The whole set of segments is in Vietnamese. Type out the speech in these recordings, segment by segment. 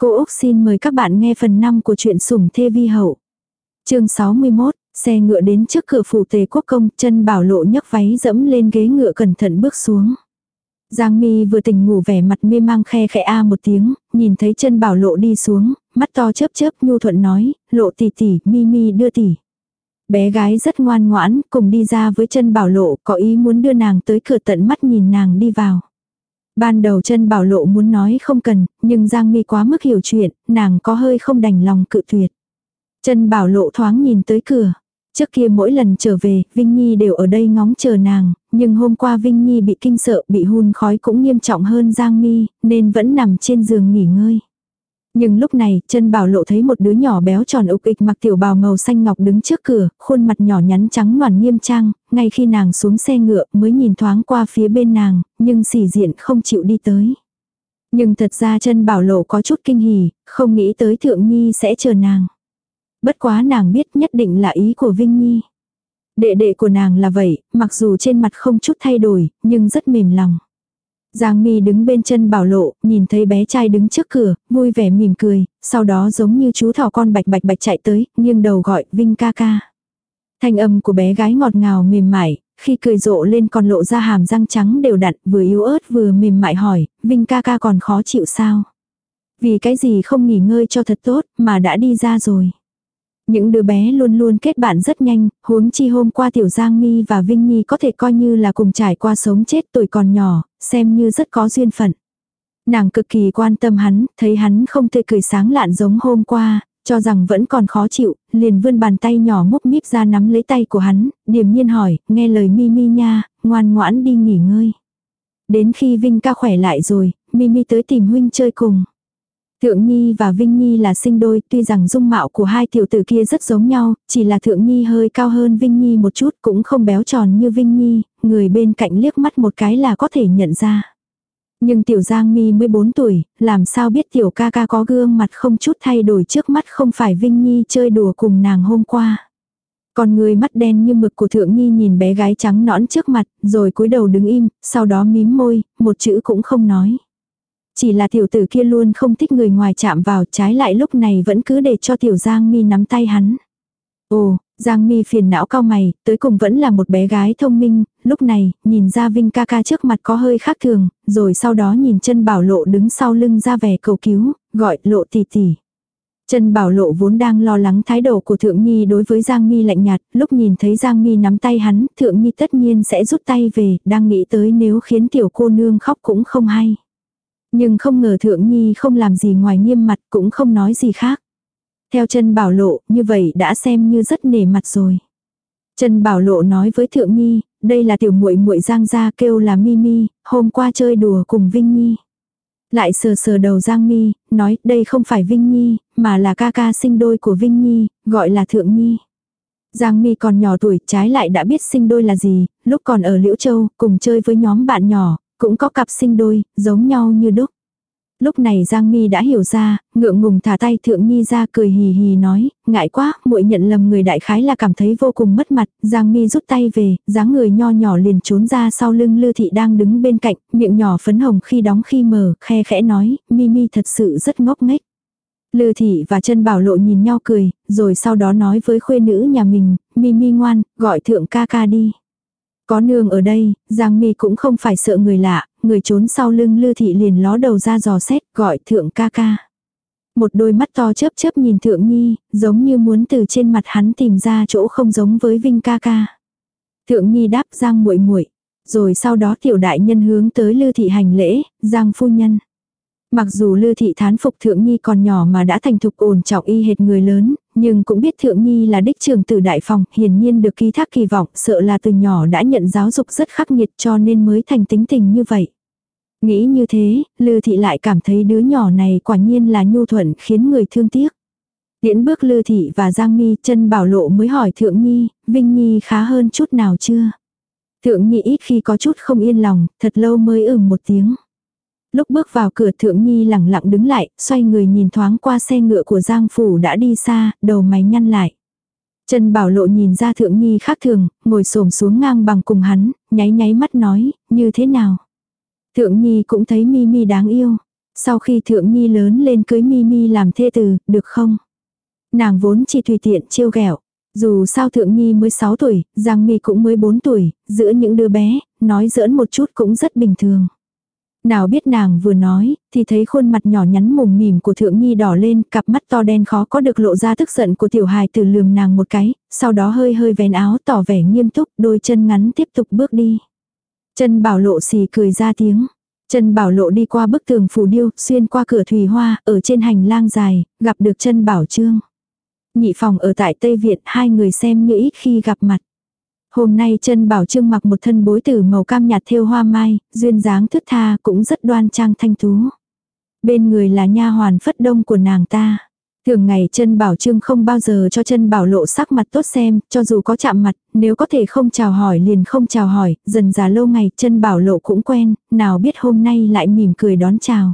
Cô Úc xin mời các bạn nghe phần 5 của truyện sủng thê vi hậu. chương 61, xe ngựa đến trước cửa phủ tề quốc công, chân bảo lộ nhấc váy dẫm lên ghế ngựa cẩn thận bước xuống. Giang mi vừa tỉnh ngủ vẻ mặt mê mang khe khẽ a một tiếng, nhìn thấy chân bảo lộ đi xuống, mắt to chớp chớp nhu thuận nói, lộ tỷ tỷ, mi mi đưa tỷ. Bé gái rất ngoan ngoãn, cùng đi ra với chân bảo lộ, có ý muốn đưa nàng tới cửa tận mắt nhìn nàng đi vào. Ban đầu chân bảo lộ muốn nói không cần, nhưng Giang Mi quá mức hiểu chuyện, nàng có hơi không đành lòng cự tuyệt. Chân bảo lộ thoáng nhìn tới cửa. Trước kia mỗi lần trở về, Vinh Nhi đều ở đây ngóng chờ nàng, nhưng hôm qua Vinh Nhi bị kinh sợ, bị hun khói cũng nghiêm trọng hơn Giang Mi, nên vẫn nằm trên giường nghỉ ngơi. Nhưng lúc này, chân bảo lộ thấy một đứa nhỏ béo tròn ục ịch mặc tiểu bào màu xanh ngọc đứng trước cửa, khuôn mặt nhỏ nhắn trắng noàn nghiêm trang, ngay khi nàng xuống xe ngựa mới nhìn thoáng qua phía bên nàng, nhưng xỉ diện không chịu đi tới. Nhưng thật ra chân bảo lộ có chút kinh hỉ, không nghĩ tới thượng nhi sẽ chờ nàng. Bất quá nàng biết nhất định là ý của Vinh Nhi. Đệ đệ của nàng là vậy, mặc dù trên mặt không chút thay đổi, nhưng rất mềm lòng. Giang Mi đứng bên chân bảo lộ, nhìn thấy bé trai đứng trước cửa, vui vẻ mỉm cười, sau đó giống như chú thỏ con bạch bạch bạch chạy tới, nghiêng đầu gọi Vinh ca ca. Thanh âm của bé gái ngọt ngào mềm mại, khi cười rộ lên còn lộ ra hàm răng trắng đều đặn, vừa yếu ớt vừa mềm mại hỏi, Vinh ca ca còn khó chịu sao? Vì cái gì không nghỉ ngơi cho thật tốt, mà đã đi ra rồi. Những đứa bé luôn luôn kết bạn rất nhanh, huống chi hôm qua Tiểu Giang Mi và Vinh Nhi có thể coi như là cùng trải qua sống chết tuổi còn nhỏ, xem như rất có duyên phận. Nàng cực kỳ quan tâm hắn, thấy hắn không thể cười sáng lạn giống hôm qua, cho rằng vẫn còn khó chịu, liền vươn bàn tay nhỏ múc míp ra nắm lấy tay của hắn, điềm nhiên hỏi, nghe lời mi mi nha, ngoan ngoãn đi nghỉ ngơi. Đến khi Vinh ca khỏe lại rồi, mi mi tới tìm huynh chơi cùng. Thượng Nhi và Vinh Nhi là sinh đôi, tuy rằng dung mạo của hai tiểu tử kia rất giống nhau, chỉ là Thượng Nhi hơi cao hơn Vinh Nhi một chút cũng không béo tròn như Vinh Nhi, người bên cạnh liếc mắt một cái là có thể nhận ra. Nhưng tiểu Giang Mi 14 tuổi, làm sao biết tiểu ca ca có gương mặt không chút thay đổi trước mắt không phải Vinh Nhi chơi đùa cùng nàng hôm qua. Còn người mắt đen như mực của Thượng Nhi nhìn bé gái trắng nõn trước mặt, rồi cúi đầu đứng im, sau đó mím môi, một chữ cũng không nói. Chỉ là tiểu tử kia luôn không thích người ngoài chạm vào trái lại lúc này vẫn cứ để cho tiểu Giang Mi nắm tay hắn. Ồ, Giang Mi phiền não cao mày, tới cùng vẫn là một bé gái thông minh, lúc này, nhìn ra Vinh ca ca trước mặt có hơi khác thường, rồi sau đó nhìn chân bảo lộ đứng sau lưng ra vẻ cầu cứu, gọi lộ tỷ tỷ. Trần Bảo Lộ vốn đang lo lắng thái độ của Thượng Nhi đối với Giang Mi lạnh nhạt, lúc nhìn thấy Giang Mi nắm tay hắn, Thượng Nhi tất nhiên sẽ rút tay về, đang nghĩ tới nếu khiến tiểu cô nương khóc cũng không hay. Nhưng không ngờ Thượng Nhi không làm gì ngoài nghiêm mặt cũng không nói gì khác. Theo chân bảo lộ, như vậy đã xem như rất nể mặt rồi. Trần Bảo Lộ nói với Thượng Nhi, đây là tiểu muội muội Giang gia kêu là Mimi, hôm qua chơi đùa cùng Vinh Nhi. Lại sờ sờ đầu Giang Mi, nói đây không phải Vinh Nhi, mà là ca ca sinh đôi của Vinh Nhi, gọi là Thượng Nhi. Giang Mi còn nhỏ tuổi, trái lại đã biết sinh đôi là gì, lúc còn ở Liễu Châu, cùng chơi với nhóm bạn nhỏ, cũng có cặp sinh đôi, giống nhau như đúc. Lúc này Giang Mi đã hiểu ra, ngượng ngùng thả tay Thượng Nhi ra cười hì hì nói, ngại quá, muội nhận lầm người đại khái là cảm thấy vô cùng mất mặt, Giang Mi rút tay về, dáng người nho nhỏ liền trốn ra sau lưng Lư Thị đang đứng bên cạnh, miệng nhỏ phấn hồng khi đóng khi mở, khe khẽ nói, Mi Mi thật sự rất ngốc nghếch. Lư Thị và chân Bảo Lộ nhìn nhau cười, rồi sau đó nói với khuê nữ nhà mình, Mi Mi ngoan, gọi Thượng ca ca đi. Có nương ở đây, Giang Mi cũng không phải sợ người lạ, người trốn sau lưng Lư Thị liền ló đầu ra dò xét, gọi thượng ca ca. Một đôi mắt to chớp chớp nhìn thượng nhi, giống như muốn từ trên mặt hắn tìm ra chỗ không giống với Vinh ca ca. Thượng nhi đáp Giang muội muội rồi sau đó tiểu đại nhân hướng tới Lư Thị hành lễ, Giang phu nhân. Mặc dù Lư Thị thán phục Thượng Nhi còn nhỏ mà đã thành thục ổn trọng y hệt người lớn, nhưng cũng biết Thượng Nhi là đích trường từ đại phòng, hiển nhiên được ký thác kỳ vọng, sợ là từ nhỏ đã nhận giáo dục rất khắc nghiệt cho nên mới thành tính tình như vậy. Nghĩ như thế, Lư Thị lại cảm thấy đứa nhỏ này quả nhiên là nhu thuận khiến người thương tiếc. Điễn bước Lư Thị và Giang Mi chân bảo lộ mới hỏi Thượng Nhi, Vinh Nhi khá hơn chút nào chưa? Thượng Nhi ít khi có chút không yên lòng, thật lâu mới ừm một tiếng. Lúc bước vào cửa thượng nhi lẳng lặng đứng lại, xoay người nhìn thoáng qua xe ngựa của Giang Phủ đã đi xa, đầu máy nhăn lại. Trần Bảo Lộ nhìn ra thượng nhi khác thường, ngồi xổm xuống ngang bằng cùng hắn, nháy nháy mắt nói, như thế nào. Thượng nhi cũng thấy mi mi đáng yêu. Sau khi thượng nhi lớn lên cưới mi mi làm thê từ, được không? Nàng vốn chỉ tùy tiện chiêu ghẹo. Dù sao thượng nhi mới 6 tuổi, Giang mi cũng mới 4 tuổi, giữa những đứa bé, nói giỡn một chút cũng rất bình thường. Nào biết nàng vừa nói, thì thấy khuôn mặt nhỏ nhắn mồm mỉm của thượng nhi đỏ lên, cặp mắt to đen khó có được lộ ra tức giận của tiểu hài từ lườm nàng một cái, sau đó hơi hơi vén áo tỏ vẻ nghiêm túc, đôi chân ngắn tiếp tục bước đi. Chân bảo lộ xì cười ra tiếng. Chân bảo lộ đi qua bức tường phủ điêu, xuyên qua cửa thủy hoa, ở trên hành lang dài, gặp được chân bảo trương. Nhị phòng ở tại Tây Việt, hai người xem như ít khi gặp mặt. Hôm nay chân bảo trương mặc một thân bối tử màu cam nhạt thêu hoa mai, duyên dáng thướt tha cũng rất đoan trang thanh tú. Bên người là nha hoàn phất đông của nàng ta. Thường ngày chân bảo trương không bao giờ cho chân bảo lộ sắc mặt tốt xem, cho dù có chạm mặt, nếu có thể không chào hỏi liền không chào hỏi, dần già lâu ngày chân bảo lộ cũng quen, nào biết hôm nay lại mỉm cười đón chào.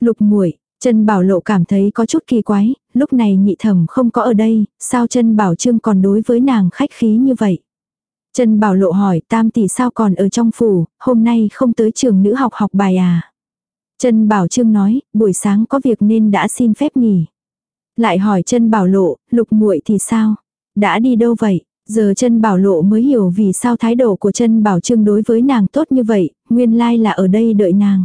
Lục muội chân bảo lộ cảm thấy có chút kỳ quái, lúc này nhị thẩm không có ở đây, sao chân bảo trương còn đối với nàng khách khí như vậy. Trần Bảo Lộ hỏi tam tỷ sao còn ở trong phủ, hôm nay không tới trường nữ học học bài à. Trần Bảo Trương nói, buổi sáng có việc nên đã xin phép nghỉ. Lại hỏi Trần Bảo Lộ, lục muội thì sao? Đã đi đâu vậy? Giờ Trần Bảo Lộ mới hiểu vì sao thái độ của Trần Bảo Trương đối với nàng tốt như vậy, nguyên lai là ở đây đợi nàng.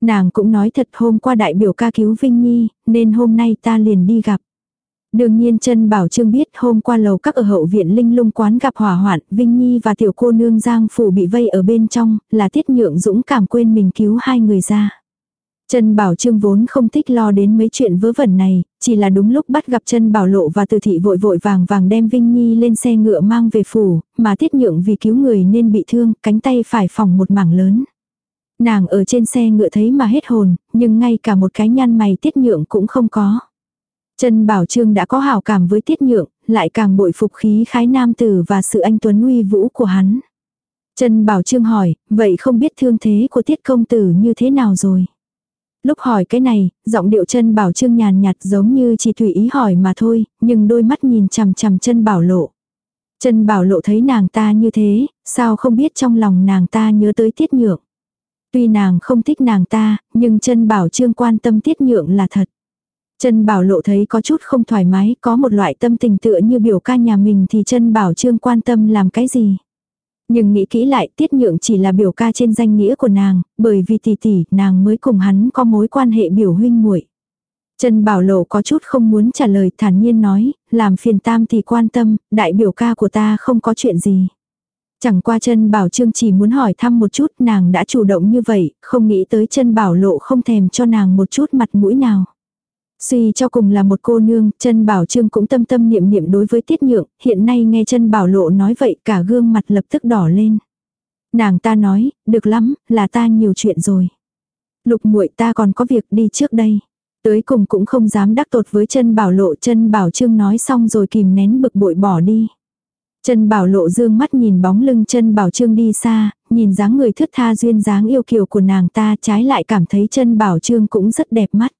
Nàng cũng nói thật hôm qua đại biểu ca cứu Vinh Nhi, nên hôm nay ta liền đi gặp. Đương nhiên chân bảo trương biết hôm qua lầu các ở hậu viện linh lung quán gặp hỏa hoạn, Vinh Nhi và tiểu cô nương Giang Phủ bị vây ở bên trong, là tiết nhượng dũng cảm quên mình cứu hai người ra. Trần Bảo Trương vốn không thích lo đến mấy chuyện vớ vẩn này, chỉ là đúng lúc bắt gặp Trần Bảo Lộ và Từ Thị vội vội vàng vàng đem Vinh Nhi lên xe ngựa mang về phủ, mà Tiết Nhượng vì cứu người nên bị thương, cánh tay phải phòng một mảng lớn. Nàng ở trên xe ngựa thấy mà hết hồn, nhưng ngay cả một cái nhăn mày Tiết Nhượng cũng không có. Trần Bảo Trương đã có hảo cảm với Tiết Nhượng, lại càng bội phục khí khái nam tử và sự anh tuấn uy vũ của hắn. Trần Bảo Trương hỏi, vậy không biết thương thế của Tiết công tử như thế nào rồi? Lúc hỏi cái này, giọng điệu Trần Bảo Trương nhàn nhạt giống như chỉ tùy ý hỏi mà thôi, nhưng đôi mắt nhìn chằm chằm Trần Bảo Lộ. Trần Bảo Lộ thấy nàng ta như thế, sao không biết trong lòng nàng ta nhớ tới Tiết Nhượng. Tuy nàng không thích nàng ta, nhưng Trần Bảo Trương quan tâm Tiết Nhượng là thật. Chân bảo lộ thấy có chút không thoải mái, có một loại tâm tình tựa như biểu ca nhà mình thì chân bảo trương quan tâm làm cái gì. Nhưng nghĩ kỹ lại tiết nhượng chỉ là biểu ca trên danh nghĩa của nàng, bởi vì tỷ tỷ nàng mới cùng hắn có mối quan hệ biểu huynh muội. Trần Bảo Lộ có chút không muốn trả lời thản nhiên nói, làm phiền tam thì quan tâm, đại biểu ca của ta không có chuyện gì. Chẳng qua chân Bảo Trương chỉ muốn hỏi thăm một chút nàng đã chủ động như vậy, không nghĩ tới chân Bảo Lộ không thèm cho nàng một chút mặt mũi nào. Suy cho cùng là một cô nương, chân bảo trương cũng tâm tâm niệm niệm đối với tiết nhượng, hiện nay nghe chân bảo lộ nói vậy cả gương mặt lập tức đỏ lên. Nàng ta nói, được lắm, là ta nhiều chuyện rồi. Lục muội ta còn có việc đi trước đây. Tới cùng cũng không dám đắc tột với chân bảo lộ chân bảo trương nói xong rồi kìm nén bực bội bỏ đi. Chân bảo lộ dương mắt nhìn bóng lưng chân bảo trương đi xa, nhìn dáng người thướt tha duyên dáng yêu kiều của nàng ta trái lại cảm thấy chân bảo trương cũng rất đẹp mắt.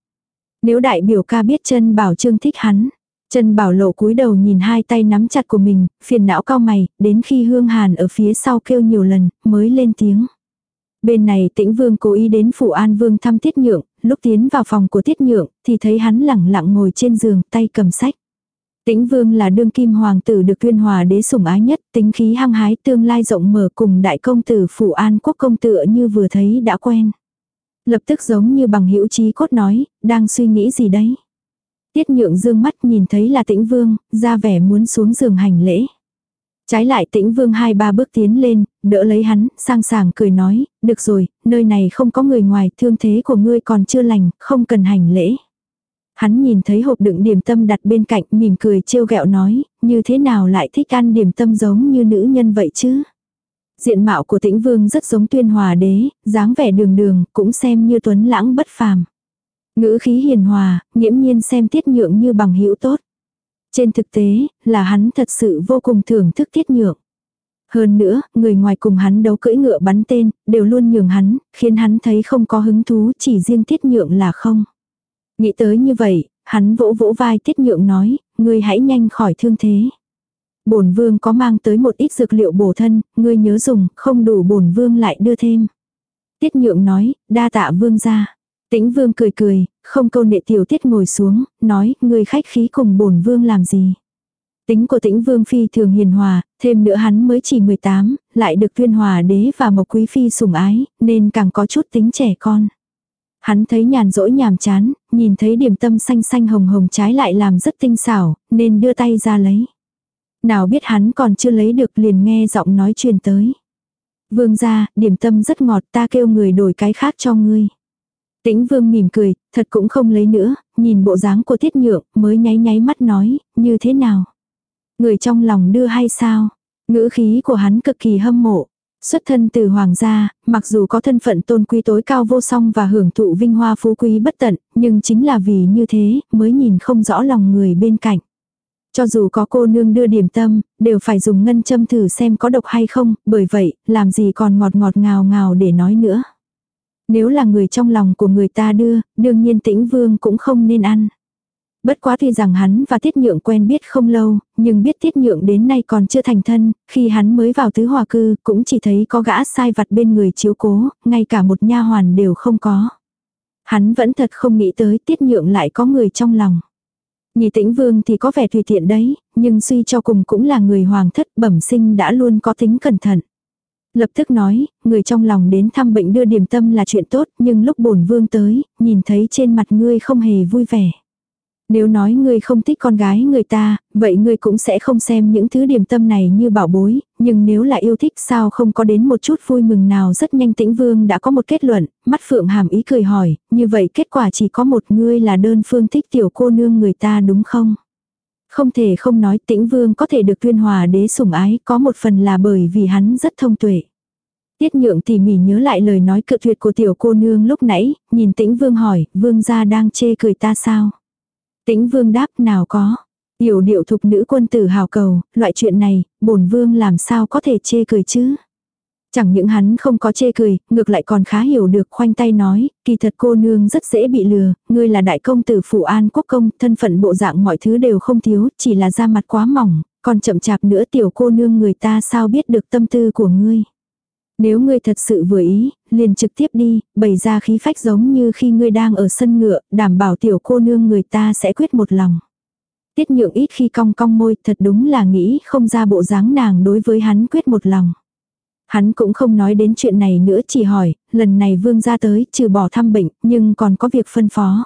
Nếu đại biểu ca biết chân bảo trương thích hắn. Chân bảo lộ cúi đầu nhìn hai tay nắm chặt của mình, phiền não cao mày, đến khi hương hàn ở phía sau kêu nhiều lần, mới lên tiếng. Bên này tĩnh vương cố ý đến phủ an vương thăm tiết nhượng, lúc tiến vào phòng của tiết nhượng, thì thấy hắn lẳng lặng ngồi trên giường, tay cầm sách. Tĩnh vương là đương kim hoàng tử được tuyên hòa đế sủng ái nhất, tính khí hăng hái tương lai rộng mở cùng đại công tử phủ an quốc công tựa như vừa thấy đã quen. Lập tức giống như bằng hữu trí cốt nói, đang suy nghĩ gì đấy. Tiết nhượng dương mắt nhìn thấy là tĩnh vương, ra vẻ muốn xuống giường hành lễ. Trái lại tĩnh vương hai ba bước tiến lên, đỡ lấy hắn, sang sảng cười nói, được rồi, nơi này không có người ngoài, thương thế của ngươi còn chưa lành, không cần hành lễ. Hắn nhìn thấy hộp đựng điểm tâm đặt bên cạnh, mỉm cười trêu ghẹo nói, như thế nào lại thích ăn điểm tâm giống như nữ nhân vậy chứ. Diện mạo của tĩnh vương rất giống tuyên hòa đế, dáng vẻ đường đường, cũng xem như tuấn lãng bất phàm. Ngữ khí hiền hòa, nghiễm nhiên xem tiết nhượng như bằng hữu tốt. Trên thực tế, là hắn thật sự vô cùng thưởng thức tiết nhượng. Hơn nữa, người ngoài cùng hắn đấu cưỡi ngựa bắn tên, đều luôn nhường hắn, khiến hắn thấy không có hứng thú chỉ riêng tiết nhượng là không. Nghĩ tới như vậy, hắn vỗ vỗ vai tiết nhượng nói, ngươi hãy nhanh khỏi thương thế bổn vương có mang tới một ít dược liệu bổ thân, ngươi nhớ dùng, không đủ bổn vương lại đưa thêm. Tiết nhượng nói, đa tạ vương ra. Tĩnh vương cười cười, không câu nệ tiểu tiết ngồi xuống, nói, ngươi khách khí cùng bổn vương làm gì. Tính của tĩnh vương phi thường hiền hòa, thêm nữa hắn mới chỉ 18, lại được tuyên hòa đế và một quý phi sủng ái, nên càng có chút tính trẻ con. Hắn thấy nhàn rỗi nhàm chán, nhìn thấy điểm tâm xanh xanh hồng hồng trái lại làm rất tinh xảo, nên đưa tay ra lấy. Nào biết hắn còn chưa lấy được liền nghe giọng nói truyền tới. Vương ra, điểm tâm rất ngọt ta kêu người đổi cái khác cho ngươi. Tĩnh vương mỉm cười, thật cũng không lấy nữa, nhìn bộ dáng của tiết nhượng, mới nháy nháy mắt nói, như thế nào? Người trong lòng đưa hay sao? Ngữ khí của hắn cực kỳ hâm mộ. Xuất thân từ hoàng gia, mặc dù có thân phận tôn quý tối cao vô song và hưởng thụ vinh hoa phú quý bất tận, nhưng chính là vì như thế, mới nhìn không rõ lòng người bên cạnh. Cho dù có cô nương đưa điểm tâm, đều phải dùng ngân châm thử xem có độc hay không, bởi vậy, làm gì còn ngọt ngọt ngào ngào để nói nữa. Nếu là người trong lòng của người ta đưa, đương nhiên tĩnh vương cũng không nên ăn. Bất quá tuy rằng hắn và Tiết Nhượng quen biết không lâu, nhưng biết Tiết Nhượng đến nay còn chưa thành thân, khi hắn mới vào tứ hòa cư, cũng chỉ thấy có gã sai vặt bên người chiếu cố, ngay cả một nha hoàn đều không có. Hắn vẫn thật không nghĩ tới Tiết Nhượng lại có người trong lòng. Nhị tĩnh vương thì có vẻ tùy tiện đấy, nhưng suy cho cùng cũng là người hoàng thất bẩm sinh đã luôn có tính cẩn thận. Lập tức nói, người trong lòng đến thăm bệnh đưa điểm tâm là chuyện tốt, nhưng lúc bổn vương tới, nhìn thấy trên mặt ngươi không hề vui vẻ. Nếu nói ngươi không thích con gái người ta, vậy ngươi cũng sẽ không xem những thứ điểm tâm này như bảo bối, nhưng nếu là yêu thích sao không có đến một chút vui mừng nào rất nhanh tĩnh vương đã có một kết luận, mắt phượng hàm ý cười hỏi, như vậy kết quả chỉ có một ngươi là đơn phương thích tiểu cô nương người ta đúng không? Không thể không nói tĩnh vương có thể được tuyên hòa đế sủng ái có một phần là bởi vì hắn rất thông tuệ. Tiết nhượng tỉ mỉ nhớ lại lời nói cự tuyệt của tiểu cô nương lúc nãy, nhìn tĩnh vương hỏi, vương gia đang chê cười ta sao? Tĩnh vương đáp nào có. Yểu điệu thục nữ quân tử hào cầu, loại chuyện này, bổn vương làm sao có thể chê cười chứ. Chẳng những hắn không có chê cười, ngược lại còn khá hiểu được khoanh tay nói, kỳ thật cô nương rất dễ bị lừa, ngươi là đại công tử phủ an quốc công, thân phận bộ dạng mọi thứ đều không thiếu, chỉ là da mặt quá mỏng, còn chậm chạp nữa tiểu cô nương người ta sao biết được tâm tư của ngươi. Nếu ngươi thật sự vừa ý, liền trực tiếp đi, bày ra khí phách giống như khi ngươi đang ở sân ngựa, đảm bảo tiểu cô nương người ta sẽ quyết một lòng. Tiết nhượng ít khi cong cong môi, thật đúng là nghĩ không ra bộ dáng nàng đối với hắn quyết một lòng. Hắn cũng không nói đến chuyện này nữa chỉ hỏi, lần này vương ra tới, trừ bỏ thăm bệnh, nhưng còn có việc phân phó.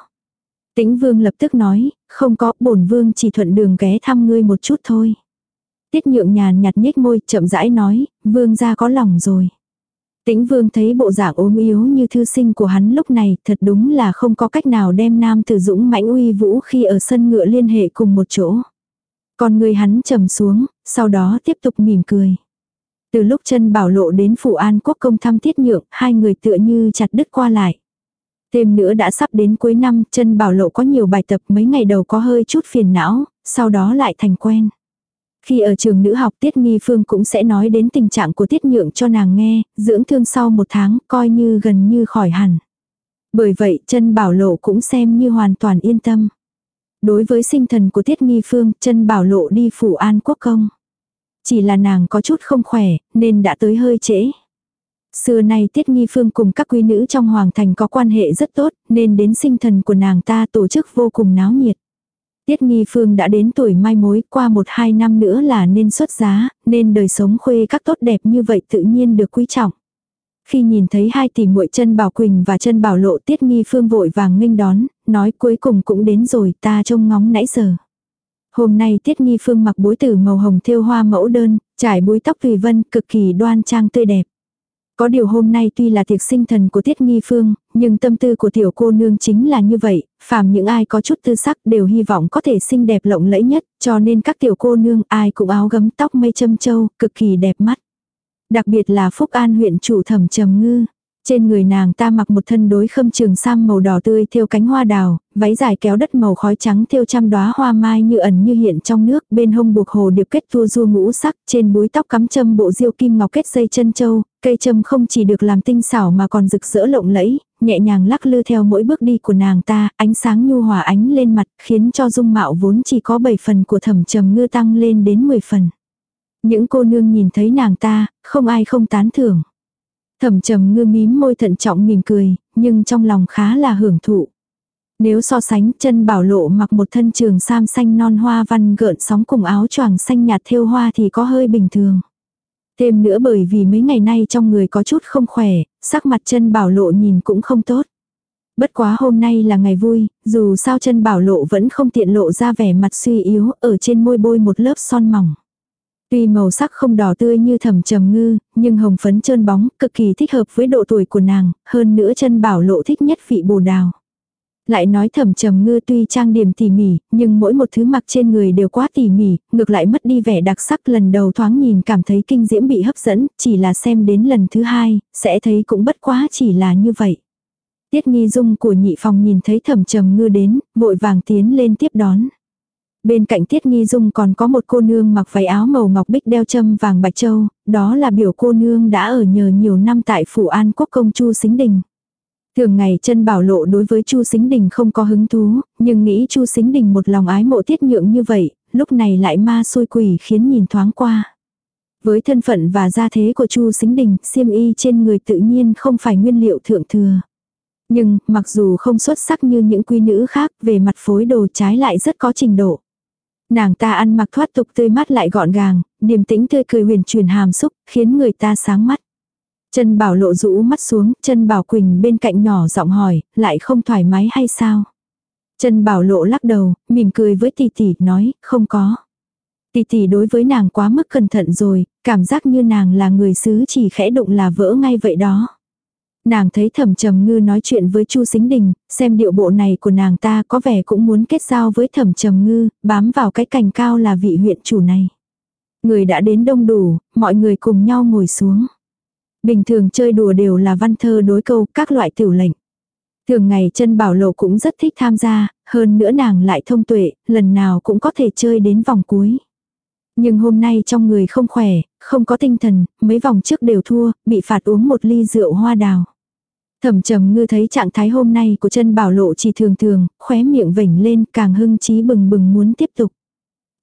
Tĩnh vương lập tức nói, không có, bổn vương chỉ thuận đường ghé thăm ngươi một chút thôi. Tiết nhượng nhàn nhạt nhếch môi, chậm rãi nói, vương ra có lòng rồi. Tĩnh vương thấy bộ dạng ốm yếu như thư sinh của hắn lúc này thật đúng là không có cách nào đem nam tử dũng mãnh uy vũ khi ở sân ngựa liên hệ cùng một chỗ. Còn người hắn trầm xuống, sau đó tiếp tục mỉm cười. Từ lúc chân bảo lộ đến phủ an quốc công thăm tiết nhượng, hai người tựa như chặt đứt qua lại. Thêm nữa đã sắp đến cuối năm, chân bảo lộ có nhiều bài tập mấy ngày đầu có hơi chút phiền não, sau đó lại thành quen. Khi ở trường nữ học Tiết Nghi Phương cũng sẽ nói đến tình trạng của Tiết Nhượng cho nàng nghe, dưỡng thương sau một tháng coi như gần như khỏi hẳn. Bởi vậy chân bảo lộ cũng xem như hoàn toàn yên tâm. Đối với sinh thần của Tiết Nghi Phương, chân bảo lộ đi phủ an quốc công. Chỉ là nàng có chút không khỏe, nên đã tới hơi trễ. Xưa nay Tiết Nghi Phương cùng các quý nữ trong hoàng thành có quan hệ rất tốt, nên đến sinh thần của nàng ta tổ chức vô cùng náo nhiệt. Tiết Nghi Phương đã đến tuổi mai mối, qua một hai năm nữa là nên xuất giá, nên đời sống khuê các tốt đẹp như vậy tự nhiên được quý trọng. Khi nhìn thấy hai tỷ muội chân Bảo Quỳnh và chân Bảo Lộ Tiết Nghi Phương vội vàng nghênh đón, nói cuối cùng cũng đến rồi ta trông ngóng nãy giờ. Hôm nay Tiết Nghi Phương mặc bối tử màu hồng thêu hoa mẫu đơn, trải búi tóc vì vân, cực kỳ đoan trang tươi đẹp. Có điều hôm nay tuy là tiệc sinh thần của Tiết Nghi Phương, nhưng tâm tư của tiểu cô nương chính là như vậy, phàm những ai có chút tư sắc đều hy vọng có thể xinh đẹp lộng lẫy nhất, cho nên các tiểu cô nương ai cũng áo gấm tóc mây châm châu, cực kỳ đẹp mắt. Đặc biệt là Phúc An huyện chủ thẩm trầm ngư. Trên người nàng ta mặc một thân đối khâm trường sam màu đỏ tươi thêu cánh hoa đào, váy dài kéo đất màu khói trắng thêu trăm đóa hoa mai như ẩn như hiện trong nước, bên hông buộc hồ điệp kết vua du ngũ sắc, trên búi tóc cắm châm bộ diêu kim ngọc kết dây chân châu, cây châm không chỉ được làm tinh xảo mà còn rực rỡ lộng lẫy, nhẹ nhàng lắc lư theo mỗi bước đi của nàng ta, ánh sáng nhu hòa ánh lên mặt, khiến cho dung mạo vốn chỉ có 7 phần của thẩm trầm ngư tăng lên đến 10 phần. Những cô nương nhìn thấy nàng ta, không ai không tán thưởng. Thẩm trầm ngư mím môi thận trọng mỉm cười, nhưng trong lòng khá là hưởng thụ. Nếu so sánh chân bảo lộ mặc một thân trường sam xanh non hoa văn gợn sóng cùng áo choàng xanh nhạt thêu hoa thì có hơi bình thường. Thêm nữa bởi vì mấy ngày nay trong người có chút không khỏe, sắc mặt chân bảo lộ nhìn cũng không tốt. Bất quá hôm nay là ngày vui, dù sao chân bảo lộ vẫn không tiện lộ ra vẻ mặt suy yếu, ở trên môi bôi một lớp son mỏng. Tuy màu sắc không đỏ tươi như thẩm trầm ngư, nhưng hồng phấn trơn bóng, cực kỳ thích hợp với độ tuổi của nàng, hơn nữa chân bảo lộ thích nhất vị bồ đào. Lại nói thẩm trầm ngư tuy trang điểm tỉ mỉ, nhưng mỗi một thứ mặc trên người đều quá tỉ mỉ, ngược lại mất đi vẻ đặc sắc lần đầu thoáng nhìn cảm thấy kinh diễm bị hấp dẫn, chỉ là xem đến lần thứ hai, sẽ thấy cũng bất quá chỉ là như vậy. Tiết nghi dung của nhị phòng nhìn thấy thẩm trầm ngư đến, vội vàng tiến lên tiếp đón. Bên cạnh Tiết Nghi Dung còn có một cô nương mặc váy áo màu ngọc bích đeo châm vàng bạch châu, đó là biểu cô nương đã ở nhờ nhiều năm tại phủ an quốc công Chu Xính Đình. Thường ngày chân bảo lộ đối với Chu Xính Đình không có hứng thú, nhưng nghĩ Chu Xính Đình một lòng ái mộ tiết nhượng như vậy, lúc này lại ma xôi quỷ khiến nhìn thoáng qua. Với thân phận và gia thế của Chu Xính Đình, xiêm y trên người tự nhiên không phải nguyên liệu thượng thừa. Nhưng, mặc dù không xuất sắc như những quy nữ khác, về mặt phối đồ trái lại rất có trình độ. Nàng ta ăn mặc thoát tục tươi mát lại gọn gàng, điềm tĩnh tươi cười huyền truyền hàm xúc, khiến người ta sáng mắt. Chân bảo lộ rũ mắt xuống, chân bảo quỳnh bên cạnh nhỏ giọng hỏi, lại không thoải mái hay sao? Chân bảo lộ lắc đầu, mỉm cười với tỷ tỷ, nói, không có. Tỷ tỷ đối với nàng quá mức cẩn thận rồi, cảm giác như nàng là người xứ chỉ khẽ đụng là vỡ ngay vậy đó. Nàng thấy thẩm trầm ngư nói chuyện với Chu Xính Đình, xem điệu bộ này của nàng ta có vẻ cũng muốn kết giao với thẩm trầm ngư, bám vào cái cành cao là vị huyện chủ này. Người đã đến đông đủ, mọi người cùng nhau ngồi xuống. Bình thường chơi đùa đều là văn thơ đối câu, các loại tiểu lệnh. Thường ngày chân bảo lộ cũng rất thích tham gia, hơn nữa nàng lại thông tuệ, lần nào cũng có thể chơi đến vòng cuối. Nhưng hôm nay trong người không khỏe, không có tinh thần, mấy vòng trước đều thua, bị phạt uống một ly rượu hoa đào. Thẩm trầm ngư thấy trạng thái hôm nay của chân bảo lộ chỉ thường thường, khóe miệng vểnh lên càng hưng trí bừng bừng muốn tiếp tục.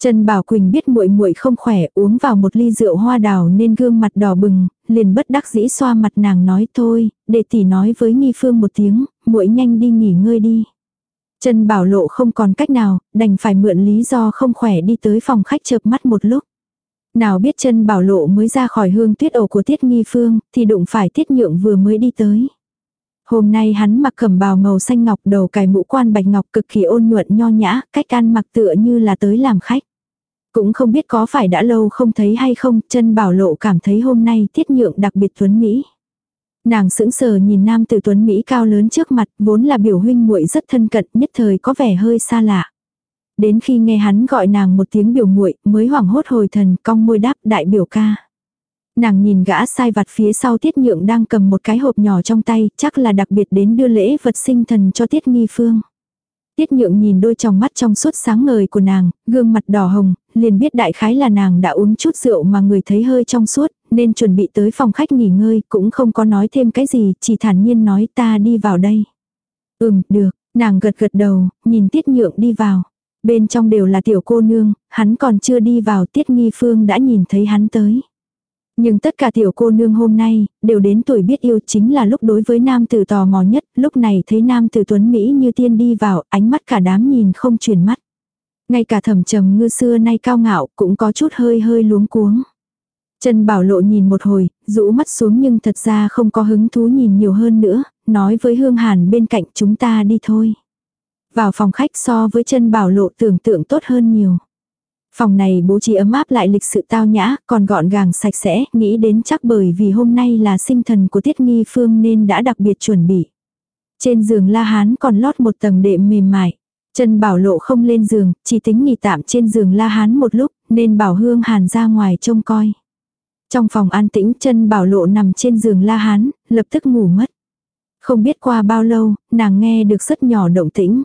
Trần Bảo Quỳnh biết muội muội không khỏe, uống vào một ly rượu hoa đào nên gương mặt đỏ bừng, liền bất đắc dĩ xoa mặt nàng nói thôi, để tỷ nói với Nghi Phương một tiếng, muội nhanh đi nghỉ ngơi đi. Trần Bảo Lộ không còn cách nào, đành phải mượn lý do không khỏe đi tới phòng khách chợp mắt một lúc. Nào biết chân Bảo Lộ mới ra khỏi hương tuyết ổ của Tiết Nghi Phương, thì đụng phải Tiết Nhượng vừa mới đi tới. Hôm nay hắn mặc cẩm bào màu xanh ngọc đầu cài mũ quan bạch ngọc cực kỳ ôn nhuận nho nhã, cách ăn mặc tựa như là tới làm khách. Cũng không biết có phải đã lâu không thấy hay không, chân bảo lộ cảm thấy hôm nay tiết nhượng đặc biệt tuấn Mỹ. Nàng sững sờ nhìn nam tử tuấn Mỹ cao lớn trước mặt, vốn là biểu huynh muội rất thân cận, nhất thời có vẻ hơi xa lạ. Đến khi nghe hắn gọi nàng một tiếng biểu muội mới hoảng hốt hồi thần, cong môi đáp đại biểu ca. Nàng nhìn gã sai vặt phía sau tiết nhượng đang cầm một cái hộp nhỏ trong tay, chắc là đặc biệt đến đưa lễ vật sinh thần cho tiết nghi phương. Tiết nhượng nhìn đôi tròng mắt trong suốt sáng ngời của nàng, gương mặt đỏ hồng, liền biết đại khái là nàng đã uống chút rượu mà người thấy hơi trong suốt, nên chuẩn bị tới phòng khách nghỉ ngơi, cũng không có nói thêm cái gì, chỉ thản nhiên nói ta đi vào đây. Ừm, được, nàng gật gật đầu, nhìn tiết nhượng đi vào. Bên trong đều là tiểu cô nương, hắn còn chưa đi vào tiết nghi phương đã nhìn thấy hắn tới. Nhưng tất cả tiểu cô nương hôm nay, đều đến tuổi biết yêu chính là lúc đối với nam tử tò mò nhất, lúc này thấy nam tử tuấn Mỹ như tiên đi vào, ánh mắt cả đám nhìn không chuyển mắt. Ngay cả thẩm trầm ngư xưa nay cao ngạo, cũng có chút hơi hơi luống cuống. Trần Bảo Lộ nhìn một hồi, rũ mắt xuống nhưng thật ra không có hứng thú nhìn nhiều hơn nữa, nói với Hương Hàn bên cạnh chúng ta đi thôi. Vào phòng khách so với chân Bảo Lộ tưởng tượng tốt hơn nhiều. Phòng này bố trí ấm áp lại lịch sự tao nhã, còn gọn gàng sạch sẽ, nghĩ đến chắc bởi vì hôm nay là sinh thần của Tiết Nghi Phương nên đã đặc biệt chuẩn bị. Trên giường La Hán còn lót một tầng đệm mềm mại. Trần Bảo Lộ không lên giường, chỉ tính nghỉ tạm trên giường La Hán một lúc, nên Bảo Hương Hàn ra ngoài trông coi. Trong phòng an tĩnh Trần Bảo Lộ nằm trên giường La Hán, lập tức ngủ mất. Không biết qua bao lâu, nàng nghe được rất nhỏ động tĩnh.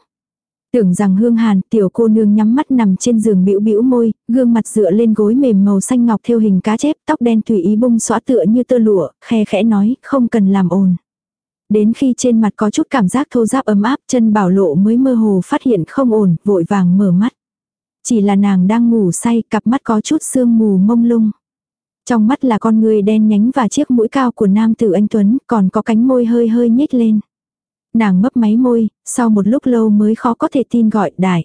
Tưởng rằng hương hàn, tiểu cô nương nhắm mắt nằm trên giường bĩu bĩu môi, gương mặt dựa lên gối mềm màu xanh ngọc theo hình cá chép, tóc đen tùy ý bung xõa tựa như tơ lụa, khe khẽ nói, không cần làm ồn. Đến khi trên mặt có chút cảm giác thô giáp ấm áp, chân bảo lộ mới mơ hồ phát hiện không ổn, vội vàng mở mắt. Chỉ là nàng đang ngủ say, cặp mắt có chút sương mù mông lung. Trong mắt là con người đen nhánh và chiếc mũi cao của nam tử anh Tuấn, còn có cánh môi hơi hơi nhếch lên. Nàng mấp máy môi, sau một lúc lâu mới khó có thể tin gọi đại.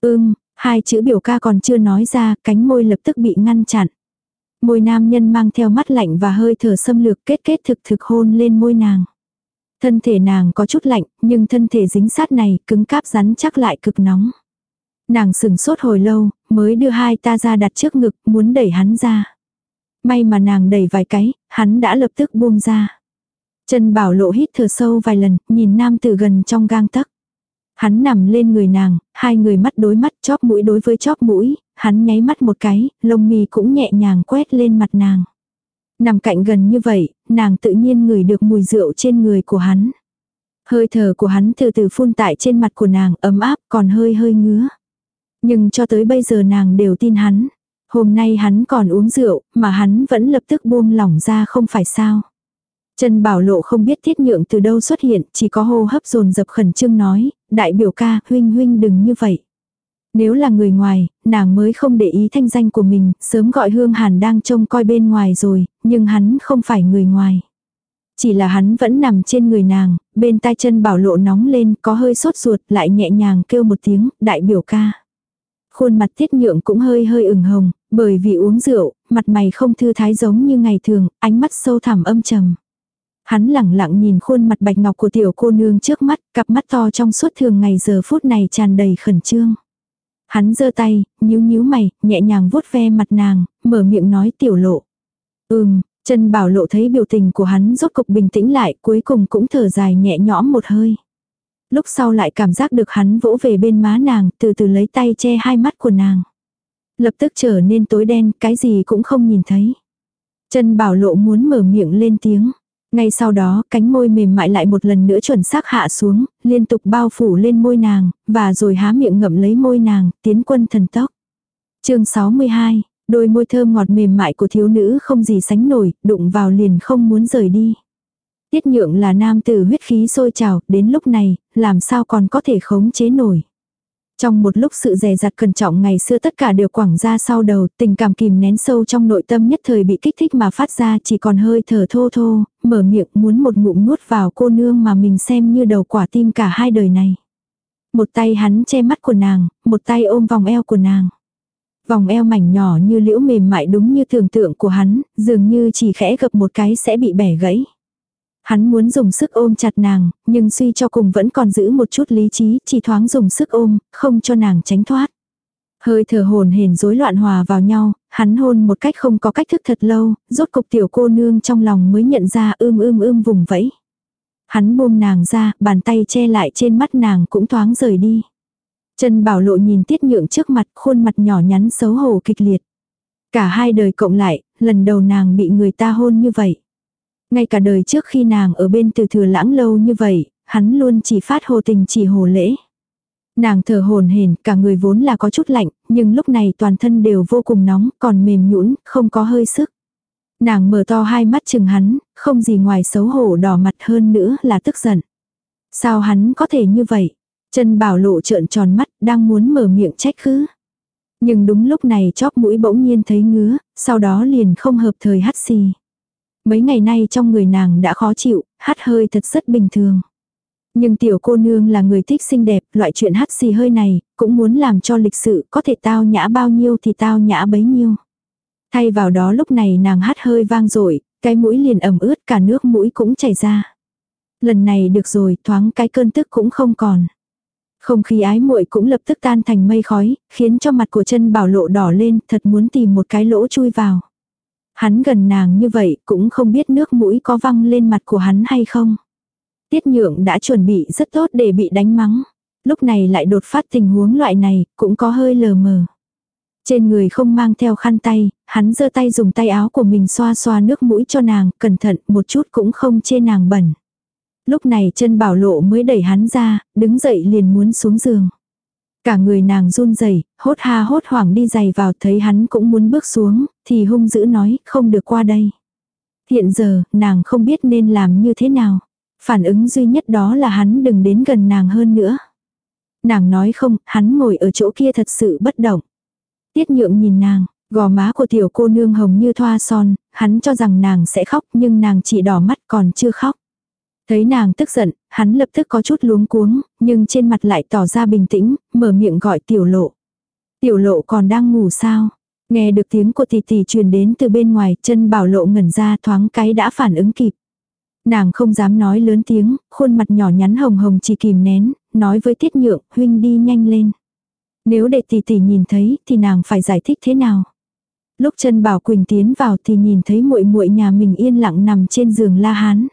Ưm, hai chữ biểu ca còn chưa nói ra, cánh môi lập tức bị ngăn chặn. Môi nam nhân mang theo mắt lạnh và hơi thở xâm lược kết kết thực thực hôn lên môi nàng. Thân thể nàng có chút lạnh, nhưng thân thể dính sát này cứng cáp rắn chắc lại cực nóng. Nàng sừng sốt hồi lâu, mới đưa hai ta ra đặt trước ngực, muốn đẩy hắn ra. May mà nàng đẩy vài cái, hắn đã lập tức buông ra. Trần Bảo Lộ hít thở sâu vài lần, nhìn nam tử gần trong gang tấc. Hắn nằm lên người nàng, hai người mắt đối mắt chóp mũi đối với chóp mũi, hắn nháy mắt một cái, lông mi cũng nhẹ nhàng quét lên mặt nàng. Nằm cạnh gần như vậy, nàng tự nhiên ngửi được mùi rượu trên người của hắn. Hơi thở của hắn từ từ phun tại trên mặt của nàng ấm áp còn hơi hơi ngứa. Nhưng cho tới bây giờ nàng đều tin hắn. Hôm nay hắn còn uống rượu, mà hắn vẫn lập tức buông lỏng ra không phải sao. Trần Bảo Lộ không biết thiết nhượng từ đâu xuất hiện, chỉ có hô hấp dồn dập khẩn trương nói, đại biểu ca, huynh huynh đừng như vậy. Nếu là người ngoài, nàng mới không để ý thanh danh của mình, sớm gọi Hương Hàn đang trông coi bên ngoài rồi, nhưng hắn không phải người ngoài. Chỉ là hắn vẫn nằm trên người nàng, bên tai chân bảo lộ nóng lên, có hơi sốt ruột, lại nhẹ nhàng kêu một tiếng, đại biểu ca. Khuôn mặt tiết nhượng cũng hơi hơi ửng hồng, bởi vì uống rượu, mặt mày không thư thái giống như ngày thường, ánh mắt sâu thẳm âm trầm. Hắn lẳng lặng nhìn khuôn mặt bạch ngọc của tiểu cô nương trước mắt, cặp mắt to trong suốt thường ngày giờ phút này tràn đầy khẩn trương. Hắn giơ tay, nhíu nhíu mày, nhẹ nhàng vuốt ve mặt nàng, mở miệng nói tiểu lộ. Ừm, chân bảo lộ thấy biểu tình của hắn rốt cục bình tĩnh lại, cuối cùng cũng thở dài nhẹ nhõm một hơi. Lúc sau lại cảm giác được hắn vỗ về bên má nàng, từ từ lấy tay che hai mắt của nàng. Lập tức trở nên tối đen, cái gì cũng không nhìn thấy. Chân bảo lộ muốn mở miệng lên tiếng. Ngay sau đó, cánh môi mềm mại lại một lần nữa chuẩn xác hạ xuống, liên tục bao phủ lên môi nàng, và rồi há miệng ngậm lấy môi nàng, tiến quân thần tốc. chương 62, đôi môi thơm ngọt mềm mại của thiếu nữ không gì sánh nổi, đụng vào liền không muốn rời đi. Tiết nhượng là nam tử huyết khí sôi trào, đến lúc này, làm sao còn có thể khống chế nổi. Trong một lúc sự dè dặt cẩn trọng ngày xưa tất cả đều quẳng ra sau đầu, tình cảm kìm nén sâu trong nội tâm nhất thời bị kích thích mà phát ra chỉ còn hơi thở thô thô, mở miệng muốn một ngụm nuốt vào cô nương mà mình xem như đầu quả tim cả hai đời này. Một tay hắn che mắt của nàng, một tay ôm vòng eo của nàng. Vòng eo mảnh nhỏ như liễu mềm mại đúng như tưởng tượng của hắn, dường như chỉ khẽ gập một cái sẽ bị bẻ gãy. Hắn muốn dùng sức ôm chặt nàng, nhưng suy cho cùng vẫn còn giữ một chút lý trí, chỉ thoáng dùng sức ôm, không cho nàng tránh thoát. Hơi thở hồn hển rối loạn hòa vào nhau, hắn hôn một cách không có cách thức thật lâu, rốt cục tiểu cô nương trong lòng mới nhận ra ưm ưm ưm vùng vẫy. Hắn buông nàng ra, bàn tay che lại trên mắt nàng cũng thoáng rời đi. Trần Bảo Lộ nhìn Tiết Nhượng trước mặt, khuôn mặt nhỏ nhắn xấu hổ kịch liệt. Cả hai đời cộng lại, lần đầu nàng bị người ta hôn như vậy. Ngay cả đời trước khi nàng ở bên từ thừa lãng lâu như vậy, hắn luôn chỉ phát hồ tình chỉ hồ lễ. Nàng thở hồn hển, cả người vốn là có chút lạnh, nhưng lúc này toàn thân đều vô cùng nóng, còn mềm nhũn, không có hơi sức. Nàng mở to hai mắt chừng hắn, không gì ngoài xấu hổ đỏ mặt hơn nữa là tức giận. Sao hắn có thể như vậy? Chân bảo lộ trợn tròn mắt, đang muốn mở miệng trách cứ. Nhưng đúng lúc này chóp mũi bỗng nhiên thấy ngứa, sau đó liền không hợp thời hắt xì. Mấy ngày nay trong người nàng đã khó chịu, hát hơi thật rất bình thường. Nhưng tiểu cô nương là người thích xinh đẹp, loại chuyện hát xì hơi này, cũng muốn làm cho lịch sự, có thể tao nhã bao nhiêu thì tao nhã bấy nhiêu. Thay vào đó lúc này nàng hát hơi vang dội cái mũi liền ẩm ướt cả nước mũi cũng chảy ra. Lần này được rồi, thoáng cái cơn tức cũng không còn. Không khí ái muội cũng lập tức tan thành mây khói, khiến cho mặt của chân bảo lộ đỏ lên, thật muốn tìm một cái lỗ chui vào. Hắn gần nàng như vậy cũng không biết nước mũi có văng lên mặt của hắn hay không. Tiết nhượng đã chuẩn bị rất tốt để bị đánh mắng. Lúc này lại đột phát tình huống loại này, cũng có hơi lờ mờ. Trên người không mang theo khăn tay, hắn giơ tay dùng tay áo của mình xoa xoa nước mũi cho nàng, cẩn thận, một chút cũng không chê nàng bẩn. Lúc này chân bảo lộ mới đẩy hắn ra, đứng dậy liền muốn xuống giường. Cả người nàng run rẩy hốt ha hốt hoảng đi giày vào thấy hắn cũng muốn bước xuống, thì hung dữ nói, không được qua đây. Hiện giờ, nàng không biết nên làm như thế nào. Phản ứng duy nhất đó là hắn đừng đến gần nàng hơn nữa. Nàng nói không, hắn ngồi ở chỗ kia thật sự bất động. Tiết nhượng nhìn nàng, gò má của tiểu cô nương hồng như thoa son, hắn cho rằng nàng sẽ khóc nhưng nàng chỉ đỏ mắt còn chưa khóc. Thấy nàng tức giận, hắn lập tức có chút luống cuống, nhưng trên mặt lại tỏ ra bình tĩnh, mở miệng gọi tiểu lộ. Tiểu lộ còn đang ngủ sao? Nghe được tiếng của tỷ tỷ truyền đến từ bên ngoài, chân bảo lộ ngẩn ra thoáng cái đã phản ứng kịp. Nàng không dám nói lớn tiếng, khuôn mặt nhỏ nhắn hồng hồng chỉ kìm nén, nói với tiết nhượng, huynh đi nhanh lên. Nếu để tỷ tỷ nhìn thấy thì nàng phải giải thích thế nào? Lúc chân bảo Quỳnh tiến vào thì nhìn thấy muội muội nhà mình yên lặng nằm trên giường la hán.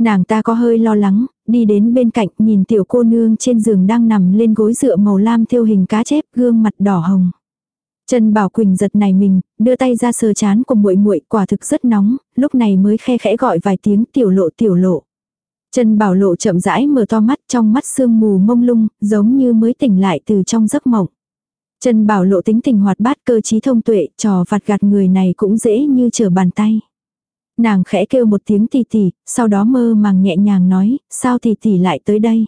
Nàng ta có hơi lo lắng, đi đến bên cạnh nhìn tiểu cô nương trên giường đang nằm lên gối dựa màu lam theo hình cá chép gương mặt đỏ hồng. Trần Bảo Quỳnh giật này mình, đưa tay ra sờ chán của muội muội, quả thực rất nóng, lúc này mới khe khẽ gọi vài tiếng tiểu lộ tiểu lộ. Trần Bảo Lộ chậm rãi mở to mắt trong mắt sương mù mông lung, giống như mới tỉnh lại từ trong giấc mộng. Trần Bảo Lộ tính tình hoạt bát cơ trí thông tuệ, trò vặt gạt người này cũng dễ như trở bàn tay. Nàng khẽ kêu một tiếng tì tì, sau đó mơ màng nhẹ nhàng nói, sao tì tì lại tới đây.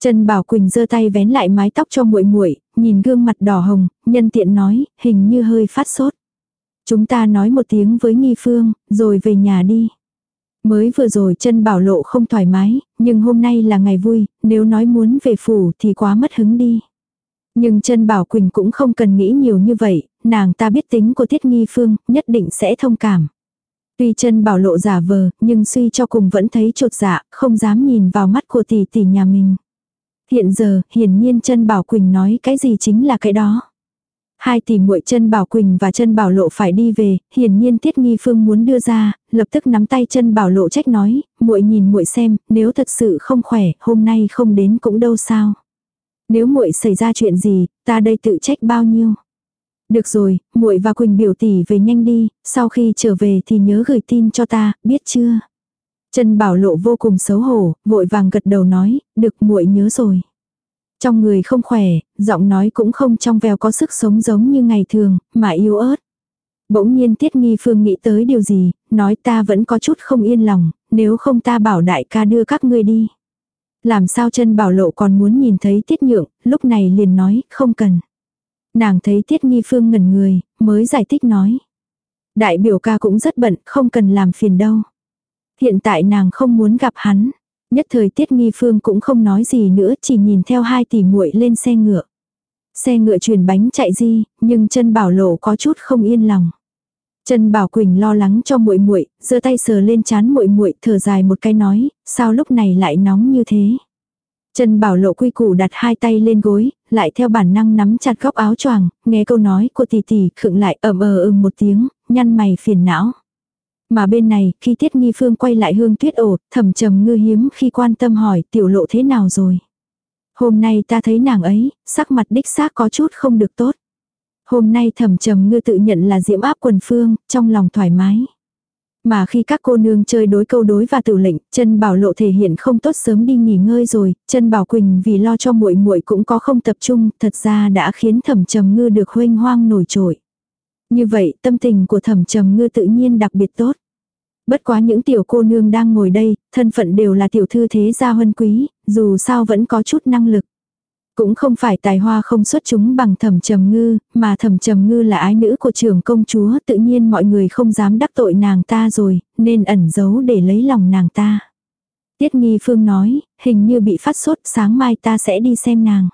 Trần Bảo Quỳnh giơ tay vén lại mái tóc cho muội muội, nhìn gương mặt đỏ hồng, nhân tiện nói, hình như hơi phát sốt. Chúng ta nói một tiếng với nghi phương, rồi về nhà đi. Mới vừa rồi chân bảo lộ không thoải mái, nhưng hôm nay là ngày vui, nếu nói muốn về phủ thì quá mất hứng đi. Nhưng chân bảo Quỳnh cũng không cần nghĩ nhiều như vậy, nàng ta biết tính của Tiết Nghi Phương, nhất định sẽ thông cảm. Tuy chân bảo lộ giả vờ, nhưng suy cho cùng vẫn thấy trột dạ, không dám nhìn vào mắt của tỷ tỷ nhà mình. Hiện giờ, hiển nhiên chân bảo Quỳnh nói cái gì chính là cái đó. Hai tỷ muội chân bảo Quỳnh và chân bảo lộ phải đi về, hiển nhiên Tiết Nghi Phương muốn đưa ra, lập tức nắm tay chân bảo lộ trách nói, muội nhìn muội xem, nếu thật sự không khỏe, hôm nay không đến cũng đâu sao. Nếu muội xảy ra chuyện gì, ta đây tự trách bao nhiêu. Được rồi, muội và Quỳnh biểu tỷ về nhanh đi, sau khi trở về thì nhớ gửi tin cho ta, biết chưa? Trần Bảo Lộ vô cùng xấu hổ, vội vàng gật đầu nói, được muội nhớ rồi. Trong người không khỏe, giọng nói cũng không trong veo có sức sống giống như ngày thường, mà yếu ớt. Bỗng nhiên Tiết Nghi Phương nghĩ tới điều gì, nói ta vẫn có chút không yên lòng, nếu không ta bảo đại ca đưa các ngươi đi. Làm sao chân bảo lộ còn muốn nhìn thấy Tiết Nhượng, lúc này liền nói, không cần. Nàng thấy Tiết Nghi Phương ngẩn người, mới giải thích nói. Đại biểu ca cũng rất bận, không cần làm phiền đâu. Hiện tại nàng không muốn gặp hắn. Nhất thời Tiết Nghi Phương cũng không nói gì nữa, chỉ nhìn theo hai tỷ muội lên xe ngựa. Xe ngựa chuyển bánh chạy di, nhưng chân Bảo Lộ có chút không yên lòng. Trần Bảo Quỳnh lo lắng cho muội muội, giơ tay sờ lên chán muội muội, thở dài một cái nói, sao lúc này lại nóng như thế? Trần Bảo Lộ quy củ đặt hai tay lên gối, lại theo bản năng nắm chặt góc áo choàng, nghe câu nói của tỷ tỷ, khựng lại ầm ờ ừm một tiếng, nhăn mày phiền não. Mà bên này, khi Tiết Nghi Phương quay lại hương tuyết ổ, thầm trầm ngư hiếm khi quan tâm hỏi tiểu lộ thế nào rồi. Hôm nay ta thấy nàng ấy, sắc mặt đích xác có chút không được tốt. Hôm nay thầm trầm ngư tự nhận là diễm áp quần phương, trong lòng thoải mái. Mà khi các cô nương chơi đối câu đối và tử lệnh, chân bảo lộ thể hiện không tốt sớm đi nghỉ ngơi rồi, chân bảo quỳnh vì lo cho muội muội cũng có không tập trung, thật ra đã khiến thẩm trầm ngư được huênh hoang nổi trội. Như vậy tâm tình của thẩm trầm ngư tự nhiên đặc biệt tốt. Bất quá những tiểu cô nương đang ngồi đây, thân phận đều là tiểu thư thế gia huân quý, dù sao vẫn có chút năng lực. Cũng không phải tài hoa không xuất chúng bằng thẩm trầm ngư, mà thẩm trầm ngư là ái nữ của trưởng công chúa, tự nhiên mọi người không dám đắc tội nàng ta rồi, nên ẩn giấu để lấy lòng nàng ta. Tiết nghi phương nói, hình như bị phát sốt, sáng mai ta sẽ đi xem nàng.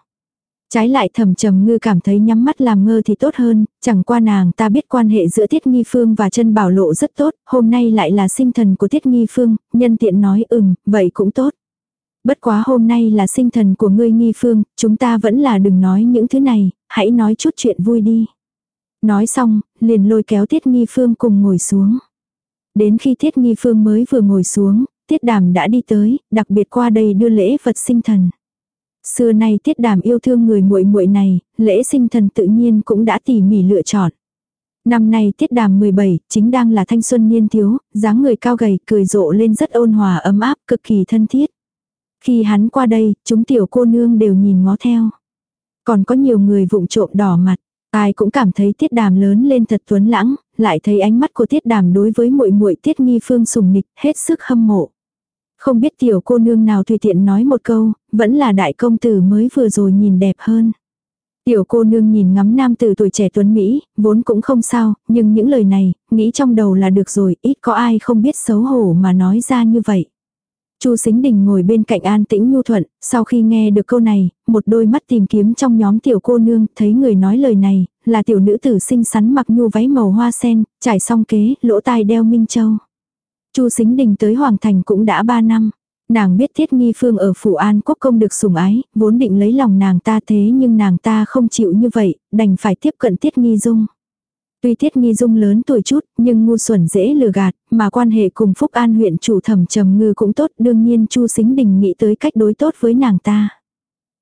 Trái lại thầm trầm ngư cảm thấy nhắm mắt làm ngơ thì tốt hơn, chẳng qua nàng ta biết quan hệ giữa Tiết Nghi Phương và chân bảo lộ rất tốt, hôm nay lại là sinh thần của Tiết Nghi Phương, nhân tiện nói ừm, vậy cũng tốt. Bất quá hôm nay là sinh thần của ngươi Nghi Phương, chúng ta vẫn là đừng nói những thứ này, hãy nói chút chuyện vui đi. Nói xong, liền lôi kéo Tiết Nghi Phương cùng ngồi xuống. Đến khi Tiết Nghi Phương mới vừa ngồi xuống, Tiết Đàm đã đi tới, đặc biệt qua đây đưa lễ vật sinh thần. Xưa nay tiết đàm yêu thương người muội muội này, lễ sinh thần tự nhiên cũng đã tỉ mỉ lựa chọn. Năm nay tiết đàm 17, chính đang là thanh xuân niên thiếu, dáng người cao gầy, cười rộ lên rất ôn hòa ấm áp, cực kỳ thân thiết. Khi hắn qua đây, chúng tiểu cô nương đều nhìn ngó theo. Còn có nhiều người vụng trộm đỏ mặt, ai cũng cảm thấy tiết đàm lớn lên thật tuấn lãng, lại thấy ánh mắt của tiết đàm đối với muội muội tiết nghi phương sùng nịch, hết sức hâm mộ. Không biết tiểu cô nương nào tùy tiện nói một câu, vẫn là đại công tử mới vừa rồi nhìn đẹp hơn. Tiểu cô nương nhìn ngắm nam tử tuổi trẻ tuấn Mỹ, vốn cũng không sao, nhưng những lời này, nghĩ trong đầu là được rồi, ít có ai không biết xấu hổ mà nói ra như vậy. Chu Sính Đình ngồi bên cạnh an tĩnh nhu thuận, sau khi nghe được câu này, một đôi mắt tìm kiếm trong nhóm tiểu cô nương, thấy người nói lời này, là tiểu nữ tử xinh xắn mặc nhu váy màu hoa sen, trải song kế, lỗ tai đeo minh châu. Chu Sính Đình tới Hoàng Thành cũng đã 3 năm. Nàng biết Thiết Nghi Phương ở Phủ An Quốc công được sủng ái, vốn định lấy lòng nàng ta thế nhưng nàng ta không chịu như vậy, đành phải tiếp cận Thiết Nghi Dung. Tuy Thiết Nghi Dung lớn tuổi chút, nhưng ngu xuẩn dễ lừa gạt, mà quan hệ cùng Phúc An huyện chủ thẩm trầm ngư cũng tốt, đương nhiên Chu Sính Đình nghĩ tới cách đối tốt với nàng ta.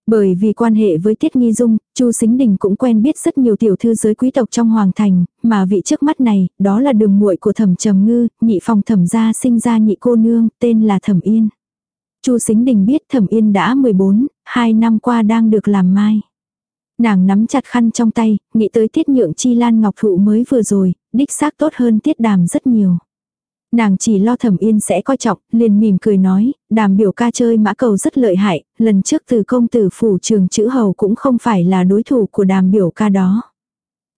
Bởi vì quan hệ với Tiết Nghi Dung, Chu Sính Đình cũng quen biết rất nhiều tiểu thư giới quý tộc trong hoàng thành, mà vị trước mắt này, đó là đường muội của Thẩm Trầm Ngư, nhị phòng Thẩm gia sinh ra nhị cô nương, tên là Thẩm Yên. Chu Sính Đình biết Thẩm Yên đã 14, hai năm qua đang được làm mai. Nàng nắm chặt khăn trong tay, nghĩ tới tiết nhượng chi lan ngọc thụ mới vừa rồi, đích xác tốt hơn tiết đàm rất nhiều. Nàng chỉ lo thẩm yên sẽ coi trọng, liền mỉm cười nói, đàm biểu ca chơi mã cầu rất lợi hại, lần trước từ công tử phủ trường chữ hầu cũng không phải là đối thủ của đàm biểu ca đó.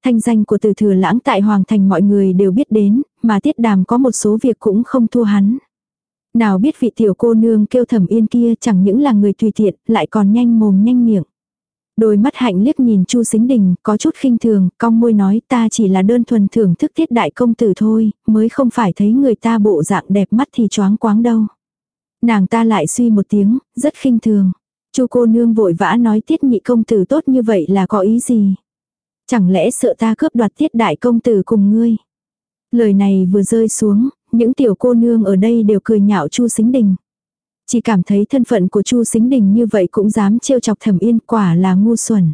Thanh danh của từ thừa lãng tại Hoàng Thành mọi người đều biết đến, mà tiết đàm có một số việc cũng không thua hắn. Nào biết vị tiểu cô nương kêu thẩm yên kia chẳng những là người tùy tiện, lại còn nhanh mồm nhanh miệng. Đôi mắt hạnh liếc nhìn Chu Sính Đình, có chút khinh thường, cong môi nói ta chỉ là đơn thuần thưởng thức tiết đại công tử thôi, mới không phải thấy người ta bộ dạng đẹp mắt thì choáng quáng đâu. Nàng ta lại suy một tiếng, rất khinh thường. Chu cô nương vội vã nói tiết nhị công tử tốt như vậy là có ý gì? Chẳng lẽ sợ ta cướp đoạt tiết đại công tử cùng ngươi? Lời này vừa rơi xuống, những tiểu cô nương ở đây đều cười nhạo Chu Sính Đình. Chỉ cảm thấy thân phận của Chu Sính Đình như vậy cũng dám trêu chọc Thẩm Yên, quả là ngu xuẩn.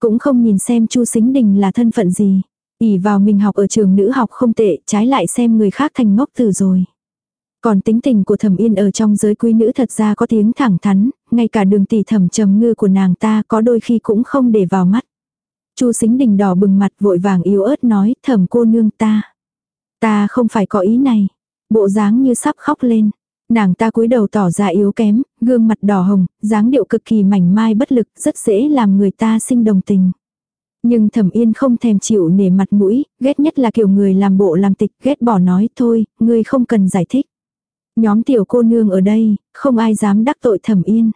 Cũng không nhìn xem Chu Sính Đình là thân phận gì, ỉ vào mình học ở trường nữ học không tệ, trái lại xem người khác thành ngốc tử rồi. Còn tính tình của Thẩm Yên ở trong giới quý nữ thật ra có tiếng thẳng thắn, ngay cả đường tỷ thẩm trầm ngư của nàng ta có đôi khi cũng không để vào mắt. Chu Sính Đình đỏ bừng mặt vội vàng yếu ớt nói, "Thẩm cô nương ta, ta không phải có ý này." Bộ dáng như sắp khóc lên. Nàng ta cúi đầu tỏ ra yếu kém, gương mặt đỏ hồng, dáng điệu cực kỳ mảnh mai bất lực, rất dễ làm người ta sinh đồng tình. Nhưng thẩm yên không thèm chịu nể mặt mũi, ghét nhất là kiểu người làm bộ làm tịch, ghét bỏ nói thôi, ngươi không cần giải thích. Nhóm tiểu cô nương ở đây, không ai dám đắc tội thẩm yên.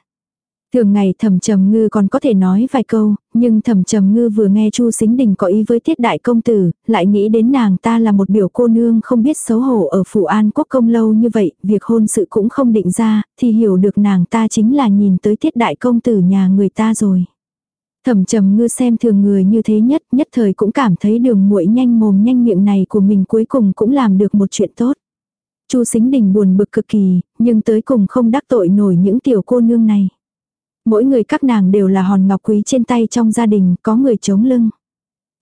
Thường ngày thẩm trầm ngư còn có thể nói vài câu, nhưng thẩm trầm ngư vừa nghe chu xính đình có ý với tiết đại công tử, lại nghĩ đến nàng ta là một biểu cô nương không biết xấu hổ ở phủ an quốc công lâu như vậy, việc hôn sự cũng không định ra, thì hiểu được nàng ta chính là nhìn tới tiết đại công tử nhà người ta rồi. Thẩm trầm ngư xem thường người như thế nhất, nhất thời cũng cảm thấy đường muội nhanh mồm nhanh miệng này của mình cuối cùng cũng làm được một chuyện tốt. Chu Sính Đình buồn bực cực kỳ, nhưng tới cùng không đắc tội nổi những tiểu cô nương này. Mỗi người các nàng đều là hòn ngọc quý trên tay trong gia đình, có người chống lưng.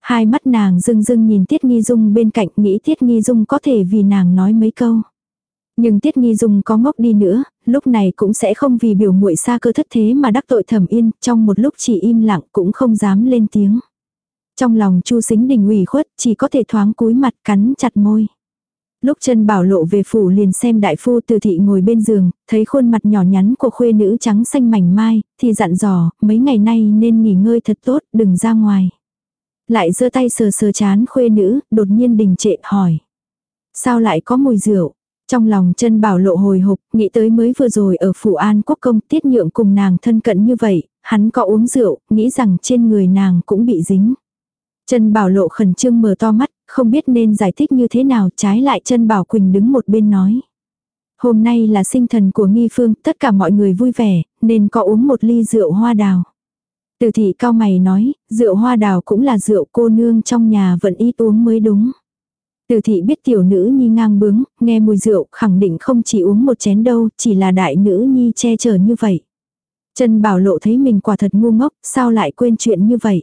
Hai mắt nàng rưng rưng nhìn Tiết Nghi Dung bên cạnh nghĩ Tiết Nghi Dung có thể vì nàng nói mấy câu. Nhưng Tiết Nghi Dung có ngốc đi nữa, lúc này cũng sẽ không vì biểu muội xa cơ thất thế mà đắc tội thẩm yên, trong một lúc chỉ im lặng cũng không dám lên tiếng. Trong lòng Chu Sính Đình ủy khuất, chỉ có thể thoáng cúi mặt cắn chặt môi. Lúc chân bảo lộ về phủ liền xem đại phu từ thị ngồi bên giường, thấy khuôn mặt nhỏ nhắn của khuê nữ trắng xanh mảnh mai, thì dặn dò, mấy ngày nay nên nghỉ ngơi thật tốt, đừng ra ngoài. Lại giơ tay sờ sờ chán khuê nữ, đột nhiên đình trệ hỏi. Sao lại có mùi rượu? Trong lòng chân bảo lộ hồi hộp, nghĩ tới mới vừa rồi ở phủ an quốc công tiết nhượng cùng nàng thân cận như vậy, hắn có uống rượu, nghĩ rằng trên người nàng cũng bị dính. Chân bảo lộ khẩn trương mở to mắt, không biết nên giải thích như thế nào trái lại chân bảo Quỳnh đứng một bên nói. Hôm nay là sinh thần của nghi phương, tất cả mọi người vui vẻ, nên có uống một ly rượu hoa đào. Từ thị cao mày nói, rượu hoa đào cũng là rượu cô nương trong nhà vẫn ít uống mới đúng. Từ thị biết tiểu nữ nhi ngang bướng, nghe mùi rượu khẳng định không chỉ uống một chén đâu, chỉ là đại nữ nhi che chở như vậy. Trần Bảo Lộ thấy mình quả thật ngu ngốc, sao lại quên chuyện như vậy.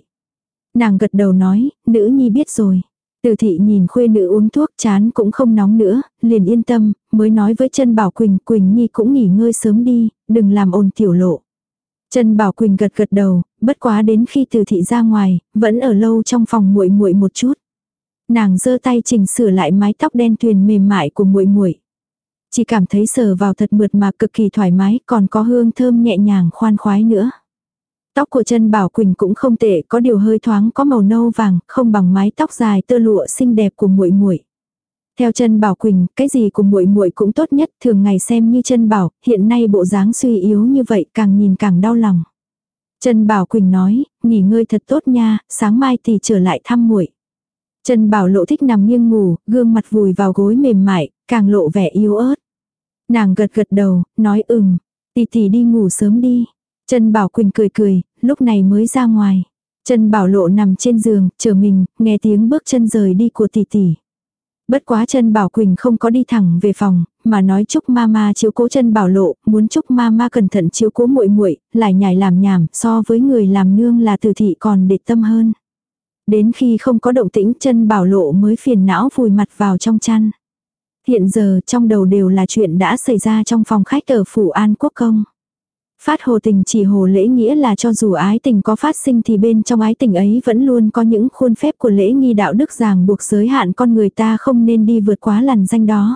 Nàng gật đầu nói, nữ nhi biết rồi. Từ thị nhìn khuê nữ uống thuốc chán cũng không nóng nữa, liền yên tâm, mới nói với chân Bảo Quỳnh, Quỳnh Nhi cũng nghỉ ngơi sớm đi, đừng làm ồn tiểu lộ. Chân Bảo Quỳnh gật gật đầu, bất quá đến khi từ thị ra ngoài, vẫn ở lâu trong phòng muội muội một chút. Nàng giơ tay chỉnh sửa lại mái tóc đen tuyền mềm mại của muội muội. Chỉ cảm thấy sờ vào thật mượt mà cực kỳ thoải mái, còn có hương thơm nhẹ nhàng khoan khoái nữa. Tóc của chân Bảo Quỳnh cũng không tệ, có điều hơi thoáng có màu nâu vàng, không bằng mái tóc dài tơ lụa xinh đẹp của muội muội. Theo chân Bảo Quỳnh, cái gì của muội muội cũng tốt nhất, thường ngày xem như chân Bảo, hiện nay bộ dáng suy yếu như vậy càng nhìn càng đau lòng. Trần Bảo Quỳnh nói, nghỉ ngơi thật tốt nha, sáng mai thì trở lại thăm muội. Trần Bảo Lộ thích nằm nghiêng ngủ, gương mặt vùi vào gối mềm mại, càng lộ vẻ yếu ớt. Nàng gật gật đầu, nói ừm, tỷ tỷ đi ngủ sớm đi. Trần Bảo Quỳnh cười cười, lúc này mới ra ngoài. Trần Bảo Lộ nằm trên giường, chờ mình, nghe tiếng bước chân rời đi của tỷ tỷ. Bất quá Trần Bảo Quỳnh không có đi thẳng về phòng, mà nói chúc mama chiếu cố Trần Bảo Lộ, muốn chúc mama cẩn thận chiếu cố muội muội, lại nhảy làm nhảm, so với người làm nương là từ thị còn để tâm hơn. Đến khi không có động tĩnh Trần Bảo Lộ mới phiền não vùi mặt vào trong chăn. Hiện giờ trong đầu đều là chuyện đã xảy ra trong phòng khách ở Phủ An Quốc Công. Phát hồ tình chỉ hồ lễ nghĩa là cho dù ái tình có phát sinh thì bên trong ái tình ấy vẫn luôn có những khuôn phép của lễ nghi đạo đức ràng buộc giới hạn con người ta không nên đi vượt quá làn danh đó.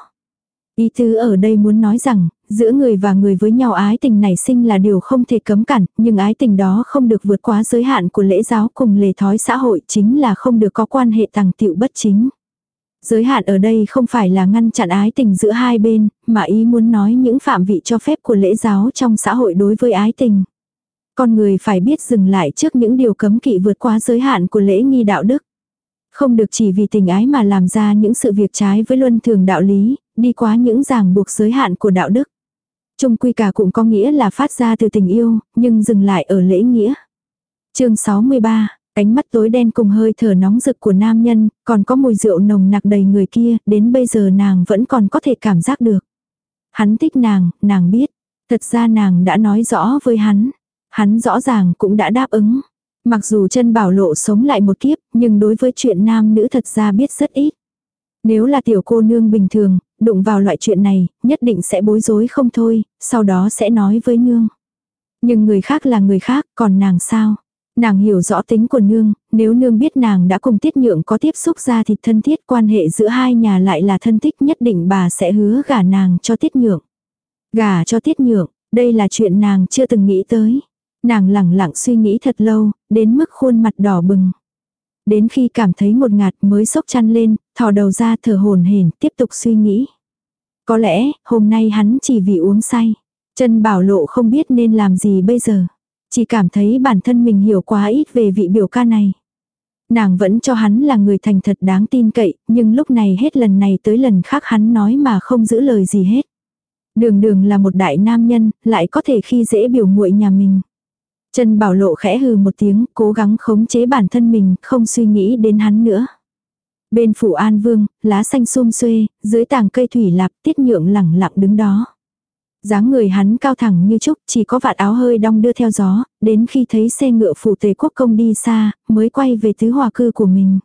Ý tứ ở đây muốn nói rằng, giữa người và người với nhau ái tình này sinh là điều không thể cấm cản, nhưng ái tình đó không được vượt quá giới hạn của lễ giáo cùng lề thói xã hội chính là không được có quan hệ tàng tiệu bất chính. Giới hạn ở đây không phải là ngăn chặn ái tình giữa hai bên, mà ý muốn nói những phạm vị cho phép của lễ giáo trong xã hội đối với ái tình. Con người phải biết dừng lại trước những điều cấm kỵ vượt qua giới hạn của lễ nghi đạo đức. Không được chỉ vì tình ái mà làm ra những sự việc trái với luân thường đạo lý, đi quá những ràng buộc giới hạn của đạo đức. Trung quy cả cũng có nghĩa là phát ra từ tình yêu, nhưng dừng lại ở lễ nghĩa. chương 63 Ánh mắt tối đen cùng hơi thở nóng rực của nam nhân, còn có mùi rượu nồng nặc đầy người kia, đến bây giờ nàng vẫn còn có thể cảm giác được. Hắn thích nàng, nàng biết. Thật ra nàng đã nói rõ với hắn. Hắn rõ ràng cũng đã đáp ứng. Mặc dù chân bảo lộ sống lại một kiếp, nhưng đối với chuyện nam nữ thật ra biết rất ít. Nếu là tiểu cô nương bình thường, đụng vào loại chuyện này, nhất định sẽ bối rối không thôi, sau đó sẽ nói với nương. Nhưng người khác là người khác, còn nàng sao? Nàng hiểu rõ tính của nương, nếu nương biết nàng đã cùng tiết nhượng có tiếp xúc ra thì thân thiết quan hệ giữa hai nhà lại là thân thích nhất định bà sẽ hứa gả nàng cho tiết nhượng. Gả cho tiết nhượng, đây là chuyện nàng chưa từng nghĩ tới. Nàng lẳng lặng suy nghĩ thật lâu, đến mức khuôn mặt đỏ bừng. Đến khi cảm thấy một ngạt mới sốc chăn lên, thò đầu ra thở hồn hển tiếp tục suy nghĩ. Có lẽ, hôm nay hắn chỉ vì uống say. Chân bảo lộ không biết nên làm gì bây giờ. Chỉ cảm thấy bản thân mình hiểu quá ít về vị biểu ca này. Nàng vẫn cho hắn là người thành thật đáng tin cậy, nhưng lúc này hết lần này tới lần khác hắn nói mà không giữ lời gì hết. Đường đường là một đại nam nhân, lại có thể khi dễ biểu muội nhà mình. Trần Bảo Lộ khẽ hừ một tiếng, cố gắng khống chế bản thân mình, không suy nghĩ đến hắn nữa. Bên phủ An Vương, lá xanh xum xuê, dưới tàng cây thủy lạp, tiết nhượng lẳng lặng đứng đó dáng người hắn cao thẳng như trúc, chỉ có vạt áo hơi đong đưa theo gió, đến khi thấy xe ngựa phủ tề quốc công đi xa, mới quay về tứ hòa cư của mình.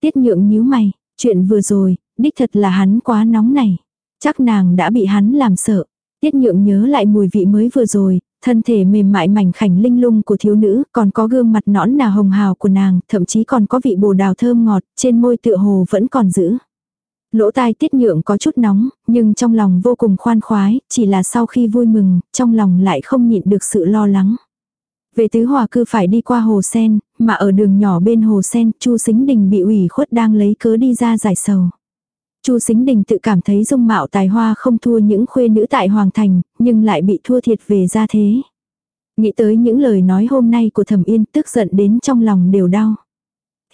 Tiết nhượng nhíu mày, chuyện vừa rồi, đích thật là hắn quá nóng này. Chắc nàng đã bị hắn làm sợ. Tiết nhượng nhớ lại mùi vị mới vừa rồi, thân thể mềm mại mảnh khảnh linh lung của thiếu nữ, còn có gương mặt nõn nà hồng hào của nàng, thậm chí còn có vị bồ đào thơm ngọt, trên môi tựa hồ vẫn còn giữ. Lỗ tai tiết nhượng có chút nóng, nhưng trong lòng vô cùng khoan khoái, chỉ là sau khi vui mừng, trong lòng lại không nhịn được sự lo lắng. Về tứ hòa cư phải đi qua hồ sen, mà ở đường nhỏ bên hồ sen, Chu xính Đình bị ủy khuất đang lấy cớ đi ra giải sầu. Chu Sính Đình tự cảm thấy dung mạo tài hoa không thua những khuê nữ tại Hoàng Thành, nhưng lại bị thua thiệt về gia thế. Nghĩ tới những lời nói hôm nay của Thẩm Yên tức giận đến trong lòng đều đau.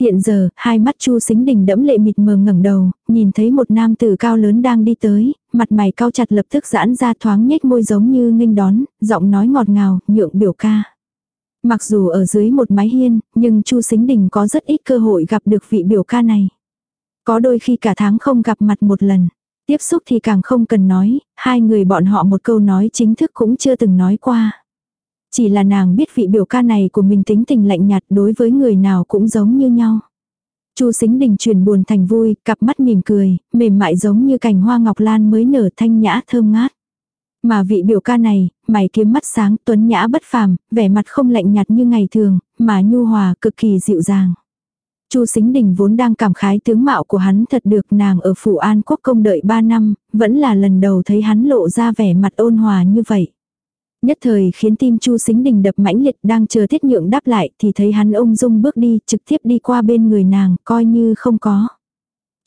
Hiện giờ, hai mắt Chu Sính Đình đẫm lệ mịt mờ ngẩng đầu, nhìn thấy một nam tử cao lớn đang đi tới, mặt mày cao chặt lập tức giãn ra thoáng nhếch môi giống như nghênh đón, giọng nói ngọt ngào, nhượng biểu ca. Mặc dù ở dưới một mái hiên, nhưng Chu Sính Đình có rất ít cơ hội gặp được vị biểu ca này. Có đôi khi cả tháng không gặp mặt một lần. Tiếp xúc thì càng không cần nói, hai người bọn họ một câu nói chính thức cũng chưa từng nói qua. Chỉ là nàng biết vị biểu ca này của mình tính tình lạnh nhạt đối với người nào cũng giống như nhau. Chu Sính Đình chuyển buồn thành vui, cặp mắt mỉm cười, mềm mại giống như cành hoa ngọc lan mới nở thanh nhã thơm ngát. Mà vị biểu ca này, mày kiếm mắt sáng, tuấn nhã bất phàm, vẻ mặt không lạnh nhạt như ngày thường, mà nhu hòa cực kỳ dịu dàng. Chu Sính Đình vốn đang cảm khái tướng mạo của hắn thật được nàng ở phủ An Quốc công đợi 3 năm, vẫn là lần đầu thấy hắn lộ ra vẻ mặt ôn hòa như vậy. Nhất thời khiến tim Chu xính Đình đập mãnh liệt đang chờ Tiết Nhượng đáp lại thì thấy hắn ông dung bước đi trực tiếp đi qua bên người nàng coi như không có.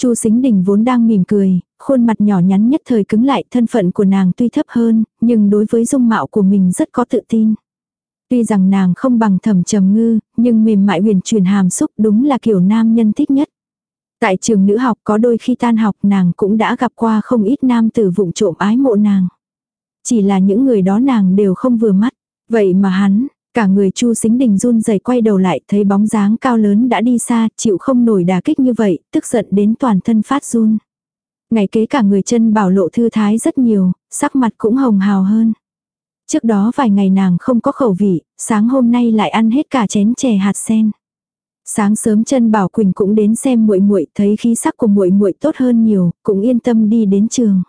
Chu xính Đình vốn đang mỉm cười, khuôn mặt nhỏ nhắn nhất thời cứng lại, thân phận của nàng tuy thấp hơn, nhưng đối với dung mạo của mình rất có tự tin. Tuy rằng nàng không bằng thẩm trầm ngư, nhưng mềm mại huyền truyền hàm xúc đúng là kiểu nam nhân thích nhất. Tại trường nữ học có đôi khi tan học nàng cũng đã gặp qua không ít nam tử vụng trộm ái mộ nàng. Chỉ là những người đó nàng đều không vừa mắt. Vậy mà hắn, cả người chu xính đình run rẩy quay đầu lại thấy bóng dáng cao lớn đã đi xa, chịu không nổi đả kích như vậy, tức giận đến toàn thân phát run. Ngày kế cả người chân bảo lộ thư thái rất nhiều, sắc mặt cũng hồng hào hơn. Trước đó vài ngày nàng không có khẩu vị, sáng hôm nay lại ăn hết cả chén chè hạt sen. Sáng sớm chân Bảo Quỳnh cũng đến xem muội muội, thấy khí sắc của muội muội tốt hơn nhiều, cũng yên tâm đi đến trường.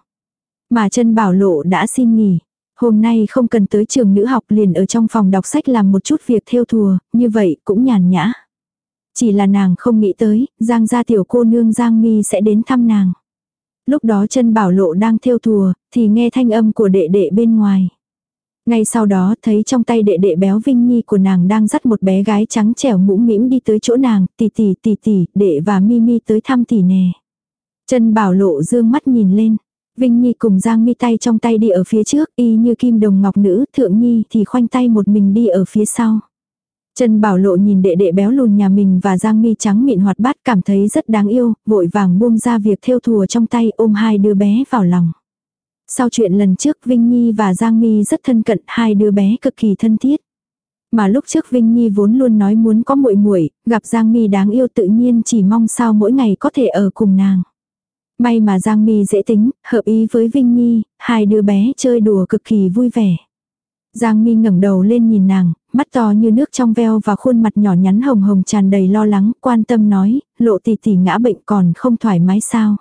Mà chân Bảo Lộ đã xin nghỉ. Hôm nay không cần tới trường nữ học liền ở trong phòng đọc sách làm một chút việc theo thùa, như vậy cũng nhàn nhã. Chỉ là nàng không nghĩ tới, Giang gia tiểu cô nương Giang Mi sẽ đến thăm nàng. Lúc đó chân Bảo Lộ đang theo thùa, thì nghe thanh âm của đệ đệ bên ngoài. Ngay sau đó thấy trong tay đệ đệ béo Vinh Nhi của nàng đang dắt một bé gái trắng trẻo mũm mĩm đi tới chỗ nàng, tỷ tỷ tỷ tỷ, đệ và Mimi tới thăm tỷ nè. Chân bảo lộ dương mắt nhìn lên. Vinh Nhi cùng Giang mi tay trong tay đi ở phía trước, y như kim đồng ngọc nữ, thượng Nhi thì khoanh tay một mình đi ở phía sau. Trần Bảo Lộ nhìn đệ đệ béo lùn nhà mình và Giang Mi trắng mịn hoạt bát cảm thấy rất đáng yêu, vội vàng buông ra việc theo thùa trong tay ôm hai đứa bé vào lòng. Sau chuyện lần trước Vinh Nhi và Giang Mi rất thân cận, hai đứa bé cực kỳ thân thiết. Mà lúc trước Vinh Nhi vốn luôn nói muốn có muội muội, gặp Giang Mi đáng yêu tự nhiên chỉ mong sao mỗi ngày có thể ở cùng nàng. May mà Giang Mi dễ tính, hợp ý với Vinh Nhi, hai đứa bé chơi đùa cực kỳ vui vẻ. Giang Mi ngẩng đầu lên nhìn nàng, mắt to như nước trong veo và khuôn mặt nhỏ nhắn hồng hồng tràn đầy lo lắng, quan tâm nói, lộ tỷ tỷ ngã bệnh còn không thoải mái sao.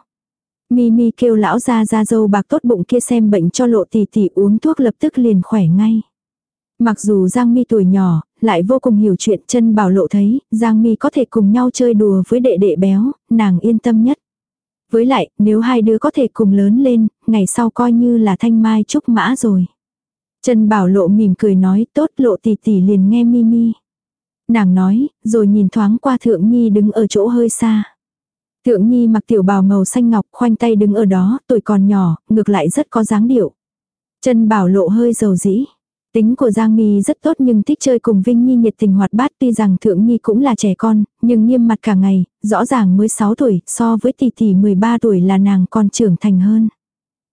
mi mi kêu lão ra ra dâu bạc tốt bụng kia xem bệnh cho lộ tỷ tỷ uống thuốc lập tức liền khỏe ngay. Mặc dù Giang Mi tuổi nhỏ, lại vô cùng hiểu chuyện chân bảo lộ thấy, Giang Mi có thể cùng nhau chơi đùa với đệ đệ béo, nàng yên tâm nhất. Với lại, nếu hai đứa có thể cùng lớn lên, ngày sau coi như là thanh mai trúc mã rồi. Trần Bảo Lộ mỉm cười nói tốt lộ tỷ tỷ liền nghe Mimi. Nàng nói, rồi nhìn thoáng qua Thượng Nhi đứng ở chỗ hơi xa. Thượng Nhi mặc tiểu bào màu xanh ngọc khoanh tay đứng ở đó, tuổi còn nhỏ, ngược lại rất có dáng điệu. Chân bảo lộ hơi dầu dĩ. Tính của Giang Mi rất tốt nhưng thích chơi cùng Vinh Nhi nhiệt tình hoạt bát tuy rằng Thượng Nhi cũng là trẻ con, nhưng nghiêm mặt cả ngày, rõ ràng mới 6 tuổi, so với tỷ tỷ 13 tuổi là nàng còn trưởng thành hơn.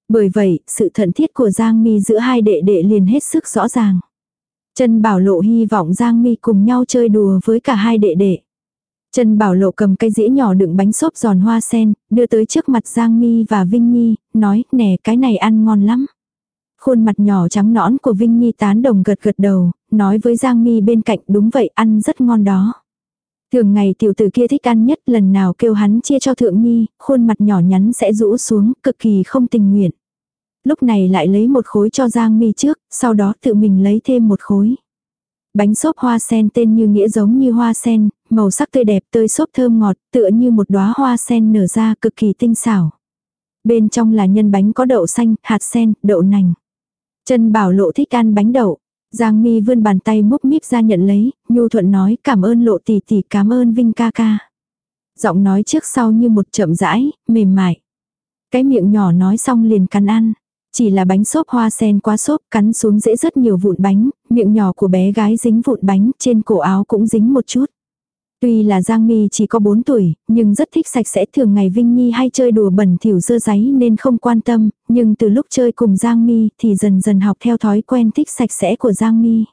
Bởi vậy, sự thận thiết của Giang Mi giữa hai đệ đệ liền hết sức rõ ràng. Trần Bảo Lộ hy vọng Giang Mi cùng nhau chơi đùa với cả hai đệ đệ. Trần Bảo Lộ cầm cái dĩa nhỏ đựng bánh xốp giòn hoa sen, đưa tới trước mặt Giang Mi và Vinh Nhi, nói, nè cái này ăn ngon lắm. Khuôn mặt nhỏ trắng nõn của Vinh Nhi tán đồng gật gật đầu, nói với Giang Mi bên cạnh đúng vậy ăn rất ngon đó. Thường ngày tiểu tử kia thích ăn nhất lần nào kêu hắn chia cho Thượng Nhi, khuôn mặt nhỏ nhắn sẽ rũ xuống, cực kỳ không tình nguyện. Lúc này lại lấy một khối cho Giang Mi trước, sau đó tự mình lấy thêm một khối. Bánh xốp hoa sen tên như nghĩa giống như hoa sen, màu sắc tươi đẹp tươi xốp thơm ngọt, tựa như một đóa hoa sen nở ra cực kỳ tinh xảo. Bên trong là nhân bánh có đậu xanh, hạt sen, đậu nành. Trần Bảo Lộ thích ăn bánh đậu. Giang Mi vươn bàn tay múc míp ra nhận lấy, nhu thuận nói cảm ơn Lộ tỷ tỷ cảm ơn Vinh ca ca. Giọng nói trước sau như một chậm rãi, mềm mại. Cái miệng nhỏ nói xong liền cắn ăn. Chỉ là bánh xốp hoa sen quá xốp cắn xuống dễ rất nhiều vụn bánh, miệng nhỏ của bé gái dính vụn bánh, trên cổ áo cũng dính một chút. Tuy là Giang Mi chỉ có 4 tuổi, nhưng rất thích sạch sẽ thường ngày Vinh Nhi hay chơi đùa bẩn thỉu dơ giấy nên không quan tâm, nhưng từ lúc chơi cùng Giang Mi thì dần dần học theo thói quen thích sạch sẽ của Giang Mi.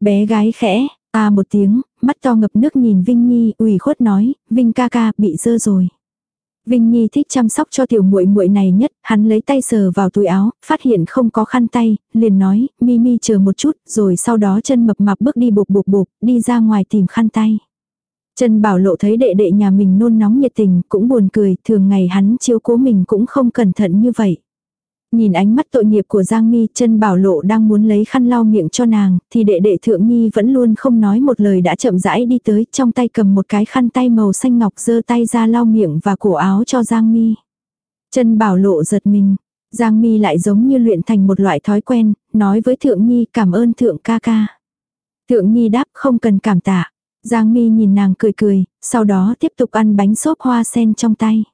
Bé gái khẽ, ta một tiếng, mắt to ngập nước nhìn Vinh Nhi, ủy khuất nói, Vinh ca ca bị dơ rồi. Vinh Nhi thích chăm sóc cho tiểu muội muội này nhất, hắn lấy tay sờ vào túi áo, phát hiện không có khăn tay, liền nói, Mimi chờ một chút, rồi sau đó chân mập mạp bước đi bục bục bục, đi ra ngoài tìm khăn tay. Trần Bảo Lộ thấy đệ đệ nhà mình nôn nóng nhiệt tình, cũng buồn cười, thường ngày hắn chiếu cố mình cũng không cẩn thận như vậy. Nhìn ánh mắt tội nghiệp của Giang Mi, chân bảo lộ đang muốn lấy khăn lau miệng cho nàng, thì đệ đệ thượng nhi vẫn luôn không nói một lời đã chậm rãi đi tới, trong tay cầm một cái khăn tay màu xanh ngọc giơ tay ra lau miệng và cổ áo cho Giang Mi. Chân bảo lộ giật mình, Giang Mi lại giống như luyện thành một loại thói quen, nói với thượng nhi cảm ơn thượng ca ca. Thượng nhi đáp không cần cảm tạ. Giang Mi nhìn nàng cười cười, sau đó tiếp tục ăn bánh xốp hoa sen trong tay.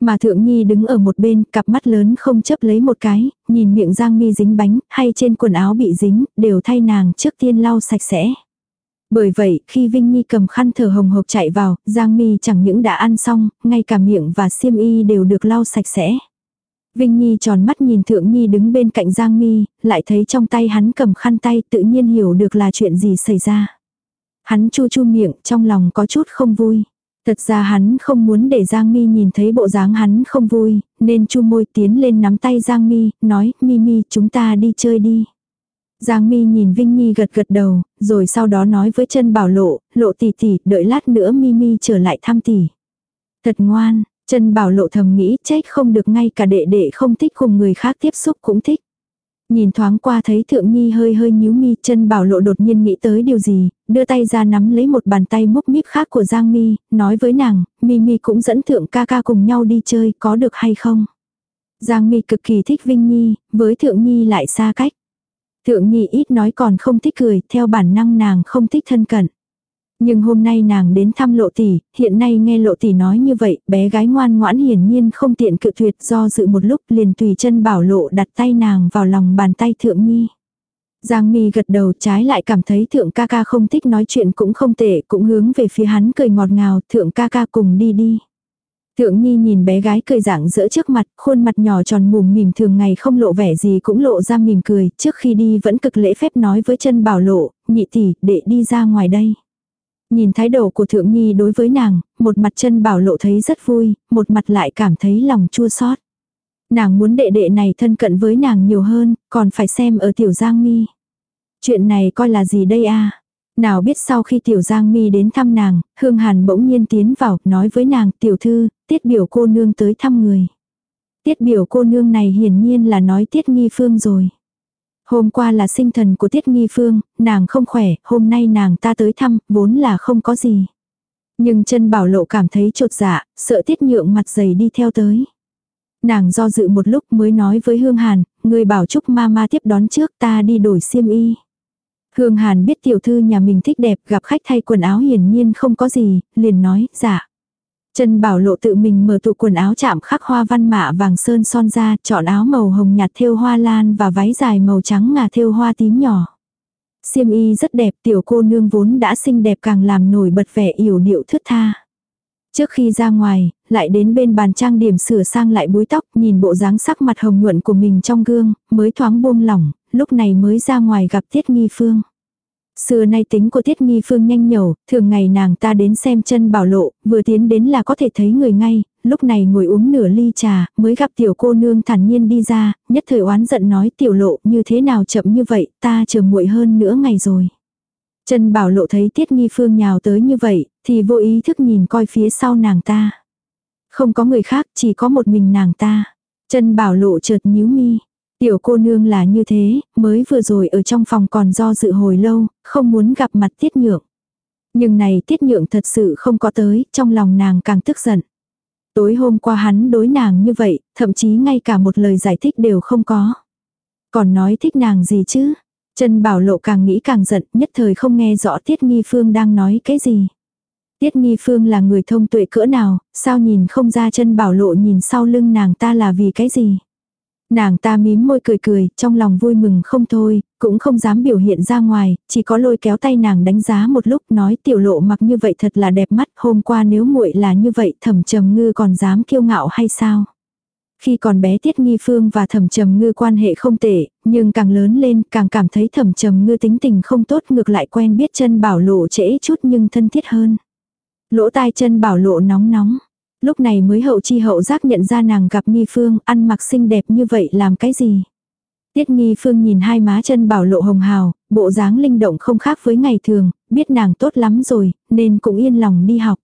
Mà thượng nhi đứng ở một bên, cặp mắt lớn không chấp lấy một cái, nhìn miệng Giang Mi dính bánh, hay trên quần áo bị dính, đều thay nàng trước tiên lau sạch sẽ. Bởi vậy, khi Vinh Nhi cầm khăn thở hồng hộc chạy vào, Giang Mi chẳng những đã ăn xong, ngay cả miệng và xiêm y đều được lau sạch sẽ. Vinh Nhi tròn mắt nhìn Thượng Nhi đứng bên cạnh Giang Mi, lại thấy trong tay hắn cầm khăn tay tự nhiên hiểu được là chuyện gì xảy ra. Hắn chu chu miệng, trong lòng có chút không vui. Thật ra hắn không muốn để Giang Mi nhìn thấy bộ dáng hắn không vui, nên chu môi tiến lên nắm tay Giang Mi, nói, Mi Mi chúng ta đi chơi đi. Giang Mi nhìn Vinh Nhi gật gật đầu, rồi sau đó nói với chân bảo lộ, lộ tỷ tỷ, đợi lát nữa Mi Mi trở lại thăm tỷ. Thật ngoan, chân bảo lộ thầm nghĩ trách không được ngay cả đệ đệ không thích cùng người khác tiếp xúc cũng thích. Nhìn thoáng qua thấy thượng nhi hơi hơi nhíu mi chân bảo lộ đột nhiên nghĩ tới điều gì, đưa tay ra nắm lấy một bàn tay múc míp khác của Giang mi, nói với nàng, mi mi cũng dẫn thượng ca ca cùng nhau đi chơi, có được hay không? Giang mi cực kỳ thích Vinh Nhi, với thượng nhi lại xa cách. Thượng nhi ít nói còn không thích cười, theo bản năng nàng không thích thân cận. Nhưng hôm nay nàng đến thăm lộ tỷ, hiện nay nghe lộ tỷ nói như vậy, bé gái ngoan ngoãn hiển nhiên không tiện cự tuyệt do dự một lúc liền tùy chân bảo lộ đặt tay nàng vào lòng bàn tay thượng nhi. Giang mi gật đầu trái lại cảm thấy thượng ca ca không thích nói chuyện cũng không tệ, cũng hướng về phía hắn cười ngọt ngào, thượng ca ca cùng đi đi. Thượng Nhi nhìn bé gái cười dạng dỡ trước mặt, khuôn mặt nhỏ tròn mùm mỉm thường ngày không lộ vẻ gì cũng lộ ra mỉm cười, trước khi đi vẫn cực lễ phép nói với chân bảo lộ, nhị tỷ, để đi ra ngoài đây. Nhìn thái độ của Thượng Nhi đối với nàng, một mặt chân bảo lộ thấy rất vui, một mặt lại cảm thấy lòng chua xót. Nàng muốn đệ đệ này thân cận với nàng nhiều hơn, còn phải xem ở tiểu giang mi. Chuyện này coi là gì đây a Nào biết sau khi tiểu giang mi đến thăm nàng, Hương Hàn bỗng nhiên tiến vào, nói với nàng, tiểu thư, tiết biểu cô nương tới thăm người. Tiết biểu cô nương này hiển nhiên là nói tiết nghi phương rồi. Hôm qua là sinh thần của Tiết Nghi Phương, nàng không khỏe, hôm nay nàng ta tới thăm, vốn là không có gì. Nhưng chân bảo lộ cảm thấy trột dạ, sợ Tiết Nhượng mặt dày đi theo tới. Nàng do dự một lúc mới nói với Hương Hàn, người bảo chúc ma ma tiếp đón trước ta đi đổi xiêm y. Hương Hàn biết tiểu thư nhà mình thích đẹp gặp khách thay quần áo hiển nhiên không có gì, liền nói, dạ. Trần Bảo Lộ tự mình mở tủ quần áo chạm khắc hoa văn mạ vàng sơn son ra, chọn áo màu hồng nhạt thêu hoa lan và váy dài màu trắng ngà thêu hoa tím nhỏ. Xiêm y rất đẹp, tiểu cô nương vốn đã xinh đẹp càng làm nổi bật vẻ yểu điệu thướt tha. Trước khi ra ngoài, lại đến bên bàn trang điểm sửa sang lại búi tóc, nhìn bộ dáng sắc mặt hồng nhuận của mình trong gương, mới thoáng buông lỏng, lúc này mới ra ngoài gặp Tiết Nghi Phương. Xưa nay tính của Tiết Nghi Phương nhanh nhẩu, thường ngày nàng ta đến xem chân bảo lộ, vừa tiến đến là có thể thấy người ngay, lúc này ngồi uống nửa ly trà, mới gặp tiểu cô nương thản nhiên đi ra, nhất thời oán giận nói tiểu lộ như thế nào chậm như vậy, ta chờ muội hơn nữa ngày rồi. Chân bảo lộ thấy Tiết Nghi Phương nhào tới như vậy, thì vô ý thức nhìn coi phía sau nàng ta. Không có người khác, chỉ có một mình nàng ta. Chân bảo lộ chợt nhíu mi. Tiểu cô nương là như thế, mới vừa rồi ở trong phòng còn do dự hồi lâu, không muốn gặp mặt tiết nhượng. Nhưng này tiết nhượng thật sự không có tới, trong lòng nàng càng tức giận. Tối hôm qua hắn đối nàng như vậy, thậm chí ngay cả một lời giải thích đều không có. Còn nói thích nàng gì chứ? Trần Bảo Lộ càng nghĩ càng giận, nhất thời không nghe rõ Tiết Nghi Phương đang nói cái gì. Tiết Nghi Phương là người thông tuệ cỡ nào, sao nhìn không ra Trần Bảo Lộ nhìn sau lưng nàng ta là vì cái gì. Nàng ta mím môi cười cười, trong lòng vui mừng không thôi, cũng không dám biểu hiện ra ngoài, chỉ có lôi kéo tay nàng đánh giá một lúc nói tiểu lộ mặc như vậy thật là đẹp mắt, hôm qua nếu muội là như vậy thẩm trầm ngư còn dám kiêu ngạo hay sao? Khi còn bé Tiết Nghi Phương và Thẩm Trầm Ngư quan hệ không tệ, nhưng càng lớn lên càng cảm thấy Thẩm Trầm Ngư tính tình không tốt ngược lại quen biết chân bảo lộ trễ chút nhưng thân thiết hơn. Lỗ tai chân bảo lộ nóng nóng. Lúc này mới hậu chi hậu giác nhận ra nàng gặp Nghi Phương, ăn mặc xinh đẹp như vậy làm cái gì. Tiết Nghi Phương nhìn hai má chân bảo lộ hồng hào, bộ dáng linh động không khác với ngày thường, biết nàng tốt lắm rồi, nên cũng yên lòng đi học.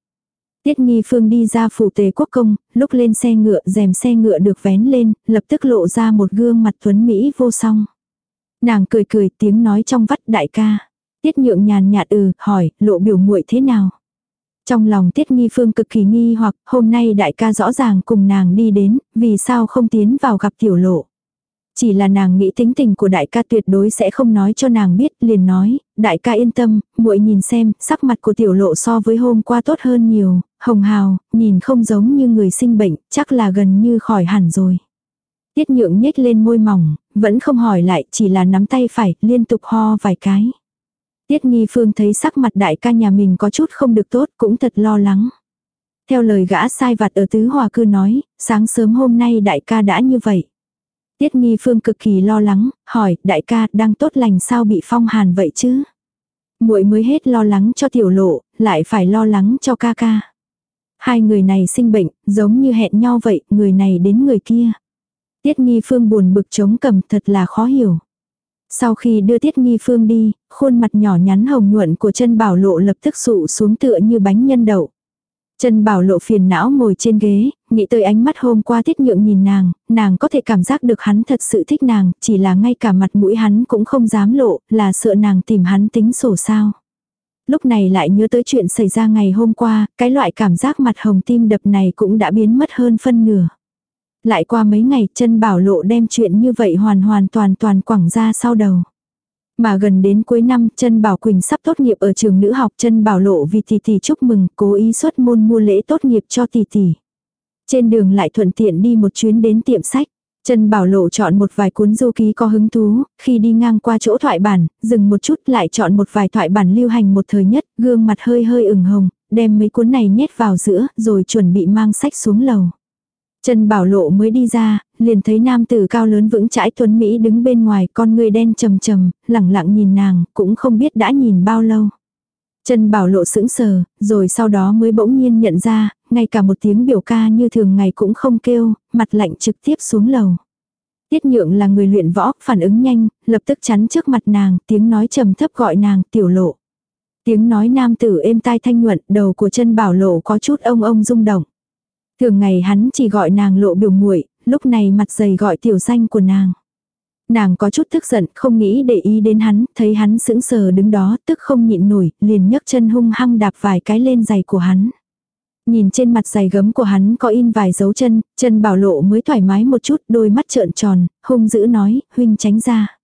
Tiết Nghi Phương đi ra phủ tế quốc công, lúc lên xe ngựa, rèm xe ngựa được vén lên, lập tức lộ ra một gương mặt tuấn Mỹ vô song. Nàng cười cười tiếng nói trong vắt đại ca. Tiết nhượng nhàn nhạt ừ, hỏi, lộ biểu muội thế nào? Trong lòng Tiết Nghi Phương cực kỳ nghi hoặc hôm nay đại ca rõ ràng cùng nàng đi đến, vì sao không tiến vào gặp tiểu lộ. Chỉ là nàng nghĩ tính tình của đại ca tuyệt đối sẽ không nói cho nàng biết, liền nói, đại ca yên tâm, muội nhìn xem, sắc mặt của tiểu lộ so với hôm qua tốt hơn nhiều, hồng hào, nhìn không giống như người sinh bệnh, chắc là gần như khỏi hẳn rồi. Tiết nhượng nhếch lên môi mỏng, vẫn không hỏi lại, chỉ là nắm tay phải, liên tục ho vài cái. Tiết nghi phương thấy sắc mặt đại ca nhà mình có chút không được tốt, cũng thật lo lắng. Theo lời gã sai vặt ở tứ hòa cư nói, sáng sớm hôm nay đại ca đã như vậy. Tiết nghi phương cực kỳ lo lắng, hỏi, đại ca đang tốt lành sao bị phong hàn vậy chứ? muội mới hết lo lắng cho tiểu lộ, lại phải lo lắng cho ca ca. Hai người này sinh bệnh, giống như hẹn nhau vậy, người này đến người kia. Tiết nghi phương buồn bực chống cầm thật là khó hiểu. Sau khi đưa Tiết Nghi Phương đi, khuôn mặt nhỏ nhắn hồng nhuận của chân bảo lộ lập tức sụ xuống tựa như bánh nhân đậu. Chân bảo lộ phiền não ngồi trên ghế, nghĩ tới ánh mắt hôm qua tiết nhượng nhìn nàng, nàng có thể cảm giác được hắn thật sự thích nàng, chỉ là ngay cả mặt mũi hắn cũng không dám lộ, là sợ nàng tìm hắn tính sổ sao. Lúc này lại nhớ tới chuyện xảy ra ngày hôm qua, cái loại cảm giác mặt hồng tim đập này cũng đã biến mất hơn phân nửa. Lại qua mấy ngày chân bảo lộ đem chuyện như vậy hoàn hoàn toàn toàn quẳng ra sau đầu. Mà gần đến cuối năm, chân Bảo Quỳnh sắp tốt nghiệp ở trường nữ học chân Bảo Lộ vì tỷ tỷ chúc mừng, cố ý xuất môn mua lễ tốt nghiệp cho tỷ tỷ. Trên đường lại thuận tiện đi một chuyến đến tiệm sách. Trần Bảo Lộ chọn một vài cuốn du ký có hứng thú, khi đi ngang qua chỗ thoại bản, dừng một chút lại chọn một vài thoại bản lưu hành một thời nhất, gương mặt hơi hơi ửng hồng, đem mấy cuốn này nhét vào giữa, rồi chuẩn bị mang sách xuống lầu. Trần Bảo Lộ mới đi ra, liền thấy nam tử cao lớn vững chãi tuấn Mỹ đứng bên ngoài con người đen trầm trầm, lẳng lặng nhìn nàng, cũng không biết đã nhìn bao lâu. Trần Bảo Lộ sững sờ, rồi sau đó mới bỗng nhiên nhận ra, ngay cả một tiếng biểu ca như thường ngày cũng không kêu, mặt lạnh trực tiếp xuống lầu. Tiết nhượng là người luyện võ, phản ứng nhanh, lập tức chắn trước mặt nàng, tiếng nói trầm thấp gọi nàng, tiểu lộ. Tiếng nói nam tử êm tai thanh nhuận, đầu của chân bảo lộ có chút ông ông rung động. Thường ngày hắn chỉ gọi nàng lộ biểu muội, lúc này mặt dày gọi tiểu danh của nàng. Nàng có chút tức giận, không nghĩ để ý đến hắn, thấy hắn sững sờ đứng đó, tức không nhịn nổi, liền nhấc chân hung hăng đạp vài cái lên giày của hắn. Nhìn trên mặt giày gấm của hắn có in vài dấu chân, chân bảo lộ mới thoải mái một chút, đôi mắt trợn tròn, hung dữ nói, huynh tránh ra.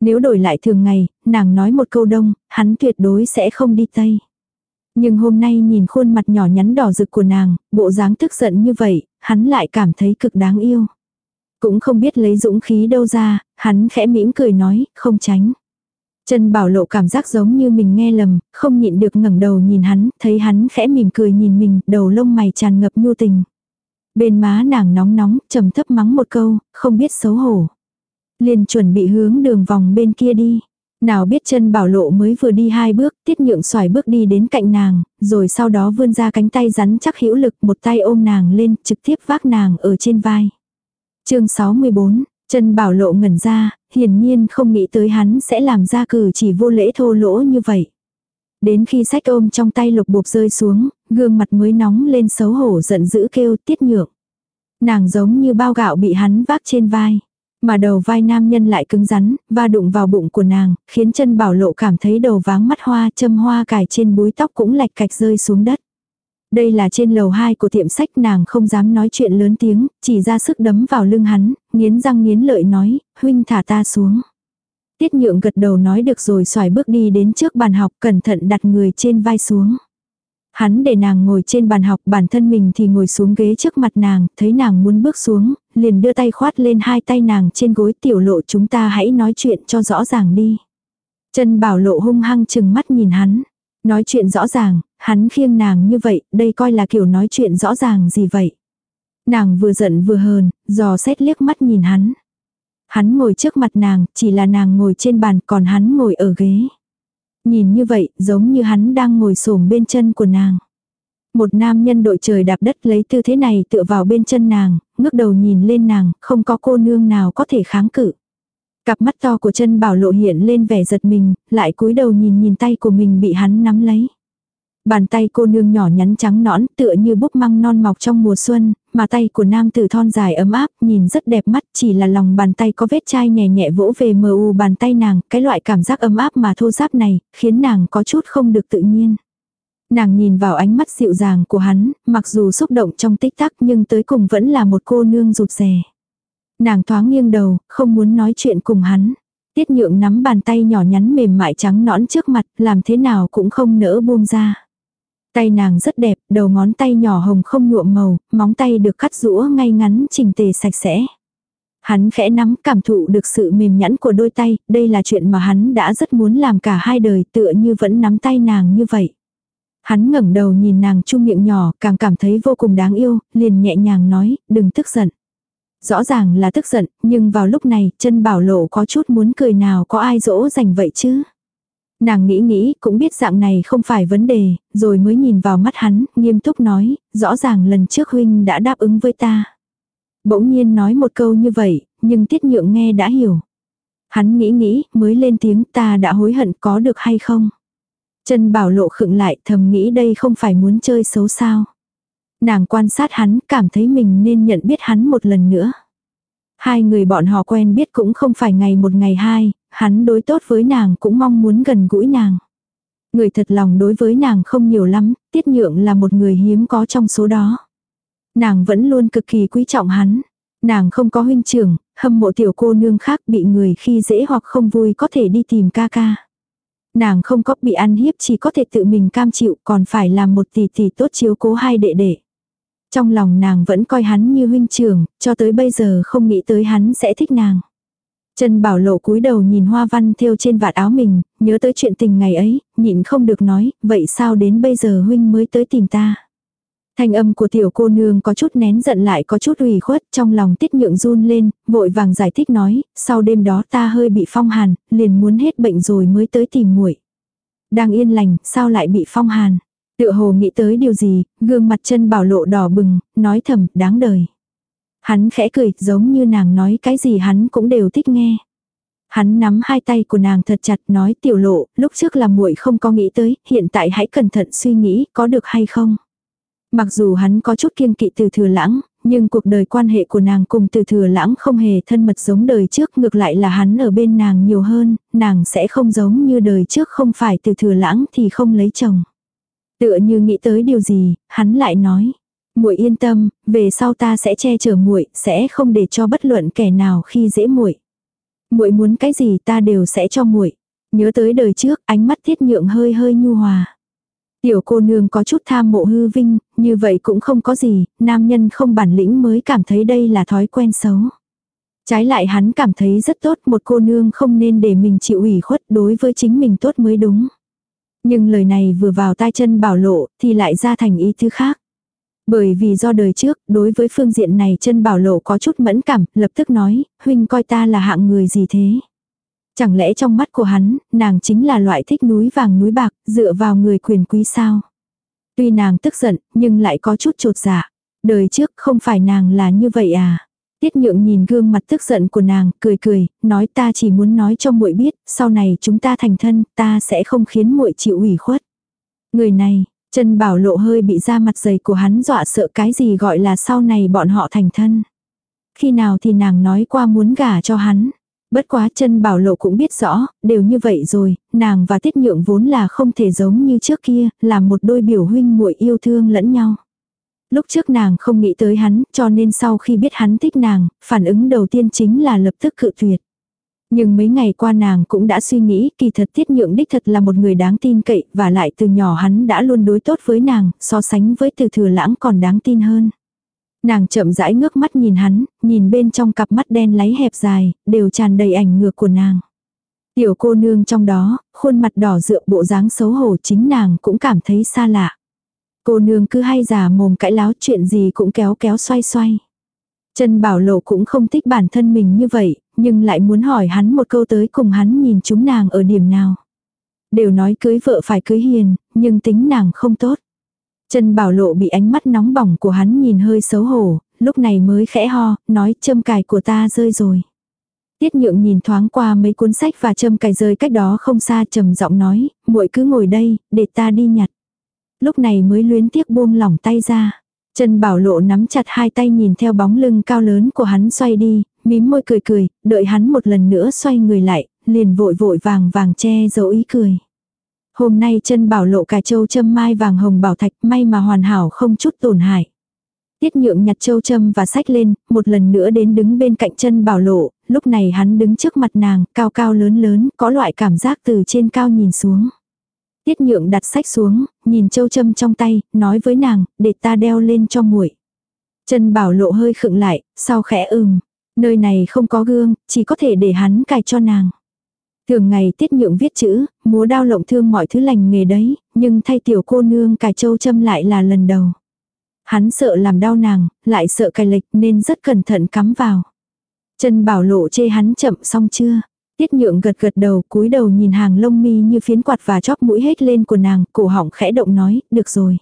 Nếu đổi lại thường ngày, nàng nói một câu đông, hắn tuyệt đối sẽ không đi tây. Nhưng hôm nay nhìn khuôn mặt nhỏ nhắn đỏ rực của nàng, bộ dáng tức giận như vậy, hắn lại cảm thấy cực đáng yêu. Cũng không biết lấy dũng khí đâu ra, hắn khẽ mỉm cười nói, không tránh. Trần Bảo Lộ cảm giác giống như mình nghe lầm, không nhịn được ngẩng đầu nhìn hắn, thấy hắn khẽ mỉm cười nhìn mình, đầu lông mày tràn ngập nhu tình. Bên má nàng nóng nóng, trầm thấp mắng một câu, không biết xấu hổ. Liền chuẩn bị hướng đường vòng bên kia đi. Nào biết chân bảo lộ mới vừa đi hai bước, tiết nhượng xoài bước đi đến cạnh nàng, rồi sau đó vươn ra cánh tay rắn chắc hữu lực một tay ôm nàng lên, trực tiếp vác nàng ở trên vai. chương 64, chân bảo lộ ngẩn ra, hiển nhiên không nghĩ tới hắn sẽ làm ra cử chỉ vô lễ thô lỗ như vậy. Đến khi sách ôm trong tay lục bộp rơi xuống, gương mặt mới nóng lên xấu hổ giận dữ kêu tiết nhượng. Nàng giống như bao gạo bị hắn vác trên vai. Mà đầu vai nam nhân lại cứng rắn, va đụng vào bụng của nàng, khiến chân bảo lộ cảm thấy đầu váng mắt hoa châm hoa cài trên búi tóc cũng lạch cạch rơi xuống đất. Đây là trên lầu 2 của tiệm sách nàng không dám nói chuyện lớn tiếng, chỉ ra sức đấm vào lưng hắn, nghiến răng nghiến lợi nói, huynh thả ta xuống. Tiết nhượng gật đầu nói được rồi xoài bước đi đến trước bàn học cẩn thận đặt người trên vai xuống. Hắn để nàng ngồi trên bàn học bản thân mình thì ngồi xuống ghế trước mặt nàng, thấy nàng muốn bước xuống, liền đưa tay khoát lên hai tay nàng trên gối tiểu lộ chúng ta hãy nói chuyện cho rõ ràng đi. Trần bảo lộ hung hăng chừng mắt nhìn hắn. Nói chuyện rõ ràng, hắn khiêng nàng như vậy, đây coi là kiểu nói chuyện rõ ràng gì vậy. Nàng vừa giận vừa hờn, dò xét liếc mắt nhìn hắn. Hắn ngồi trước mặt nàng, chỉ là nàng ngồi trên bàn còn hắn ngồi ở ghế. Nhìn như vậy, giống như hắn đang ngồi xổm bên chân của nàng. Một nam nhân đội trời đạp đất lấy tư thế này tựa vào bên chân nàng, ngước đầu nhìn lên nàng, không có cô nương nào có thể kháng cự. Cặp mắt to của chân bảo lộ hiện lên vẻ giật mình, lại cúi đầu nhìn nhìn tay của mình bị hắn nắm lấy. Bàn tay cô nương nhỏ nhắn trắng nõn tựa như búp măng non mọc trong mùa xuân, mà tay của nam tử thon dài ấm áp nhìn rất đẹp mắt chỉ là lòng bàn tay có vết chai nhẹ nhẹ vỗ về mờ u bàn tay nàng, cái loại cảm giác ấm áp mà thô giáp này, khiến nàng có chút không được tự nhiên. Nàng nhìn vào ánh mắt dịu dàng của hắn, mặc dù xúc động trong tích tắc nhưng tới cùng vẫn là một cô nương rụt rè. Nàng thoáng nghiêng đầu, không muốn nói chuyện cùng hắn. Tiết nhượng nắm bàn tay nhỏ nhắn mềm mại trắng nõn trước mặt, làm thế nào cũng không nỡ buông ra. Tay nàng rất đẹp, đầu ngón tay nhỏ hồng không nhuộm màu, móng tay được cắt rũa ngay ngắn chỉnh tề sạch sẽ. Hắn khẽ nắm cảm thụ được sự mềm nhẵn của đôi tay, đây là chuyện mà hắn đã rất muốn làm cả hai đời tựa như vẫn nắm tay nàng như vậy. Hắn ngẩng đầu nhìn nàng chung miệng nhỏ, càng cảm thấy vô cùng đáng yêu, liền nhẹ nhàng nói, đừng tức giận. Rõ ràng là tức giận, nhưng vào lúc này, chân bảo lộ có chút muốn cười nào có ai dỗ dành vậy chứ. Nàng nghĩ nghĩ, cũng biết dạng này không phải vấn đề, rồi mới nhìn vào mắt hắn, nghiêm túc nói, rõ ràng lần trước huynh đã đáp ứng với ta. Bỗng nhiên nói một câu như vậy, nhưng tiết nhượng nghe đã hiểu. Hắn nghĩ nghĩ, mới lên tiếng ta đã hối hận có được hay không. Chân bảo lộ khựng lại thầm nghĩ đây không phải muốn chơi xấu sao. Nàng quan sát hắn cảm thấy mình nên nhận biết hắn một lần nữa. Hai người bọn họ quen biết cũng không phải ngày một ngày hai, hắn đối tốt với nàng cũng mong muốn gần gũi nàng. Người thật lòng đối với nàng không nhiều lắm, tiết nhượng là một người hiếm có trong số đó. Nàng vẫn luôn cực kỳ quý trọng hắn. Nàng không có huynh trưởng, hâm mộ tiểu cô nương khác bị người khi dễ hoặc không vui có thể đi tìm ca ca. Nàng không có bị ăn hiếp chỉ có thể tự mình cam chịu còn phải làm một tỷ tỷ tốt chiếu cố hai đệ đệ. Trong lòng nàng vẫn coi hắn như huynh trưởng, cho tới bây giờ không nghĩ tới hắn sẽ thích nàng. Trần Bảo Lộ cúi đầu nhìn hoa văn thêu trên vạt áo mình, nhớ tới chuyện tình ngày ấy, nhịn không được nói, vậy sao đến bây giờ huynh mới tới tìm ta. Thanh âm của tiểu cô nương có chút nén giận lại có chút ủy khuất, trong lòng tiết nhượng run lên, vội vàng giải thích nói, sau đêm đó ta hơi bị phong hàn, liền muốn hết bệnh rồi mới tới tìm muội. Đang yên lành, sao lại bị phong hàn? Tựa hồ nghĩ tới điều gì, gương mặt chân bảo lộ đỏ bừng, nói thầm, đáng đời. Hắn khẽ cười, giống như nàng nói cái gì hắn cũng đều thích nghe. Hắn nắm hai tay của nàng thật chặt nói tiểu lộ, lúc trước là muội không có nghĩ tới, hiện tại hãy cẩn thận suy nghĩ, có được hay không. Mặc dù hắn có chút kiêng kỵ từ thừa lãng, nhưng cuộc đời quan hệ của nàng cùng từ thừa lãng không hề thân mật giống đời trước, ngược lại là hắn ở bên nàng nhiều hơn, nàng sẽ không giống như đời trước không phải từ thừa lãng thì không lấy chồng. Tựa như nghĩ tới điều gì, hắn lại nói, muội yên tâm, về sau ta sẽ che chở muội, sẽ không để cho bất luận kẻ nào khi dễ muội. Muội muốn cái gì ta đều sẽ cho muội. Nhớ tới đời trước, ánh mắt thiết nhượng hơi hơi nhu hòa. Tiểu cô nương có chút tham mộ hư vinh, như vậy cũng không có gì, nam nhân không bản lĩnh mới cảm thấy đây là thói quen xấu. Trái lại hắn cảm thấy rất tốt một cô nương không nên để mình chịu ủy khuất đối với chính mình tốt mới đúng. Nhưng lời này vừa vào tai chân bảo lộ thì lại ra thành ý thứ khác. Bởi vì do đời trước, đối với phương diện này chân bảo lộ có chút mẫn cảm, lập tức nói, huynh coi ta là hạng người gì thế. Chẳng lẽ trong mắt của hắn, nàng chính là loại thích núi vàng núi bạc, dựa vào người quyền quý sao? Tuy nàng tức giận, nhưng lại có chút trột dạ. Đời trước không phải nàng là như vậy à? Tiết nhượng nhìn gương mặt tức giận của nàng, cười cười, nói ta chỉ muốn nói cho muội biết, sau này chúng ta thành thân, ta sẽ không khiến muội chịu ủy khuất. Người này, Trần bảo lộ hơi bị da mặt dày của hắn dọa sợ cái gì gọi là sau này bọn họ thành thân. Khi nào thì nàng nói qua muốn gả cho hắn. Bất quá chân bảo lộ cũng biết rõ, đều như vậy rồi, nàng và tiết nhượng vốn là không thể giống như trước kia, là một đôi biểu huynh muội yêu thương lẫn nhau. Lúc trước nàng không nghĩ tới hắn, cho nên sau khi biết hắn thích nàng, phản ứng đầu tiên chính là lập tức cự tuyệt. Nhưng mấy ngày qua nàng cũng đã suy nghĩ kỳ thật tiết nhượng đích thật là một người đáng tin cậy và lại từ nhỏ hắn đã luôn đối tốt với nàng, so sánh với từ thừa lãng còn đáng tin hơn. Nàng chậm rãi ngước mắt nhìn hắn, nhìn bên trong cặp mắt đen láy hẹp dài, đều tràn đầy ảnh ngược của nàng. Tiểu cô nương trong đó, khuôn mặt đỏ dựa bộ dáng xấu hổ chính nàng cũng cảm thấy xa lạ. Cô nương cứ hay giả mồm cãi láo chuyện gì cũng kéo kéo xoay xoay. Trần Bảo Lộ cũng không thích bản thân mình như vậy, nhưng lại muốn hỏi hắn một câu tới cùng hắn nhìn chúng nàng ở điểm nào. Đều nói cưới vợ phải cưới hiền, nhưng tính nàng không tốt. Trần Bảo Lộ bị ánh mắt nóng bỏng của hắn nhìn hơi xấu hổ, lúc này mới khẽ ho, nói châm cài của ta rơi rồi. Tiết nhượng nhìn thoáng qua mấy cuốn sách và châm cài rơi cách đó không xa trầm giọng nói, muội cứ ngồi đây, để ta đi nhặt. Lúc này mới luyến tiếc buông lỏng tay ra. Trần Bảo Lộ nắm chặt hai tay nhìn theo bóng lưng cao lớn của hắn xoay đi, mím môi cười cười, đợi hắn một lần nữa xoay người lại, liền vội vội vàng vàng che giấu ý cười. Hôm nay chân bảo lộ cà châu châm mai vàng hồng bảo thạch may mà hoàn hảo không chút tổn hại. Tiết nhượng nhặt châu châm và sách lên, một lần nữa đến đứng bên cạnh chân bảo lộ, lúc này hắn đứng trước mặt nàng, cao cao lớn lớn, có loại cảm giác từ trên cao nhìn xuống. Tiết nhượng đặt sách xuống, nhìn châu châm trong tay, nói với nàng, để ta đeo lên cho muội. chân Bảo Lộ hơi khựng lại, sau khẽ ừm. Nơi này không có gương, chỉ có thể để hắn cài cho nàng. Thường ngày tiết nhượng viết chữ, múa đao lộng thương mọi thứ lành nghề đấy, nhưng thay tiểu cô nương cài châu châm lại là lần đầu. Hắn sợ làm đau nàng, lại sợ cài lệch nên rất cẩn thận cắm vào. Chân Bảo Lộ chê hắn chậm xong chưa? Tiết nhượng gật gật đầu cúi đầu nhìn hàng lông mi như phiến quạt và chóp mũi hết lên của nàng, cổ họng khẽ động nói, được rồi.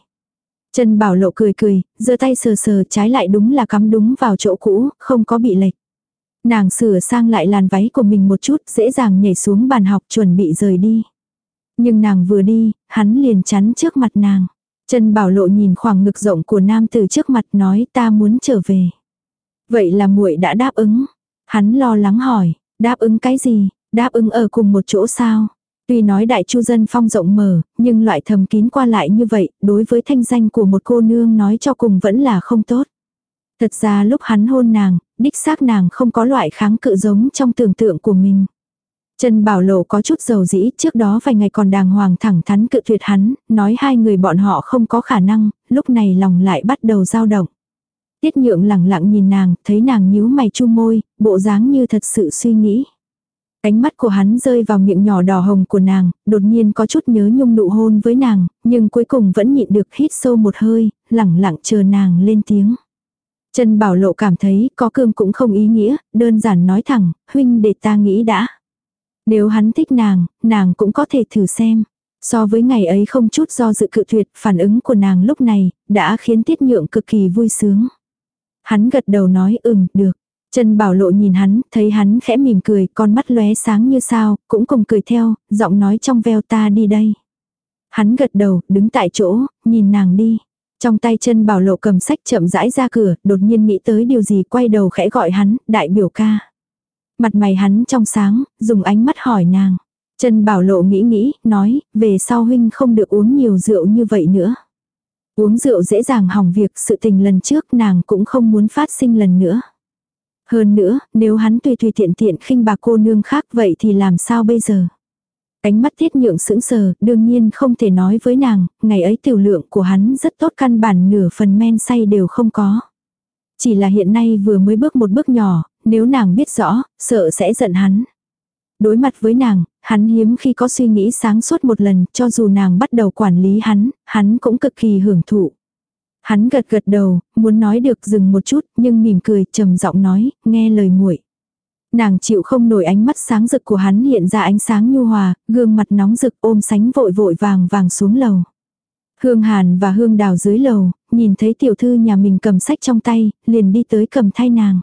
Chân Bảo Lộ cười cười, giơ tay sờ sờ trái lại đúng là cắm đúng vào chỗ cũ, không có bị lệch. Nàng sửa sang lại làn váy của mình một chút, dễ dàng nhảy xuống bàn học chuẩn bị rời đi. Nhưng nàng vừa đi, hắn liền chắn trước mặt nàng. Trần Bảo Lộ nhìn khoảng ngực rộng của nam từ trước mặt nói ta muốn trở về. Vậy là muội đã đáp ứng. Hắn lo lắng hỏi, đáp ứng cái gì, đáp ứng ở cùng một chỗ sao? Tuy nói đại chu dân phong rộng mở, nhưng loại thầm kín qua lại như vậy, đối với thanh danh của một cô nương nói cho cùng vẫn là không tốt. Thật ra lúc hắn hôn nàng, đích xác nàng không có loại kháng cự giống trong tưởng tượng của mình. Trần Bảo Lộ có chút dầu dĩ, trước đó vài ngày còn đàng hoàng thẳng thắn cự tuyệt hắn, nói hai người bọn họ không có khả năng, lúc này lòng lại bắt đầu dao động. Tiết nhượng lẳng lặng nhìn nàng, thấy nàng nhíu mày chu môi, bộ dáng như thật sự suy nghĩ. Ánh mắt của hắn rơi vào miệng nhỏ đỏ hồng của nàng, đột nhiên có chút nhớ nhung nụ hôn với nàng, nhưng cuối cùng vẫn nhịn được hít sâu một hơi, lẳng lặng chờ nàng lên tiếng. Trần Bảo Lộ cảm thấy có cương cũng không ý nghĩa, đơn giản nói thẳng, huynh để ta nghĩ đã. Nếu hắn thích nàng, nàng cũng có thể thử xem. So với ngày ấy không chút do dự cự tuyệt, phản ứng của nàng lúc này, đã khiến tiết nhượng cực kỳ vui sướng. Hắn gật đầu nói ừm, được. Trần Bảo Lộ nhìn hắn, thấy hắn khẽ mỉm cười, con mắt lóe sáng như sao, cũng cùng cười theo, giọng nói trong veo ta đi đây. Hắn gật đầu, đứng tại chỗ, nhìn nàng đi. Trong tay chân Bảo Lộ cầm sách chậm rãi ra cửa, đột nhiên nghĩ tới điều gì quay đầu khẽ gọi hắn, đại biểu ca. Mặt mày hắn trong sáng, dùng ánh mắt hỏi nàng. chân Bảo Lộ nghĩ nghĩ, nói, về sau huynh không được uống nhiều rượu như vậy nữa. Uống rượu dễ dàng hỏng việc sự tình lần trước nàng cũng không muốn phát sinh lần nữa. Hơn nữa, nếu hắn tùy tùy tiện tiện khinh bà cô nương khác vậy thì làm sao bây giờ? Ánh mắt tiết nhượng sững sờ, đương nhiên không thể nói với nàng, ngày ấy tiểu lượng của hắn rất tốt căn bản nửa phần men say đều không có. Chỉ là hiện nay vừa mới bước một bước nhỏ, nếu nàng biết rõ, sợ sẽ giận hắn. Đối mặt với nàng, hắn hiếm khi có suy nghĩ sáng suốt một lần, cho dù nàng bắt đầu quản lý hắn, hắn cũng cực kỳ hưởng thụ. Hắn gật gật đầu, muốn nói được dừng một chút, nhưng mỉm cười, trầm giọng nói, nghe lời muội. Nàng chịu không nổi ánh mắt sáng rực của hắn hiện ra ánh sáng nhu hòa, gương mặt nóng rực ôm sánh vội vội vàng vàng xuống lầu. Hương Hàn và Hương Đào dưới lầu, nhìn thấy tiểu thư nhà mình cầm sách trong tay, liền đi tới cầm thay nàng.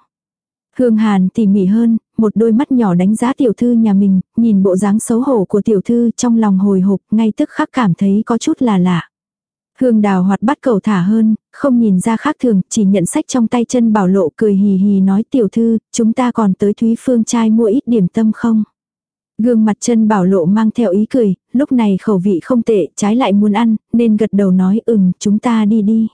Hương Hàn tỉ mỉ hơn, một đôi mắt nhỏ đánh giá tiểu thư nhà mình, nhìn bộ dáng xấu hổ của tiểu thư trong lòng hồi hộp, ngay tức khắc cảm thấy có chút là lạ. Hương đào hoạt bắt cầu thả hơn, không nhìn ra khác thường, chỉ nhận sách trong tay chân bảo lộ cười hì hì nói tiểu thư, chúng ta còn tới Thúy Phương trai mua ít điểm tâm không? Gương mặt chân bảo lộ mang theo ý cười, lúc này khẩu vị không tệ, trái lại muốn ăn, nên gật đầu nói ừm, chúng ta đi đi.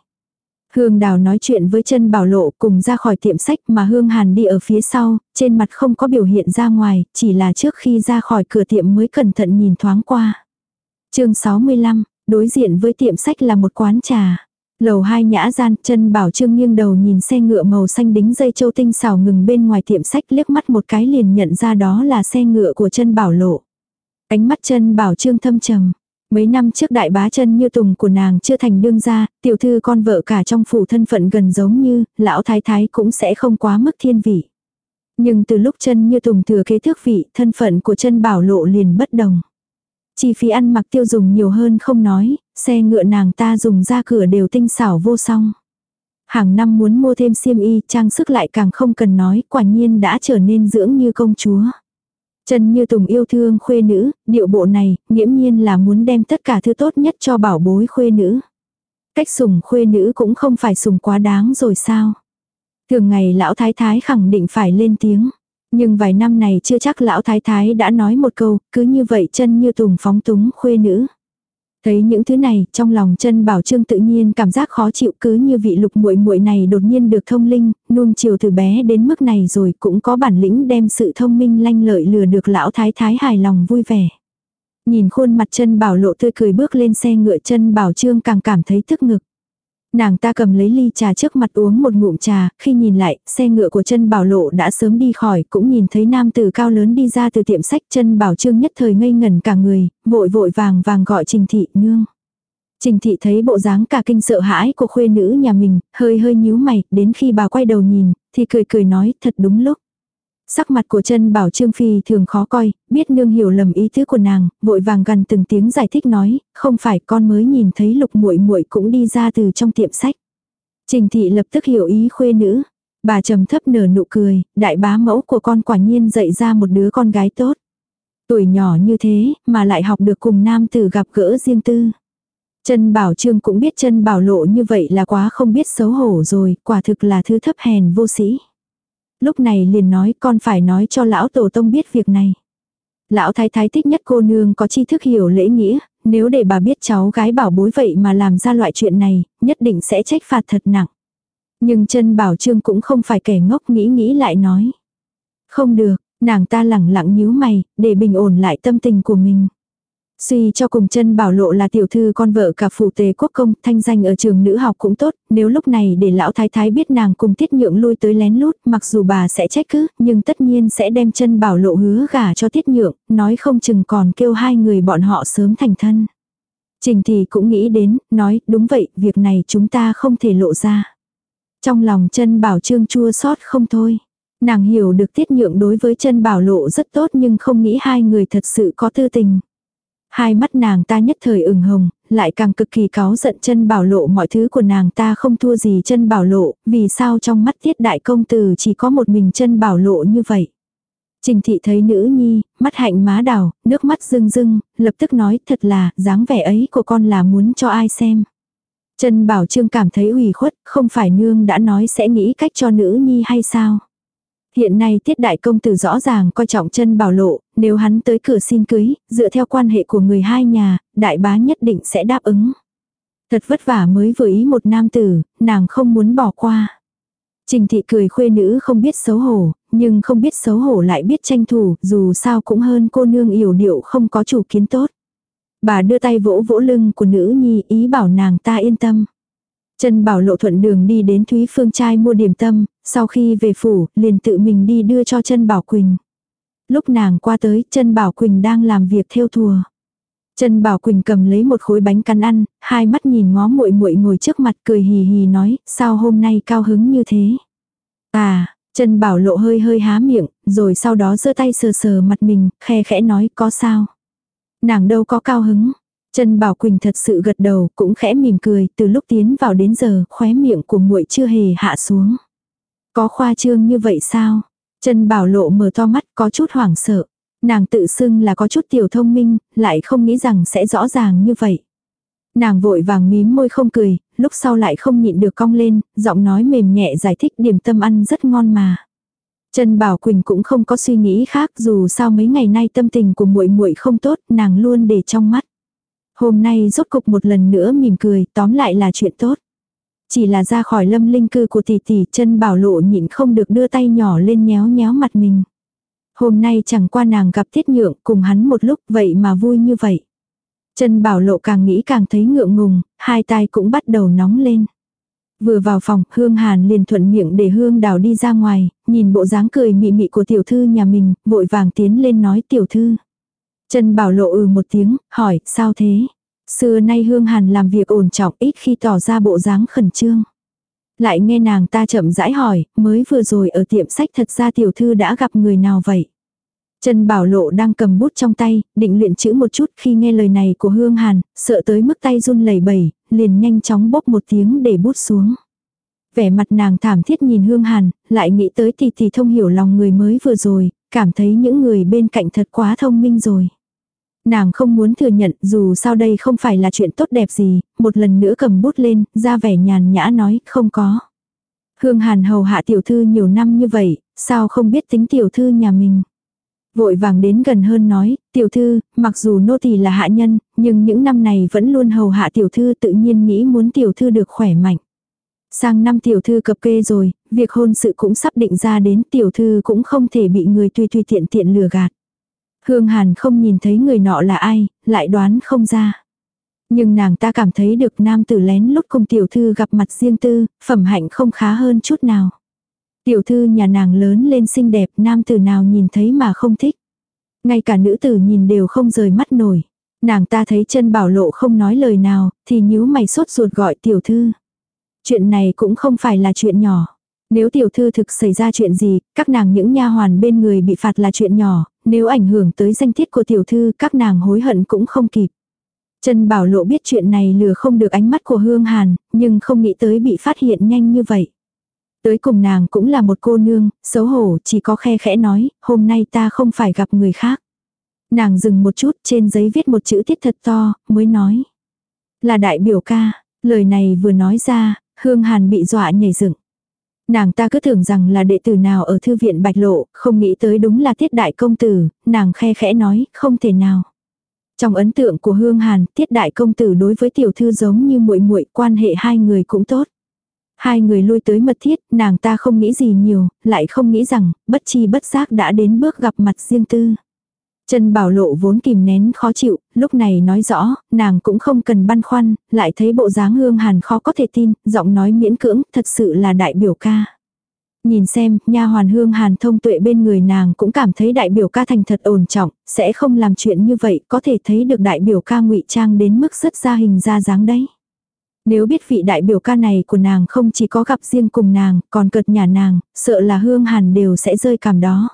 Hương Đào nói chuyện với chân bảo lộ cùng ra khỏi tiệm sách mà Hương Hàn đi ở phía sau, trên mặt không có biểu hiện ra ngoài, chỉ là trước khi ra khỏi cửa tiệm mới cẩn thận nhìn thoáng qua. chương 65, đối diện với tiệm sách là một quán trà. Lầu hai nhã gian, chân bảo trương nghiêng đầu nhìn xe ngựa màu xanh đính dây châu tinh xảo ngừng bên ngoài tiệm sách liếc mắt một cái liền nhận ra đó là xe ngựa của chân bảo lộ. Ánh mắt chân bảo trương thâm trầm. Mấy năm trước đại bá chân như tùng của nàng chưa thành đương gia, tiểu thư con vợ cả trong phủ thân phận gần giống như, lão thái thái cũng sẽ không quá mức thiên vị. Nhưng từ lúc chân như tùng thừa kế thước vị, thân phận của chân bảo lộ liền bất đồng. Chi phí ăn mặc tiêu dùng nhiều hơn không nói, xe ngựa nàng ta dùng ra cửa đều tinh xảo vô song. Hàng năm muốn mua thêm xiêm y, trang sức lại càng không cần nói, quả nhiên đã trở nên dưỡng như công chúa. Trần Như Tùng yêu thương khuê nữ, điệu bộ này, nghiễm nhiên là muốn đem tất cả thứ tốt nhất cho bảo bối khuê nữ. Cách sùng khuê nữ cũng không phải sùng quá đáng rồi sao. Thường ngày lão thái thái khẳng định phải lên tiếng. Nhưng vài năm này chưa chắc lão thái thái đã nói một câu, cứ như vậy chân như tùng phóng túng khuê nữ. Thấy những thứ này, trong lòng chân bảo trương tự nhiên cảm giác khó chịu cứ như vị lục muội muội này đột nhiên được thông linh, nuông chiều từ bé đến mức này rồi cũng có bản lĩnh đem sự thông minh lanh lợi lừa được lão thái thái hài lòng vui vẻ. Nhìn khuôn mặt chân bảo lộ tươi cười bước lên xe ngựa chân bảo trương càng cảm thấy tức ngực. Nàng ta cầm lấy ly trà trước mặt uống một ngụm trà, khi nhìn lại, xe ngựa của chân bảo lộ đã sớm đi khỏi, cũng nhìn thấy nam tử cao lớn đi ra từ tiệm sách chân bảo trương nhất thời ngây ngẩn cả người, vội vội vàng vàng gọi trình thị nương. Trình thị thấy bộ dáng cả kinh sợ hãi của khuê nữ nhà mình, hơi hơi nhíu mày, đến khi bà quay đầu nhìn, thì cười cười nói thật đúng lúc. Sắc mặt của chân bảo Trương Phi thường khó coi, biết nương hiểu lầm ý tứ của nàng, vội vàng gần từng tiếng giải thích nói, không phải con mới nhìn thấy lục muội muội cũng đi ra từ trong tiệm sách. Trình thị lập tức hiểu ý khuê nữ. Bà trầm thấp nở nụ cười, đại bá mẫu của con quả nhiên dạy ra một đứa con gái tốt. Tuổi nhỏ như thế, mà lại học được cùng nam tử gặp gỡ riêng tư. Chân bảo trương cũng biết chân bảo lộ như vậy là quá không biết xấu hổ rồi, quả thực là thứ thấp hèn vô sĩ. Lúc này liền nói con phải nói cho lão tổ tông biết việc này. Lão thái thái thích nhất cô nương có tri thức hiểu lễ nghĩa, nếu để bà biết cháu gái bảo bối vậy mà làm ra loại chuyện này, nhất định sẽ trách phạt thật nặng. Nhưng chân bảo trương cũng không phải kẻ ngốc nghĩ nghĩ lại nói. Không được, nàng ta lẳng lặng nhíu mày, để bình ổn lại tâm tình của mình. Suy cho cùng chân bảo lộ là tiểu thư con vợ cả phụ tề quốc công, thanh danh ở trường nữ học cũng tốt, nếu lúc này để lão thái thái biết nàng cùng tiết nhượng lui tới lén lút, mặc dù bà sẽ trách cứ, nhưng tất nhiên sẽ đem chân bảo lộ hứa gả cho tiết nhượng, nói không chừng còn kêu hai người bọn họ sớm thành thân. Trình thì cũng nghĩ đến, nói, đúng vậy, việc này chúng ta không thể lộ ra. Trong lòng chân bảo trương chua xót không thôi. Nàng hiểu được tiết nhượng đối với chân bảo lộ rất tốt nhưng không nghĩ hai người thật sự có tư tình. Hai mắt nàng ta nhất thời ửng hồng, lại càng cực kỳ cáu giận chân bảo lộ mọi thứ của nàng ta không thua gì chân bảo lộ, vì sao trong mắt tiết đại công tử chỉ có một mình chân bảo lộ như vậy. Trình thị thấy nữ nhi, mắt hạnh má đào, nước mắt rưng rưng, lập tức nói thật là, dáng vẻ ấy của con là muốn cho ai xem. Chân bảo trương cảm thấy ủy khuất, không phải nương đã nói sẽ nghĩ cách cho nữ nhi hay sao. Hiện nay tiết đại công tử rõ ràng coi trọng chân bảo lộ, nếu hắn tới cửa xin cưới, dựa theo quan hệ của người hai nhà, đại bá nhất định sẽ đáp ứng. Thật vất vả mới vừa ý một nam tử, nàng không muốn bỏ qua. Trình thị cười khuê nữ không biết xấu hổ, nhưng không biết xấu hổ lại biết tranh thủ, dù sao cũng hơn cô nương yểu điệu không có chủ kiến tốt. Bà đưa tay vỗ vỗ lưng của nữ nhi ý bảo nàng ta yên tâm. Trần Bảo Lộ thuận đường đi đến Thúy Phương trai mua điểm tâm, sau khi về phủ, liền tự mình đi đưa cho Trần Bảo Quỳnh. Lúc nàng qua tới, Trần Bảo Quỳnh đang làm việc theo thùa. Trần Bảo Quỳnh cầm lấy một khối bánh căn ăn, hai mắt nhìn ngó muội muội ngồi trước mặt cười hì hì nói, sao hôm nay cao hứng như thế. À, Trần Bảo Lộ hơi hơi há miệng, rồi sau đó giơ tay sờ sờ mặt mình, khe khẽ nói có sao. Nàng đâu có cao hứng, Trần Bảo Quỳnh thật sự gật đầu, cũng khẽ mỉm cười, từ lúc tiến vào đến giờ, khóe miệng của muội chưa hề hạ xuống. Có khoa trương như vậy sao? Trần Bảo Lộ mở to mắt có chút hoảng sợ. Nàng tự xưng là có chút tiểu thông minh, lại không nghĩ rằng sẽ rõ ràng như vậy. Nàng vội vàng mím môi không cười, lúc sau lại không nhịn được cong lên, giọng nói mềm nhẹ giải thích điểm tâm ăn rất ngon mà. Trần Bảo Quỳnh cũng không có suy nghĩ khác dù sao mấy ngày nay tâm tình của muội muội không tốt, nàng luôn để trong mắt. Hôm nay rốt cục một lần nữa mỉm cười, tóm lại là chuyện tốt. Chỉ là ra khỏi lâm linh cư của tỷ tỷ chân bảo lộ nhịn không được đưa tay nhỏ lên nhéo nhéo mặt mình. Hôm nay chẳng qua nàng gặp tiết nhượng cùng hắn một lúc vậy mà vui như vậy. Chân bảo lộ càng nghĩ càng thấy ngượng ngùng, hai tai cũng bắt đầu nóng lên. Vừa vào phòng, Hương Hàn liền thuận miệng để Hương Đào đi ra ngoài, nhìn bộ dáng cười mị mị của tiểu thư nhà mình, vội vàng tiến lên nói tiểu thư. Trần Bảo Lộ ừ một tiếng, hỏi, sao thế? Xưa nay Hương Hàn làm việc ổn trọng ít khi tỏ ra bộ dáng khẩn trương. Lại nghe nàng ta chậm rãi hỏi, mới vừa rồi ở tiệm sách thật ra tiểu thư đã gặp người nào vậy? Trần Bảo Lộ đang cầm bút trong tay, định luyện chữ một chút khi nghe lời này của Hương Hàn, sợ tới mức tay run lẩy bẩy, liền nhanh chóng bốc một tiếng để bút xuống. Vẻ mặt nàng thảm thiết nhìn Hương Hàn, lại nghĩ tới thì thì thông hiểu lòng người mới vừa rồi, cảm thấy những người bên cạnh thật quá thông minh rồi. Nàng không muốn thừa nhận dù sao đây không phải là chuyện tốt đẹp gì, một lần nữa cầm bút lên, ra vẻ nhàn nhã nói không có. Hương Hàn hầu hạ tiểu thư nhiều năm như vậy, sao không biết tính tiểu thư nhà mình. Vội vàng đến gần hơn nói, tiểu thư, mặc dù nô tỳ là hạ nhân, nhưng những năm này vẫn luôn hầu hạ tiểu thư tự nhiên nghĩ muốn tiểu thư được khỏe mạnh. Sang năm tiểu thư cập kê rồi, việc hôn sự cũng sắp định ra đến tiểu thư cũng không thể bị người tùy tùy tiện tiện lừa gạt. Hương Hàn không nhìn thấy người nọ là ai, lại đoán không ra. Nhưng nàng ta cảm thấy được nam tử lén lút cùng tiểu thư gặp mặt riêng tư, phẩm hạnh không khá hơn chút nào. Tiểu thư nhà nàng lớn lên xinh đẹp, nam tử nào nhìn thấy mà không thích. Ngay cả nữ tử nhìn đều không rời mắt nổi. Nàng ta thấy chân bảo lộ không nói lời nào, thì nhíu mày sốt ruột gọi tiểu thư. Chuyện này cũng không phải là chuyện nhỏ. Nếu tiểu thư thực xảy ra chuyện gì, các nàng những nha hoàn bên người bị phạt là chuyện nhỏ, nếu ảnh hưởng tới danh tiết của tiểu thư các nàng hối hận cũng không kịp. Trần Bảo Lộ biết chuyện này lừa không được ánh mắt của Hương Hàn, nhưng không nghĩ tới bị phát hiện nhanh như vậy. Tới cùng nàng cũng là một cô nương, xấu hổ chỉ có khe khẽ nói, hôm nay ta không phải gặp người khác. Nàng dừng một chút trên giấy viết một chữ tiết thật to, mới nói. Là đại biểu ca, lời này vừa nói ra, Hương Hàn bị dọa nhảy dựng. Nàng ta cứ tưởng rằng là đệ tử nào ở thư viện Bạch Lộ, không nghĩ tới đúng là tiết đại công tử, nàng khe khẽ nói, không thể nào. Trong ấn tượng của Hương Hàn, tiết đại công tử đối với tiểu thư giống như muội muội quan hệ hai người cũng tốt. Hai người lui tới mật thiết, nàng ta không nghĩ gì nhiều, lại không nghĩ rằng, bất chi bất giác đã đến bước gặp mặt riêng tư. Trần Bảo Lộ vốn kìm nén khó chịu, lúc này nói rõ, nàng cũng không cần băn khoăn, lại thấy bộ dáng hương hàn khó có thể tin, giọng nói miễn cưỡng, thật sự là đại biểu ca. Nhìn xem, nha hoàn hương hàn thông tuệ bên người nàng cũng cảm thấy đại biểu ca thành thật ổn trọng, sẽ không làm chuyện như vậy, có thể thấy được đại biểu ca ngụy trang đến mức rất ra hình ra dáng đấy. Nếu biết vị đại biểu ca này của nàng không chỉ có gặp riêng cùng nàng, còn cợt nhà nàng, sợ là hương hàn đều sẽ rơi cảm đó.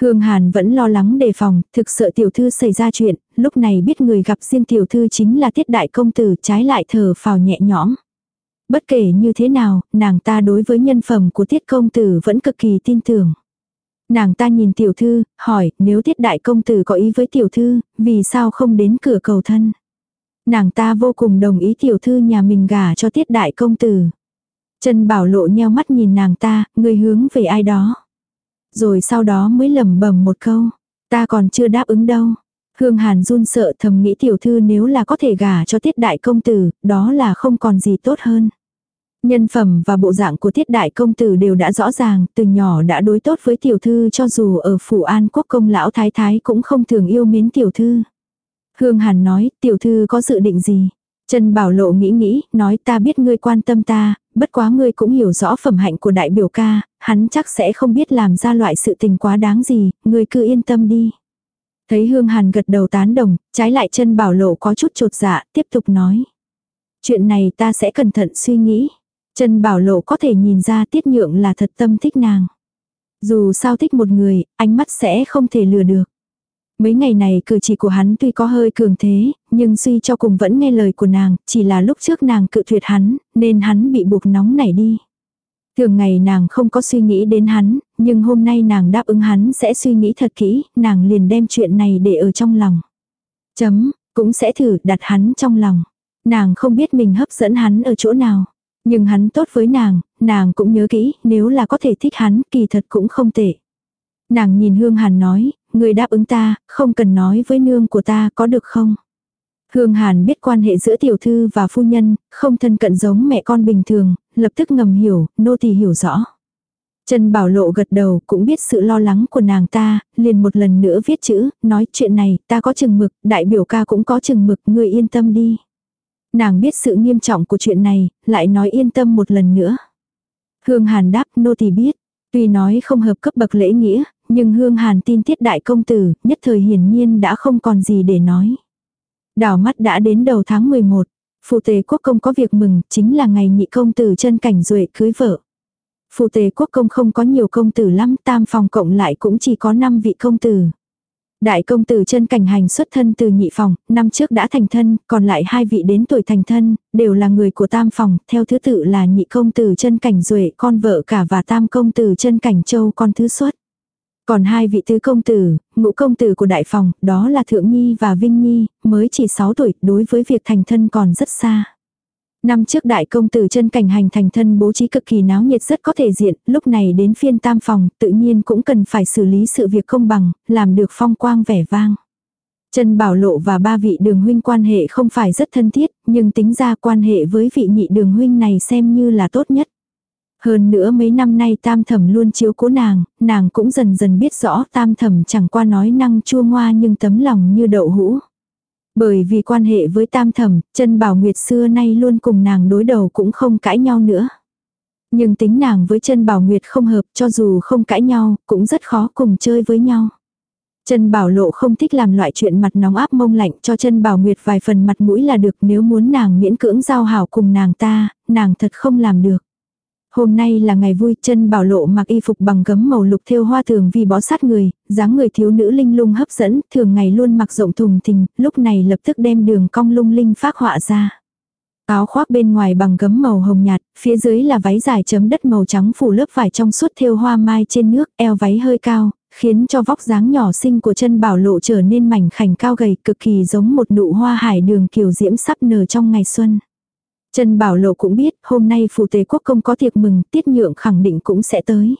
Hương Hàn vẫn lo lắng đề phòng, thực sợ tiểu thư xảy ra chuyện, lúc này biết người gặp riêng tiểu thư chính là tiết đại công tử trái lại thở phào nhẹ nhõm. Bất kể như thế nào, nàng ta đối với nhân phẩm của tiết công tử vẫn cực kỳ tin tưởng. Nàng ta nhìn tiểu thư, hỏi nếu tiết đại công tử có ý với tiểu thư, vì sao không đến cửa cầu thân. Nàng ta vô cùng đồng ý tiểu thư nhà mình gả cho tiết đại công tử. Trần Bảo Lộ nheo mắt nhìn nàng ta, người hướng về ai đó. Rồi sau đó mới lẩm bẩm một câu. Ta còn chưa đáp ứng đâu. Hương Hàn run sợ thầm nghĩ tiểu thư nếu là có thể gả cho tiết đại công tử, đó là không còn gì tốt hơn. Nhân phẩm và bộ dạng của tiết đại công tử đều đã rõ ràng, từ nhỏ đã đối tốt với tiểu thư cho dù ở phủ an quốc công lão thái thái cũng không thường yêu mến tiểu thư. Hương Hàn nói, tiểu thư có dự định gì? Trần Bảo Lộ nghĩ nghĩ, nói ta biết ngươi quan tâm ta, bất quá ngươi cũng hiểu rõ phẩm hạnh của đại biểu ca, hắn chắc sẽ không biết làm ra loại sự tình quá đáng gì, ngươi cứ yên tâm đi. Thấy Hương Hàn gật đầu tán đồng, trái lại Trần Bảo Lộ có chút trột dạ, tiếp tục nói. Chuyện này ta sẽ cẩn thận suy nghĩ. Trần Bảo Lộ có thể nhìn ra Tiết Nhượng là thật tâm thích nàng. Dù sao thích một người, ánh mắt sẽ không thể lừa được. Mấy ngày này cử chỉ của hắn tuy có hơi cường thế, nhưng suy cho cùng vẫn nghe lời của nàng, chỉ là lúc trước nàng cự tuyệt hắn, nên hắn bị buộc nóng nảy đi. Thường ngày nàng không có suy nghĩ đến hắn, nhưng hôm nay nàng đáp ứng hắn sẽ suy nghĩ thật kỹ, nàng liền đem chuyện này để ở trong lòng. Chấm, cũng sẽ thử đặt hắn trong lòng. Nàng không biết mình hấp dẫn hắn ở chỗ nào. Nhưng hắn tốt với nàng, nàng cũng nhớ kỹ, nếu là có thể thích hắn, kỳ thật cũng không tệ. Nàng nhìn Hương Hàn nói, người đáp ứng ta, không cần nói với nương của ta có được không? Hương Hàn biết quan hệ giữa tiểu thư và phu nhân, không thân cận giống mẹ con bình thường, lập tức ngầm hiểu, nô tỳ hiểu rõ. Trần Bảo Lộ gật đầu cũng biết sự lo lắng của nàng ta, liền một lần nữa viết chữ, nói chuyện này, ta có chừng mực, đại biểu ca cũng có chừng mực, người yên tâm đi. Nàng biết sự nghiêm trọng của chuyện này, lại nói yên tâm một lần nữa. Hương Hàn đáp nô tỳ biết, tuy nói không hợp cấp bậc lễ nghĩa, nhưng Hương Hàn tin tiết đại công tử, nhất thời hiển nhiên đã không còn gì để nói. Đảo mắt đã đến đầu tháng 11, phụ tề quốc công có việc mừng, chính là ngày nhị công tử chân cảnh duệ cưới vợ. Phụ tề quốc công không có nhiều công tử lắm, tam phòng cộng lại cũng chỉ có 5 vị công tử. Đại công tử chân cảnh hành xuất thân từ nhị phòng, năm trước đã thành thân, còn lại hai vị đến tuổi thành thân, đều là người của tam phòng, theo thứ tự là nhị công tử chân cảnh duệ con vợ cả và tam công tử chân cảnh châu con thứ xuất. Còn hai vị tứ công tử, ngũ công tử của đại phòng, đó là Thượng Nhi và Vinh Nhi, mới chỉ 6 tuổi, đối với việc thành thân còn rất xa. Năm trước đại công tử chân cảnh hành thành thân bố trí cực kỳ náo nhiệt rất có thể diện, lúc này đến phiên tam phòng, tự nhiên cũng cần phải xử lý sự việc công bằng, làm được phong quang vẻ vang. Trần Bảo Lộ và ba vị đường huynh quan hệ không phải rất thân thiết, nhưng tính ra quan hệ với vị nhị đường huynh này xem như là tốt nhất. Hơn nữa mấy năm nay tam thẩm luôn chiếu cố nàng, nàng cũng dần dần biết rõ tam thẩm chẳng qua nói năng chua ngoa nhưng tấm lòng như đậu hũ. Bởi vì quan hệ với tam thẩm, chân bảo nguyệt xưa nay luôn cùng nàng đối đầu cũng không cãi nhau nữa. Nhưng tính nàng với chân bảo nguyệt không hợp cho dù không cãi nhau, cũng rất khó cùng chơi với nhau. Chân bảo lộ không thích làm loại chuyện mặt nóng áp mông lạnh cho chân bảo nguyệt vài phần mặt mũi là được nếu muốn nàng miễn cưỡng giao hảo cùng nàng ta, nàng thật không làm được. Hôm nay là ngày vui, chân bảo lộ mặc y phục bằng gấm màu lục thêu hoa thường vì bó sát người, dáng người thiếu nữ linh lung hấp dẫn, thường ngày luôn mặc rộng thùng thình, lúc này lập tức đem đường cong lung linh phác họa ra. Áo khoác bên ngoài bằng gấm màu hồng nhạt, phía dưới là váy dài chấm đất màu trắng phủ lớp vải trong suốt thêu hoa mai trên nước, eo váy hơi cao, khiến cho vóc dáng nhỏ xinh của chân bảo lộ trở nên mảnh khảnh cao gầy cực kỳ giống một nụ hoa hải đường kiều diễm sắp nở trong ngày xuân. Trần Bảo Lộ cũng biết hôm nay phù tế quốc công có tiệc mừng, tiết nhượng khẳng định cũng sẽ tới.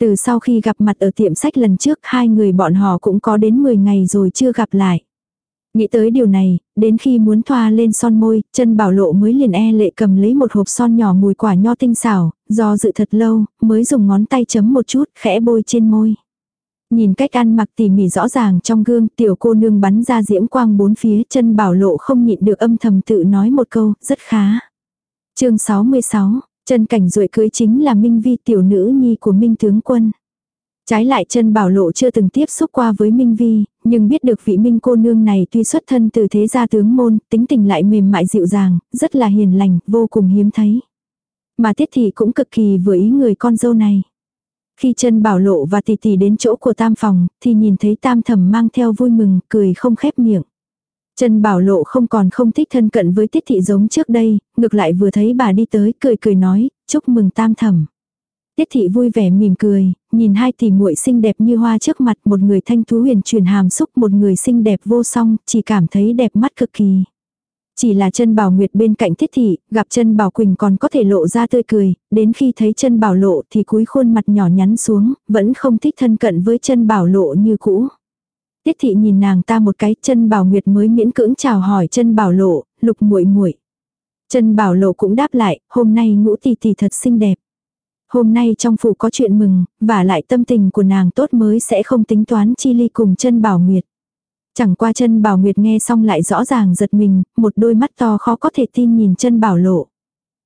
Từ sau khi gặp mặt ở tiệm sách lần trước hai người bọn họ cũng có đến 10 ngày rồi chưa gặp lại. Nghĩ tới điều này, đến khi muốn thoa lên son môi, chân bảo lộ mới liền e lệ cầm lấy một hộp son nhỏ mùi quả nho tinh xảo, do dự thật lâu, mới dùng ngón tay chấm một chút, khẽ bôi trên môi. Nhìn cách ăn mặc tỉ mỉ rõ ràng trong gương, tiểu cô nương bắn ra diễm quang bốn phía chân bảo lộ không nhịn được âm thầm tự nói một câu, rất khá. chương 66, chân cảnh ruội cưới chính là Minh Vi tiểu nữ nhi của Minh tướng quân. Trái lại chân bảo lộ chưa từng tiếp xúc qua với Minh Vi, nhưng biết được vị Minh cô nương này tuy xuất thân từ thế gia tướng môn, tính tình lại mềm mại dịu dàng, rất là hiền lành, vô cùng hiếm thấy. Mà tiết thị cũng cực kỳ vừa ý người con dâu này. Khi chân bảo lộ và tỷ tỷ đến chỗ của tam phòng, thì nhìn thấy tam thẩm mang theo vui mừng, cười không khép miệng. Chân bảo lộ không còn không thích thân cận với tiết thị giống trước đây, ngược lại vừa thấy bà đi tới, cười cười nói, chúc mừng tam thẩm. Tiết thị vui vẻ mỉm cười, nhìn hai tỷ muội xinh đẹp như hoa trước mặt một người thanh thú huyền truyền hàm xúc một người xinh đẹp vô song, chỉ cảm thấy đẹp mắt cực kỳ. Chỉ là chân bảo nguyệt bên cạnh thiết thị, gặp chân bảo quỳnh còn có thể lộ ra tươi cười, đến khi thấy chân bảo lộ thì cúi khuôn mặt nhỏ nhắn xuống, vẫn không thích thân cận với chân bảo lộ như cũ. Tiết thị nhìn nàng ta một cái, chân bảo nguyệt mới miễn cưỡng chào hỏi chân bảo lộ, lục muội muội. Chân bảo lộ cũng đáp lại, hôm nay ngũ tỷ tỷ thật xinh đẹp. Hôm nay trong phủ có chuyện mừng, và lại tâm tình của nàng tốt mới sẽ không tính toán chi ly cùng chân bảo nguyệt. Chẳng qua chân bảo nguyệt nghe xong lại rõ ràng giật mình, một đôi mắt to khó có thể tin nhìn chân bảo lộ.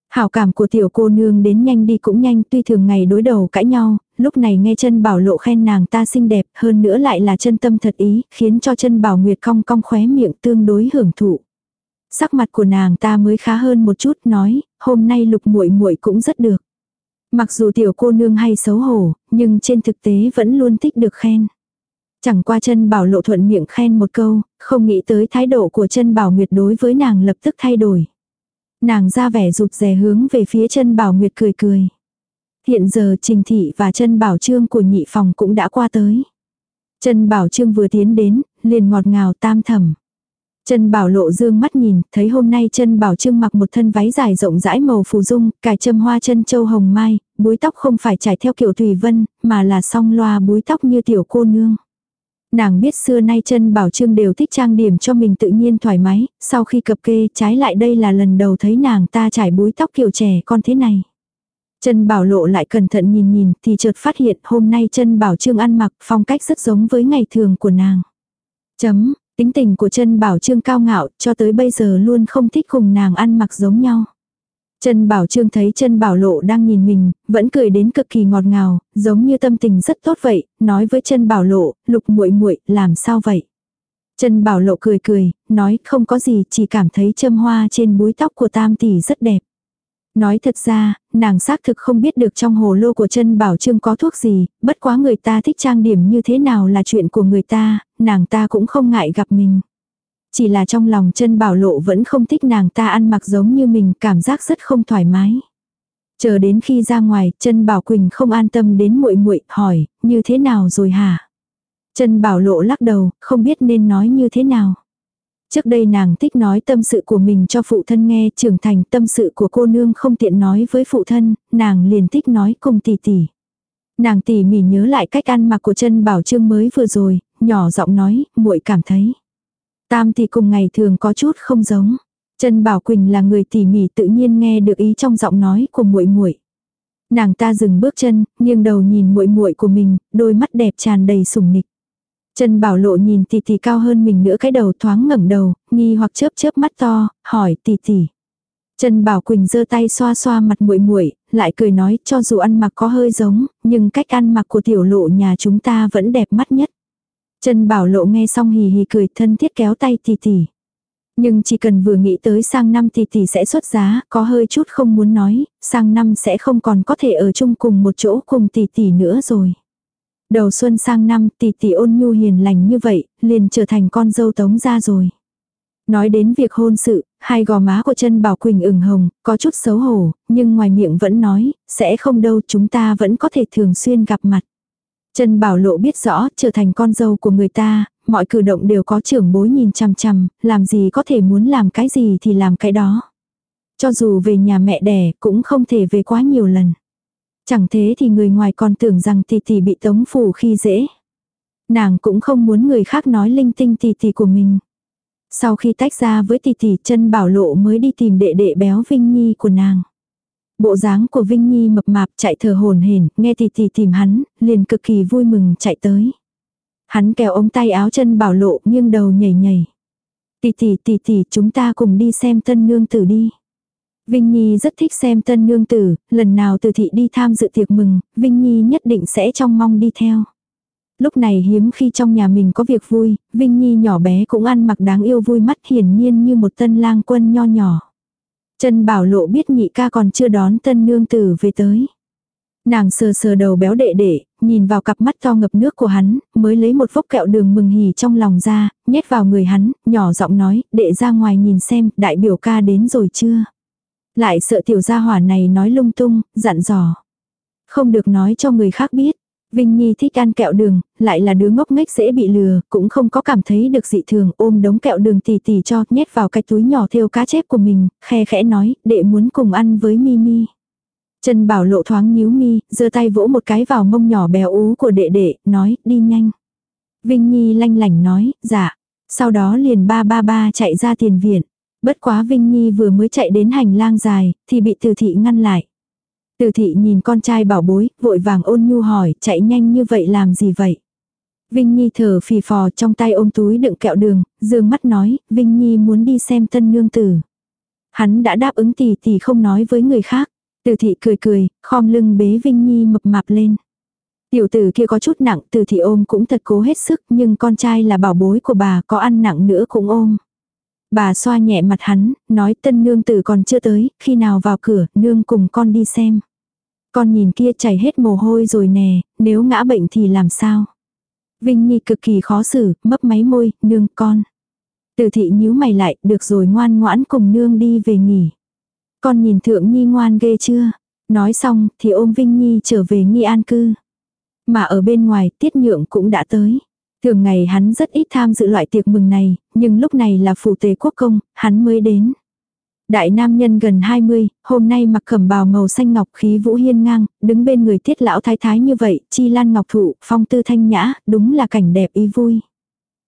Hảo cảm của tiểu cô nương đến nhanh đi cũng nhanh tuy thường ngày đối đầu cãi nhau, lúc này nghe chân bảo lộ khen nàng ta xinh đẹp hơn nữa lại là chân tâm thật ý, khiến cho chân bảo nguyệt cong cong khóe miệng tương đối hưởng thụ. Sắc mặt của nàng ta mới khá hơn một chút nói, hôm nay lục muội muội cũng rất được. Mặc dù tiểu cô nương hay xấu hổ, nhưng trên thực tế vẫn luôn thích được khen. Chẳng qua chân bảo lộ thuận miệng khen một câu, không nghĩ tới thái độ của chân bảo nguyệt đối với nàng lập tức thay đổi. Nàng ra vẻ rụt rè hướng về phía chân bảo nguyệt cười cười. Hiện giờ trình thị và chân bảo trương của nhị phòng cũng đã qua tới. Chân bảo trương vừa tiến đến, liền ngọt ngào tam thầm. Chân bảo lộ dương mắt nhìn, thấy hôm nay chân bảo trương mặc một thân váy dài rộng rãi màu phù dung, cài châm hoa chân châu hồng mai, búi tóc không phải trải theo kiểu tùy vân, mà là song loa búi tóc như tiểu cô nương. Nàng biết xưa nay chân bảo trương đều thích trang điểm cho mình tự nhiên thoải mái, sau khi cập kê trái lại đây là lần đầu thấy nàng ta trải búi tóc kiểu trẻ con thế này. Chân bảo lộ lại cẩn thận nhìn nhìn thì chợt phát hiện hôm nay chân bảo trương ăn mặc phong cách rất giống với ngày thường của nàng. Chấm, tính tình của chân bảo trương cao ngạo cho tới bây giờ luôn không thích cùng nàng ăn mặc giống nhau. Trân Bảo Trương thấy chân Bảo Lộ đang nhìn mình, vẫn cười đến cực kỳ ngọt ngào, giống như tâm tình rất tốt vậy, nói với chân Bảo Lộ, lục muội muội làm sao vậy? Trân Bảo Lộ cười cười, nói không có gì, chỉ cảm thấy châm hoa trên búi tóc của tam tỷ rất đẹp. Nói thật ra, nàng xác thực không biết được trong hồ lô của chân Bảo Trương có thuốc gì, bất quá người ta thích trang điểm như thế nào là chuyện của người ta, nàng ta cũng không ngại gặp mình. Chỉ là trong lòng chân bảo lộ vẫn không thích nàng ta ăn mặc giống như mình cảm giác rất không thoải mái. Chờ đến khi ra ngoài, chân bảo Quỳnh không an tâm đến muội muội hỏi, như thế nào rồi hả? Chân bảo lộ lắc đầu, không biết nên nói như thế nào. Trước đây nàng thích nói tâm sự của mình cho phụ thân nghe, trưởng thành tâm sự của cô nương không tiện nói với phụ thân, nàng liền thích nói cùng tỷ tỷ. Nàng tỉ mỉ nhớ lại cách ăn mặc của chân bảo trương mới vừa rồi, nhỏ giọng nói, muội cảm thấy. Tam thì cùng ngày thường có chút không giống. Trần Bảo Quỳnh là người tỉ mỉ tự nhiên nghe được ý trong giọng nói của muội muội. Nàng ta dừng bước chân, nghiêng đầu nhìn muội muội của mình, đôi mắt đẹp tràn đầy sủng nịch. Trần Bảo Lộ nhìn tỷ tỷ cao hơn mình nữa cái đầu thoáng ngẩng đầu, nghi hoặc chớp chớp mắt to, hỏi tỷ tỷ. Trần Bảo Quỳnh giơ tay xoa xoa mặt muội muội, lại cười nói, cho dù ăn mặc có hơi giống, nhưng cách ăn mặc của tiểu lộ nhà chúng ta vẫn đẹp mắt nhất. Trần Bảo Lộ nghe xong hì hì cười thân thiết kéo tay tỷ tỷ. Nhưng chỉ cần vừa nghĩ tới sang năm tỷ tỷ sẽ xuất giá, có hơi chút không muốn nói, sang năm sẽ không còn có thể ở chung cùng một chỗ cùng tỷ tỷ nữa rồi. Đầu xuân sang năm tỷ tỷ ôn nhu hiền lành như vậy, liền trở thành con dâu tống ra rồi. Nói đến việc hôn sự, hai gò má của chân Bảo Quỳnh ửng hồng, có chút xấu hổ, nhưng ngoài miệng vẫn nói, sẽ không đâu chúng ta vẫn có thể thường xuyên gặp mặt. Trần Bảo Lộ biết rõ, trở thành con dâu của người ta, mọi cử động đều có trưởng bối nhìn chằm chằm, làm gì có thể muốn làm cái gì thì làm cái đó. Cho dù về nhà mẹ đẻ cũng không thể về quá nhiều lần. Chẳng thế thì người ngoài còn tưởng rằng tỷ tỷ bị tống phủ khi dễ. Nàng cũng không muốn người khác nói linh tinh tỷ tỷ của mình. Sau khi tách ra với tỷ tỷ chân bảo lộ mới đi tìm đệ đệ béo Vinh Nhi của nàng. Bộ dáng của Vinh Nhi mập mạp chạy thở hồn hển, nghe Tì Tì tìm hắn, liền cực kỳ vui mừng chạy tới. Hắn kéo ống tay áo chân bảo lộ nghiêng đầu nhảy nhảy. Tì Tì Tì Tì chúng ta cùng đi xem tân nương tử đi. Vinh Nhi rất thích xem tân nương tử, lần nào từ thị đi tham dự tiệc mừng, Vinh Nhi nhất định sẽ trong mong đi theo. Lúc này hiếm khi trong nhà mình có việc vui, Vinh Nhi nhỏ bé cũng ăn mặc đáng yêu vui mắt hiển nhiên như một tân lang quân nho nhỏ. Trần Bảo Lộ biết nhị ca còn chưa đón tân nương tử về tới. Nàng sờ sờ đầu béo đệ đệ, nhìn vào cặp mắt to ngập nước của hắn, mới lấy một vốc kẹo đường mừng hỉ trong lòng ra, nhét vào người hắn, nhỏ giọng nói, đệ ra ngoài nhìn xem, đại biểu ca đến rồi chưa. Lại sợ tiểu gia hỏa này nói lung tung, dặn dò. Không được nói cho người khác biết. Vinh Nhi thích ăn kẹo đường, lại là đứa ngốc nghếch dễ bị lừa, cũng không có cảm thấy được dị thường, ôm đống kẹo đường tỉ tỉ cho, nhét vào cái túi nhỏ thêu cá chép của mình, khe khẽ nói, đệ muốn cùng ăn với Mimi. Trần Bảo Lộ thoáng nhíu mi, giơ tay vỗ một cái vào mông nhỏ béo ú của đệ đệ, nói, đi nhanh. Vinh Nhi lanh lảnh nói, dạ. Sau đó liền ba ba ba chạy ra tiền viện. Bất quá Vinh Nhi vừa mới chạy đến hành lang dài, thì bị từ thị ngăn lại. Từ thị nhìn con trai bảo bối, vội vàng ôn nhu hỏi, chạy nhanh như vậy làm gì vậy? Vinh Nhi thở phì phò trong tay ôm túi đựng kẹo đường, dương mắt nói, Vinh Nhi muốn đi xem tân nương tử. Hắn đã đáp ứng tỷ tỷ không nói với người khác. Từ thị cười cười, khom lưng bế Vinh Nhi mập mạp lên. Tiểu tử kia có chút nặng, từ thị ôm cũng thật cố hết sức, nhưng con trai là bảo bối của bà, có ăn nặng nữa cũng ôm. Bà xoa nhẹ mặt hắn, nói tân nương tử còn chưa tới, khi nào vào cửa, nương cùng con đi xem. Con nhìn kia chảy hết mồ hôi rồi nè, nếu ngã bệnh thì làm sao? Vinh Nhi cực kỳ khó xử, mấp máy môi, nương con. Từ thị nhíu mày lại, được rồi ngoan ngoãn cùng nương đi về nghỉ. Con nhìn thượng Nhi ngoan ghê chưa? Nói xong thì ôm Vinh Nhi trở về Nghi An Cư. Mà ở bên ngoài tiết nhượng cũng đã tới. Thường ngày hắn rất ít tham dự loại tiệc mừng này, nhưng lúc này là phủ tế quốc công, hắn mới đến. Đại nam nhân gần 20, hôm nay mặc khẩm bào màu xanh ngọc khí vũ hiên ngang, đứng bên người tiết lão thái thái như vậy, chi lan ngọc thụ, phong tư thanh nhã, đúng là cảnh đẹp ý vui.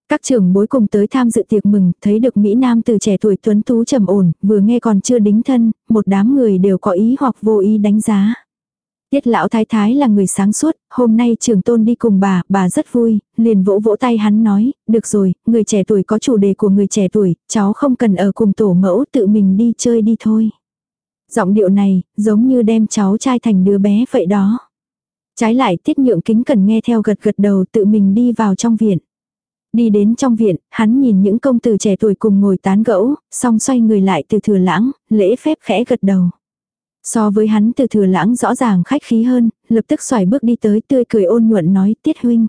Các trưởng bối cùng tới tham dự tiệc mừng, thấy được Mỹ Nam từ trẻ tuổi tuấn tú trầm ổn, vừa nghe còn chưa đính thân, một đám người đều có ý hoặc vô ý đánh giá. Tiết lão thái thái là người sáng suốt, hôm nay trường tôn đi cùng bà, bà rất vui, liền vỗ vỗ tay hắn nói, được rồi, người trẻ tuổi có chủ đề của người trẻ tuổi, cháu không cần ở cùng tổ mẫu tự mình đi chơi đi thôi. Giọng điệu này, giống như đem cháu trai thành đứa bé vậy đó. Trái lại tiết nhượng kính cần nghe theo gật gật đầu tự mình đi vào trong viện. Đi đến trong viện, hắn nhìn những công tử trẻ tuổi cùng ngồi tán gẫu, xong xoay người lại từ thừa lãng, lễ phép khẽ gật đầu. So với hắn từ thừa lãng rõ ràng khách khí hơn, lập tức xoài bước đi tới tươi cười ôn nhuận nói tiết huynh.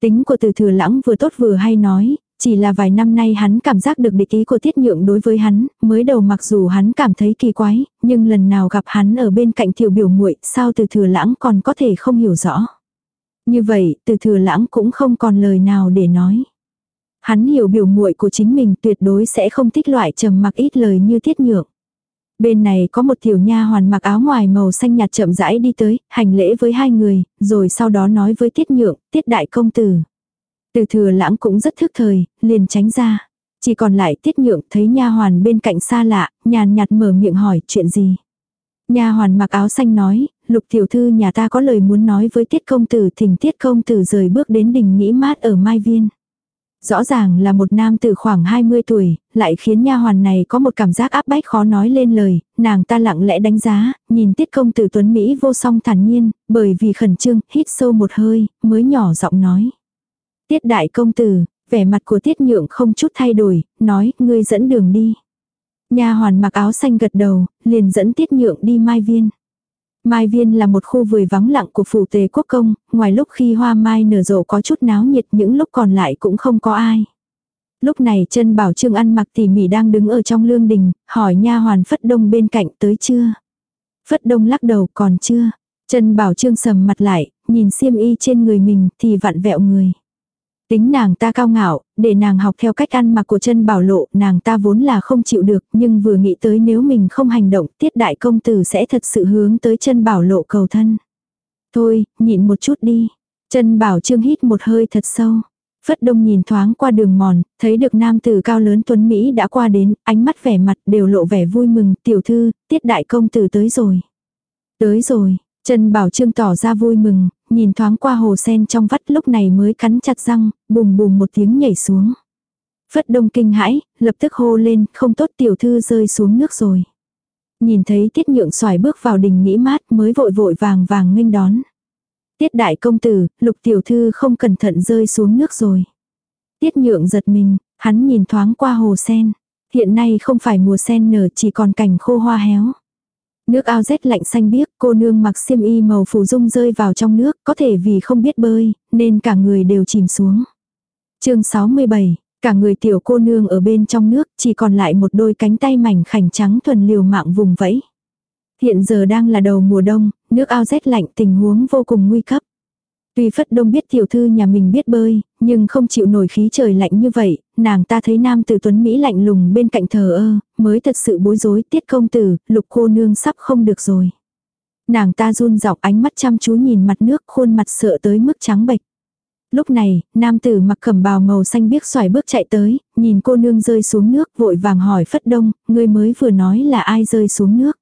Tính của từ thừa lãng vừa tốt vừa hay nói, chỉ là vài năm nay hắn cảm giác được địch ý của tiết nhượng đối với hắn, mới đầu mặc dù hắn cảm thấy kỳ quái, nhưng lần nào gặp hắn ở bên cạnh tiểu biểu muội sao từ thừa lãng còn có thể không hiểu rõ. Như vậy, từ thừa lãng cũng không còn lời nào để nói. Hắn hiểu biểu muội của chính mình tuyệt đối sẽ không thích loại trầm mặc ít lời như tiết nhượng. Bên này có một tiểu nha hoàn mặc áo ngoài màu xanh nhạt chậm rãi đi tới, hành lễ với hai người, rồi sau đó nói với tiết nhượng, tiết đại công tử. Từ thừa lãng cũng rất thức thời, liền tránh ra. Chỉ còn lại tiết nhượng thấy nha hoàn bên cạnh xa lạ, nhàn nhạt mở miệng hỏi chuyện gì. Nha hoàn mặc áo xanh nói, lục tiểu thư nhà ta có lời muốn nói với tiết công tử thỉnh tiết công tử rời bước đến đình nghĩ mát ở Mai Viên. Rõ ràng là một nam từ khoảng 20 tuổi, lại khiến nha hoàn này có một cảm giác áp bách khó nói lên lời, nàng ta lặng lẽ đánh giá, nhìn tiết công tử tuấn Mỹ vô song thản nhiên, bởi vì khẩn trương, hít sâu một hơi, mới nhỏ giọng nói. Tiết đại công tử, vẻ mặt của tiết nhượng không chút thay đổi, nói, ngươi dẫn đường đi. Nha hoàn mặc áo xanh gật đầu, liền dẫn tiết nhượng đi mai viên. Mai viên là một khu vườn vắng lặng của phủ tề quốc công, ngoài lúc khi hoa mai nở rộ có chút náo nhiệt những lúc còn lại cũng không có ai. Lúc này chân bảo trương ăn mặc tỉ mỉ đang đứng ở trong lương đình, hỏi nha hoàn phất đông bên cạnh tới chưa. Phất đông lắc đầu còn chưa. Chân bảo trương sầm mặt lại, nhìn xiêm y trên người mình thì vặn vẹo người. Tính nàng ta cao ngạo, để nàng học theo cách ăn mặc của chân bảo lộ, nàng ta vốn là không chịu được, nhưng vừa nghĩ tới nếu mình không hành động, tiết đại công tử sẽ thật sự hướng tới chân bảo lộ cầu thân. Thôi, nhịn một chút đi. Chân bảo trương hít một hơi thật sâu. Phất đông nhìn thoáng qua đường mòn, thấy được nam tử cao lớn tuấn Mỹ đã qua đến, ánh mắt vẻ mặt đều lộ vẻ vui mừng, tiểu thư, tiết đại công tử tới rồi. Tới rồi, Trần Bảo Trương tỏ ra vui mừng, nhìn thoáng qua hồ sen trong vắt lúc này mới cắn chặt răng, bùm bùm một tiếng nhảy xuống. Phất đông kinh hãi, lập tức hô lên, không tốt tiểu thư rơi xuống nước rồi. Nhìn thấy tiết nhượng xoài bước vào đình nghĩ mát mới vội vội vàng vàng nghênh đón. Tiết đại công tử, lục tiểu thư không cẩn thận rơi xuống nước rồi. Tiết nhượng giật mình, hắn nhìn thoáng qua hồ sen. Hiện nay không phải mùa sen nở chỉ còn cảnh khô hoa héo. Nước ao rét lạnh xanh biếc, cô nương mặc xiêm y màu phù dung rơi vào trong nước, có thể vì không biết bơi, nên cả người đều chìm xuống. chương 67, cả người tiểu cô nương ở bên trong nước, chỉ còn lại một đôi cánh tay mảnh khảnh trắng thuần liều mạng vùng vẫy. Hiện giờ đang là đầu mùa đông, nước ao rét lạnh tình huống vô cùng nguy cấp. Tuy Phất Đông biết tiểu thư nhà mình biết bơi, nhưng không chịu nổi khí trời lạnh như vậy, nàng ta thấy nam tử tuấn Mỹ lạnh lùng bên cạnh thờ ơ, mới thật sự bối rối tiết công tử, lục cô nương sắp không được rồi. Nàng ta run dọc ánh mắt chăm chú nhìn mặt nước khuôn mặt sợ tới mức trắng bệch. Lúc này, nam tử mặc cẩm bào màu xanh biếc xoài bước chạy tới, nhìn cô nương rơi xuống nước vội vàng hỏi Phất Đông, người mới vừa nói là ai rơi xuống nước.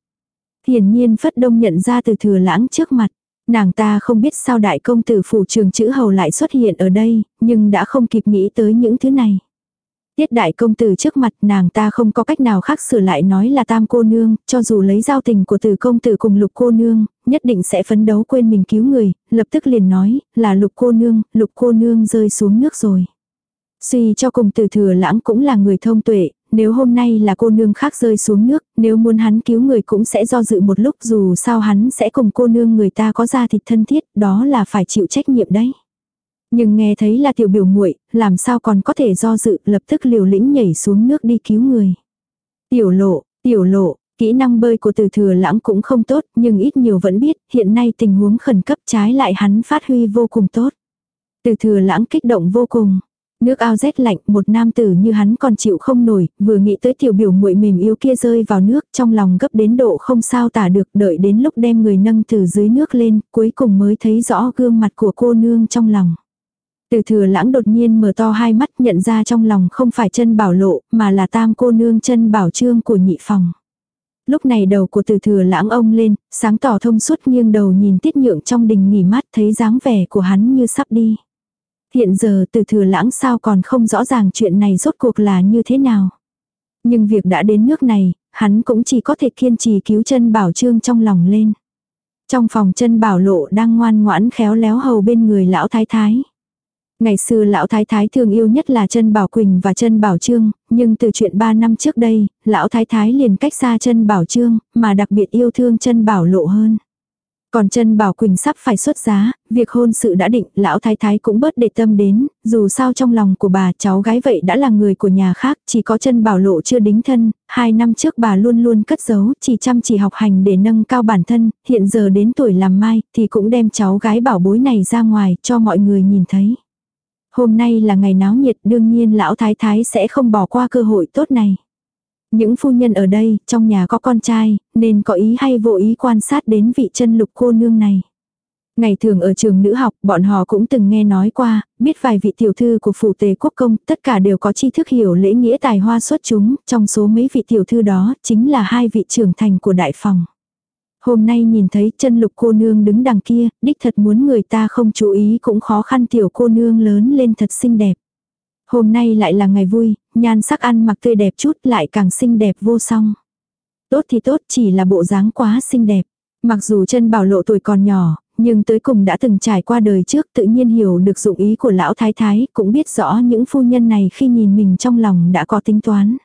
Hiển nhiên Phất Đông nhận ra từ thừa lãng trước mặt. Nàng ta không biết sao đại công tử phủ trường chữ hầu lại xuất hiện ở đây, nhưng đã không kịp nghĩ tới những thứ này. Tiết đại công tử trước mặt nàng ta không có cách nào khác sửa lại nói là tam cô nương, cho dù lấy giao tình của từ công tử cùng lục cô nương, nhất định sẽ phấn đấu quên mình cứu người, lập tức liền nói, là lục cô nương, lục cô nương rơi xuống nước rồi. Suy cho cùng từ thừa lãng cũng là người thông tuệ, nếu hôm nay là cô nương khác rơi xuống nước, nếu muốn hắn cứu người cũng sẽ do dự một lúc dù sao hắn sẽ cùng cô nương người ta có ra thịt thân thiết, đó là phải chịu trách nhiệm đấy. Nhưng nghe thấy là tiểu biểu muội làm sao còn có thể do dự, lập tức liều lĩnh nhảy xuống nước đi cứu người. Tiểu lộ, tiểu lộ, kỹ năng bơi của từ thừa lãng cũng không tốt, nhưng ít nhiều vẫn biết, hiện nay tình huống khẩn cấp trái lại hắn phát huy vô cùng tốt. Từ thừa lãng kích động vô cùng, Nước ao rét lạnh, một nam tử như hắn còn chịu không nổi, vừa nghĩ tới tiểu biểu muội mềm yếu kia rơi vào nước, trong lòng gấp đến độ không sao tả được, đợi đến lúc đem người nâng từ dưới nước lên, cuối cùng mới thấy rõ gương mặt của cô nương trong lòng. Từ thừa lãng đột nhiên mở to hai mắt nhận ra trong lòng không phải chân bảo lộ, mà là tam cô nương chân bảo trương của nhị phòng. Lúc này đầu của từ thừa lãng ông lên, sáng tỏ thông suốt nghiêng đầu nhìn tiết nhượng trong đình nghỉ mát thấy dáng vẻ của hắn như sắp đi. Hiện giờ từ thừa lãng sao còn không rõ ràng chuyện này rốt cuộc là như thế nào. Nhưng việc đã đến nước này, hắn cũng chỉ có thể kiên trì cứu chân bảo trương trong lòng lên. Trong phòng chân bảo lộ đang ngoan ngoãn khéo léo hầu bên người lão thái thái. Ngày xưa lão thái thái thường yêu nhất là chân bảo quỳnh và chân bảo trương, nhưng từ chuyện 3 năm trước đây, lão thái thái liền cách xa chân bảo trương, mà đặc biệt yêu thương chân bảo lộ hơn. Còn chân Bảo Quỳnh sắp phải xuất giá, việc hôn sự đã định, lão thái thái cũng bớt để tâm đến, dù sao trong lòng của bà cháu gái vậy đã là người của nhà khác, chỉ có chân Bảo Lộ chưa đính thân, hai năm trước bà luôn luôn cất giấu, chỉ chăm chỉ học hành để nâng cao bản thân, hiện giờ đến tuổi làm mai, thì cũng đem cháu gái bảo bối này ra ngoài cho mọi người nhìn thấy. Hôm nay là ngày náo nhiệt đương nhiên lão thái thái sẽ không bỏ qua cơ hội tốt này. Những phu nhân ở đây, trong nhà có con trai, nên có ý hay vô ý quan sát đến vị chân lục cô nương này. Ngày thường ở trường nữ học, bọn họ cũng từng nghe nói qua, biết vài vị tiểu thư của phủ tề quốc công, tất cả đều có tri thức hiểu lễ nghĩa tài hoa xuất chúng, trong số mấy vị tiểu thư đó, chính là hai vị trưởng thành của đại phòng. Hôm nay nhìn thấy chân lục cô nương đứng đằng kia, đích thật muốn người ta không chú ý cũng khó khăn tiểu cô nương lớn lên thật xinh đẹp. Hôm nay lại là ngày vui, nhan sắc ăn mặc tươi đẹp chút lại càng xinh đẹp vô song. Tốt thì tốt chỉ là bộ dáng quá xinh đẹp. Mặc dù chân bảo lộ tuổi còn nhỏ, nhưng tới cùng đã từng trải qua đời trước tự nhiên hiểu được dụng ý của lão thái thái, cũng biết rõ những phu nhân này khi nhìn mình trong lòng đã có tính toán.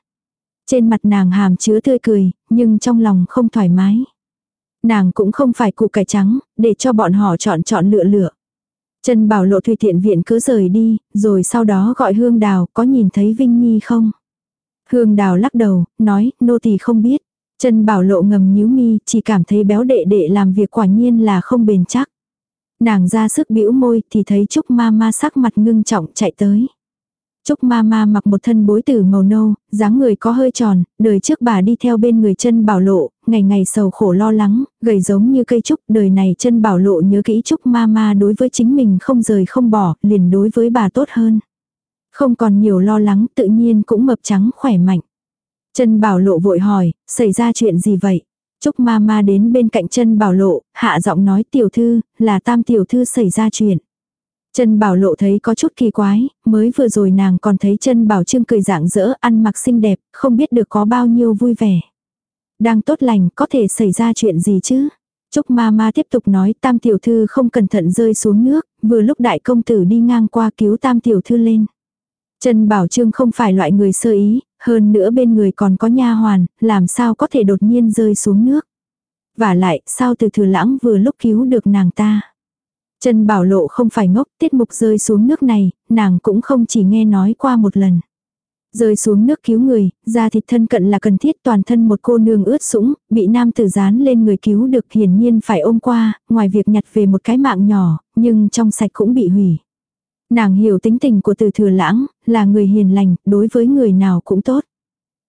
Trên mặt nàng hàm chứa tươi cười, nhưng trong lòng không thoải mái. Nàng cũng không phải cụ cải trắng, để cho bọn họ chọn chọn lựa lựa. Trần bảo lộ thủy Thiện viện cứ rời đi, rồi sau đó gọi hương đào, có nhìn thấy Vinh Nhi không? Hương đào lắc đầu, nói, nô tỳ không biết. Trần bảo lộ ngầm nhíu mi, chỉ cảm thấy béo đệ đệ làm việc quả nhiên là không bền chắc. Nàng ra sức bĩu môi thì thấy Trúc ma ma sắc mặt ngưng trọng chạy tới. Trúc ma ma mặc một thân bối tử màu nâu, dáng người có hơi tròn, đời trước bà đi theo bên người chân bảo lộ, ngày ngày sầu khổ lo lắng, gầy giống như cây trúc, đời này chân bảo lộ nhớ kỹ Trúc ma ma đối với chính mình không rời không bỏ, liền đối với bà tốt hơn. Không còn nhiều lo lắng tự nhiên cũng mập trắng khỏe mạnh. Chân bảo lộ vội hỏi, xảy ra chuyện gì vậy? Trúc ma ma đến bên cạnh chân bảo lộ, hạ giọng nói tiểu thư, là tam tiểu thư xảy ra chuyện. Chân bảo lộ thấy có chút kỳ quái, mới vừa rồi nàng còn thấy chân bảo trương cười dạng dỡ ăn mặc xinh đẹp, không biết được có bao nhiêu vui vẻ. Đang tốt lành, có thể xảy ra chuyện gì chứ? Trúc ma ma tiếp tục nói tam tiểu thư không cẩn thận rơi xuống nước, vừa lúc đại công tử đi ngang qua cứu tam tiểu thư lên. Trần Bảo Trương không phải loại người sơ ý, hơn nữa bên người còn có nha hoàn, làm sao có thể đột nhiên rơi xuống nước. Và lại, sao từ thừa lãng vừa lúc cứu được nàng ta. Trần Bảo Lộ không phải ngốc, tiết mục rơi xuống nước này, nàng cũng không chỉ nghe nói qua một lần. Rơi xuống nước cứu người, da thịt thân cận là cần thiết toàn thân một cô nương ướt sũng, bị nam tử dán lên người cứu được hiển nhiên phải ôm qua, ngoài việc nhặt về một cái mạng nhỏ, nhưng trong sạch cũng bị hủy. Nàng hiểu tính tình của từ thừa lãng, là người hiền lành, đối với người nào cũng tốt.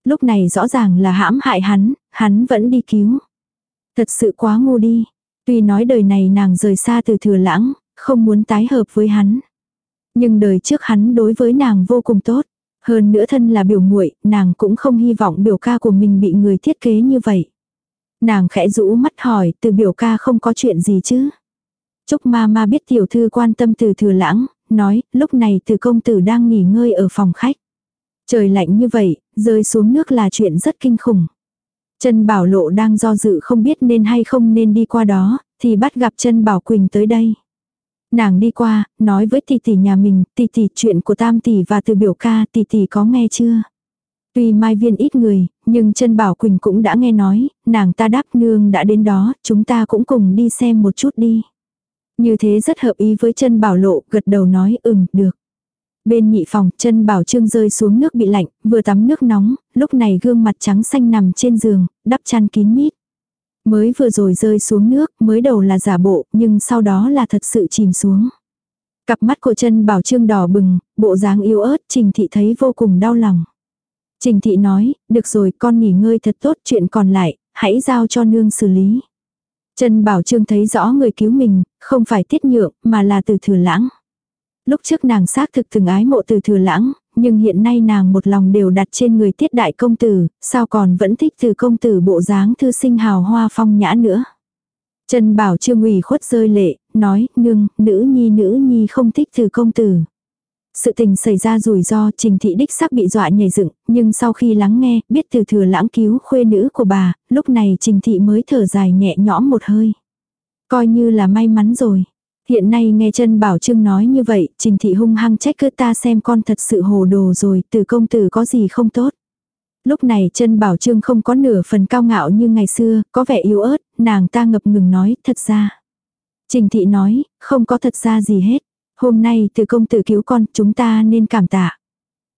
Lúc này rõ ràng là hãm hại hắn, hắn vẫn đi cứu. Thật sự quá ngu đi. Tuy nói đời này nàng rời xa từ thừa lãng, không muốn tái hợp với hắn. Nhưng đời trước hắn đối với nàng vô cùng tốt. Hơn nữa thân là biểu muội, nàng cũng không hy vọng biểu ca của mình bị người thiết kế như vậy. Nàng khẽ rũ mắt hỏi, từ biểu ca không có chuyện gì chứ? Trúc ma ma biết tiểu thư quan tâm từ thừa lãng, nói, lúc này từ công tử đang nghỉ ngơi ở phòng khách. Trời lạnh như vậy, rơi xuống nước là chuyện rất kinh khủng. Trần Bảo Lộ đang do dự không biết nên hay không nên đi qua đó, thì bắt gặp Trần Bảo Quỳnh tới đây. Nàng đi qua, nói với tỷ tỷ nhà mình, tỷ tỷ chuyện của tam tỷ và từ biểu ca tỷ tỷ có nghe chưa? Tuy mai viên ít người, nhưng Trần Bảo Quỳnh cũng đã nghe nói, nàng ta đáp nương đã đến đó, chúng ta cũng cùng đi xem một chút đi. Như thế rất hợp ý với Trân bảo lộ, gật đầu nói ừm, được. Bên nhị phòng, chân bảo trương rơi xuống nước bị lạnh, vừa tắm nước nóng, lúc này gương mặt trắng xanh nằm trên giường, đắp chăn kín mít. Mới vừa rồi rơi xuống nước, mới đầu là giả bộ, nhưng sau đó là thật sự chìm xuống. Cặp mắt của chân bảo trương đỏ bừng, bộ dáng yếu ớt, trình thị thấy vô cùng đau lòng. Trình thị nói, được rồi con nghỉ ngơi thật tốt chuyện còn lại, hãy giao cho nương xử lý. Trần Bảo Trương thấy rõ người cứu mình, không phải tiết nhượng, mà là từ thừa lãng. Lúc trước nàng xác thực từng ái mộ từ thừa lãng, nhưng hiện nay nàng một lòng đều đặt trên người tiết đại công tử, sao còn vẫn thích từ công tử bộ dáng thư sinh hào hoa phong nhã nữa. Trần Bảo Trương ủy khuất rơi lệ, nói, nương, nữ nhi nữ nhi không thích từ công tử. Sự tình xảy ra rủi ro trình thị đích sắc bị dọa nhảy dựng, nhưng sau khi lắng nghe, biết từ thừa lãng cứu khuê nữ của bà, lúc này trình thị mới thở dài nhẹ nhõm một hơi. Coi như là may mắn rồi. Hiện nay nghe chân bảo trương nói như vậy, trình thị hung hăng trách cứ ta xem con thật sự hồ đồ rồi, từ công tử có gì không tốt. Lúc này chân bảo trương không có nửa phần cao ngạo như ngày xưa, có vẻ yếu ớt, nàng ta ngập ngừng nói, thật ra. Trình thị nói, không có thật ra gì hết. Hôm nay từ công tử cứu con, chúng ta nên cảm tạ.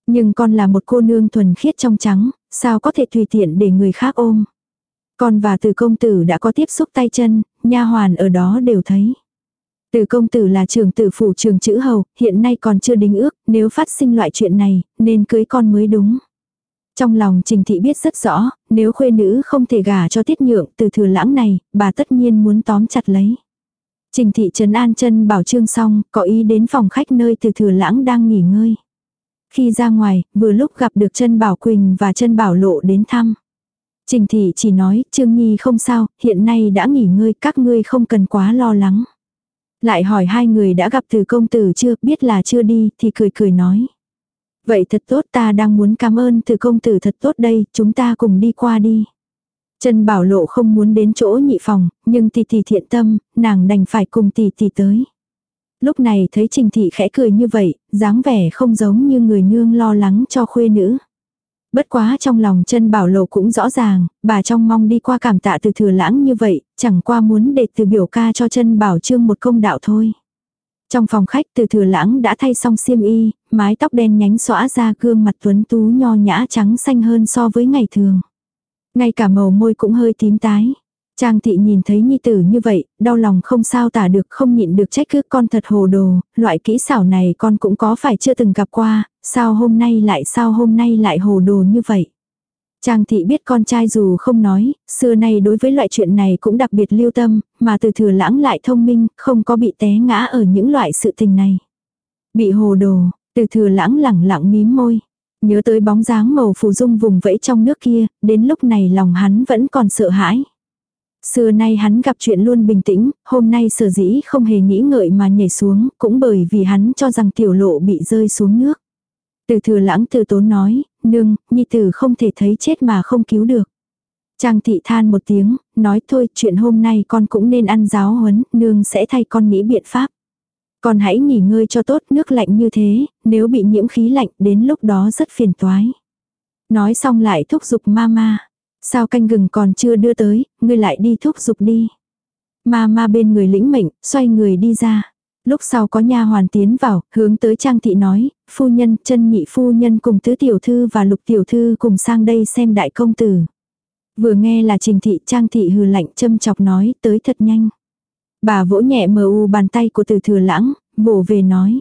Nhưng con là một cô nương thuần khiết trong trắng, sao có thể tùy tiện để người khác ôm. Con và từ công tử đã có tiếp xúc tay chân, nha hoàn ở đó đều thấy. Từ công tử là trưởng tử phủ trường chữ hầu, hiện nay còn chưa đính ước, nếu phát sinh loại chuyện này, nên cưới con mới đúng. Trong lòng Trình Thị biết rất rõ, nếu khuê nữ không thể gả cho tiết nhượng từ thừa lãng này, bà tất nhiên muốn tóm chặt lấy. Trình thị trấn an chân bảo trương xong, có ý đến phòng khách nơi từ thừa lãng đang nghỉ ngơi. Khi ra ngoài, vừa lúc gặp được chân bảo Quỳnh và chân bảo lộ đến thăm. Trình thị chỉ nói, Trương Nhi không sao, hiện nay đã nghỉ ngơi, các ngươi không cần quá lo lắng. Lại hỏi hai người đã gặp từ công tử chưa, biết là chưa đi, thì cười cười nói. Vậy thật tốt ta đang muốn cảm ơn từ công tử thật tốt đây, chúng ta cùng đi qua đi. Trần Bảo Lộ không muốn đến chỗ nhị phòng, nhưng tỷ tỷ thiện tâm, nàng đành phải cùng tỷ tỷ tới. Lúc này thấy Trình Thị khẽ cười như vậy, dáng vẻ không giống như người nương lo lắng cho khuê nữ. Bất quá trong lòng chân bảo lộ cũng rõ ràng, bà trong mong đi qua cảm tạ từ thừa lãng như vậy, chẳng qua muốn để từ biểu ca cho chân bảo trương một công đạo thôi. Trong phòng khách từ thừa lãng đã thay xong xiêm y, mái tóc đen nhánh xõa ra gương mặt tuấn tú nho nhã trắng xanh hơn so với ngày thường. Ngay cả màu môi cũng hơi tím tái. Trang thị nhìn thấy nhi tử như vậy, đau lòng không sao tả được không nhịn được trách cứ con thật hồ đồ, loại kỹ xảo này con cũng có phải chưa từng gặp qua, sao hôm nay lại sao hôm nay lại hồ đồ như vậy. Trang thị biết con trai dù không nói, xưa nay đối với loại chuyện này cũng đặc biệt lưu tâm, mà từ thừa lãng lại thông minh, không có bị té ngã ở những loại sự tình này. Bị hồ đồ, từ thừa lãng lẳng lặng mím môi. Nhớ tới bóng dáng màu phù dung vùng vẫy trong nước kia, đến lúc này lòng hắn vẫn còn sợ hãi. Xưa nay hắn gặp chuyện luôn bình tĩnh, hôm nay sở dĩ không hề nghĩ ngợi mà nhảy xuống, cũng bởi vì hắn cho rằng tiểu lộ bị rơi xuống nước. Từ thừa lãng từ tốn nói, nương, nhi tử không thể thấy chết mà không cứu được. Trang thị than một tiếng, nói thôi chuyện hôm nay con cũng nên ăn giáo huấn, nương sẽ thay con nghĩ biện pháp. Con hãy nghỉ ngơi cho tốt nước lạnh như thế, nếu bị nhiễm khí lạnh đến lúc đó rất phiền toái. Nói xong lại thúc giục mama. Sao canh gừng còn chưa đưa tới, ngươi lại đi thúc giục đi. Mama bên người lĩnh mệnh, xoay người đi ra. Lúc sau có nha hoàn tiến vào, hướng tới Trang thị nói, phu nhân, chân nhị phu nhân cùng tứ tiểu thư và lục tiểu thư cùng sang đây xem đại công tử. Vừa nghe là trình thị Trang thị hừ lạnh châm chọc nói, tới thật nhanh. Bà vỗ nhẹ mờ u bàn tay của từ thừa lãng, vỗ về nói.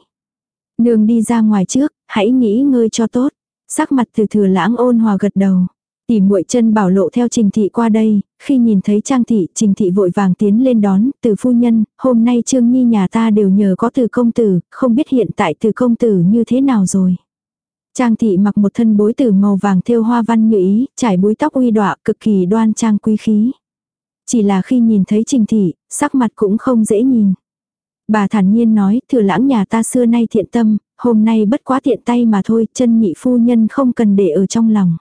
Nương đi ra ngoài trước, hãy nghĩ ngơi cho tốt. Sắc mặt từ thừa lãng ôn hòa gật đầu. Tỉ muội chân bảo lộ theo trình thị qua đây, khi nhìn thấy trang thị, trình thị vội vàng tiến lên đón, từ phu nhân, hôm nay trương nhi nhà ta đều nhờ có từ công tử, không biết hiện tại từ công tử như thế nào rồi. Trang thị mặc một thân bối tử màu vàng thêu hoa văn như ý, trải búi tóc uy đọa cực kỳ đoan trang quý khí. Chỉ là khi nhìn thấy trình thị, sắc mặt cũng không dễ nhìn. Bà thản nhiên nói, thừa lãng nhà ta xưa nay thiện tâm, hôm nay bất quá tiện tay mà thôi, chân nhị phu nhân không cần để ở trong lòng.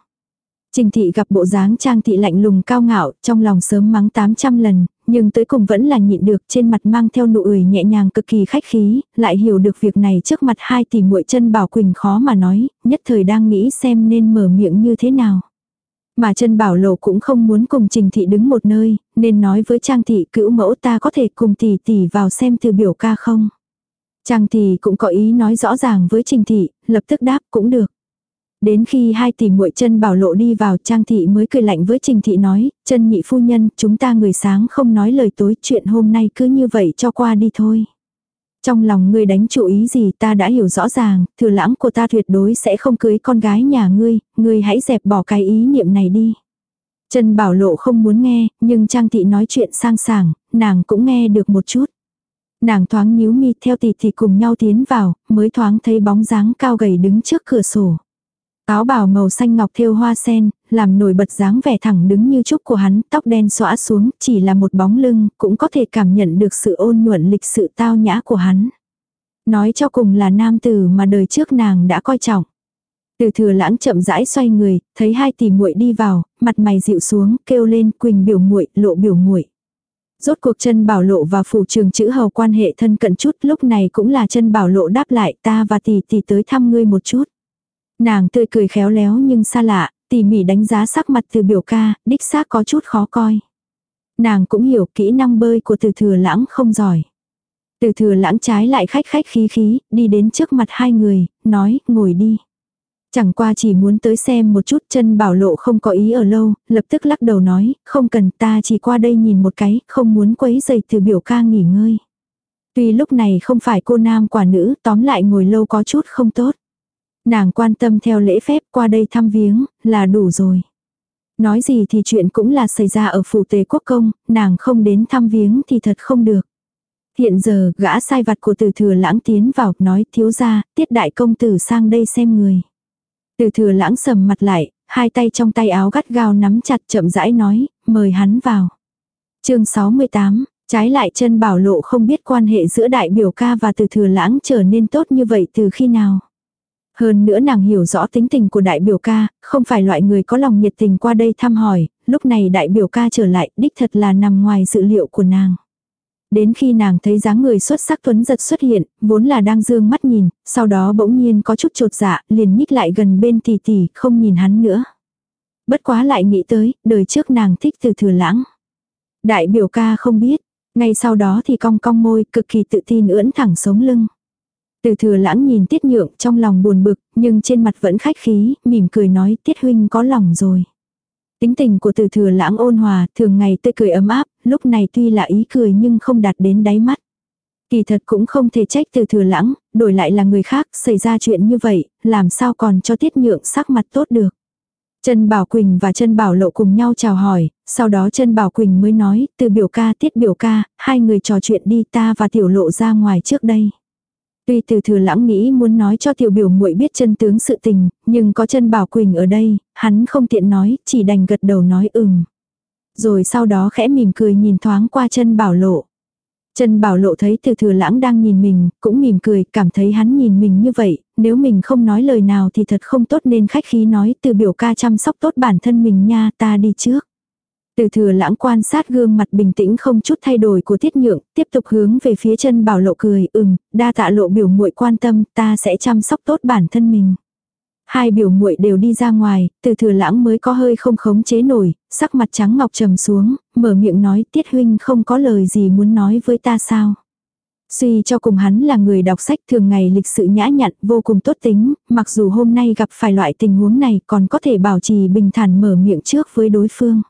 Trình thị gặp bộ dáng trang thị lạnh lùng cao ngạo, trong lòng sớm mắng 800 lần, nhưng tới cùng vẫn là nhịn được trên mặt mang theo nụ cười nhẹ nhàng cực kỳ khách khí, lại hiểu được việc này trước mặt hai tỷ muội chân bảo quỳnh khó mà nói, nhất thời đang nghĩ xem nên mở miệng như thế nào. Mà chân bảo lộ cũng không muốn cùng trình thị đứng một nơi, nên nói với trang thị cữu mẫu ta có thể cùng tỷ tỷ vào xem từ biểu ca không. Trang thị cũng có ý nói rõ ràng với trình thị, lập tức đáp cũng được. Đến khi hai tỷ muội chân bảo lộ đi vào trang thị mới cười lạnh với trình thị nói, chân nhị phu nhân, chúng ta người sáng không nói lời tối chuyện hôm nay cứ như vậy cho qua đi thôi. Trong lòng ngươi đánh chủ ý gì ta đã hiểu rõ ràng, thừa lãng của ta tuyệt đối sẽ không cưới con gái nhà ngươi, ngươi hãy dẹp bỏ cái ý niệm này đi. Trần Bảo Lộ không muốn nghe, nhưng Trang Thị nói chuyện sang sảng, nàng cũng nghe được một chút. Nàng thoáng nhíu mi theo tỷ thì cùng nhau tiến vào, mới thoáng thấy bóng dáng cao gầy đứng trước cửa sổ. Áo bào màu xanh ngọc thêu hoa sen, làm nổi bật dáng vẻ thẳng đứng như trúc của hắn, tóc đen xõa xuống, chỉ là một bóng lưng, cũng có thể cảm nhận được sự ôn nhuận lịch sự tao nhã của hắn. Nói cho cùng là nam tử mà đời trước nàng đã coi trọng. Từ thừa lãng chậm rãi xoay người, thấy hai tỷ muội đi vào, mặt mày dịu xuống, kêu lên quỳnh biểu muội lộ biểu muội Rốt cuộc chân bảo lộ và phủ trường chữ hầu quan hệ thân cận chút lúc này cũng là chân bảo lộ đáp lại ta và tỷ tỷ tới thăm ngươi một chút. Nàng tươi cười khéo léo nhưng xa lạ, tỉ mỉ đánh giá sắc mặt từ biểu ca, đích xác có chút khó coi. Nàng cũng hiểu kỹ năng bơi của từ thừa lãng không giỏi. Từ thừa lãng trái lại khách khách khí khí, đi đến trước mặt hai người, nói, ngồi đi. Chẳng qua chỉ muốn tới xem một chút chân bảo lộ không có ý ở lâu, lập tức lắc đầu nói, không cần ta chỉ qua đây nhìn một cái, không muốn quấy giày từ biểu ca nghỉ ngơi. Tuy lúc này không phải cô nam quả nữ, tóm lại ngồi lâu có chút không tốt. Nàng quan tâm theo lễ phép qua đây thăm viếng, là đủ rồi. Nói gì thì chuyện cũng là xảy ra ở phủ tế quốc công, nàng không đến thăm viếng thì thật không được. Hiện giờ, gã sai vặt của từ thừa lãng tiến vào, nói thiếu ra, tiết đại công tử sang đây xem người. Từ thừa lãng sầm mặt lại, hai tay trong tay áo gắt gao nắm chặt chậm rãi nói, mời hắn vào. chương 68, trái lại chân bảo lộ không biết quan hệ giữa đại biểu ca và từ thừa lãng trở nên tốt như vậy từ khi nào. Hơn nữa nàng hiểu rõ tính tình của đại biểu ca, không phải loại người có lòng nhiệt tình qua đây thăm hỏi, lúc này đại biểu ca trở lại đích thật là nằm ngoài dự liệu của nàng. Đến khi nàng thấy dáng người xuất sắc tuấn giật xuất hiện, vốn là đang dương mắt nhìn, sau đó bỗng nhiên có chút trột dạ, liền nhích lại gần bên tỷ tỷ, không nhìn hắn nữa. Bất quá lại nghĩ tới, đời trước nàng thích từ thừa lãng. Đại biểu ca không biết, ngay sau đó thì cong cong môi, cực kỳ tự tin ưỡn thẳng sống lưng. Từ thừa lãng nhìn tiết nhượng trong lòng buồn bực, nhưng trên mặt vẫn khách khí, mỉm cười nói tiết huynh có lòng rồi. Tính tình của từ thừa lãng ôn hòa, thường ngày tươi cười ấm áp, lúc này tuy là ý cười nhưng không đạt đến đáy mắt. Kỳ thật cũng không thể trách từ thừa lãng, đổi lại là người khác, xảy ra chuyện như vậy, làm sao còn cho tiết nhượng sắc mặt tốt được. Trân Bảo Quỳnh và Trân Bảo Lộ cùng nhau chào hỏi, sau đó Trân Bảo Quỳnh mới nói, từ biểu ca tiết biểu ca, hai người trò chuyện đi ta và tiểu lộ ra ngoài trước đây. Tuy từ thừa lãng nghĩ muốn nói cho tiểu biểu muội biết chân tướng sự tình, nhưng có chân bảo quỳnh ở đây, hắn không tiện nói, chỉ đành gật đầu nói ừm. Rồi sau đó khẽ mỉm cười nhìn thoáng qua chân bảo lộ. Chân bảo lộ thấy từ thừa lãng đang nhìn mình, cũng mỉm cười, cảm thấy hắn nhìn mình như vậy, nếu mình không nói lời nào thì thật không tốt nên khách khí nói từ biểu ca chăm sóc tốt bản thân mình nha ta đi trước. Từ thừa lãng quan sát gương mặt bình tĩnh không chút thay đổi của tiết nhượng, tiếp tục hướng về phía chân bảo lộ cười, ừm, đa tạ lộ biểu muội quan tâm, ta sẽ chăm sóc tốt bản thân mình. Hai biểu muội đều đi ra ngoài, từ thừa lãng mới có hơi không khống chế nổi, sắc mặt trắng ngọc trầm xuống, mở miệng nói tiết huynh không có lời gì muốn nói với ta sao. Suy cho cùng hắn là người đọc sách thường ngày lịch sự nhã nhặn vô cùng tốt tính, mặc dù hôm nay gặp phải loại tình huống này còn có thể bảo trì bình thản mở miệng trước với đối phương.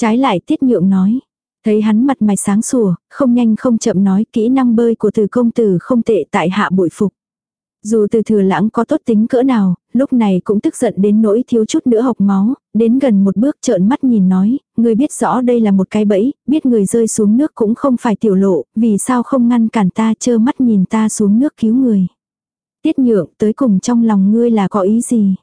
Trái lại tiết nhượng nói. Thấy hắn mặt mày sáng sủa, không nhanh không chậm nói kỹ năng bơi của từ công tử không tệ tại hạ bội phục. Dù từ thừa lãng có tốt tính cỡ nào, lúc này cũng tức giận đến nỗi thiếu chút nữa học máu, đến gần một bước trợn mắt nhìn nói, người biết rõ đây là một cái bẫy, biết người rơi xuống nước cũng không phải tiểu lộ, vì sao không ngăn cản ta chơ mắt nhìn ta xuống nước cứu người. Tiết nhượng tới cùng trong lòng ngươi là có ý gì?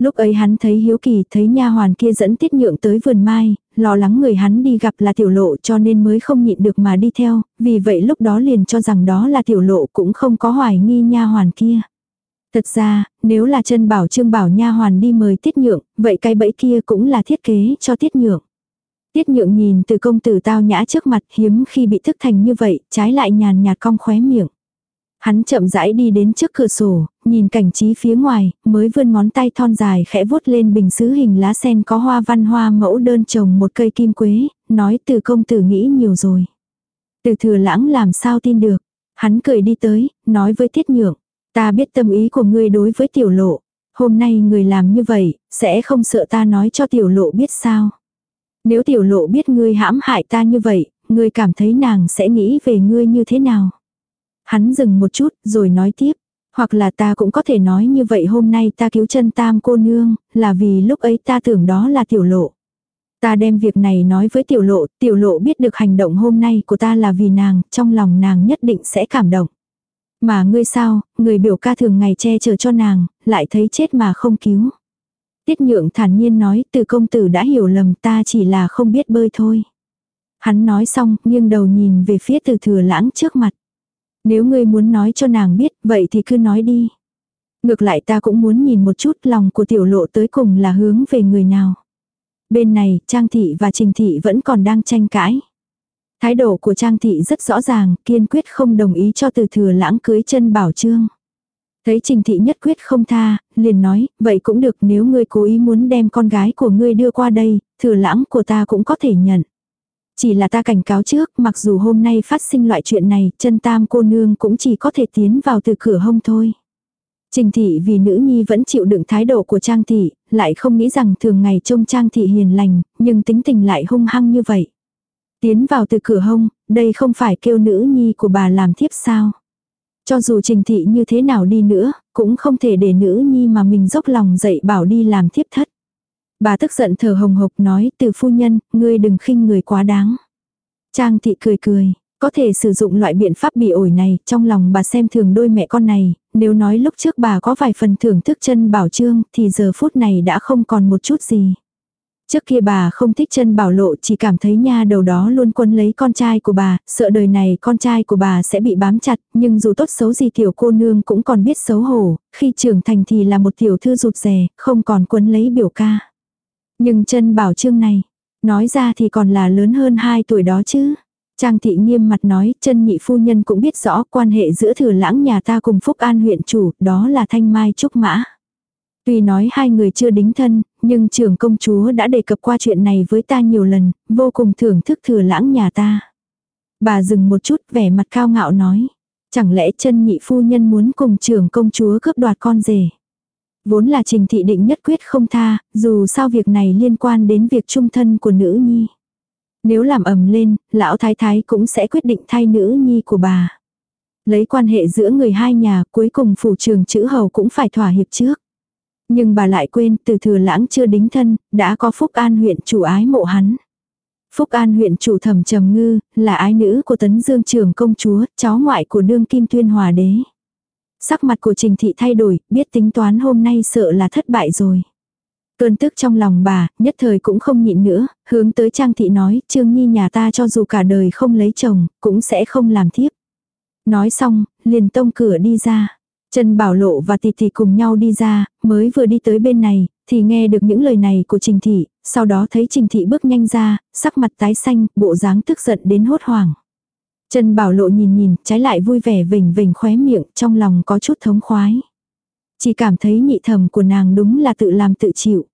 Lúc ấy hắn thấy hiếu kỳ thấy nha hoàn kia dẫn tiết nhượng tới vườn mai, lo lắng người hắn đi gặp là tiểu lộ cho nên mới không nhịn được mà đi theo, vì vậy lúc đó liền cho rằng đó là tiểu lộ cũng không có hoài nghi nha hoàn kia. Thật ra, nếu là chân bảo trương bảo nha hoàn đi mời tiết nhượng, vậy cái bẫy kia cũng là thiết kế cho tiết nhượng. Tiết nhượng nhìn từ công tử tao nhã trước mặt hiếm khi bị thức thành như vậy, trái lại nhàn nhạt cong khóe miệng. Hắn chậm rãi đi đến trước cửa sổ, nhìn cảnh trí phía ngoài, mới vươn ngón tay thon dài khẽ vuốt lên bình sứ hình lá sen có hoa văn hoa mẫu đơn trồng một cây kim quế, nói từ công tử nghĩ nhiều rồi. Từ thừa lãng làm sao tin được. Hắn cười đi tới, nói với tiết nhượng. Ta biết tâm ý của ngươi đối với tiểu lộ. Hôm nay người làm như vậy, sẽ không sợ ta nói cho tiểu lộ biết sao. Nếu tiểu lộ biết ngươi hãm hại ta như vậy, ngươi cảm thấy nàng sẽ nghĩ về ngươi như thế nào. Hắn dừng một chút, rồi nói tiếp. Hoặc là ta cũng có thể nói như vậy hôm nay ta cứu chân tam cô nương, là vì lúc ấy ta tưởng đó là tiểu lộ. Ta đem việc này nói với tiểu lộ, tiểu lộ biết được hành động hôm nay của ta là vì nàng, trong lòng nàng nhất định sẽ cảm động. Mà ngươi sao, người biểu ca thường ngày che chở cho nàng, lại thấy chết mà không cứu. Tiết nhượng thản nhiên nói từ công tử đã hiểu lầm ta chỉ là không biết bơi thôi. Hắn nói xong, nghiêng đầu nhìn về phía từ thừa lãng trước mặt. Nếu ngươi muốn nói cho nàng biết, vậy thì cứ nói đi. Ngược lại ta cũng muốn nhìn một chút lòng của tiểu lộ tới cùng là hướng về người nào. Bên này, Trang Thị và Trình Thị vẫn còn đang tranh cãi. Thái độ của Trang Thị rất rõ ràng, kiên quyết không đồng ý cho từ thừa lãng cưới chân bảo trương. Thấy Trình Thị nhất quyết không tha, liền nói, vậy cũng được nếu ngươi cố ý muốn đem con gái của ngươi đưa qua đây, thừa lãng của ta cũng có thể nhận. Chỉ là ta cảnh cáo trước, mặc dù hôm nay phát sinh loại chuyện này, chân tam cô nương cũng chỉ có thể tiến vào từ cửa hông thôi. Trình thị vì nữ nhi vẫn chịu đựng thái độ của Trang thị, lại không nghĩ rằng thường ngày trông Trang thị hiền lành, nhưng tính tình lại hung hăng như vậy. Tiến vào từ cửa hông, đây không phải kêu nữ nhi của bà làm thiếp sao. Cho dù trình thị như thế nào đi nữa, cũng không thể để nữ nhi mà mình dốc lòng dạy bảo đi làm thiếp thất. Bà tức giận thở hồng hộc nói từ phu nhân, ngươi đừng khinh người quá đáng. Trang thị cười cười, Có thể sử dụng loại biện pháp bị ổi này, trong lòng bà xem thường đôi mẹ con này, nếu nói lúc trước bà có vài phần thưởng thức chân bảo trương thì giờ phút này đã không còn một chút gì. Trước kia bà không thích chân bảo lộ chỉ cảm thấy nha đầu đó luôn quân lấy con trai của bà, sợ đời này con trai của bà sẽ bị bám chặt, nhưng dù tốt xấu gì tiểu cô nương cũng còn biết xấu hổ, khi trưởng thành thì là một tiểu thư rụt rè, không còn quân lấy biểu ca. Nhưng chân bảo trương này, nói ra thì còn là lớn hơn 2 tuổi đó chứ. Trang thị nghiêm mặt nói, chân nhị phu nhân cũng biết rõ quan hệ giữa thừa lãng nhà ta cùng Phúc An huyện chủ, đó là thanh mai trúc mã. Tuy nói hai người chưa đính thân, nhưng trưởng công chúa đã đề cập qua chuyện này với ta nhiều lần, vô cùng thưởng thức thừa lãng nhà ta. Bà dừng một chút vẻ mặt cao ngạo nói. Chẳng lẽ chân nhị phu nhân muốn cùng trưởng công chúa cướp đoạt con rể. Vốn là trình thị định nhất quyết không tha, dù sao việc này liên quan đến việc trung thân của nữ nhi. Nếu làm ầm lên, lão thái thái cũng sẽ quyết định thay nữ nhi của bà. Lấy quan hệ giữa người hai nhà cuối cùng phủ trường chữ hầu cũng phải thỏa hiệp trước. Nhưng bà lại quên từ thừa lãng chưa đính thân, đã có Phúc An huyện chủ ái mộ hắn. Phúc An huyện chủ thẩm trầm ngư, là ái nữ của tấn dương trường công chúa, cháu ngoại của đương kim tuyên hòa đế. Sắc mặt của trình thị thay đổi, biết tính toán hôm nay sợ là thất bại rồi. Cơn tức trong lòng bà, nhất thời cũng không nhịn nữa, hướng tới Trang Thị nói, Trương Nhi nhà ta cho dù cả đời không lấy chồng, cũng sẽ không làm thiếp. Nói xong, liền tông cửa đi ra. Trần Bảo Lộ và Tì Tì cùng nhau đi ra, mới vừa đi tới bên này, thì nghe được những lời này của Trình Thị, sau đó thấy Trình Thị bước nhanh ra, sắc mặt tái xanh, bộ dáng tức giận đến hốt hoảng. Trần Bảo Lộ nhìn nhìn, trái lại vui vẻ vỉnh vỉnh khóe miệng, trong lòng có chút thống khoái. Chỉ cảm thấy nhị thầm của nàng đúng là tự làm tự chịu.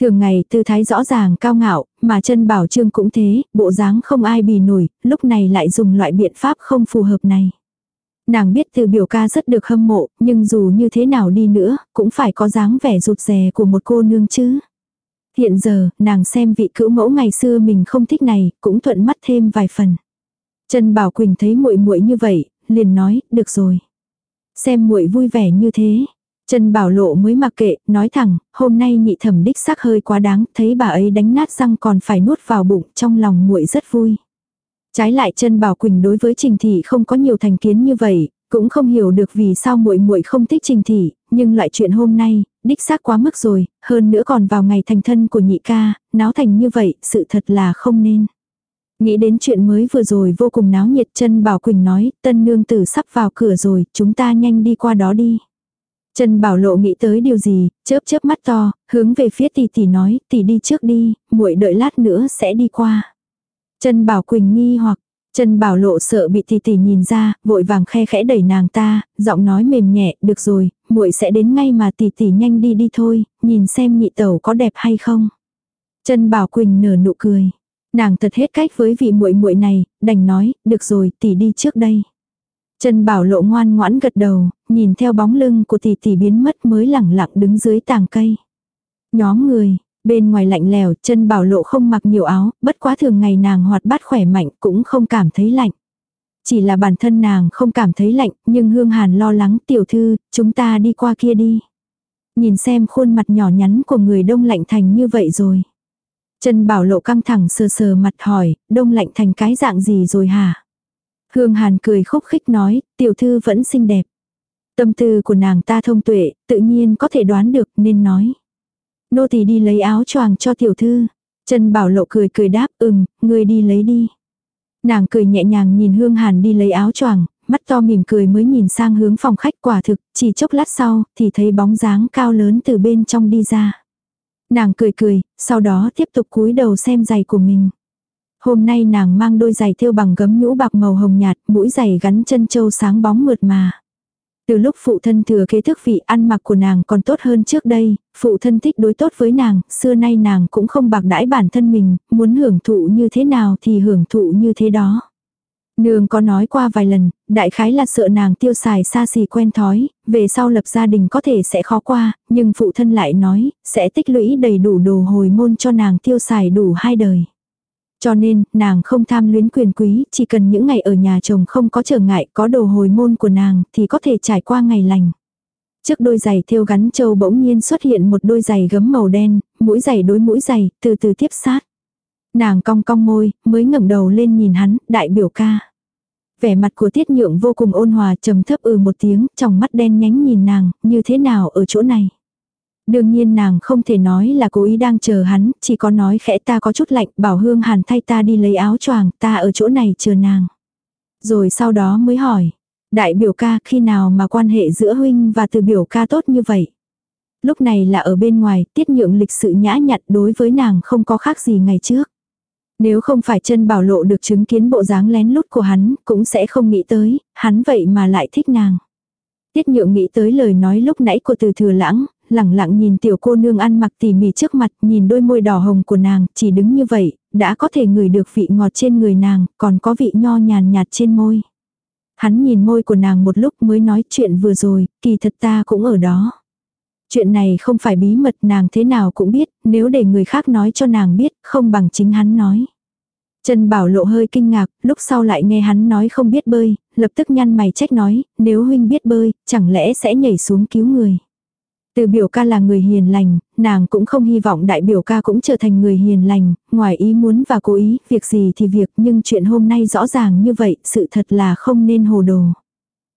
Thường ngày tư thái rõ ràng cao ngạo, mà chân bảo trương cũng thế, bộ dáng không ai bì nổi, lúc này lại dùng loại biện pháp không phù hợp này. Nàng biết từ biểu ca rất được hâm mộ, nhưng dù như thế nào đi nữa, cũng phải có dáng vẻ rụt rè của một cô nương chứ. Hiện giờ, nàng xem vị cữu mẫu ngày xưa mình không thích này, cũng thuận mắt thêm vài phần. Trần Bảo Quỳnh thấy muội muội như vậy, liền nói, được rồi. Xem muội vui vẻ như thế, Trần Bảo Lộ mới mặc kệ, nói thẳng, hôm nay nhị thẩm đích xác hơi quá đáng, thấy bà ấy đánh nát răng còn phải nuốt vào bụng, trong lòng muội rất vui. Trái lại Trần Bảo Quỳnh đối với Trình Thị không có nhiều thành kiến như vậy, cũng không hiểu được vì sao muội muội không thích Trình Thị, nhưng loại chuyện hôm nay, đích xác quá mức rồi, hơn nữa còn vào ngày thành thân của nhị ca, náo thành như vậy, sự thật là không nên. Nghĩ đến chuyện mới vừa rồi vô cùng náo nhiệt chân Bảo Quỳnh nói, tân nương tử sắp vào cửa rồi, chúng ta nhanh đi qua đó đi. Trần Bảo Lộ nghĩ tới điều gì, chớp chớp mắt to, hướng về phía tỷ tỷ nói, tỷ đi trước đi, muội đợi lát nữa sẽ đi qua. Trần Bảo Quỳnh nghi hoặc, Trần Bảo Lộ sợ bị tỷ tỷ nhìn ra, vội vàng khe khẽ đẩy nàng ta, giọng nói mềm nhẹ, được rồi, muội sẽ đến ngay mà tỷ tỷ nhanh đi đi thôi, nhìn xem nhị tẩu có đẹp hay không. Trần Bảo Quỳnh nở nụ cười. Nàng thật hết cách với vị muội muội này, đành nói, được rồi, tỷ đi trước đây. Trần Bảo Lộ ngoan ngoãn gật đầu, nhìn theo bóng lưng của tỷ tỷ biến mất mới lẳng lặng đứng dưới tàng cây. Nhóm người, bên ngoài lạnh lèo, Trần Bảo Lộ không mặc nhiều áo, bất quá thường ngày nàng hoạt bát khỏe mạnh cũng không cảm thấy lạnh. Chỉ là bản thân nàng không cảm thấy lạnh, nhưng Hương Hàn lo lắng tiểu thư, chúng ta đi qua kia đi. Nhìn xem khuôn mặt nhỏ nhắn của người đông lạnh thành như vậy rồi. Trần Bảo Lộ căng thẳng sờ sờ mặt hỏi, đông lạnh thành cái dạng gì rồi hả? Hương Hàn cười khúc khích nói, tiểu thư vẫn xinh đẹp. Tâm tư của nàng ta thông tuệ, tự nhiên có thể đoán được nên nói. Nô tỳ đi lấy áo choàng cho tiểu thư. Trần Bảo Lộ cười cười đáp, ừm, người đi lấy đi. Nàng cười nhẹ nhàng nhìn Hương Hàn đi lấy áo choàng, mắt to mỉm cười mới nhìn sang hướng phòng khách quả thực, chỉ chốc lát sau, thì thấy bóng dáng cao lớn từ bên trong đi ra. Nàng cười cười, sau đó tiếp tục cúi đầu xem giày của mình. Hôm nay nàng mang đôi giày thêu bằng gấm nhũ bạc màu hồng nhạt, mũi giày gắn chân châu sáng bóng mượt mà. Từ lúc phụ thân thừa kế thức vị ăn mặc của nàng còn tốt hơn trước đây, phụ thân thích đối tốt với nàng, xưa nay nàng cũng không bạc đãi bản thân mình, muốn hưởng thụ như thế nào thì hưởng thụ như thế đó. Nương có nói qua vài lần, đại khái là sợ nàng tiêu xài xa xỉ quen thói, về sau lập gia đình có thể sẽ khó qua, nhưng phụ thân lại nói, sẽ tích lũy đầy đủ đồ hồi môn cho nàng tiêu xài đủ hai đời. Cho nên, nàng không tham luyến quyền quý, chỉ cần những ngày ở nhà chồng không có trở ngại, có đồ hồi môn của nàng, thì có thể trải qua ngày lành. Trước đôi giày thêu gắn châu bỗng nhiên xuất hiện một đôi giày gấm màu đen, mũi giày đối mũi giày, từ từ tiếp sát. Nàng cong cong môi, mới ngẩng đầu lên nhìn hắn, đại biểu ca. Vẻ mặt của tiết nhượng vô cùng ôn hòa trầm thấp ừ một tiếng, trong mắt đen nhánh nhìn nàng, như thế nào ở chỗ này. Đương nhiên nàng không thể nói là cố ý đang chờ hắn, chỉ có nói khẽ ta có chút lạnh, bảo Hương Hàn thay ta đi lấy áo choàng, ta ở chỗ này chờ nàng. Rồi sau đó mới hỏi, đại biểu ca khi nào mà quan hệ giữa huynh và từ biểu ca tốt như vậy. Lúc này là ở bên ngoài, tiết nhượng lịch sự nhã nhặn đối với nàng không có khác gì ngày trước. Nếu không phải chân bảo lộ được chứng kiến bộ dáng lén lút của hắn, cũng sẽ không nghĩ tới, hắn vậy mà lại thích nàng. Tiết nhượng nghĩ tới lời nói lúc nãy của từ thừa lãng, lẳng lặng nhìn tiểu cô nương ăn mặc tỉ mỉ trước mặt, nhìn đôi môi đỏ hồng của nàng, chỉ đứng như vậy, đã có thể ngửi được vị ngọt trên người nàng, còn có vị nho nhàn nhạt trên môi. Hắn nhìn môi của nàng một lúc mới nói chuyện vừa rồi, kỳ thật ta cũng ở đó. Chuyện này không phải bí mật nàng thế nào cũng biết, nếu để người khác nói cho nàng biết, không bằng chính hắn nói. Trần Bảo Lộ hơi kinh ngạc, lúc sau lại nghe hắn nói không biết bơi, lập tức nhăn mày trách nói, nếu huynh biết bơi, chẳng lẽ sẽ nhảy xuống cứu người. Từ biểu ca là người hiền lành, nàng cũng không hy vọng đại biểu ca cũng trở thành người hiền lành, ngoài ý muốn và cố ý, việc gì thì việc, nhưng chuyện hôm nay rõ ràng như vậy, sự thật là không nên hồ đồ.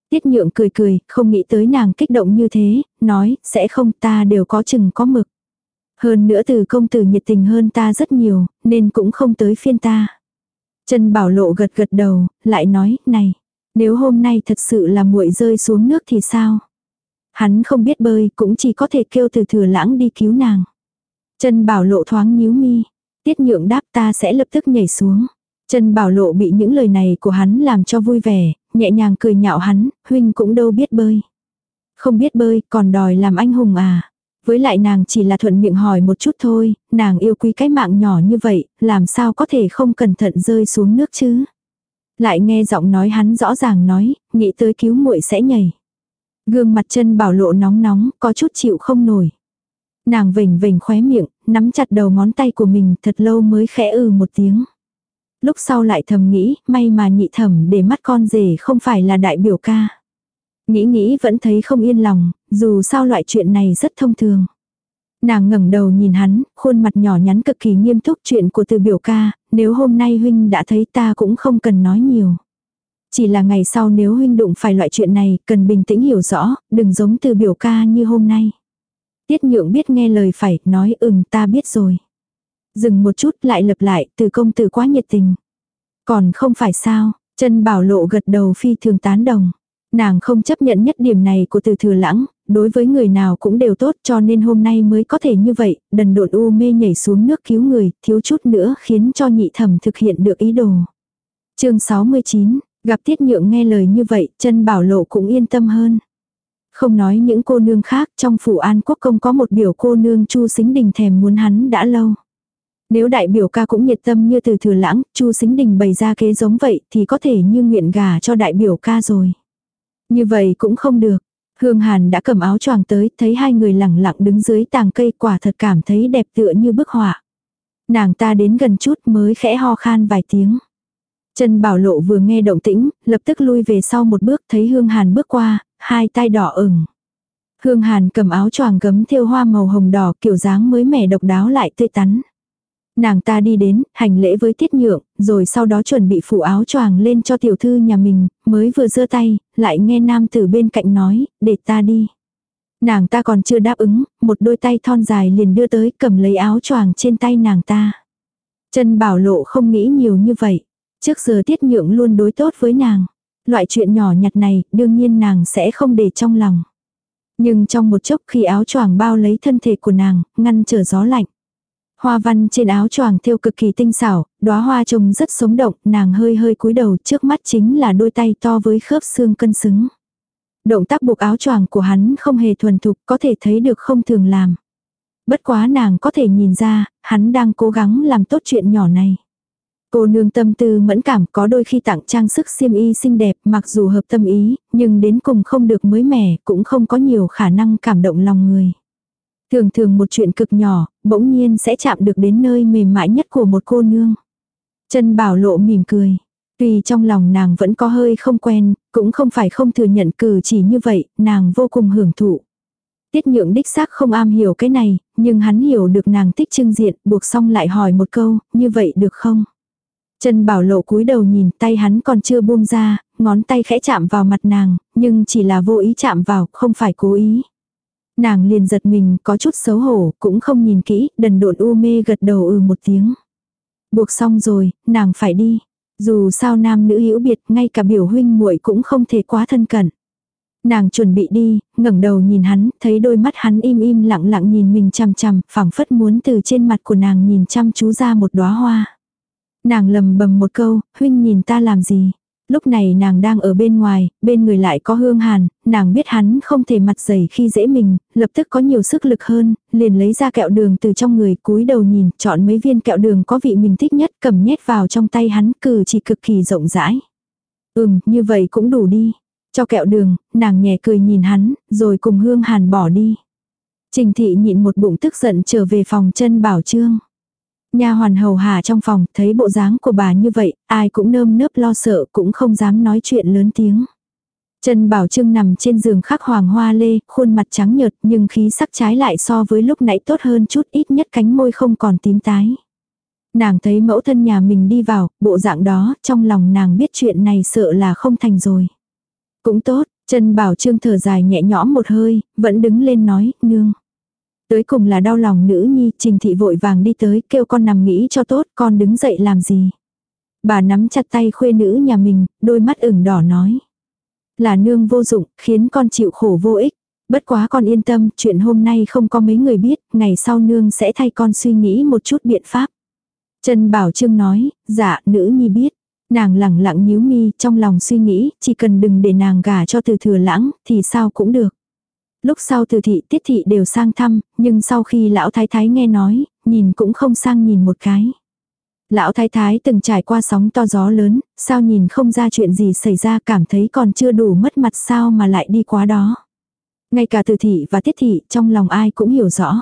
Tiết nhượng cười cười, không nghĩ tới nàng kích động như thế, nói, sẽ không ta đều có chừng có mực. Hơn nữa từ công tử nhiệt tình hơn ta rất nhiều, nên cũng không tới phiên ta. Trần Bảo Lộ gật gật đầu, lại nói, này, nếu hôm nay thật sự là muội rơi xuống nước thì sao? Hắn không biết bơi, cũng chỉ có thể kêu từ thừa lãng đi cứu nàng. Trần Bảo Lộ thoáng nhíu mi, tiết nhượng đáp ta sẽ lập tức nhảy xuống. Trần Bảo Lộ bị những lời này của hắn làm cho vui vẻ, nhẹ nhàng cười nhạo hắn, huynh cũng đâu biết bơi. Không biết bơi, còn đòi làm anh hùng à. Với lại nàng chỉ là thuận miệng hỏi một chút thôi, nàng yêu quý cái mạng nhỏ như vậy, làm sao có thể không cẩn thận rơi xuống nước chứ. Lại nghe giọng nói hắn rõ ràng nói, nghĩ tới cứu muội sẽ nhảy. Gương mặt chân bảo lộ nóng nóng, có chút chịu không nổi. Nàng vỉnh vỉnh khóe miệng, nắm chặt đầu ngón tay của mình thật lâu mới khẽ ừ một tiếng. Lúc sau lại thầm nghĩ, may mà nhị thẩm để mắt con rể không phải là đại biểu ca. Nghĩ nghĩ vẫn thấy không yên lòng, dù sao loại chuyện này rất thông thường. Nàng ngẩng đầu nhìn hắn, khuôn mặt nhỏ nhắn cực kỳ nghiêm túc chuyện của từ biểu ca, nếu hôm nay huynh đã thấy ta cũng không cần nói nhiều. Chỉ là ngày sau nếu huynh đụng phải loại chuyện này, cần bình tĩnh hiểu rõ, đừng giống từ biểu ca như hôm nay. Tiết nhượng biết nghe lời phải, nói ừm ta biết rồi. Dừng một chút lại lập lại, từ công tử quá nhiệt tình. Còn không phải sao, chân bảo lộ gật đầu phi thường tán đồng. Nàng không chấp nhận nhất điểm này của từ thừa lãng, đối với người nào cũng đều tốt cho nên hôm nay mới có thể như vậy, đần độn u mê nhảy xuống nước cứu người, thiếu chút nữa khiến cho nhị thẩm thực hiện được ý đồ. chương 69, gặp tiết nhượng nghe lời như vậy, chân bảo lộ cũng yên tâm hơn. Không nói những cô nương khác, trong phủ an quốc công có một biểu cô nương chu xính đình thèm muốn hắn đã lâu. Nếu đại biểu ca cũng nhiệt tâm như từ thừa lãng, chu xính đình bày ra kế giống vậy thì có thể như nguyện gà cho đại biểu ca rồi. Như vậy cũng không được. Hương Hàn đã cầm áo choàng tới, thấy hai người lẳng lặng đứng dưới tàng cây quả thật cảm thấy đẹp tựa như bức họa. Nàng ta đến gần chút mới khẽ ho khan vài tiếng. Trần Bảo Lộ vừa nghe động tĩnh, lập tức lui về sau một bước thấy Hương Hàn bước qua, hai tay đỏ ửng. Hương Hàn cầm áo choàng gấm thêu hoa màu hồng đỏ kiểu dáng mới mẻ độc đáo lại tươi tắn. Nàng ta đi đến, hành lễ với tiết nhượng, rồi sau đó chuẩn bị phủ áo choàng lên cho tiểu thư nhà mình, mới vừa giơ tay, lại nghe nam tử bên cạnh nói, để ta đi. Nàng ta còn chưa đáp ứng, một đôi tay thon dài liền đưa tới cầm lấy áo choàng trên tay nàng ta. Trần Bảo Lộ không nghĩ nhiều như vậy. Trước giờ tiết nhượng luôn đối tốt với nàng. Loại chuyện nhỏ nhặt này, đương nhiên nàng sẽ không để trong lòng. Nhưng trong một chốc khi áo choàng bao lấy thân thể của nàng, ngăn trở gió lạnh. Hoa văn trên áo choàng thêu cực kỳ tinh xảo, đóa hoa trông rất sống động, nàng hơi hơi cúi đầu trước mắt chính là đôi tay to với khớp xương cân xứng. Động tác buộc áo choàng của hắn không hề thuần thục, có thể thấy được không thường làm. Bất quá nàng có thể nhìn ra, hắn đang cố gắng làm tốt chuyện nhỏ này. Cô nương tâm tư mẫn cảm có đôi khi tặng trang sức xiêm y xinh đẹp mặc dù hợp tâm ý, nhưng đến cùng không được mới mẻ, cũng không có nhiều khả năng cảm động lòng người. Thường thường một chuyện cực nhỏ, bỗng nhiên sẽ chạm được đến nơi mềm mại nhất của một cô nương. Chân bảo lộ mỉm cười. Tuy trong lòng nàng vẫn có hơi không quen, cũng không phải không thừa nhận cử chỉ như vậy, nàng vô cùng hưởng thụ. Tiết nhượng đích xác không am hiểu cái này, nhưng hắn hiểu được nàng thích trưng diện, buộc xong lại hỏi một câu, như vậy được không? Trần bảo lộ cúi đầu nhìn tay hắn còn chưa buông ra, ngón tay khẽ chạm vào mặt nàng, nhưng chỉ là vô ý chạm vào, không phải cố ý. Nàng liền giật mình, có chút xấu hổ, cũng không nhìn kỹ, đần độn u mê gật đầu ừ một tiếng. Buộc xong rồi, nàng phải đi. Dù sao nam nữ hữu biệt, ngay cả biểu huynh muội cũng không thể quá thân cận. Nàng chuẩn bị đi, ngẩng đầu nhìn hắn, thấy đôi mắt hắn im im lặng lặng nhìn mình chằm chằm, phảng phất muốn từ trên mặt của nàng nhìn chăm chú ra một đóa hoa. Nàng lầm bầm một câu, huynh nhìn ta làm gì? Lúc này nàng đang ở bên ngoài, bên người lại có hương hàn, nàng biết hắn không thể mặt dày khi dễ mình, lập tức có nhiều sức lực hơn, liền lấy ra kẹo đường từ trong người cúi đầu nhìn, chọn mấy viên kẹo đường có vị mình thích nhất cầm nhét vào trong tay hắn cử chỉ cực kỳ rộng rãi. Ừm, như vậy cũng đủ đi. Cho kẹo đường, nàng nhẹ cười nhìn hắn, rồi cùng hương hàn bỏ đi. Trình thị nhịn một bụng tức giận trở về phòng chân bảo trương. Nha hoàn hầu hà trong phòng, thấy bộ dáng của bà như vậy, ai cũng nơm nớp lo sợ, cũng không dám nói chuyện lớn tiếng. Trần Bảo Trưng nằm trên giường khắc hoàng hoa lê, khuôn mặt trắng nhợt nhưng khí sắc trái lại so với lúc nãy tốt hơn chút ít nhất cánh môi không còn tím tái. Nàng thấy mẫu thân nhà mình đi vào, bộ dạng đó, trong lòng nàng biết chuyện này sợ là không thành rồi. Cũng tốt, Trần Bảo Trương thở dài nhẹ nhõm một hơi, vẫn đứng lên nói, nương. Tới cùng là đau lòng nữ nhi, trình thị vội vàng đi tới, kêu con nằm nghĩ cho tốt, con đứng dậy làm gì. Bà nắm chặt tay khuê nữ nhà mình, đôi mắt ửng đỏ nói. Là nương vô dụng, khiến con chịu khổ vô ích. Bất quá con yên tâm, chuyện hôm nay không có mấy người biết, ngày sau nương sẽ thay con suy nghĩ một chút biện pháp. Trần Bảo Trương nói, dạ, nữ nhi biết. Nàng lẳng lặng nhíu mi, trong lòng suy nghĩ, chỉ cần đừng để nàng gả cho từ thừa lãng, thì sao cũng được. Lúc sau từ thị tiết thị đều sang thăm, nhưng sau khi lão thái thái nghe nói, nhìn cũng không sang nhìn một cái. Lão thái thái từng trải qua sóng to gió lớn, sao nhìn không ra chuyện gì xảy ra cảm thấy còn chưa đủ mất mặt sao mà lại đi quá đó. Ngay cả từ thị và tiết thị trong lòng ai cũng hiểu rõ.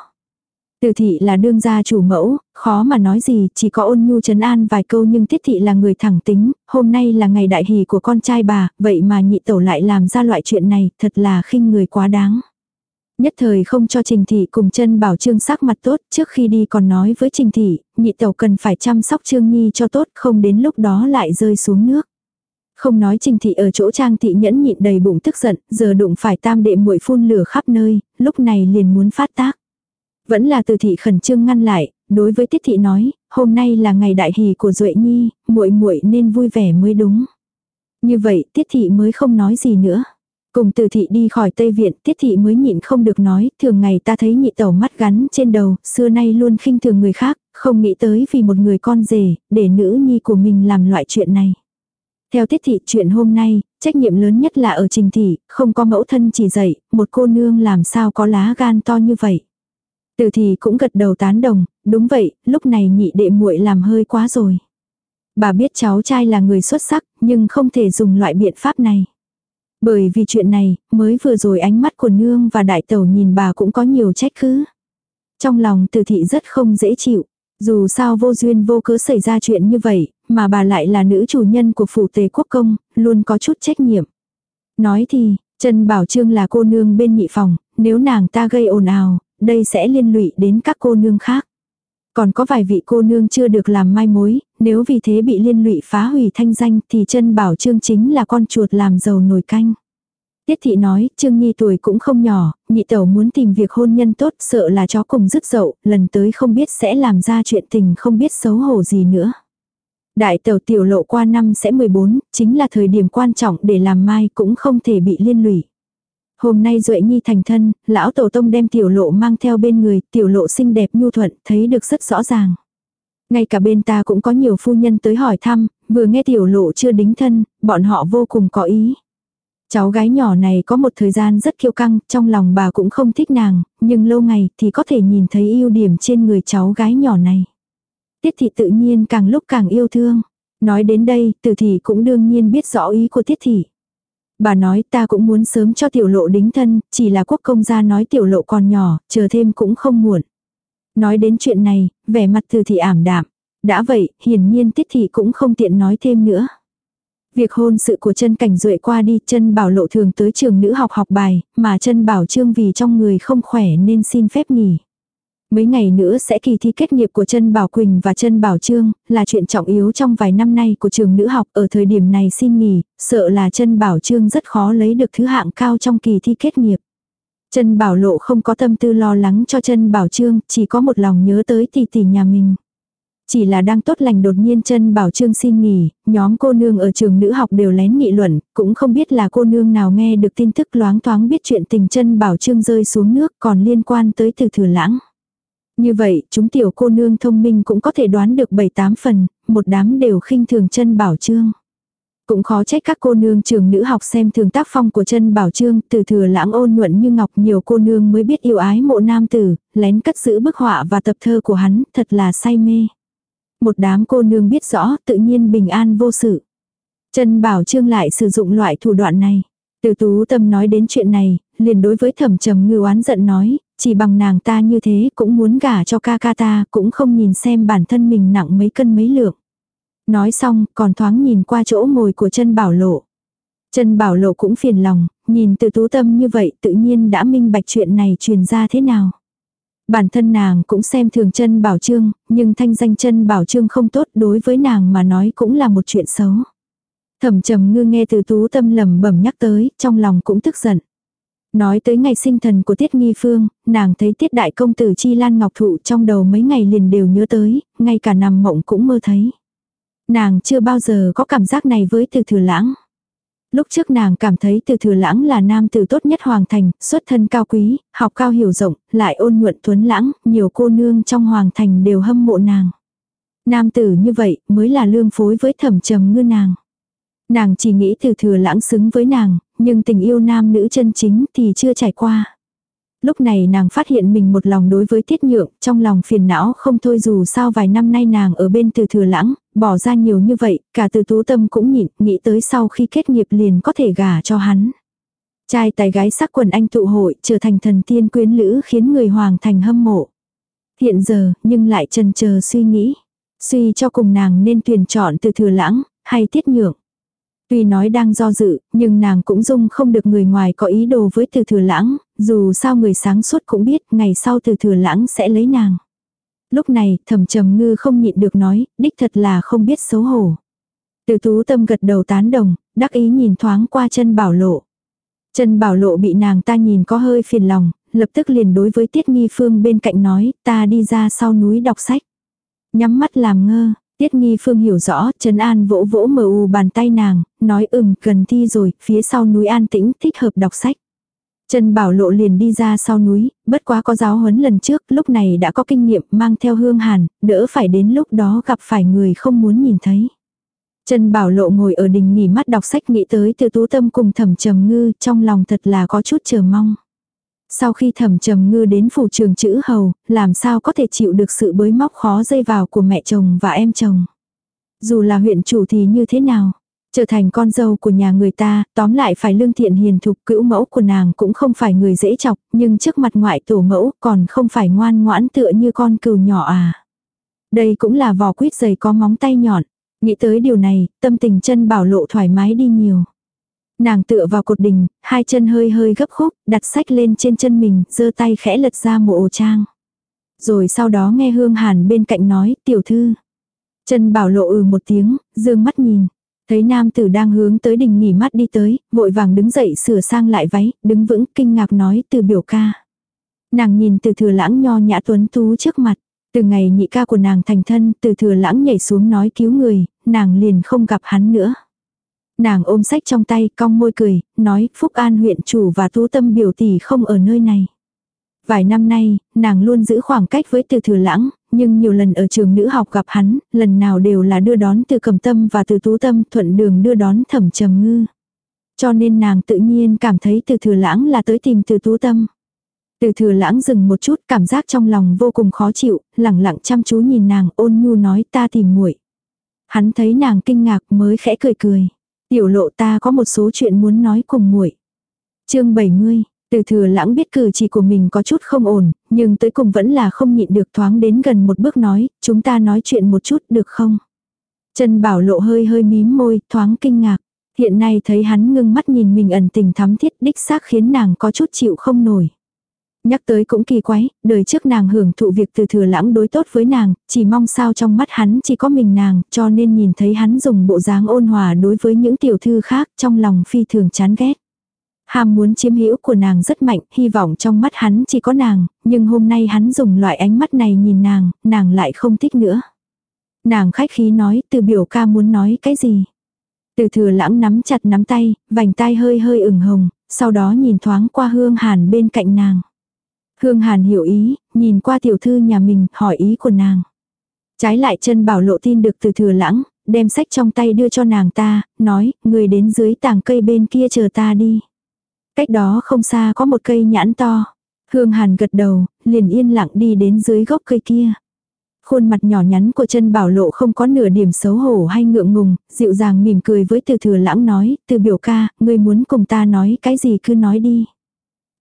Từ thị là đương gia chủ mẫu, khó mà nói gì, chỉ có ôn nhu trấn an vài câu nhưng tiết thị là người thẳng tính, hôm nay là ngày đại hỷ của con trai bà, vậy mà nhị tẩu lại làm ra loại chuyện này, thật là khinh người quá đáng. Nhất thời không cho Trình Thị cùng chân bảo Trương sắc mặt tốt, trước khi đi còn nói với Trình Thị, nhị tẩu cần phải chăm sóc Trương Nhi cho tốt, không đến lúc đó lại rơi xuống nước. Không nói Trình Thị ở chỗ Trang Thị nhẫn nhịn đầy bụng tức giận, giờ đụng phải tam đệ muội phun lửa khắp nơi, lúc này liền muốn phát tác. Vẫn là từ thị khẩn trương ngăn lại, đối với Tiết Thị nói, hôm nay là ngày đại hỷ của Duệ Nhi, muội muội nên vui vẻ mới đúng. Như vậy Tiết Thị mới không nói gì nữa. Cùng từ thị đi khỏi Tây Viện, tiết thị mới nhịn không được nói, thường ngày ta thấy nhị tẩu mắt gắn trên đầu, xưa nay luôn khinh thường người khác, không nghĩ tới vì một người con rể, để nữ nhi của mình làm loại chuyện này. Theo tiết thị chuyện hôm nay, trách nhiệm lớn nhất là ở trình thị, không có mẫu thân chỉ dạy, một cô nương làm sao có lá gan to như vậy. Từ thị cũng gật đầu tán đồng, đúng vậy, lúc này nhị đệ muội làm hơi quá rồi. Bà biết cháu trai là người xuất sắc, nhưng không thể dùng loại biện pháp này. Bởi vì chuyện này, mới vừa rồi ánh mắt của nương và đại tẩu nhìn bà cũng có nhiều trách cứ. Trong lòng từ thị rất không dễ chịu. Dù sao vô duyên vô cớ xảy ra chuyện như vậy, mà bà lại là nữ chủ nhân của phủ tề quốc công, luôn có chút trách nhiệm. Nói thì, Trần Bảo Trương là cô nương bên nhị phòng, nếu nàng ta gây ồn ào, đây sẽ liên lụy đến các cô nương khác. Còn có vài vị cô nương chưa được làm mai mối, nếu vì thế bị liên lụy phá hủy thanh danh thì chân bảo trương chính là con chuột làm giàu nồi canh. Tiết thị nói, Trương Nhi tuổi cũng không nhỏ, nhị tẩu muốn tìm việc hôn nhân tốt sợ là chó cùng dứt dậu, lần tới không biết sẽ làm ra chuyện tình không biết xấu hổ gì nữa. Đại tẩu tiểu lộ qua năm sẽ 14, chính là thời điểm quan trọng để làm mai cũng không thể bị liên lụy. Hôm nay Duệ Nhi thành thân, lão tổ tông đem tiểu lộ mang theo bên người, tiểu lộ xinh đẹp nhu thuận, thấy được rất rõ ràng. Ngay cả bên ta cũng có nhiều phu nhân tới hỏi thăm, vừa nghe tiểu lộ chưa đính thân, bọn họ vô cùng có ý. Cháu gái nhỏ này có một thời gian rất kiêu căng, trong lòng bà cũng không thích nàng, nhưng lâu ngày thì có thể nhìn thấy ưu điểm trên người cháu gái nhỏ này. Tiết thị tự nhiên càng lúc càng yêu thương. Nói đến đây, từ thị cũng đương nhiên biết rõ ý của tiết thị. Bà nói ta cũng muốn sớm cho tiểu lộ đính thân, chỉ là quốc công gia nói tiểu lộ còn nhỏ, chờ thêm cũng không muộn. Nói đến chuyện này, vẻ mặt từ thị ảm đạm. Đã vậy, hiển nhiên tiết thị cũng không tiện nói thêm nữa. Việc hôn sự của chân cảnh duệ qua đi, chân bảo lộ thường tới trường nữ học học bài, mà chân bảo trương vì trong người không khỏe nên xin phép nghỉ. Mấy ngày nữa sẽ kỳ thi kết nghiệp của chân Bảo Quỳnh và chân Bảo Trương, là chuyện trọng yếu trong vài năm nay của trường nữ học ở thời điểm này xin nghỉ, sợ là chân Bảo Trương rất khó lấy được thứ hạng cao trong kỳ thi kết nghiệp. Chân Bảo Lộ không có tâm tư lo lắng cho chân Bảo Trương, chỉ có một lòng nhớ tới tỷ tỷ nhà mình. Chỉ là đang tốt lành đột nhiên chân Bảo Trương xin nghỉ, nhóm cô nương ở trường nữ học đều lén nghị luận, cũng không biết là cô nương nào nghe được tin tức loáng thoáng biết chuyện tình chân Bảo Trương rơi xuống nước còn liên quan tới từ thừa lãng. Như vậy, chúng tiểu cô nương thông minh cũng có thể đoán được 7-8 phần, một đám đều khinh thường chân Bảo Trương. Cũng khó trách các cô nương trường nữ học xem thường tác phong của chân bảo trương, từ thừa lãng ôn nhuận như ngọc nhiều cô nương mới biết yêu ái mộ nam tử, lén cất giữ bức họa và tập thơ của hắn, thật là say mê. Một đám cô nương biết rõ, tự nhiên bình an vô sự. Chân bảo trương lại sử dụng loại thủ đoạn này. Từ tú tâm nói đến chuyện này, liền đối với thẩm trầm ngư oán giận nói, chỉ bằng nàng ta như thế cũng muốn gả cho ca ca ta, cũng không nhìn xem bản thân mình nặng mấy cân mấy lượng. Nói xong, còn thoáng nhìn qua chỗ ngồi của chân bảo lộ. Chân bảo lộ cũng phiền lòng, nhìn từ tú tâm như vậy tự nhiên đã minh bạch chuyện này truyền ra thế nào. Bản thân nàng cũng xem thường chân bảo trương, nhưng thanh danh chân bảo trương không tốt đối với nàng mà nói cũng là một chuyện xấu. Thẩm trầm ngư nghe từ tú tâm lầm bẩm nhắc tới, trong lòng cũng tức giận. Nói tới ngày sinh thần của Tiết Nghi Phương, nàng thấy Tiết Đại Công Tử Chi Lan Ngọc Thụ trong đầu mấy ngày liền đều nhớ tới, ngay cả nằm mộng cũng mơ thấy. Nàng chưa bao giờ có cảm giác này với từ thừa lãng. Lúc trước nàng cảm thấy từ thừa lãng là nam tử tốt nhất hoàng thành, xuất thân cao quý, học cao hiểu rộng, lại ôn nhuận tuấn lãng, nhiều cô nương trong hoàng thành đều hâm mộ nàng. Nam tử như vậy mới là lương phối với thẩm trầm ngư nàng. Nàng chỉ nghĩ từ thừa lãng xứng với nàng, nhưng tình yêu nam nữ chân chính thì chưa trải qua. Lúc này nàng phát hiện mình một lòng đối với tiết nhượng, trong lòng phiền não không thôi dù sao vài năm nay nàng ở bên từ thừa lãng, bỏ ra nhiều như vậy, cả từ tú tâm cũng nhịn, nghĩ tới sau khi kết nghiệp liền có thể gả cho hắn. Trai tài gái sắc quần anh tụ hội trở thành thần tiên quyến lữ khiến người hoàng thành hâm mộ. Hiện giờ, nhưng lại trần chờ suy nghĩ. Suy cho cùng nàng nên tuyển chọn từ thừa lãng, hay tiết nhượng. Tuy nói đang do dự, nhưng nàng cũng dung không được người ngoài có ý đồ với từ thừa lãng, dù sao người sáng suốt cũng biết ngày sau từ thừa lãng sẽ lấy nàng. Lúc này, thầm trầm ngư không nhịn được nói, đích thật là không biết xấu hổ. Từ tú tâm gật đầu tán đồng, đắc ý nhìn thoáng qua chân bảo lộ. Chân bảo lộ bị nàng ta nhìn có hơi phiền lòng, lập tức liền đối với tiết nghi phương bên cạnh nói, ta đi ra sau núi đọc sách. Nhắm mắt làm ngơ, Tiết nghi phương hiểu rõ, Trần An vỗ vỗ mờ u bàn tay nàng, nói ừm gần thi rồi, phía sau núi an tĩnh thích hợp đọc sách. Trần Bảo Lộ liền đi ra sau núi, bất quá có giáo huấn lần trước, lúc này đã có kinh nghiệm mang theo hương hàn, đỡ phải đến lúc đó gặp phải người không muốn nhìn thấy. Trần Bảo Lộ ngồi ở đình nghỉ mắt đọc sách nghĩ tới từ tú tâm cùng thẩm trầm ngư, trong lòng thật là có chút chờ mong. Sau khi thẩm trầm ngư đến phủ trường chữ hầu, làm sao có thể chịu được sự bới móc khó dây vào của mẹ chồng và em chồng. Dù là huyện chủ thì như thế nào, trở thành con dâu của nhà người ta, tóm lại phải lương thiện hiền thục cữu mẫu của nàng cũng không phải người dễ chọc, nhưng trước mặt ngoại tổ mẫu còn không phải ngoan ngoãn tựa như con cừu nhỏ à. Đây cũng là vò quýt dày có móng tay nhọn. Nghĩ tới điều này, tâm tình chân bảo lộ thoải mái đi nhiều. Nàng tựa vào cột đình, hai chân hơi hơi gấp khúc, đặt sách lên trên chân mình, giơ tay khẽ lật ra một ổ trang. Rồi sau đó nghe Hương Hàn bên cạnh nói, tiểu thư. Chân bảo lộ ừ một tiếng, dương mắt nhìn. Thấy nam tử đang hướng tới đình nghỉ mắt đi tới, vội vàng đứng dậy sửa sang lại váy, đứng vững kinh ngạc nói từ biểu ca. Nàng nhìn từ thừa lãng nho nhã tuấn tú trước mặt. Từ ngày nhị ca của nàng thành thân, từ thừa lãng nhảy xuống nói cứu người, nàng liền không gặp hắn nữa. Nàng ôm sách trong tay, cong môi cười, nói Phúc An huyện chủ và tú tâm biểu tỷ không ở nơi này. Vài năm nay, nàng luôn giữ khoảng cách với từ thừa lãng, nhưng nhiều lần ở trường nữ học gặp hắn, lần nào đều là đưa đón từ cầm tâm và từ tú tâm thuận đường đưa đón thẩm trầm ngư. Cho nên nàng tự nhiên cảm thấy từ thừa lãng là tới tìm từ tú tâm. Từ thừa lãng dừng một chút cảm giác trong lòng vô cùng khó chịu, lẳng lặng chăm chú nhìn nàng ôn nhu nói ta tìm muội Hắn thấy nàng kinh ngạc mới khẽ cười cười. Tiểu lộ ta có một số chuyện muốn nói cùng muội. Chương 70, từ thừa lãng biết cử chỉ của mình có chút không ổn, nhưng tới cùng vẫn là không nhịn được thoáng đến gần một bước nói, chúng ta nói chuyện một chút được không? Trần Bảo lộ hơi hơi mím môi, thoáng kinh ngạc. Hiện nay thấy hắn ngưng mắt nhìn mình ẩn tình thắm thiết đích xác khiến nàng có chút chịu không nổi. Nhắc tới cũng kỳ quái, đời trước nàng hưởng thụ việc từ thừa lãng đối tốt với nàng, chỉ mong sao trong mắt hắn chỉ có mình nàng, cho nên nhìn thấy hắn dùng bộ dáng ôn hòa đối với những tiểu thư khác trong lòng phi thường chán ghét. Ham muốn chiếm hữu của nàng rất mạnh, hy vọng trong mắt hắn chỉ có nàng, nhưng hôm nay hắn dùng loại ánh mắt này nhìn nàng, nàng lại không thích nữa. Nàng khách khí nói, từ biểu ca muốn nói cái gì. Từ thừa lãng nắm chặt nắm tay, vành tay hơi hơi ửng hồng, sau đó nhìn thoáng qua hương hàn bên cạnh nàng. Hương hàn hiểu ý, nhìn qua tiểu thư nhà mình, hỏi ý của nàng. Trái lại chân bảo lộ tin được từ thừa lãng, đem sách trong tay đưa cho nàng ta, nói, người đến dưới tàng cây bên kia chờ ta đi. Cách đó không xa có một cây nhãn to. Hương Hàn gật đầu, liền yên lặng đi đến dưới gốc cây kia. Khuôn mặt nhỏ nhắn của chân bảo lộ không có nửa điểm xấu hổ hay ngượng ngùng, dịu dàng mỉm cười với từ thừa lãng nói, từ biểu ca, ngươi muốn cùng ta nói cái gì cứ nói đi.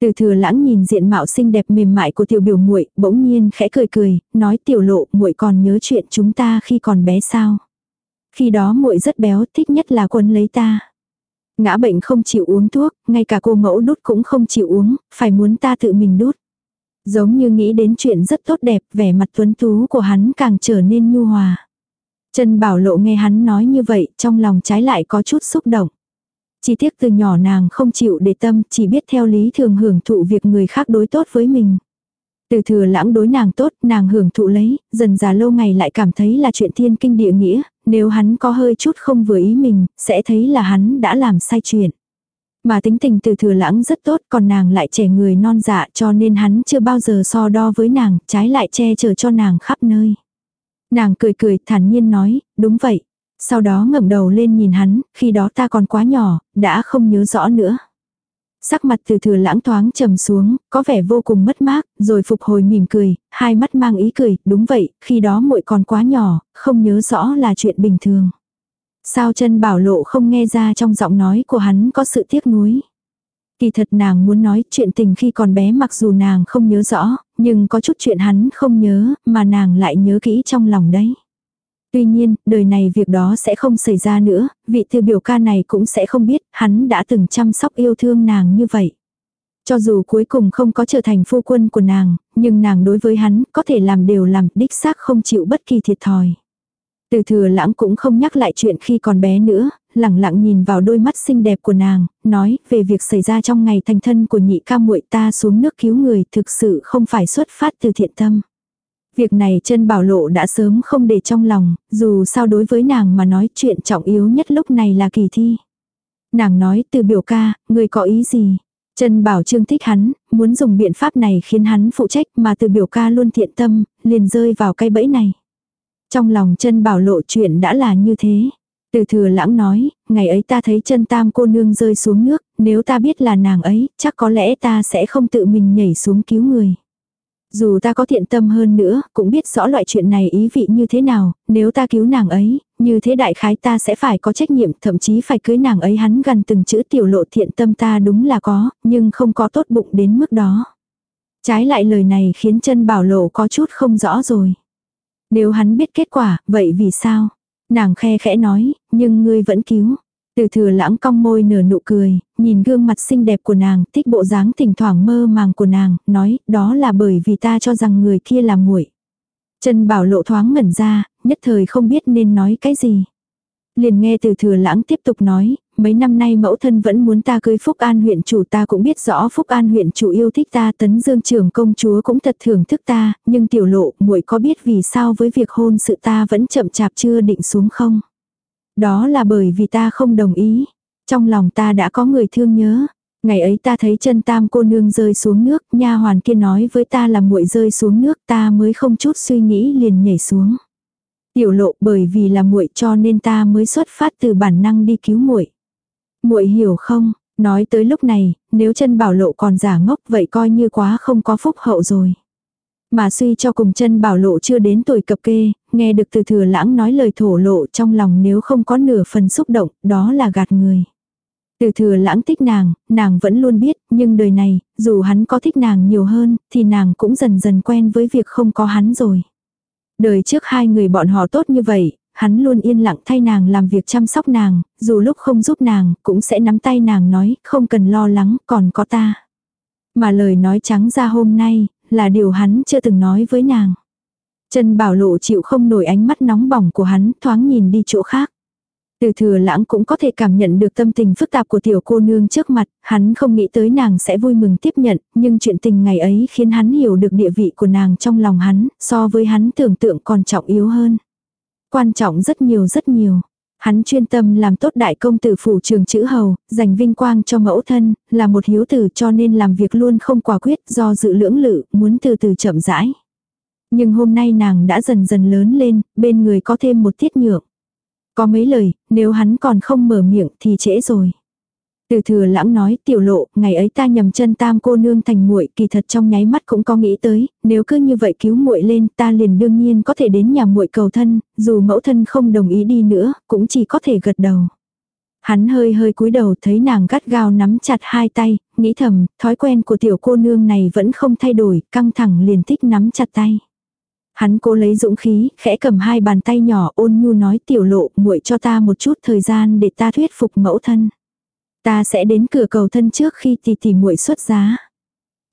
Từ thừa lãng nhìn diện mạo xinh đẹp mềm mại của tiểu biểu muội bỗng nhiên khẽ cười cười, nói tiểu lộ muội còn nhớ chuyện chúng ta khi còn bé sao. Khi đó muội rất béo, thích nhất là quấn lấy ta. Ngã bệnh không chịu uống thuốc, ngay cả cô mẫu đút cũng không chịu uống, phải muốn ta tự mình đút. Giống như nghĩ đến chuyện rất tốt đẹp, vẻ mặt tuấn tú của hắn càng trở nên nhu hòa. Trần Bảo Lộ nghe hắn nói như vậy, trong lòng trái lại có chút xúc động. Chỉ tiếc từ nhỏ nàng không chịu để tâm, chỉ biết theo lý thường hưởng thụ việc người khác đối tốt với mình. Từ thừa lãng đối nàng tốt, nàng hưởng thụ lấy, dần già lâu ngày lại cảm thấy là chuyện thiên kinh địa nghĩa, nếu hắn có hơi chút không vừa ý mình, sẽ thấy là hắn đã làm sai chuyện. Mà tính tình từ thừa lãng rất tốt còn nàng lại trẻ người non dạ cho nên hắn chưa bao giờ so đo với nàng, trái lại che chở cho nàng khắp nơi. Nàng cười cười thản nhiên nói, đúng vậy. Sau đó ngẩng đầu lên nhìn hắn, khi đó ta còn quá nhỏ, đã không nhớ rõ nữa. Sắc mặt từ thừa lãng thoáng trầm xuống, có vẻ vô cùng mất mát, rồi phục hồi mỉm cười, hai mắt mang ý cười, đúng vậy, khi đó muội còn quá nhỏ, không nhớ rõ là chuyện bình thường. Sao chân bảo lộ không nghe ra trong giọng nói của hắn có sự tiếc nuối. Kỳ thật nàng muốn nói chuyện tình khi còn bé mặc dù nàng không nhớ rõ, nhưng có chút chuyện hắn không nhớ, mà nàng lại nhớ kỹ trong lòng đấy. Tuy nhiên, đời này việc đó sẽ không xảy ra nữa, vị thư biểu ca này cũng sẽ không biết, hắn đã từng chăm sóc yêu thương nàng như vậy. Cho dù cuối cùng không có trở thành phu quân của nàng, nhưng nàng đối với hắn có thể làm đều làm, đích xác không chịu bất kỳ thiệt thòi. Từ thừa lãng cũng không nhắc lại chuyện khi còn bé nữa, lẳng lặng nhìn vào đôi mắt xinh đẹp của nàng, nói về việc xảy ra trong ngày thành thân của nhị ca muội ta xuống nước cứu người thực sự không phải xuất phát từ thiện tâm. Việc này chân bảo lộ đã sớm không để trong lòng, dù sao đối với nàng mà nói chuyện trọng yếu nhất lúc này là kỳ thi. Nàng nói từ biểu ca, người có ý gì? Trần Bảo Trương thích hắn, muốn dùng biện pháp này khiến hắn phụ trách mà từ biểu ca luôn thiện tâm, liền rơi vào cái bẫy này. Trong lòng chân bảo lộ chuyện đã là như thế. Từ thừa lãng nói, ngày ấy ta thấy chân tam cô nương rơi xuống nước, nếu ta biết là nàng ấy, chắc có lẽ ta sẽ không tự mình nhảy xuống cứu người. Dù ta có thiện tâm hơn nữa, cũng biết rõ loại chuyện này ý vị như thế nào, nếu ta cứu nàng ấy, như thế đại khái ta sẽ phải có trách nhiệm, thậm chí phải cưới nàng ấy hắn gần từng chữ tiểu lộ thiện tâm ta đúng là có, nhưng không có tốt bụng đến mức đó. Trái lại lời này khiến chân bảo lộ có chút không rõ rồi. Nếu hắn biết kết quả, vậy vì sao? Nàng khe khẽ nói, nhưng ngươi vẫn cứu. Từ thừa lãng cong môi nở nụ cười, nhìn gương mặt xinh đẹp của nàng, thích bộ dáng thỉnh thoảng mơ màng của nàng, nói, đó là bởi vì ta cho rằng người kia là muội. Trần Bảo lộ thoáng ngẩn ra, nhất thời không biết nên nói cái gì. Liền nghe từ thừa lãng tiếp tục nói, mấy năm nay mẫu thân vẫn muốn ta cưới Phúc An huyện chủ ta cũng biết rõ Phúc An huyện chủ yêu thích ta tấn dương trưởng công chúa cũng thật thưởng thức ta, nhưng tiểu lộ muội có biết vì sao với việc hôn sự ta vẫn chậm chạp chưa định xuống không? Đó là bởi vì ta không đồng ý. Trong lòng ta đã có người thương nhớ. Ngày ấy ta thấy chân tam cô nương rơi xuống nước, nha hoàn kia nói với ta là muội rơi xuống nước ta mới không chút suy nghĩ liền nhảy xuống. Tiểu lộ bởi vì là muội cho nên ta mới xuất phát từ bản năng đi cứu muội. Muội hiểu không? Nói tới lúc này, nếu chân bảo lộ còn giả ngốc vậy coi như quá không có phúc hậu rồi. Mà suy cho cùng chân bảo lộ chưa đến tuổi cập kê, nghe được từ thừa lãng nói lời thổ lộ trong lòng nếu không có nửa phần xúc động, đó là gạt người. Từ thừa lãng thích nàng, nàng vẫn luôn biết, nhưng đời này, dù hắn có thích nàng nhiều hơn, thì nàng cũng dần dần quen với việc không có hắn rồi. Đời trước hai người bọn họ tốt như vậy, hắn luôn yên lặng thay nàng làm việc chăm sóc nàng, dù lúc không giúp nàng, cũng sẽ nắm tay nàng nói, không cần lo lắng, còn có ta. Mà lời nói trắng ra hôm nay, là điều hắn chưa từng nói với nàng. Trần Bảo Lộ chịu không nổi ánh mắt nóng bỏng của hắn, thoáng nhìn đi chỗ khác. Từ thừa lãng cũng có thể cảm nhận được tâm tình phức tạp của tiểu cô nương trước mặt, hắn không nghĩ tới nàng sẽ vui mừng tiếp nhận, nhưng chuyện tình ngày ấy khiến hắn hiểu được địa vị của nàng trong lòng hắn, so với hắn tưởng tượng còn trọng yếu hơn. Quan trọng rất nhiều rất nhiều. Hắn chuyên tâm làm tốt đại công tử phủ trường chữ hầu, dành vinh quang cho mẫu thân, là một hiếu tử cho nên làm việc luôn không quả quyết do dự lưỡng lự, muốn từ từ chậm rãi. Nhưng hôm nay nàng đã dần dần lớn lên, bên người có thêm một tiết nhượng. Có mấy lời, nếu hắn còn không mở miệng thì trễ rồi. Từ thừa lãng nói tiểu lộ, ngày ấy ta nhầm chân tam cô nương thành muội kỳ thật trong nháy mắt cũng có nghĩ tới, nếu cứ như vậy cứu muội lên ta liền đương nhiên có thể đến nhà muội cầu thân, dù mẫu thân không đồng ý đi nữa, cũng chỉ có thể gật đầu. Hắn hơi hơi cúi đầu thấy nàng gắt gao nắm chặt hai tay, nghĩ thầm, thói quen của tiểu cô nương này vẫn không thay đổi, căng thẳng liền thích nắm chặt tay. Hắn cố lấy dũng khí, khẽ cầm hai bàn tay nhỏ ôn nhu nói tiểu lộ muội cho ta một chút thời gian để ta thuyết phục mẫu thân. Ta sẽ đến cửa cầu thân trước khi tỷ tỷ muội xuất giá.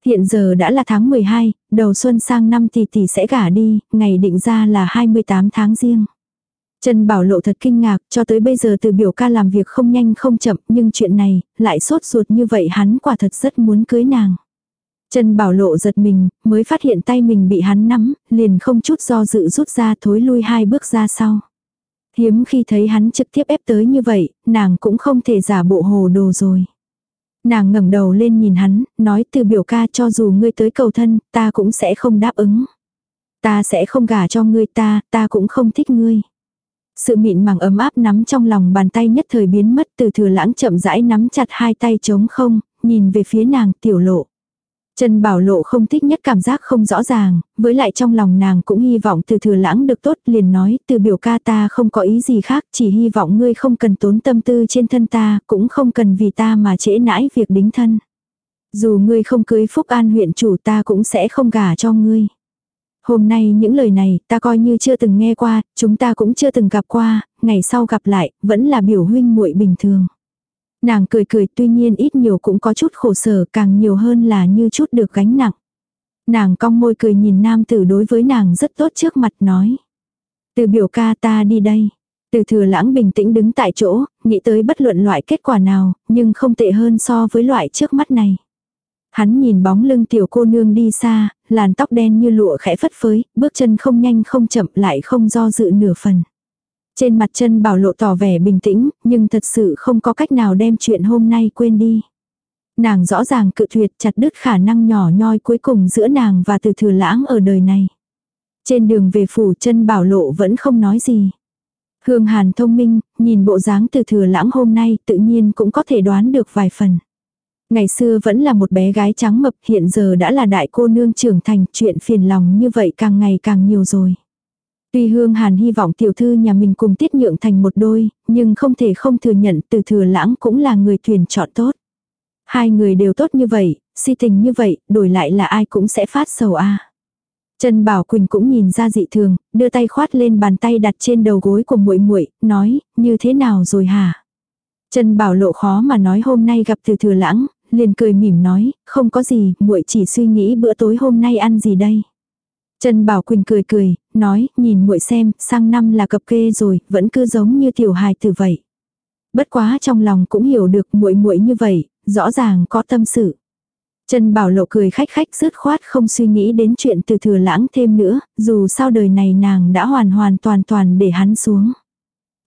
Hiện giờ đã là tháng 12, đầu xuân sang năm tỷ tỷ sẽ gả đi, ngày định ra là 28 tháng riêng. Trần Bảo Lộ thật kinh ngạc, cho tới bây giờ từ biểu ca làm việc không nhanh không chậm, nhưng chuyện này, lại sốt ruột như vậy hắn quả thật rất muốn cưới nàng. Trần Bảo Lộ giật mình, mới phát hiện tay mình bị hắn nắm, liền không chút do dự rút ra thối lui hai bước ra sau. Hiếm khi thấy hắn trực tiếp ép tới như vậy, nàng cũng không thể giả bộ hồ đồ rồi. Nàng ngẩng đầu lên nhìn hắn, nói từ biểu ca cho dù ngươi tới cầu thân, ta cũng sẽ không đáp ứng. Ta sẽ không gả cho ngươi ta, ta cũng không thích ngươi. Sự mịn màng ấm áp nắm trong lòng bàn tay nhất thời biến mất từ thừa lãng chậm rãi nắm chặt hai tay trống không, nhìn về phía nàng tiểu lộ. Trần Bảo Lộ không thích nhất cảm giác không rõ ràng, với lại trong lòng nàng cũng hy vọng từ thừa lãng được tốt liền nói từ biểu ca ta không có ý gì khác chỉ hy vọng ngươi không cần tốn tâm tư trên thân ta cũng không cần vì ta mà trễ nãi việc đính thân. Dù ngươi không cưới Phúc An huyện chủ ta cũng sẽ không gả cho ngươi. Hôm nay những lời này ta coi như chưa từng nghe qua, chúng ta cũng chưa từng gặp qua, ngày sau gặp lại, vẫn là biểu huynh muội bình thường. Nàng cười cười tuy nhiên ít nhiều cũng có chút khổ sở càng nhiều hơn là như chút được gánh nặng. Nàng cong môi cười nhìn nam tử đối với nàng rất tốt trước mặt nói. Từ biểu ca ta đi đây. Từ thừa lãng bình tĩnh đứng tại chỗ, nghĩ tới bất luận loại kết quả nào, nhưng không tệ hơn so với loại trước mắt này. Hắn nhìn bóng lưng tiểu cô nương đi xa, làn tóc đen như lụa khẽ phất phới, bước chân không nhanh không chậm lại không do dự nửa phần. Trên mặt chân bảo lộ tỏ vẻ bình tĩnh, nhưng thật sự không có cách nào đem chuyện hôm nay quên đi. Nàng rõ ràng cự tuyệt chặt đứt khả năng nhỏ nhoi cuối cùng giữa nàng và từ thừa lãng ở đời này. Trên đường về phủ chân bảo lộ vẫn không nói gì. Hương Hàn thông minh, nhìn bộ dáng từ thừa lãng hôm nay tự nhiên cũng có thể đoán được vài phần. Ngày xưa vẫn là một bé gái trắng mập hiện giờ đã là đại cô nương trưởng thành chuyện phiền lòng như vậy càng ngày càng nhiều rồi. Tuy Hương Hàn hy vọng tiểu thư nhà mình cùng tiết nhượng thành một đôi, nhưng không thể không thừa nhận từ thừa lãng cũng là người tuyển chọn tốt. Hai người đều tốt như vậy, si tình như vậy, đổi lại là ai cũng sẽ phát sầu a. Trần Bảo Quỳnh cũng nhìn ra dị thường, đưa tay khoát lên bàn tay đặt trên đầu gối của muội muội, nói, như thế nào rồi hả? Trần Bảo lộ khó mà nói hôm nay gặp từ thừa lãng, liền cười mỉm nói, không có gì, muội chỉ suy nghĩ bữa tối hôm nay ăn gì đây. Trần Bảo Quỳnh cười cười, nói, nhìn muội xem, sang năm là cập kê rồi, vẫn cứ giống như tiểu hài tử vậy. Bất quá trong lòng cũng hiểu được muội muội như vậy, rõ ràng có tâm sự. Trần Bảo Lộ cười khách khách dứt khoát không suy nghĩ đến chuyện từ thừa lãng thêm nữa, dù sao đời này nàng đã hoàn hoàn toàn toàn để hắn xuống.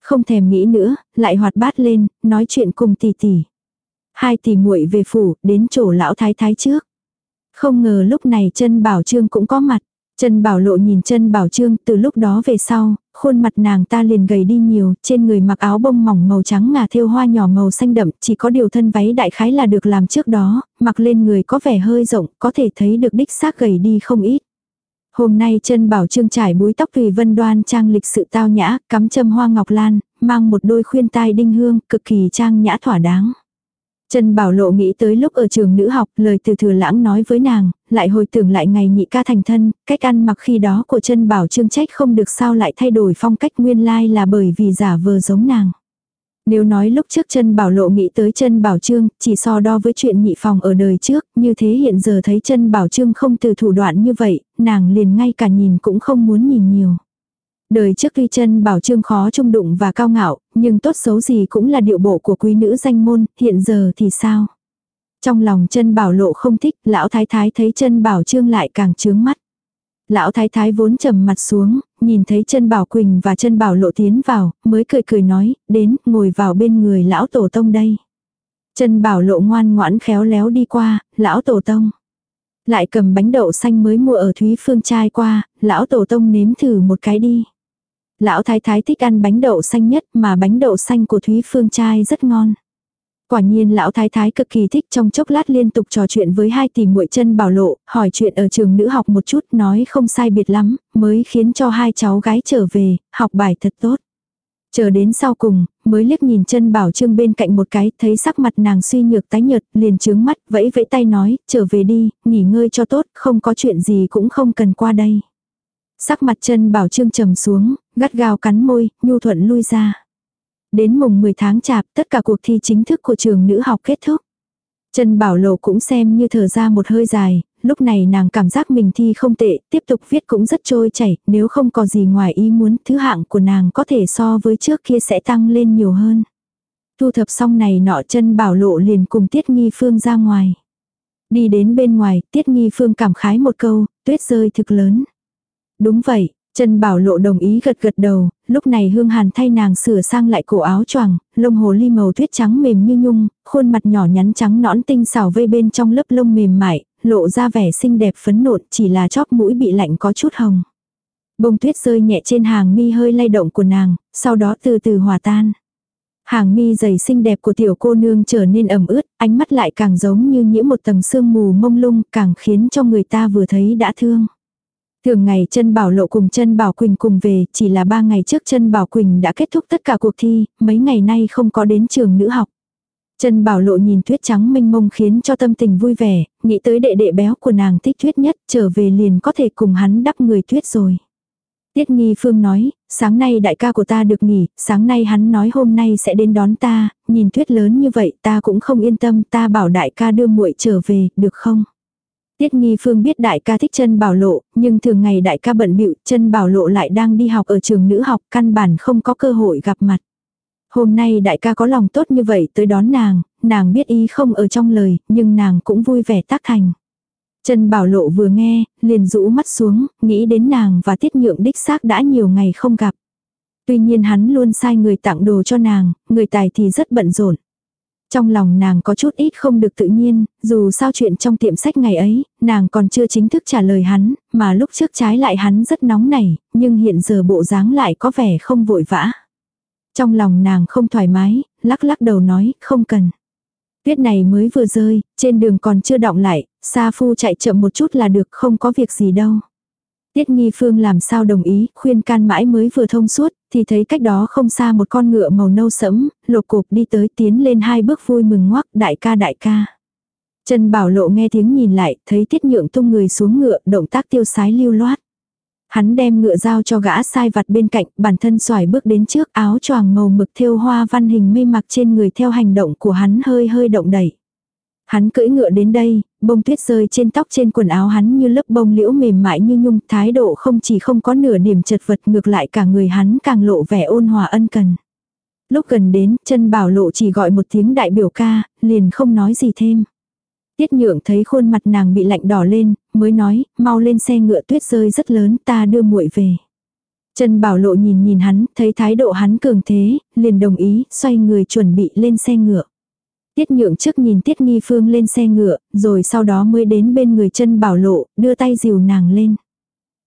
Không thèm nghĩ nữa, lại hoạt bát lên, nói chuyện cùng tỷ tỷ. Hai tỷ muội về phủ, đến chỗ lão thái thái trước. Không ngờ lúc này chân Bảo Trương cũng có mặt. Chân bảo lộ nhìn chân bảo trương từ lúc đó về sau, khuôn mặt nàng ta liền gầy đi nhiều, trên người mặc áo bông mỏng màu trắng ngà thêu hoa nhỏ màu xanh đậm, chỉ có điều thân váy đại khái là được làm trước đó, mặc lên người có vẻ hơi rộng, có thể thấy được đích xác gầy đi không ít. Hôm nay chân bảo trương trải búi tóc tùy vân đoan trang lịch sự tao nhã, cắm châm hoa ngọc lan, mang một đôi khuyên tai đinh hương, cực kỳ trang nhã thỏa đáng. Trần Bảo Lộ nghĩ tới lúc ở trường nữ học, lời từ thừa lãng nói với nàng, lại hồi tưởng lại ngày nhị ca thành thân, cách ăn mặc khi đó của Trân Bảo Trương trách không được sao lại thay đổi phong cách nguyên lai là bởi vì giả vờ giống nàng. Nếu nói lúc trước Trần bảo lộ nghĩ tới Trần bảo trương, chỉ so đo với chuyện nhị phòng ở đời trước, như thế hiện giờ thấy Trần bảo trương không từ thủ đoạn như vậy, nàng liền ngay cả nhìn cũng không muốn nhìn nhiều. Đời trước tuy chân bảo trương khó trung đụng và cao ngạo, nhưng tốt xấu gì cũng là điệu bộ của quý nữ danh môn, hiện giờ thì sao? Trong lòng chân bảo lộ không thích, lão thái thái thấy chân bảo trương lại càng chướng mắt. Lão thái thái vốn trầm mặt xuống, nhìn thấy chân bảo quỳnh và chân bảo lộ tiến vào, mới cười cười nói, đến, ngồi vào bên người lão tổ tông đây. Chân bảo lộ ngoan ngoãn khéo léo đi qua, lão tổ tông. Lại cầm bánh đậu xanh mới mua ở Thúy Phương trai qua, lão tổ tông nếm thử một cái đi. Lão thái thái thích ăn bánh đậu xanh nhất mà bánh đậu xanh của Thúy Phương trai rất ngon. Quả nhiên lão thái thái cực kỳ thích trong chốc lát liên tục trò chuyện với hai tỷ muội chân bảo lộ, hỏi chuyện ở trường nữ học một chút nói không sai biệt lắm, mới khiến cho hai cháu gái trở về, học bài thật tốt. Chờ đến sau cùng, mới liếc nhìn chân bảo trương bên cạnh một cái, thấy sắc mặt nàng suy nhược tái nhợt, liền trướng mắt, vẫy vẫy tay nói, trở về đi, nghỉ ngơi cho tốt, không có chuyện gì cũng không cần qua đây. Sắc mặt chân bảo trương trầm xuống, gắt gao cắn môi, nhu thuận lui ra. Đến mùng 10 tháng chạp, tất cả cuộc thi chính thức của trường nữ học kết thúc. Trần Bảo Lộ cũng xem như thở ra một hơi dài, lúc này nàng cảm giác mình thi không tệ, tiếp tục viết cũng rất trôi chảy, nếu không có gì ngoài ý muốn, thứ hạng của nàng có thể so với trước kia sẽ tăng lên nhiều hơn. Thu thập xong này nọ chân Bảo Lộ liền cùng Tiết Nghi Phương ra ngoài. Đi đến bên ngoài, Tiết Nghi Phương cảm khái một câu, tuyết rơi thực lớn. Đúng vậy, Trần Bảo Lộ đồng ý gật gật đầu, lúc này Hương Hàn thay nàng sửa sang lại cổ áo choàng, lông hồ ly màu tuyết trắng mềm như nhung, khuôn mặt nhỏ nhắn trắng nõn tinh xảo vây bên trong lớp lông mềm mại, lộ ra vẻ xinh đẹp phấn nộn, chỉ là chóp mũi bị lạnh có chút hồng. Bông tuyết rơi nhẹ trên hàng mi hơi lay động của nàng, sau đó từ từ hòa tan. Hàng mi dày xinh đẹp của tiểu cô nương trở nên ẩm ướt, ánh mắt lại càng giống như nhiễm một tầng sương mù mông lung, càng khiến cho người ta vừa thấy đã thương. Thường ngày chân Bảo Lộ cùng chân Bảo Quỳnh cùng về, chỉ là ba ngày trước chân Bảo Quỳnh đã kết thúc tất cả cuộc thi, mấy ngày nay không có đến trường nữ học. Chân Bảo Lộ nhìn tuyết trắng mênh mông khiến cho tâm tình vui vẻ, nghĩ tới đệ đệ béo của nàng thích tuyết nhất, trở về liền có thể cùng hắn đắp người tuyết rồi. Tiết Nghi Phương nói, sáng nay đại ca của ta được nghỉ, sáng nay hắn nói hôm nay sẽ đến đón ta, nhìn tuyết lớn như vậy ta cũng không yên tâm, ta bảo đại ca đưa muội trở về, được không? Tiết Nghi Phương biết đại ca thích chân bảo lộ, nhưng thường ngày đại ca bận bịu chân bảo lộ lại đang đi học ở trường nữ học, căn bản không có cơ hội gặp mặt. Hôm nay đại ca có lòng tốt như vậy tới đón nàng, nàng biết ý không ở trong lời, nhưng nàng cũng vui vẻ tác thành. Chân bảo lộ vừa nghe, liền rũ mắt xuống, nghĩ đến nàng và tiết nhượng đích xác đã nhiều ngày không gặp. Tuy nhiên hắn luôn sai người tặng đồ cho nàng, người tài thì rất bận rộn. Trong lòng nàng có chút ít không được tự nhiên, dù sao chuyện trong tiệm sách ngày ấy, nàng còn chưa chính thức trả lời hắn, mà lúc trước trái lại hắn rất nóng nảy, nhưng hiện giờ bộ dáng lại có vẻ không vội vã. Trong lòng nàng không thoải mái, lắc lắc đầu nói, không cần. Tuyết này mới vừa rơi, trên đường còn chưa động lại, Sa Phu chạy chậm một chút là được không có việc gì đâu. Tiết Nghi Phương làm sao đồng ý, khuyên can mãi mới vừa thông suốt, thì thấy cách đó không xa một con ngựa màu nâu sẫm, lột cục đi tới tiến lên hai bước vui mừng ngoắc, đại ca đại ca. Trần Bảo Lộ nghe tiếng nhìn lại, thấy Tiết Nhượng tung người xuống ngựa, động tác tiêu sái lưu loát. Hắn đem ngựa giao cho gã sai vặt bên cạnh, bản thân xoài bước đến trước áo choàng màu mực thêu hoa văn hình mê mặc trên người theo hành động của hắn hơi hơi động đẩy. Hắn cưỡi ngựa đến đây, bông tuyết rơi trên tóc trên quần áo hắn như lớp bông liễu mềm mại như nhung, thái độ không chỉ không có nửa niềm chật vật ngược lại cả người hắn càng lộ vẻ ôn hòa ân cần. Lúc gần đến, chân bảo lộ chỉ gọi một tiếng đại biểu ca, liền không nói gì thêm. Tiết nhượng thấy khuôn mặt nàng bị lạnh đỏ lên, mới nói, mau lên xe ngựa tuyết rơi rất lớn ta đưa muội về. Trần Bảo Lộ nhìn nhìn hắn, thấy thái độ hắn cường thế, liền đồng ý, xoay người chuẩn bị lên xe ngựa. Tiết nhượng trước nhìn Tiết Nghi Phương lên xe ngựa, rồi sau đó mới đến bên người chân bảo lộ, đưa tay dìu nàng lên.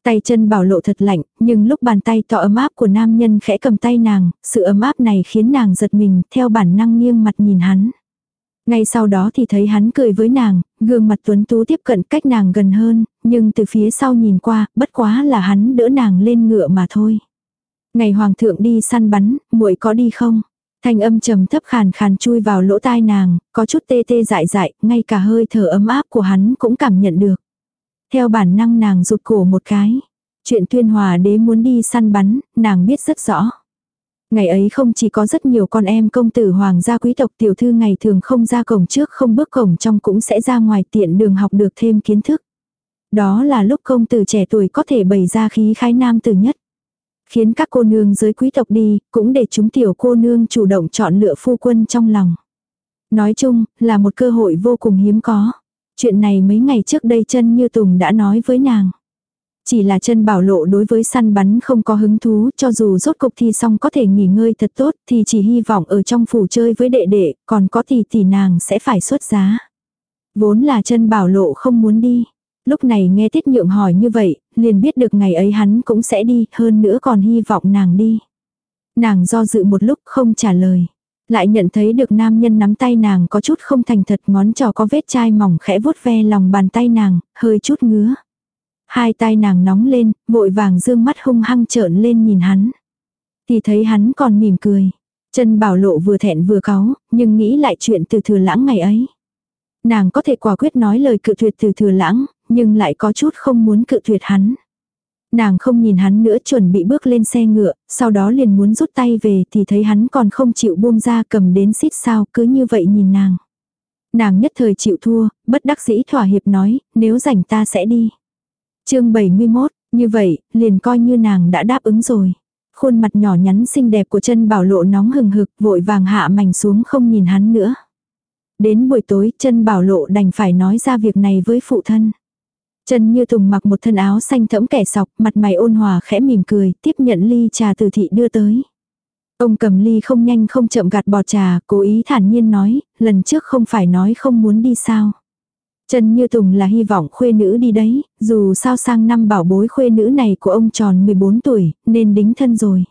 Tay chân bảo lộ thật lạnh, nhưng lúc bàn tay to ấm áp của nam nhân khẽ cầm tay nàng, sự ấm áp này khiến nàng giật mình, theo bản năng nghiêng mặt nhìn hắn. Ngay sau đó thì thấy hắn cười với nàng, gương mặt tuấn tú tiếp cận cách nàng gần hơn, nhưng từ phía sau nhìn qua, bất quá là hắn đỡ nàng lên ngựa mà thôi. Ngày hoàng thượng đi săn bắn, muội có đi không? Thanh âm trầm thấp khàn khàn chui vào lỗ tai nàng, có chút tê tê dại dại, ngay cả hơi thở ấm áp của hắn cũng cảm nhận được. Theo bản năng nàng rụt cổ một cái. Chuyện tuyên hòa đế muốn đi săn bắn, nàng biết rất rõ. Ngày ấy không chỉ có rất nhiều con em công tử hoàng gia quý tộc tiểu thư ngày thường không ra cổng trước không bước cổng trong cũng sẽ ra ngoài tiện đường học được thêm kiến thức. Đó là lúc công tử trẻ tuổi có thể bày ra khí khái nam tử nhất. Khiến các cô nương giới quý tộc đi, cũng để chúng tiểu cô nương chủ động chọn lựa phu quân trong lòng. Nói chung, là một cơ hội vô cùng hiếm có. Chuyện này mấy ngày trước đây chân như Tùng đã nói với nàng. Chỉ là chân bảo lộ đối với săn bắn không có hứng thú, cho dù rốt cục thi xong có thể nghỉ ngơi thật tốt, thì chỉ hy vọng ở trong phủ chơi với đệ đệ, còn có thì thì nàng sẽ phải xuất giá. Vốn là chân bảo lộ không muốn đi. Lúc này nghe Tiết Nhượng hỏi như vậy, liền biết được ngày ấy hắn cũng sẽ đi, hơn nữa còn hy vọng nàng đi. Nàng do dự một lúc không trả lời. Lại nhận thấy được nam nhân nắm tay nàng có chút không thành thật ngón trò có vết chai mỏng khẽ vuốt ve lòng bàn tay nàng, hơi chút ngứa. Hai tay nàng nóng lên, vội vàng dương mắt hung hăng trợn lên nhìn hắn. Thì thấy hắn còn mỉm cười. Chân bảo lộ vừa thẹn vừa cáu, nhưng nghĩ lại chuyện từ thừa lãng ngày ấy. Nàng có thể quả quyết nói lời cự tuyệt từ thừa lãng, nhưng lại có chút không muốn cự tuyệt hắn. Nàng không nhìn hắn nữa chuẩn bị bước lên xe ngựa, sau đó liền muốn rút tay về thì thấy hắn còn không chịu buông ra cầm đến xít sao cứ như vậy nhìn nàng. Nàng nhất thời chịu thua, bất đắc dĩ thỏa hiệp nói, nếu rảnh ta sẽ đi. chương 71, như vậy, liền coi như nàng đã đáp ứng rồi. Khuôn mặt nhỏ nhắn xinh đẹp của chân bảo lộ nóng hừng hực vội vàng hạ mảnh xuống không nhìn hắn nữa. Đến buổi tối chân bảo lộ đành phải nói ra việc này với phụ thân. Trần Như Tùng mặc một thân áo xanh thẫm kẻ sọc, mặt mày ôn hòa khẽ mỉm cười, tiếp nhận ly trà từ thị đưa tới. Ông cầm ly không nhanh không chậm gạt bọt trà, cố ý thản nhiên nói, lần trước không phải nói không muốn đi sao. Trần Như Tùng là hy vọng khuê nữ đi đấy, dù sao sang năm bảo bối khuê nữ này của ông tròn 14 tuổi, nên đính thân rồi.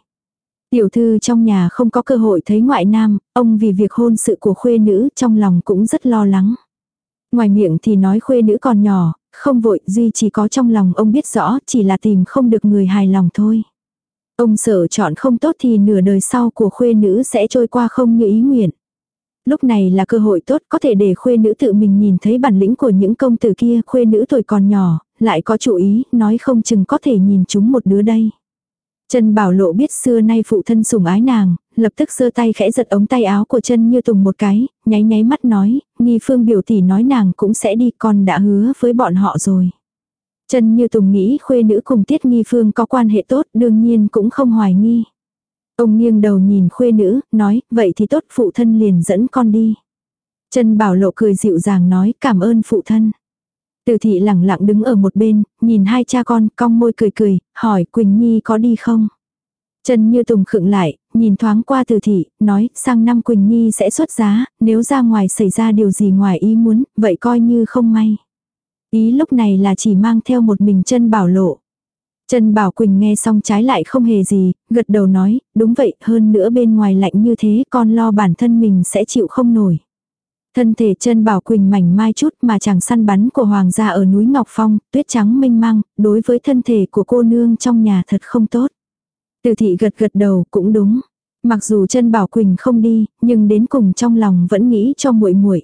Tiểu thư trong nhà không có cơ hội thấy ngoại nam, ông vì việc hôn sự của khuê nữ trong lòng cũng rất lo lắng. Ngoài miệng thì nói khuê nữ còn nhỏ, không vội, duy chỉ có trong lòng ông biết rõ, chỉ là tìm không được người hài lòng thôi. Ông sợ chọn không tốt thì nửa đời sau của khuê nữ sẽ trôi qua không như ý nguyện. Lúc này là cơ hội tốt có thể để khuê nữ tự mình nhìn thấy bản lĩnh của những công tử kia, khuê nữ tuổi còn nhỏ, lại có chủ ý, nói không chừng có thể nhìn chúng một đứa đây. Trần Bảo Lộ biết xưa nay phụ thân sủng ái nàng, lập tức giơ tay khẽ giật ống tay áo của chân như tùng một cái, nháy nháy mắt nói, nghi phương biểu tỷ nói nàng cũng sẽ đi con đã hứa với bọn họ rồi. Chân như tùng nghĩ khuê nữ cùng tiết nghi phương có quan hệ tốt đương nhiên cũng không hoài nghi. Ông nghiêng đầu nhìn khuê nữ, nói, vậy thì tốt phụ thân liền dẫn con đi. chân Bảo Lộ cười dịu dàng nói cảm ơn phụ thân. Từ thị lẳng lặng đứng ở một bên, nhìn hai cha con, cong môi cười cười, hỏi Quỳnh Nhi có đi không? Trần Như Tùng khựng lại, nhìn thoáng qua từ thị, nói, sang năm Quỳnh Nhi sẽ xuất giá, nếu ra ngoài xảy ra điều gì ngoài ý muốn, vậy coi như không may. Ý lúc này là chỉ mang theo một mình chân bảo lộ. Trần Bảo Quỳnh nghe xong trái lại không hề gì, gật đầu nói, đúng vậy, hơn nữa bên ngoài lạnh như thế con lo bản thân mình sẽ chịu không nổi. Thân thể chân Bảo Quỳnh mảnh mai chút mà chẳng săn bắn của hoàng gia ở núi Ngọc Phong, tuyết trắng mênh mang, đối với thân thể của cô nương trong nhà thật không tốt. Từ thị gật gật đầu cũng đúng. Mặc dù chân Bảo Quỳnh không đi, nhưng đến cùng trong lòng vẫn nghĩ cho muội muội.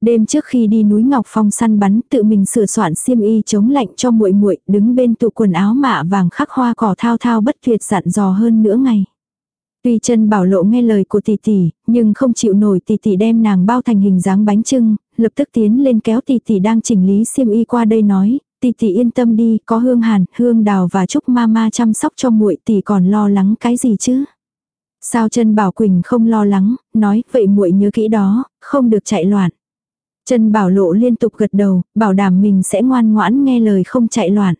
Đêm trước khi đi núi Ngọc Phong săn bắn, tự mình sửa soạn xiêm y chống lạnh cho muội muội, đứng bên tủ quần áo mạ vàng khắc hoa cỏ thao thao bất tuyệt dặn dò hơn nữa ngày. Tuy chân bảo lộ nghe lời của tỷ tỷ, nhưng không chịu nổi tỷ tỷ đem nàng bao thành hình dáng bánh trưng, lập tức tiến lên kéo tỷ tỷ đang chỉnh lý xiêm y qua đây nói, tỷ tỷ yên tâm đi, có hương hàn, hương đào và chúc mama chăm sóc cho muội tỷ còn lo lắng cái gì chứ? Sao chân bảo Quỳnh không lo lắng, nói vậy muội nhớ kỹ đó, không được chạy loạn. Chân bảo lộ liên tục gật đầu, bảo đảm mình sẽ ngoan ngoãn nghe lời không chạy loạn.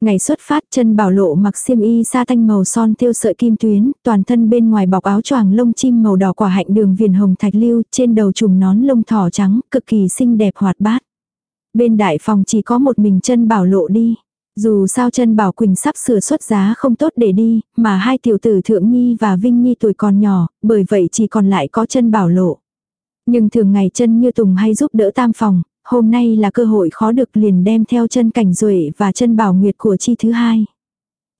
Ngày xuất phát chân bảo lộ mặc xiêm y sa thanh màu son thêu sợi kim tuyến, toàn thân bên ngoài bọc áo choàng lông chim màu đỏ quả hạnh đường viền hồng thạch lưu, trên đầu trùm nón lông thỏ trắng, cực kỳ xinh đẹp hoạt bát. Bên đại phòng chỉ có một mình chân bảo lộ đi. Dù sao chân bảo Quỳnh sắp sửa xuất giá không tốt để đi, mà hai tiểu tử Thượng Nhi và Vinh Nhi tuổi còn nhỏ, bởi vậy chỉ còn lại có chân bảo lộ. Nhưng thường ngày chân như Tùng hay giúp đỡ tam phòng, hôm nay là cơ hội khó được liền đem theo chân cảnh duệ và chân bảo nguyệt của chi thứ hai.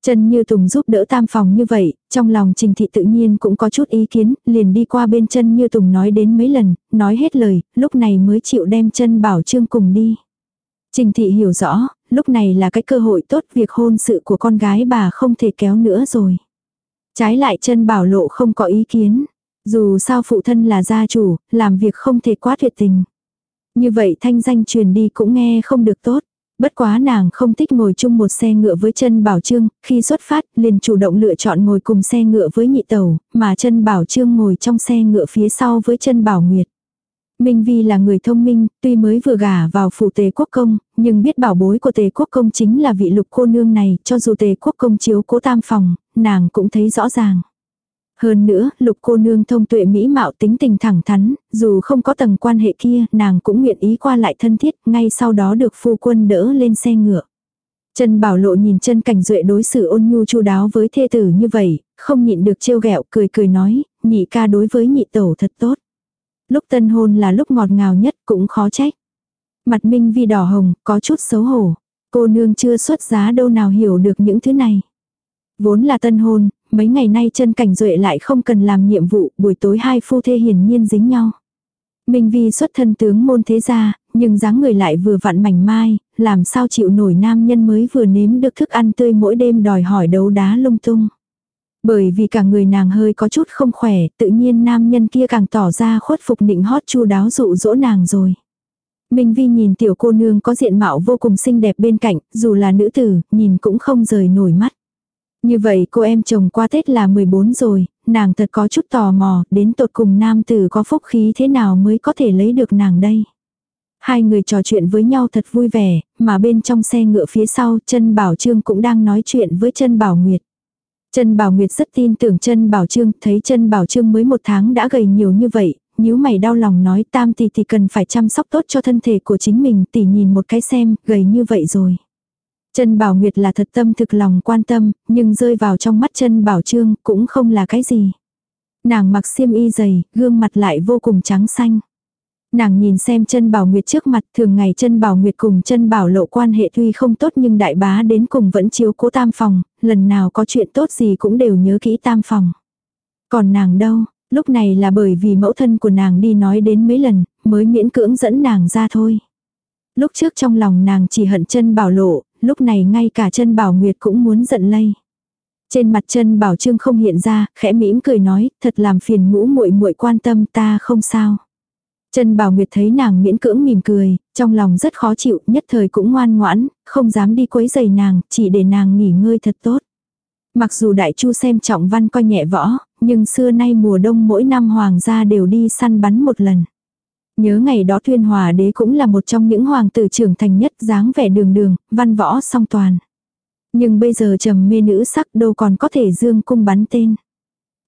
Chân như Tùng giúp đỡ tam phòng như vậy, trong lòng Trình Thị tự nhiên cũng có chút ý kiến, liền đi qua bên chân như Tùng nói đến mấy lần, nói hết lời, lúc này mới chịu đem chân bảo trương cùng đi. Trình Thị hiểu rõ, lúc này là cái cơ hội tốt việc hôn sự của con gái bà không thể kéo nữa rồi. Trái lại chân bảo lộ không có ý kiến. Dù sao phụ thân là gia chủ, làm việc không thể quá tuyệt tình. Như vậy thanh danh truyền đi cũng nghe không được tốt. Bất quá nàng không thích ngồi chung một xe ngựa với chân bảo trương, khi xuất phát liền chủ động lựa chọn ngồi cùng xe ngựa với nhị tẩu, mà chân bảo trương ngồi trong xe ngựa phía sau với chân bảo nguyệt. Minh Vi là người thông minh, tuy mới vừa gả vào phủ tề quốc công, nhưng biết bảo bối của tề quốc công chính là vị lục cô nương này, cho dù tề quốc công chiếu cố tam phòng, nàng cũng thấy rõ ràng. Hơn nữa, lục cô nương thông tuệ mỹ mạo tính tình thẳng thắn, dù không có tầng quan hệ kia, nàng cũng nguyện ý qua lại thân thiết, ngay sau đó được phu quân đỡ lên xe ngựa. Trần Bảo Lộ nhìn chân cảnh duệ đối xử ôn nhu chu đáo với thê tử như vậy, không nhịn được trêu ghẹo cười cười nói, nhị ca đối với nhị tẩu thật tốt. Lúc tân hôn là lúc ngọt ngào nhất cũng khó trách. Mặt Minh Vi đỏ hồng, có chút xấu hổ. Cô nương chưa xuất giá đâu nào hiểu được những thứ này. Vốn là tân hôn, mấy ngày nay chân cảnh duệ lại không cần làm nhiệm vụ, buổi tối hai phu thê hiển nhiên dính nhau. Minh Vi xuất thân tướng môn thế gia, nhưng dáng người lại vừa vặn mảnh mai, làm sao chịu nổi nam nhân mới vừa nếm được thức ăn tươi mỗi đêm đòi hỏi đấu đá lung tung. Bởi vì cả người nàng hơi có chút không khỏe, tự nhiên nam nhân kia càng tỏ ra khuất phục nịnh hót chu đáo dụ dỗ nàng rồi. Minh Vi nhìn tiểu cô nương có diện mạo vô cùng xinh đẹp bên cạnh, dù là nữ tử, nhìn cũng không rời nổi mắt. Như vậy cô em chồng qua Tết là 14 rồi, nàng thật có chút tò mò, đến tột cùng nam tử có phúc khí thế nào mới có thể lấy được nàng đây. Hai người trò chuyện với nhau thật vui vẻ, mà bên trong xe ngựa phía sau chân Bảo Trương cũng đang nói chuyện với chân Bảo Nguyệt. Chân Bảo Nguyệt rất tin tưởng chân Bảo Trương, thấy chân Bảo Trương mới một tháng đã gầy nhiều như vậy, nếu mày đau lòng nói tam tỷ thì cần phải chăm sóc tốt cho thân thể của chính mình, tỷ nhìn một cái xem, gầy như vậy rồi. Trân Bảo Nguyệt là thật tâm thực lòng quan tâm, nhưng rơi vào trong mắt Trân Bảo Trương cũng không là cái gì. Nàng mặc xiêm y dày, gương mặt lại vô cùng trắng xanh. Nàng nhìn xem chân bảo nguyệt trước mặt thường ngày chân bảo nguyệt cùng chân bảo lộ quan hệ tuy không tốt nhưng đại bá đến cùng vẫn chiếu cố tam phòng, lần nào có chuyện tốt gì cũng đều nhớ kỹ tam phòng. Còn nàng đâu, lúc này là bởi vì mẫu thân của nàng đi nói đến mấy lần, mới miễn cưỡng dẫn nàng ra thôi. Lúc trước trong lòng nàng chỉ hận chân bảo lộ, lúc này ngay cả chân bảo nguyệt cũng muốn giận lây. Trên mặt chân bảo trương không hiện ra, khẽ mỉm cười nói, thật làm phiền ngũ muội muội quan tâm ta không sao. Trần Bảo Nguyệt thấy nàng miễn cưỡng mỉm cười, trong lòng rất khó chịu, nhất thời cũng ngoan ngoãn, không dám đi quấy giày nàng, chỉ để nàng nghỉ ngơi thật tốt. Mặc dù đại chu xem trọng văn coi nhẹ võ, nhưng xưa nay mùa đông mỗi năm hoàng gia đều đi săn bắn một lần. Nhớ ngày đó tuyên hòa đế cũng là một trong những hoàng tử trưởng thành nhất dáng vẻ đường đường, văn võ song toàn. Nhưng bây giờ trầm mê nữ sắc đâu còn có thể dương cung bắn tên.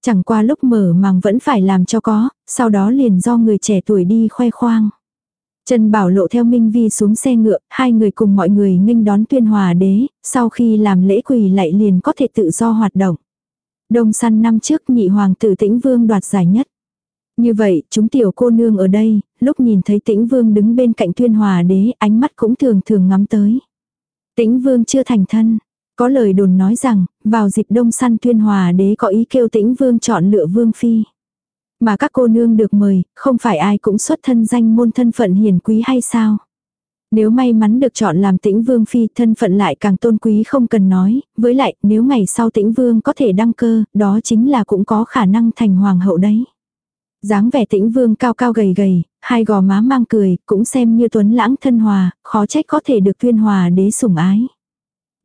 Chẳng qua lúc mở màng vẫn phải làm cho có, sau đó liền do người trẻ tuổi đi khoe khoang. Trần Bảo Lộ theo Minh Vi xuống xe ngựa, hai người cùng mọi người nghênh đón tuyên hòa đế, sau khi làm lễ quỳ lại liền có thể tự do hoạt động. Đông săn năm trước nhị hoàng tử tĩnh vương đoạt giải nhất. Như vậy, chúng tiểu cô nương ở đây, lúc nhìn thấy tĩnh vương đứng bên cạnh tuyên hòa đế, ánh mắt cũng thường thường ngắm tới. Tĩnh vương chưa thành thân, có lời đồn nói rằng, vào dịp đông săn tuyên hòa đế có ý kêu tĩnh vương chọn lựa vương phi. Mà các cô nương được mời, không phải ai cũng xuất thân danh môn thân phận hiền quý hay sao? Nếu may mắn được chọn làm tĩnh vương phi thân phận lại càng tôn quý không cần nói, với lại nếu ngày sau tĩnh vương có thể đăng cơ, đó chính là cũng có khả năng thành hoàng hậu đấy dáng vẻ tĩnh vương cao cao gầy gầy, hai gò má mang cười, cũng xem như tuấn lãng thân hòa, khó trách có thể được tuyên hòa đế sủng ái.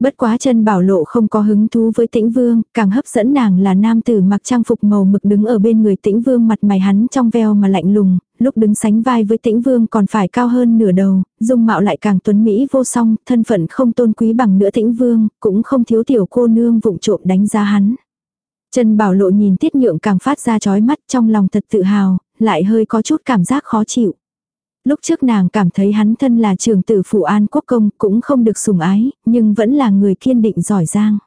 Bất quá chân bảo lộ không có hứng thú với tĩnh vương, càng hấp dẫn nàng là nam tử mặc trang phục màu mực đứng ở bên người tĩnh vương mặt mày hắn trong veo mà lạnh lùng, lúc đứng sánh vai với tĩnh vương còn phải cao hơn nửa đầu, dung mạo lại càng tuấn mỹ vô song, thân phận không tôn quý bằng nữa tĩnh vương, cũng không thiếu tiểu cô nương vụng trộm đánh giá hắn trần bảo lộ nhìn tiết nhượng càng phát ra chói mắt trong lòng thật tự hào, lại hơi có chút cảm giác khó chịu. Lúc trước nàng cảm thấy hắn thân là trường tử phụ an quốc công cũng không được sủng ái, nhưng vẫn là người kiên định giỏi giang.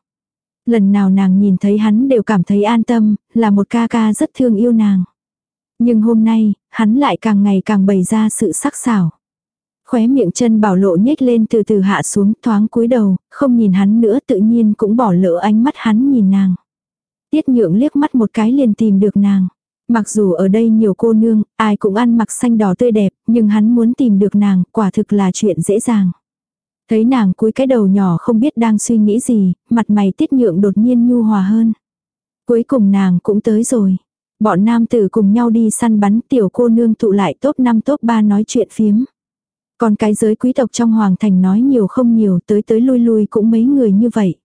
Lần nào nàng nhìn thấy hắn đều cảm thấy an tâm, là một ca ca rất thương yêu nàng. Nhưng hôm nay, hắn lại càng ngày càng bày ra sự sắc sảo. Khóe miệng chân bảo lộ nhếch lên từ từ hạ xuống thoáng cúi đầu, không nhìn hắn nữa tự nhiên cũng bỏ lỡ ánh mắt hắn nhìn nàng. Tiết nhượng liếc mắt một cái liền tìm được nàng. Mặc dù ở đây nhiều cô nương, ai cũng ăn mặc xanh đỏ tươi đẹp, nhưng hắn muốn tìm được nàng, quả thực là chuyện dễ dàng. Thấy nàng cúi cái đầu nhỏ không biết đang suy nghĩ gì, mặt mày tiết nhượng đột nhiên nhu hòa hơn. Cuối cùng nàng cũng tới rồi. Bọn nam tử cùng nhau đi săn bắn tiểu cô nương tụ lại top 5 top 3 nói chuyện phiếm. Còn cái giới quý tộc trong hoàng thành nói nhiều không nhiều tới tới lui lui cũng mấy người như vậy.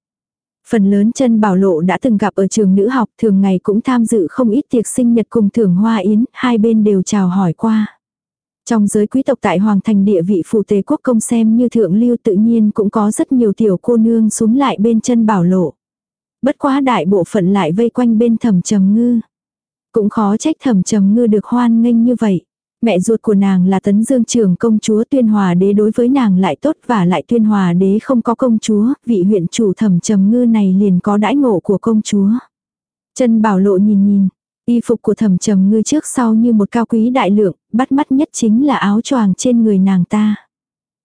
Phần lớn chân bảo lộ đã từng gặp ở trường nữ học thường ngày cũng tham dự không ít tiệc sinh nhật cùng thưởng hoa yến, hai bên đều chào hỏi qua. Trong giới quý tộc tại Hoàng thành địa vị phụ tế quốc công xem như thượng lưu tự nhiên cũng có rất nhiều tiểu cô nương xuống lại bên chân bảo lộ. Bất quá đại bộ phận lại vây quanh bên thầm trầm ngư. Cũng khó trách thầm trầm ngư được hoan nghênh như vậy. Mẹ ruột của nàng là tấn dương trưởng công chúa tuyên hòa đế đối với nàng lại tốt và lại tuyên hòa đế không có công chúa, vị huyện chủ thẩm trầm ngư này liền có đãi ngộ của công chúa. Chân bảo lộ nhìn nhìn, y phục của thẩm trầm ngư trước sau như một cao quý đại lượng, bắt mắt nhất chính là áo choàng trên người nàng ta.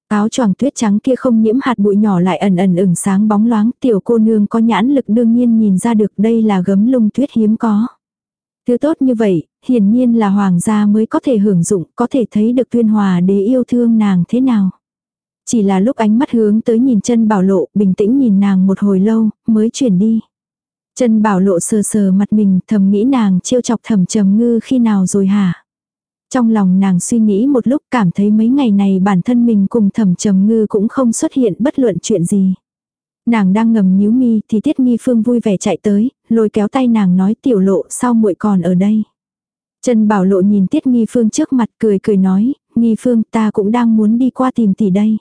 Áo choàng tuyết trắng kia không nhiễm hạt bụi nhỏ lại ẩn ẩn ửng sáng bóng loáng, tiểu cô nương có nhãn lực đương nhiên nhìn ra được đây là gấm lung tuyết hiếm có. Thứ tốt như vậy, hiển nhiên là hoàng gia mới có thể hưởng dụng, có thể thấy được tuyên hòa đế yêu thương nàng thế nào. Chỉ là lúc ánh mắt hướng tới nhìn chân bảo lộ, bình tĩnh nhìn nàng một hồi lâu, mới chuyển đi. Chân bảo lộ sờ sờ mặt mình, thầm nghĩ nàng chiêu chọc thầm trầm ngư khi nào rồi hả? Trong lòng nàng suy nghĩ một lúc cảm thấy mấy ngày này bản thân mình cùng thầm trầm ngư cũng không xuất hiện bất luận chuyện gì. Nàng đang ngầm nhíu mi thì Tiết Nghi Phương vui vẻ chạy tới, lôi kéo tay nàng nói tiểu lộ sao muội còn ở đây. Trần Bảo Lộ nhìn Tiết Nghi Phương trước mặt cười cười nói, Nghi Phương ta cũng đang muốn đi qua tìm tỷ đây.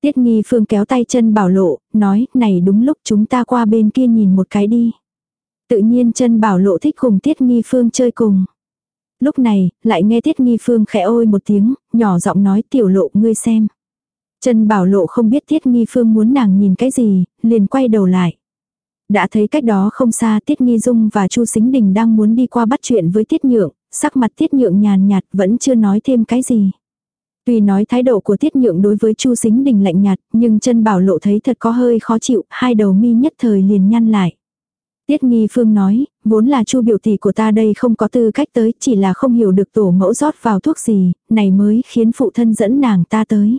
Tiết Nghi Phương kéo tay chân Bảo Lộ, nói, này đúng lúc chúng ta qua bên kia nhìn một cái đi. Tự nhiên chân Bảo Lộ thích cùng Tiết Nghi Phương chơi cùng. Lúc này, lại nghe Tiết Nghi Phương khẽ ôi một tiếng, nhỏ giọng nói tiểu lộ ngươi xem. Trần Bảo Lộ không biết Tiết Nghi Phương muốn nàng nhìn cái gì, liền quay đầu lại. Đã thấy cách đó không xa Tiết Nghi Dung và Chu Sính Đình đang muốn đi qua bắt chuyện với Tiết Nhượng, sắc mặt Tiết Nhượng nhàn nhạt vẫn chưa nói thêm cái gì. Tuy nói thái độ của Tiết Nhượng đối với Chu Sính Đình lạnh nhạt, nhưng chân Bảo Lộ thấy thật có hơi khó chịu, hai đầu mi nhất thời liền nhăn lại. Tiết Nghi Phương nói, vốn là Chu biểu tỷ của ta đây không có tư cách tới, chỉ là không hiểu được tổ mẫu rót vào thuốc gì, này mới khiến phụ thân dẫn nàng ta tới.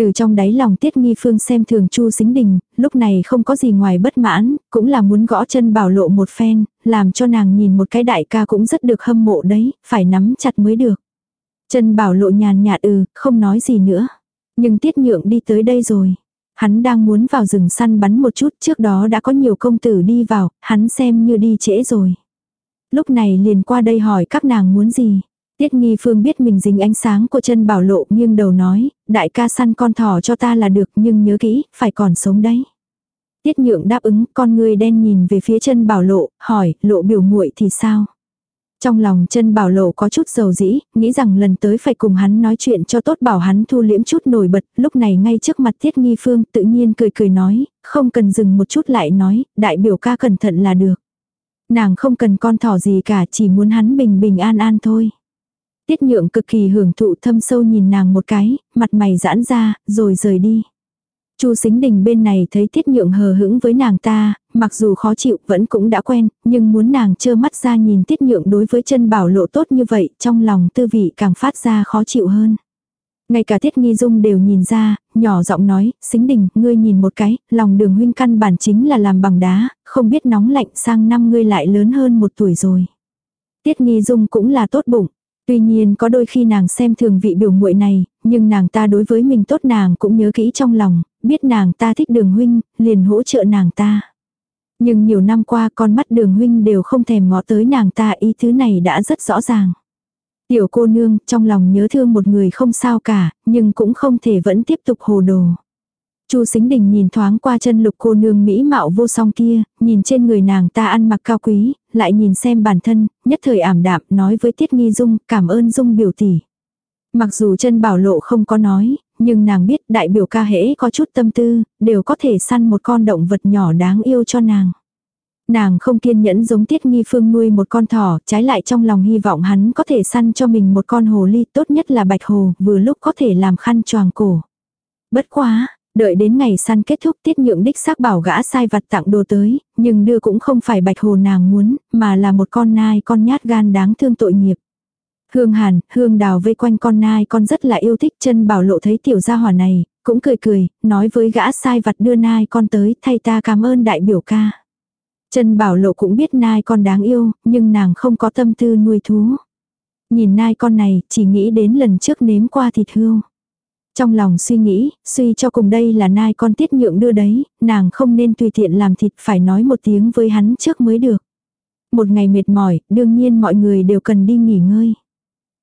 Từ trong đáy lòng Tiết Nghi Phương xem thường Chu Sính Đình, lúc này không có gì ngoài bất mãn, cũng là muốn gõ chân bảo lộ một phen, làm cho nàng nhìn một cái đại ca cũng rất được hâm mộ đấy, phải nắm chặt mới được. Chân bảo lộ nhàn nhạt ừ, không nói gì nữa. Nhưng Tiết Nhượng đi tới đây rồi. Hắn đang muốn vào rừng săn bắn một chút, trước đó đã có nhiều công tử đi vào, hắn xem như đi trễ rồi. Lúc này liền qua đây hỏi các nàng muốn gì. Tiết nghi phương biết mình dính ánh sáng của chân bảo lộ nghiêng đầu nói, đại ca săn con thỏ cho ta là được nhưng nhớ kỹ, phải còn sống đấy. Tiết nhượng đáp ứng, con người đen nhìn về phía chân bảo lộ, hỏi, lộ biểu muội thì sao? Trong lòng chân bảo lộ có chút dầu dĩ, nghĩ rằng lần tới phải cùng hắn nói chuyện cho tốt bảo hắn thu liễm chút nổi bật, lúc này ngay trước mặt tiết nghi phương tự nhiên cười cười nói, không cần dừng một chút lại nói, đại biểu ca cẩn thận là được. Nàng không cần con thỏ gì cả, chỉ muốn hắn bình bình an an thôi. Tiết nhượng cực kỳ hưởng thụ thâm sâu nhìn nàng một cái, mặt mày giãn ra, rồi rời đi. Chu Sính Đình bên này thấy Tiết Nhượng hờ hững với nàng ta, mặc dù khó chịu vẫn cũng đã quen, nhưng muốn nàng trơ mắt ra nhìn Tiết Nhượng đối với chân bảo lộ tốt như vậy, trong lòng tư vị càng phát ra khó chịu hơn. Ngay cả Tiết Nghi Dung đều nhìn ra, nhỏ giọng nói, Sính Đình, ngươi nhìn một cái, lòng đường huynh căn bản chính là làm bằng đá, không biết nóng lạnh sang năm ngươi lại lớn hơn một tuổi rồi. Tiết Nghi Dung cũng là tốt bụng, Tuy nhiên có đôi khi nàng xem thường vị biểu muội này, nhưng nàng ta đối với mình tốt nàng cũng nhớ kỹ trong lòng, biết nàng ta thích đường huynh, liền hỗ trợ nàng ta. Nhưng nhiều năm qua con mắt đường huynh đều không thèm ngó tới nàng ta ý thứ này đã rất rõ ràng. Tiểu cô nương trong lòng nhớ thương một người không sao cả, nhưng cũng không thể vẫn tiếp tục hồ đồ. Chu Sính Đình nhìn thoáng qua chân lục cô nương mỹ mạo vô song kia, nhìn trên người nàng ta ăn mặc cao quý, lại nhìn xem bản thân, nhất thời ảm đạm nói với Tiết Nghi Dung, cảm ơn Dung biểu tỷ. Mặc dù chân bảo lộ không có nói, nhưng nàng biết đại biểu ca hễ có chút tâm tư, đều có thể săn một con động vật nhỏ đáng yêu cho nàng. Nàng không kiên nhẫn giống Tiết Nghi Phương nuôi một con thỏ, trái lại trong lòng hy vọng hắn có thể săn cho mình một con hồ ly tốt nhất là bạch hồ, vừa lúc có thể làm khăn choàng cổ. Bất quá, Đợi đến ngày săn kết thúc tiết nhượng đích xác bảo gã sai vặt tặng đồ tới, nhưng đưa cũng không phải bạch hồ nàng muốn, mà là một con nai con nhát gan đáng thương tội nghiệp. Hương Hàn, Hương Đào vây quanh con nai con rất là yêu thích chân bảo lộ thấy tiểu gia hỏa này, cũng cười cười, nói với gã sai vặt đưa nai con tới thay ta cảm ơn đại biểu ca. chân Bảo Lộ cũng biết nai con đáng yêu, nhưng nàng không có tâm tư nuôi thú. Nhìn nai con này, chỉ nghĩ đến lần trước nếm qua thịt hương. Trong lòng suy nghĩ, suy cho cùng đây là nai con tiết nhượng đưa đấy, nàng không nên tùy tiện làm thịt phải nói một tiếng với hắn trước mới được. Một ngày mệt mỏi, đương nhiên mọi người đều cần đi nghỉ ngơi.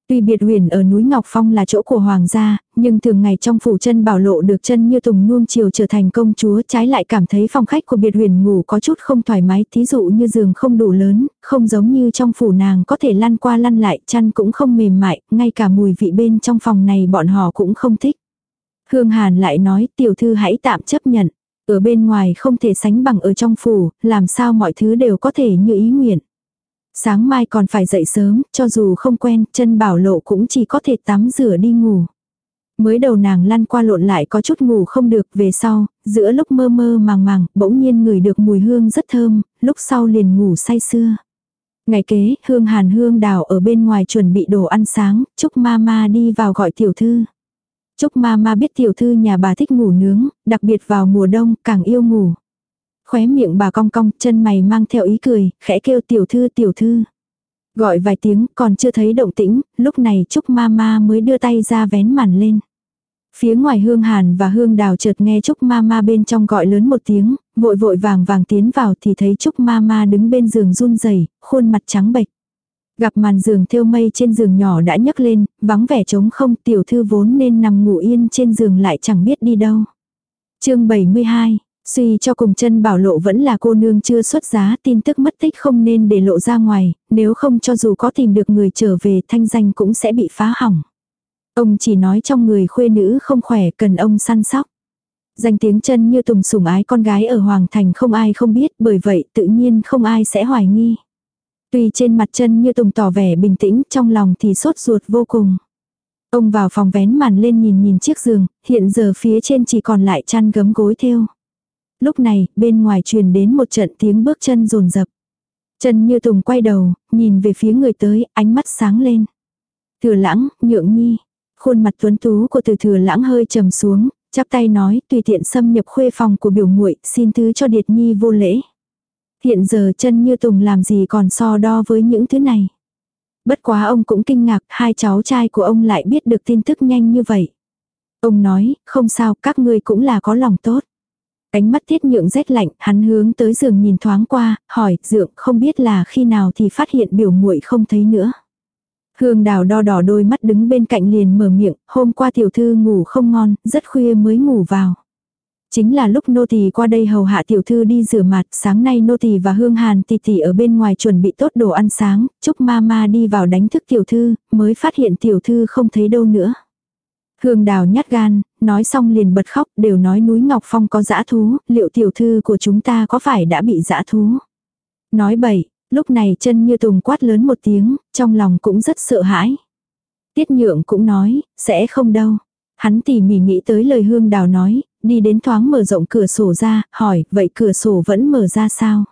Tuy biệt huyền ở núi Ngọc Phong là chỗ của hoàng gia, nhưng thường ngày trong phủ chân bảo lộ được chân như tùng nuông chiều trở thành công chúa trái lại cảm thấy phòng khách của biệt huyền ngủ có chút không thoải mái thí dụ như giường không đủ lớn, không giống như trong phủ nàng có thể lăn qua lăn lại chăn cũng không mềm mại, ngay cả mùi vị bên trong phòng này bọn họ cũng không thích. Hương Hàn lại nói tiểu thư hãy tạm chấp nhận, ở bên ngoài không thể sánh bằng ở trong phủ, làm sao mọi thứ đều có thể như ý nguyện. Sáng mai còn phải dậy sớm, cho dù không quen, chân bảo lộ cũng chỉ có thể tắm rửa đi ngủ. Mới đầu nàng lăn qua lộn lại có chút ngủ không được về sau, giữa lúc mơ mơ màng màng, bỗng nhiên ngửi được mùi hương rất thơm, lúc sau liền ngủ say sưa. Ngày kế, hương hàn hương đào ở bên ngoài chuẩn bị đồ ăn sáng, chúc ma ma đi vào gọi tiểu thư. Chúc ma ma biết tiểu thư nhà bà thích ngủ nướng, đặc biệt vào mùa đông càng yêu ngủ. Khóe miệng bà cong cong, chân mày mang theo ý cười, khẽ kêu tiểu thư tiểu thư. Gọi vài tiếng, còn chưa thấy động tĩnh, lúc này Trúc Mama mới đưa tay ra vén màn lên. Phía ngoài hương hàn và hương đào chợt nghe Trúc Mama bên trong gọi lớn một tiếng, vội vội vàng vàng tiến vào thì thấy Trúc Mama đứng bên giường run rẩy khuôn mặt trắng bệch. Gặp màn giường thêu mây trên giường nhỏ đã nhấc lên, vắng vẻ trống không tiểu thư vốn nên nằm ngủ yên trên giường lại chẳng biết đi đâu. chương 72 Suy cho cùng chân bảo lộ vẫn là cô nương chưa xuất giá tin tức mất tích không nên để lộ ra ngoài, nếu không cho dù có tìm được người trở về thanh danh cũng sẽ bị phá hỏng. Ông chỉ nói trong người khuê nữ không khỏe cần ông săn sóc. Danh tiếng chân như tùng sủng ái con gái ở Hoàng Thành không ai không biết bởi vậy tự nhiên không ai sẽ hoài nghi. Tuy trên mặt chân như tùng tỏ vẻ bình tĩnh trong lòng thì sốt ruột vô cùng. Ông vào phòng vén màn lên nhìn nhìn chiếc giường, hiện giờ phía trên chỉ còn lại chăn gấm gối thêu. Lúc này, bên ngoài truyền đến một trận tiếng bước chân rồn rập. Trần Như Tùng quay đầu, nhìn về phía người tới, ánh mắt sáng lên. Thừa lãng, nhượng nhi. Khuôn mặt tuấn tú của từ thừa lãng hơi trầm xuống, chắp tay nói tùy tiện xâm nhập khuê phòng của biểu muội xin thứ cho Điệt Nhi vô lễ. Hiện giờ chân như Tùng làm gì còn so đo với những thứ này. Bất quá ông cũng kinh ngạc hai cháu trai của ông lại biết được tin tức nhanh như vậy. Ông nói, không sao, các ngươi cũng là có lòng tốt ánh mắt thiết nhượng rét lạnh, hắn hướng tới giường nhìn thoáng qua, hỏi, dượng không biết là khi nào thì phát hiện biểu muội không thấy nữa. Hương đào đo đỏ đôi mắt đứng bên cạnh liền mở miệng, hôm qua tiểu thư ngủ không ngon, rất khuya mới ngủ vào. Chính là lúc nô tỳ qua đây hầu hạ tiểu thư đi rửa mặt, sáng nay nô tỳ và hương hàn tì tì ở bên ngoài chuẩn bị tốt đồ ăn sáng, chúc ma ma đi vào đánh thức tiểu thư, mới phát hiện tiểu thư không thấy đâu nữa. Hương đào nhát gan, nói xong liền bật khóc, đều nói núi Ngọc Phong có dã thú, liệu tiểu thư của chúng ta có phải đã bị dã thú? Nói bậy, lúc này chân như tùng quát lớn một tiếng, trong lòng cũng rất sợ hãi. Tiết nhượng cũng nói, sẽ không đâu. Hắn tỉ mỉ nghĩ tới lời hương đào nói, đi đến thoáng mở rộng cửa sổ ra, hỏi, vậy cửa sổ vẫn mở ra sao?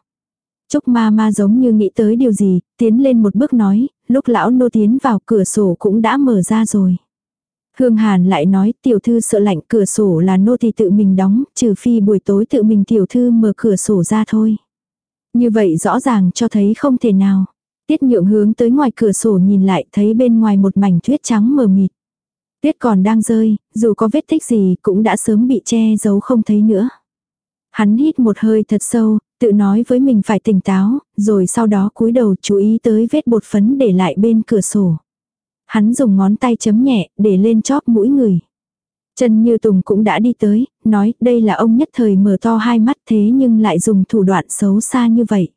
Trúc ma ma giống như nghĩ tới điều gì, tiến lên một bước nói, lúc lão nô tiến vào cửa sổ cũng đã mở ra rồi. Hương Hàn lại nói tiểu thư sợ lạnh cửa sổ là nô thì tự mình đóng, trừ phi buổi tối tự mình tiểu thư mở cửa sổ ra thôi. Như vậy rõ ràng cho thấy không thể nào. Tiết nhượng hướng tới ngoài cửa sổ nhìn lại thấy bên ngoài một mảnh tuyết trắng mờ mịt. Tuyết còn đang rơi, dù có vết tích gì cũng đã sớm bị che giấu không thấy nữa. Hắn hít một hơi thật sâu, tự nói với mình phải tỉnh táo, rồi sau đó cúi đầu chú ý tới vết bột phấn để lại bên cửa sổ. Hắn dùng ngón tay chấm nhẹ, để lên chóp mũi người. Trần Như Tùng cũng đã đi tới, nói đây là ông nhất thời mở to hai mắt thế nhưng lại dùng thủ đoạn xấu xa như vậy.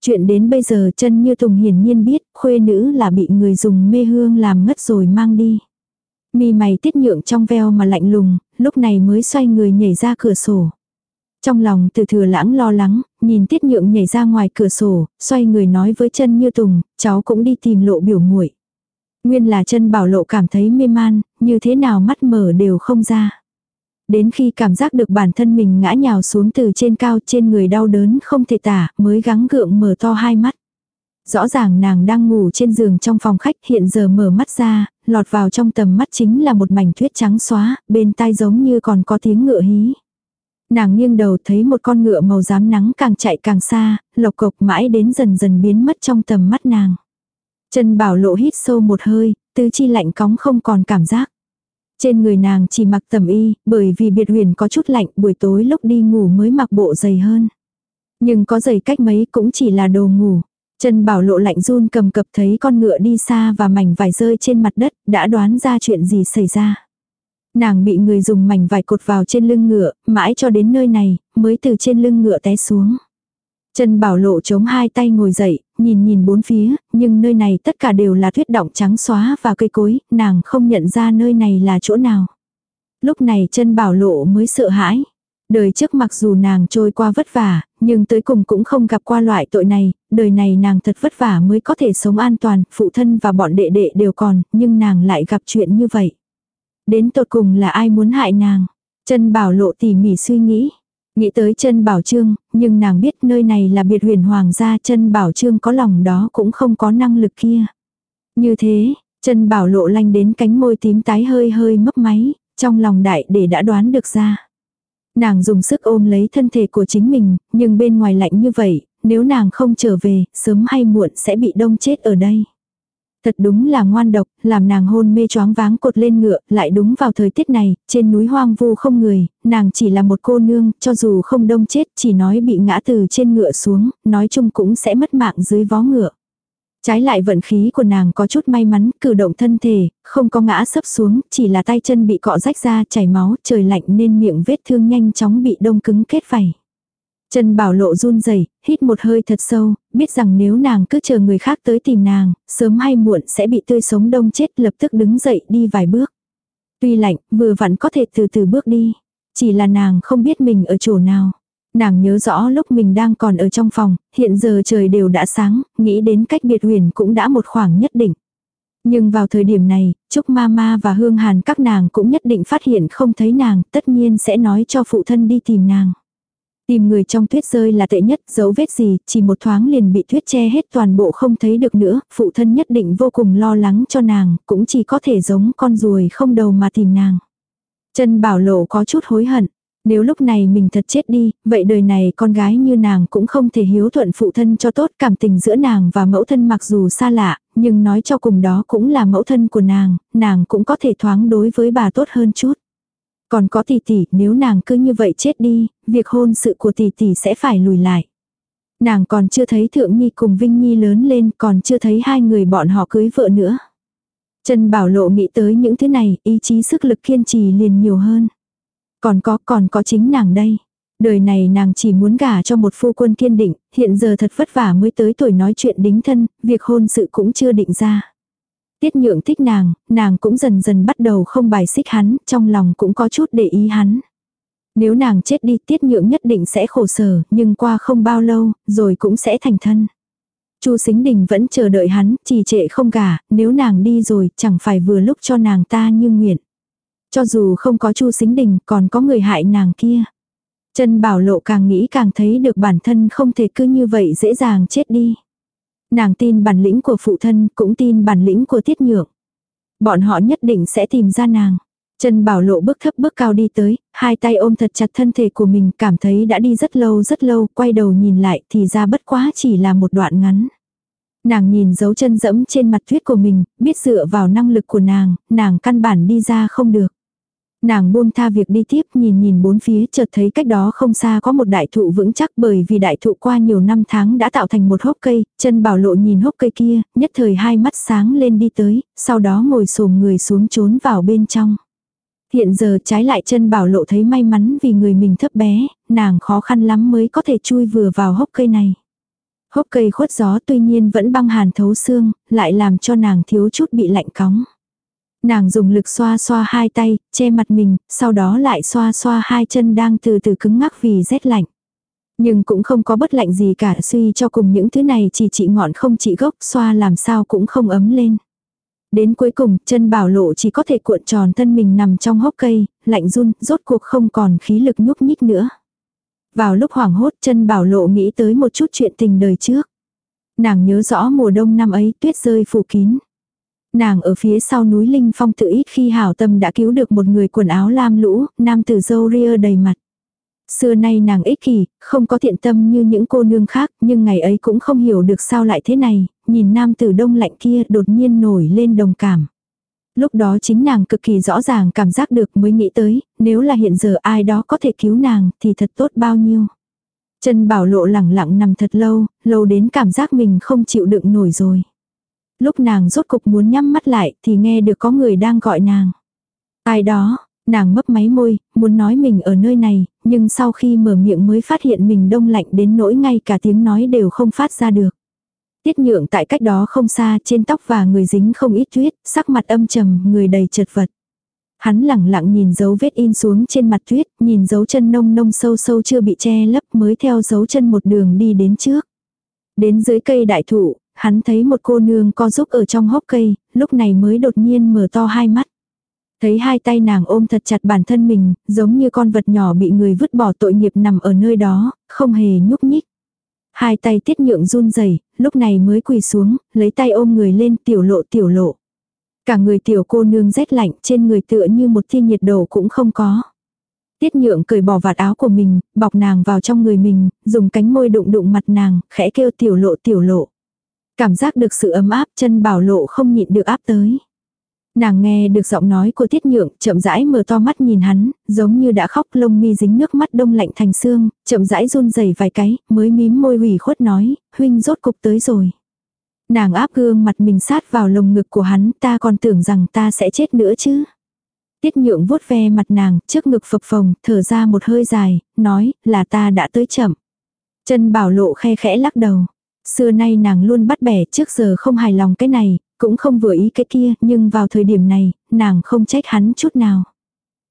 Chuyện đến bây giờ chân Như Tùng hiển nhiên biết khuê nữ là bị người dùng mê hương làm ngất rồi mang đi. Mi mày tiết nhượng trong veo mà lạnh lùng, lúc này mới xoay người nhảy ra cửa sổ. Trong lòng từ thừa lãng lo lắng, nhìn tiết nhượng nhảy ra ngoài cửa sổ, xoay người nói với chân Như Tùng, cháu cũng đi tìm lộ biểu muội Nguyên là chân bảo lộ cảm thấy mê man, như thế nào mắt mở đều không ra. Đến khi cảm giác được bản thân mình ngã nhào xuống từ trên cao trên người đau đớn không thể tả mới gắng gượng mở to hai mắt. Rõ ràng nàng đang ngủ trên giường trong phòng khách hiện giờ mở mắt ra, lọt vào trong tầm mắt chính là một mảnh tuyết trắng xóa, bên tai giống như còn có tiếng ngựa hí. Nàng nghiêng đầu thấy một con ngựa màu xám nắng càng chạy càng xa, lộc cộc mãi đến dần dần biến mất trong tầm mắt nàng. Trần Bảo Lộ hít sâu một hơi, tứ chi lạnh cóng không còn cảm giác. Trên người nàng chỉ mặc tầm y, bởi vì biệt huyền có chút lạnh buổi tối lúc đi ngủ mới mặc bộ dày hơn. Nhưng có giày cách mấy cũng chỉ là đồ ngủ. Trần Bảo Lộ lạnh run cầm cập thấy con ngựa đi xa và mảnh vải rơi trên mặt đất, đã đoán ra chuyện gì xảy ra. Nàng bị người dùng mảnh vải cột vào trên lưng ngựa, mãi cho đến nơi này, mới từ trên lưng ngựa té xuống. Trần Bảo Lộ chống hai tay ngồi dậy, nhìn nhìn bốn phía, nhưng nơi này tất cả đều là tuyết động trắng xóa và cây cối, nàng không nhận ra nơi này là chỗ nào. Lúc này chân Bảo Lộ mới sợ hãi. Đời trước mặc dù nàng trôi qua vất vả, nhưng tới cùng cũng không gặp qua loại tội này, đời này nàng thật vất vả mới có thể sống an toàn, phụ thân và bọn đệ đệ đều còn, nhưng nàng lại gặp chuyện như vậy. Đến tột cùng là ai muốn hại nàng? Chân bảo lộ tỉ mỉ suy nghĩ. Nghĩ tới chân bảo trương, nhưng nàng biết nơi này là biệt huyền hoàng gia chân bảo trương có lòng đó cũng không có năng lực kia. Như thế, chân bảo lộ lanh đến cánh môi tím tái hơi hơi mấp máy, trong lòng đại để đã đoán được ra. Nàng dùng sức ôm lấy thân thể của chính mình, nhưng bên ngoài lạnh như vậy, nếu nàng không trở về, sớm hay muộn sẽ bị đông chết ở đây. Thật đúng là ngoan độc, làm nàng hôn mê choáng váng cột lên ngựa, lại đúng vào thời tiết này, trên núi hoang vu không người, nàng chỉ là một cô nương, cho dù không đông chết, chỉ nói bị ngã từ trên ngựa xuống, nói chung cũng sẽ mất mạng dưới vó ngựa. Trái lại vận khí của nàng có chút may mắn, cử động thân thể, không có ngã sấp xuống, chỉ là tay chân bị cọ rách ra chảy máu, trời lạnh nên miệng vết thương nhanh chóng bị đông cứng kết vảy. Trần Bảo Lộ run rẩy, hít một hơi thật sâu, biết rằng nếu nàng cứ chờ người khác tới tìm nàng, sớm hay muộn sẽ bị tươi sống đông chết lập tức đứng dậy đi vài bước. Tuy lạnh, vừa vặn có thể từ từ bước đi. Chỉ là nàng không biết mình ở chỗ nào. Nàng nhớ rõ lúc mình đang còn ở trong phòng, hiện giờ trời đều đã sáng, nghĩ đến cách biệt huyền cũng đã một khoảng nhất định. Nhưng vào thời điểm này, Trúc Mama và Hương Hàn các nàng cũng nhất định phát hiện không thấy nàng, tất nhiên sẽ nói cho phụ thân đi tìm nàng. Tìm người trong tuyết rơi là tệ nhất, dấu vết gì, chỉ một thoáng liền bị tuyết che hết toàn bộ không thấy được nữa, phụ thân nhất định vô cùng lo lắng cho nàng, cũng chỉ có thể giống con ruồi không đầu mà tìm nàng. Chân bảo lộ có chút hối hận. Nếu lúc này mình thật chết đi, vậy đời này con gái như nàng cũng không thể hiếu thuận phụ thân cho tốt cảm tình giữa nàng và mẫu thân mặc dù xa lạ, nhưng nói cho cùng đó cũng là mẫu thân của nàng, nàng cũng có thể thoáng đối với bà tốt hơn chút. Còn có tỷ tỷ, nếu nàng cứ như vậy chết đi, việc hôn sự của tỷ tỷ sẽ phải lùi lại. Nàng còn chưa thấy Thượng Nhi cùng Vinh Nhi lớn lên, còn chưa thấy hai người bọn họ cưới vợ nữa. Trần Bảo Lộ nghĩ tới những thứ này, ý chí sức lực kiên trì liền nhiều hơn. Còn có, còn có chính nàng đây. Đời này nàng chỉ muốn gả cho một phu quân kiên định, hiện giờ thật vất vả mới tới tuổi nói chuyện đính thân, việc hôn sự cũng chưa định ra. Tiết nhượng thích nàng, nàng cũng dần dần bắt đầu không bài xích hắn, trong lòng cũng có chút để ý hắn. Nếu nàng chết đi tiết nhượng nhất định sẽ khổ sở, nhưng qua không bao lâu, rồi cũng sẽ thành thân. Chu Sính Đình vẫn chờ đợi hắn, trì trệ không gả, nếu nàng đi rồi, chẳng phải vừa lúc cho nàng ta như nguyện. Cho dù không có Chu Sính Đình, còn có người hại nàng kia. Chân Bảo Lộ càng nghĩ càng thấy được bản thân không thể cứ như vậy dễ dàng chết đi. Nàng tin bản lĩnh của phụ thân, cũng tin bản lĩnh của tiết nhượng. Bọn họ nhất định sẽ tìm ra nàng. Trần Bảo Lộ bước thấp bước cao đi tới, hai tay ôm thật chặt thân thể của mình, cảm thấy đã đi rất lâu rất lâu, quay đầu nhìn lại thì ra bất quá chỉ là một đoạn ngắn. Nàng nhìn dấu chân dẫm trên mặt tuyết của mình, biết dựa vào năng lực của nàng, nàng căn bản đi ra không được. Nàng buông tha việc đi tiếp nhìn nhìn bốn phía chợt thấy cách đó không xa có một đại thụ vững chắc bởi vì đại thụ qua nhiều năm tháng đã tạo thành một hốc cây, chân bảo lộ nhìn hốc cây kia, nhất thời hai mắt sáng lên đi tới, sau đó ngồi xổm người xuống trốn vào bên trong. Hiện giờ trái lại chân bảo lộ thấy may mắn vì người mình thấp bé, nàng khó khăn lắm mới có thể chui vừa vào hốc cây này. Hốc cây khuất gió tuy nhiên vẫn băng hàn thấu xương, lại làm cho nàng thiếu chút bị lạnh cóng. Nàng dùng lực xoa xoa hai tay, che mặt mình, sau đó lại xoa xoa hai chân đang từ từ cứng ngắc vì rét lạnh. Nhưng cũng không có bất lạnh gì cả suy cho cùng những thứ này chỉ trị ngọn không trị gốc xoa làm sao cũng không ấm lên. Đến cuối cùng chân bảo lộ chỉ có thể cuộn tròn thân mình nằm trong hốc cây, lạnh run, rốt cuộc không còn khí lực nhúc nhích nữa. Vào lúc hoảng hốt chân bảo lộ nghĩ tới một chút chuyện tình đời trước. Nàng nhớ rõ mùa đông năm ấy tuyết rơi phủ kín. Nàng ở phía sau núi Linh Phong tự ít khi hảo tâm đã cứu được một người quần áo lam lũ, nam tử dâu ria đầy mặt. Xưa nay nàng ích kỷ, không có thiện tâm như những cô nương khác, nhưng ngày ấy cũng không hiểu được sao lại thế này, nhìn nam tử đông lạnh kia đột nhiên nổi lên đồng cảm. Lúc đó chính nàng cực kỳ rõ ràng cảm giác được mới nghĩ tới, nếu là hiện giờ ai đó có thể cứu nàng thì thật tốt bao nhiêu. Chân bảo lộ lẳng lặng nằm thật lâu, lâu đến cảm giác mình không chịu đựng nổi rồi. Lúc nàng rốt cục muốn nhắm mắt lại thì nghe được có người đang gọi nàng. Ai đó, nàng mấp máy môi, muốn nói mình ở nơi này, nhưng sau khi mở miệng mới phát hiện mình đông lạnh đến nỗi ngay cả tiếng nói đều không phát ra được. Tiết nhượng tại cách đó không xa trên tóc và người dính không ít tuyết, sắc mặt âm trầm, người đầy chật vật. Hắn lẳng lặng nhìn dấu vết in xuống trên mặt tuyết, nhìn dấu chân nông nông sâu sâu chưa bị che lấp mới theo dấu chân một đường đi đến trước. Đến dưới cây đại thụ, hắn thấy một cô nương co giúp ở trong hốc cây, lúc này mới đột nhiên mở to hai mắt. Thấy hai tay nàng ôm thật chặt bản thân mình, giống như con vật nhỏ bị người vứt bỏ tội nghiệp nằm ở nơi đó, không hề nhúc nhích. Hai tay tiết nhượng run rẩy lúc này mới quỳ xuống, lấy tay ôm người lên tiểu lộ tiểu lộ. Cả người tiểu cô nương rét lạnh trên người tựa như một thiên nhiệt độ cũng không có. Tiết nhượng cởi bỏ vạt áo của mình, bọc nàng vào trong người mình, dùng cánh môi đụng đụng mặt nàng, khẽ kêu tiểu lộ tiểu lộ. Cảm giác được sự ấm áp chân bảo lộ không nhịn được áp tới. Nàng nghe được giọng nói của tiết nhượng, chậm rãi mở to mắt nhìn hắn, giống như đã khóc lông mi dính nước mắt đông lạnh thành xương, chậm rãi run rẩy vài cái, mới mím môi hủy khuất nói, huynh rốt cục tới rồi. Nàng áp gương mặt mình sát vào lồng ngực của hắn, ta còn tưởng rằng ta sẽ chết nữa chứ. Tiết nhượng vuốt ve mặt nàng, trước ngực phập phồng, thở ra một hơi dài, nói, là ta đã tới chậm. Chân bảo lộ khe khẽ lắc đầu. Xưa nay nàng luôn bắt bẻ trước giờ không hài lòng cái này, cũng không vừa ý cái kia, nhưng vào thời điểm này, nàng không trách hắn chút nào.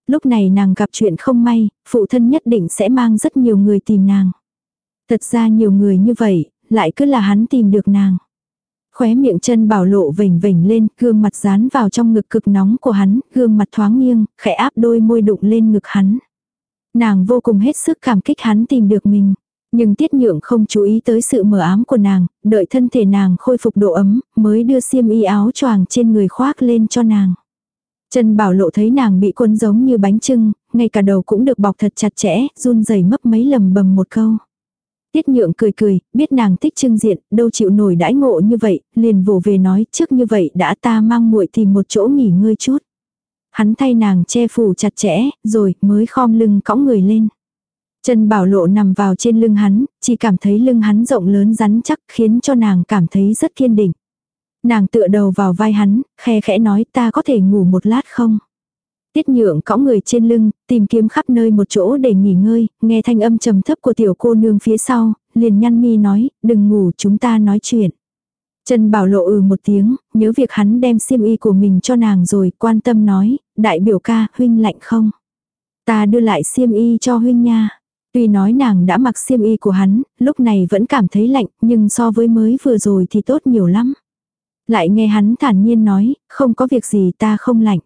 Lúc này nàng gặp chuyện không may, phụ thân nhất định sẽ mang rất nhiều người tìm nàng. Thật ra nhiều người như vậy, lại cứ là hắn tìm được nàng. Khóe miệng chân bảo lộ vểnh vểnh lên, gương mặt dán vào trong ngực cực nóng của hắn, gương mặt thoáng nghiêng, khẽ áp đôi môi đụng lên ngực hắn. Nàng vô cùng hết sức cảm kích hắn tìm được mình. Nhưng tiết nhượng không chú ý tới sự mờ ám của nàng, đợi thân thể nàng khôi phục độ ấm, mới đưa xiêm y áo choàng trên người khoác lên cho nàng. Trần Bảo Lộ thấy nàng bị cuốn giống như bánh trưng, ngay cả đầu cũng được bọc thật chặt chẽ, run rẩy mấp mấy lầm bầm một câu. Tiết nhượng cười cười, biết nàng thích trưng diện, đâu chịu nổi đãi ngộ như vậy, liền vỗ về nói trước như vậy đã ta mang muội tìm một chỗ nghỉ ngơi chút. Hắn thay nàng che phủ chặt chẽ, rồi mới khom lưng cõng người lên. Chân bảo lộ nằm vào trên lưng hắn, chỉ cảm thấy lưng hắn rộng lớn rắn chắc khiến cho nàng cảm thấy rất kiên định. Nàng tựa đầu vào vai hắn, khe khẽ nói ta có thể ngủ một lát không? Tiết nhượng cõng người trên lưng, tìm kiếm khắp nơi một chỗ để nghỉ ngơi, nghe thanh âm trầm thấp của tiểu cô nương phía sau, liền nhăn mi nói, đừng ngủ chúng ta nói chuyện. Trần Bảo Lộ ừ một tiếng, nhớ việc hắn đem xiêm y của mình cho nàng rồi, quan tâm nói, đại biểu ca, huynh lạnh không? Ta đưa lại xiêm y cho huynh nha. Tuy nói nàng đã mặc xiêm y của hắn, lúc này vẫn cảm thấy lạnh, nhưng so với mới vừa rồi thì tốt nhiều lắm. Lại nghe hắn thản nhiên nói, không có việc gì ta không lạnh.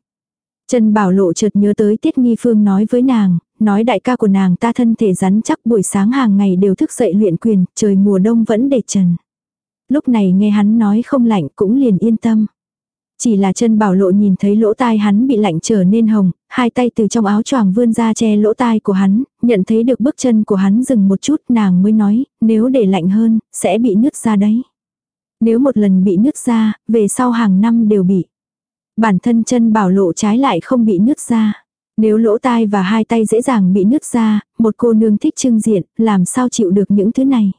Trần Bảo Lộ chợt nhớ tới Tiết Nghi Phương nói với nàng, nói đại ca của nàng ta thân thể rắn chắc buổi sáng hàng ngày đều thức dậy luyện quyền, trời mùa đông vẫn để trần. Lúc này nghe hắn nói không lạnh cũng liền yên tâm. Chỉ là chân bảo lộ nhìn thấy lỗ tai hắn bị lạnh trở nên hồng, hai tay từ trong áo choàng vươn ra che lỗ tai của hắn, nhận thấy được bước chân của hắn dừng một chút nàng mới nói, nếu để lạnh hơn, sẽ bị nứt ra đấy. Nếu một lần bị nứt ra, về sau hàng năm đều bị. Bản thân chân bảo lộ trái lại không bị nứt ra. Nếu lỗ tai và hai tay dễ dàng bị nứt ra, một cô nương thích trưng diện, làm sao chịu được những thứ này.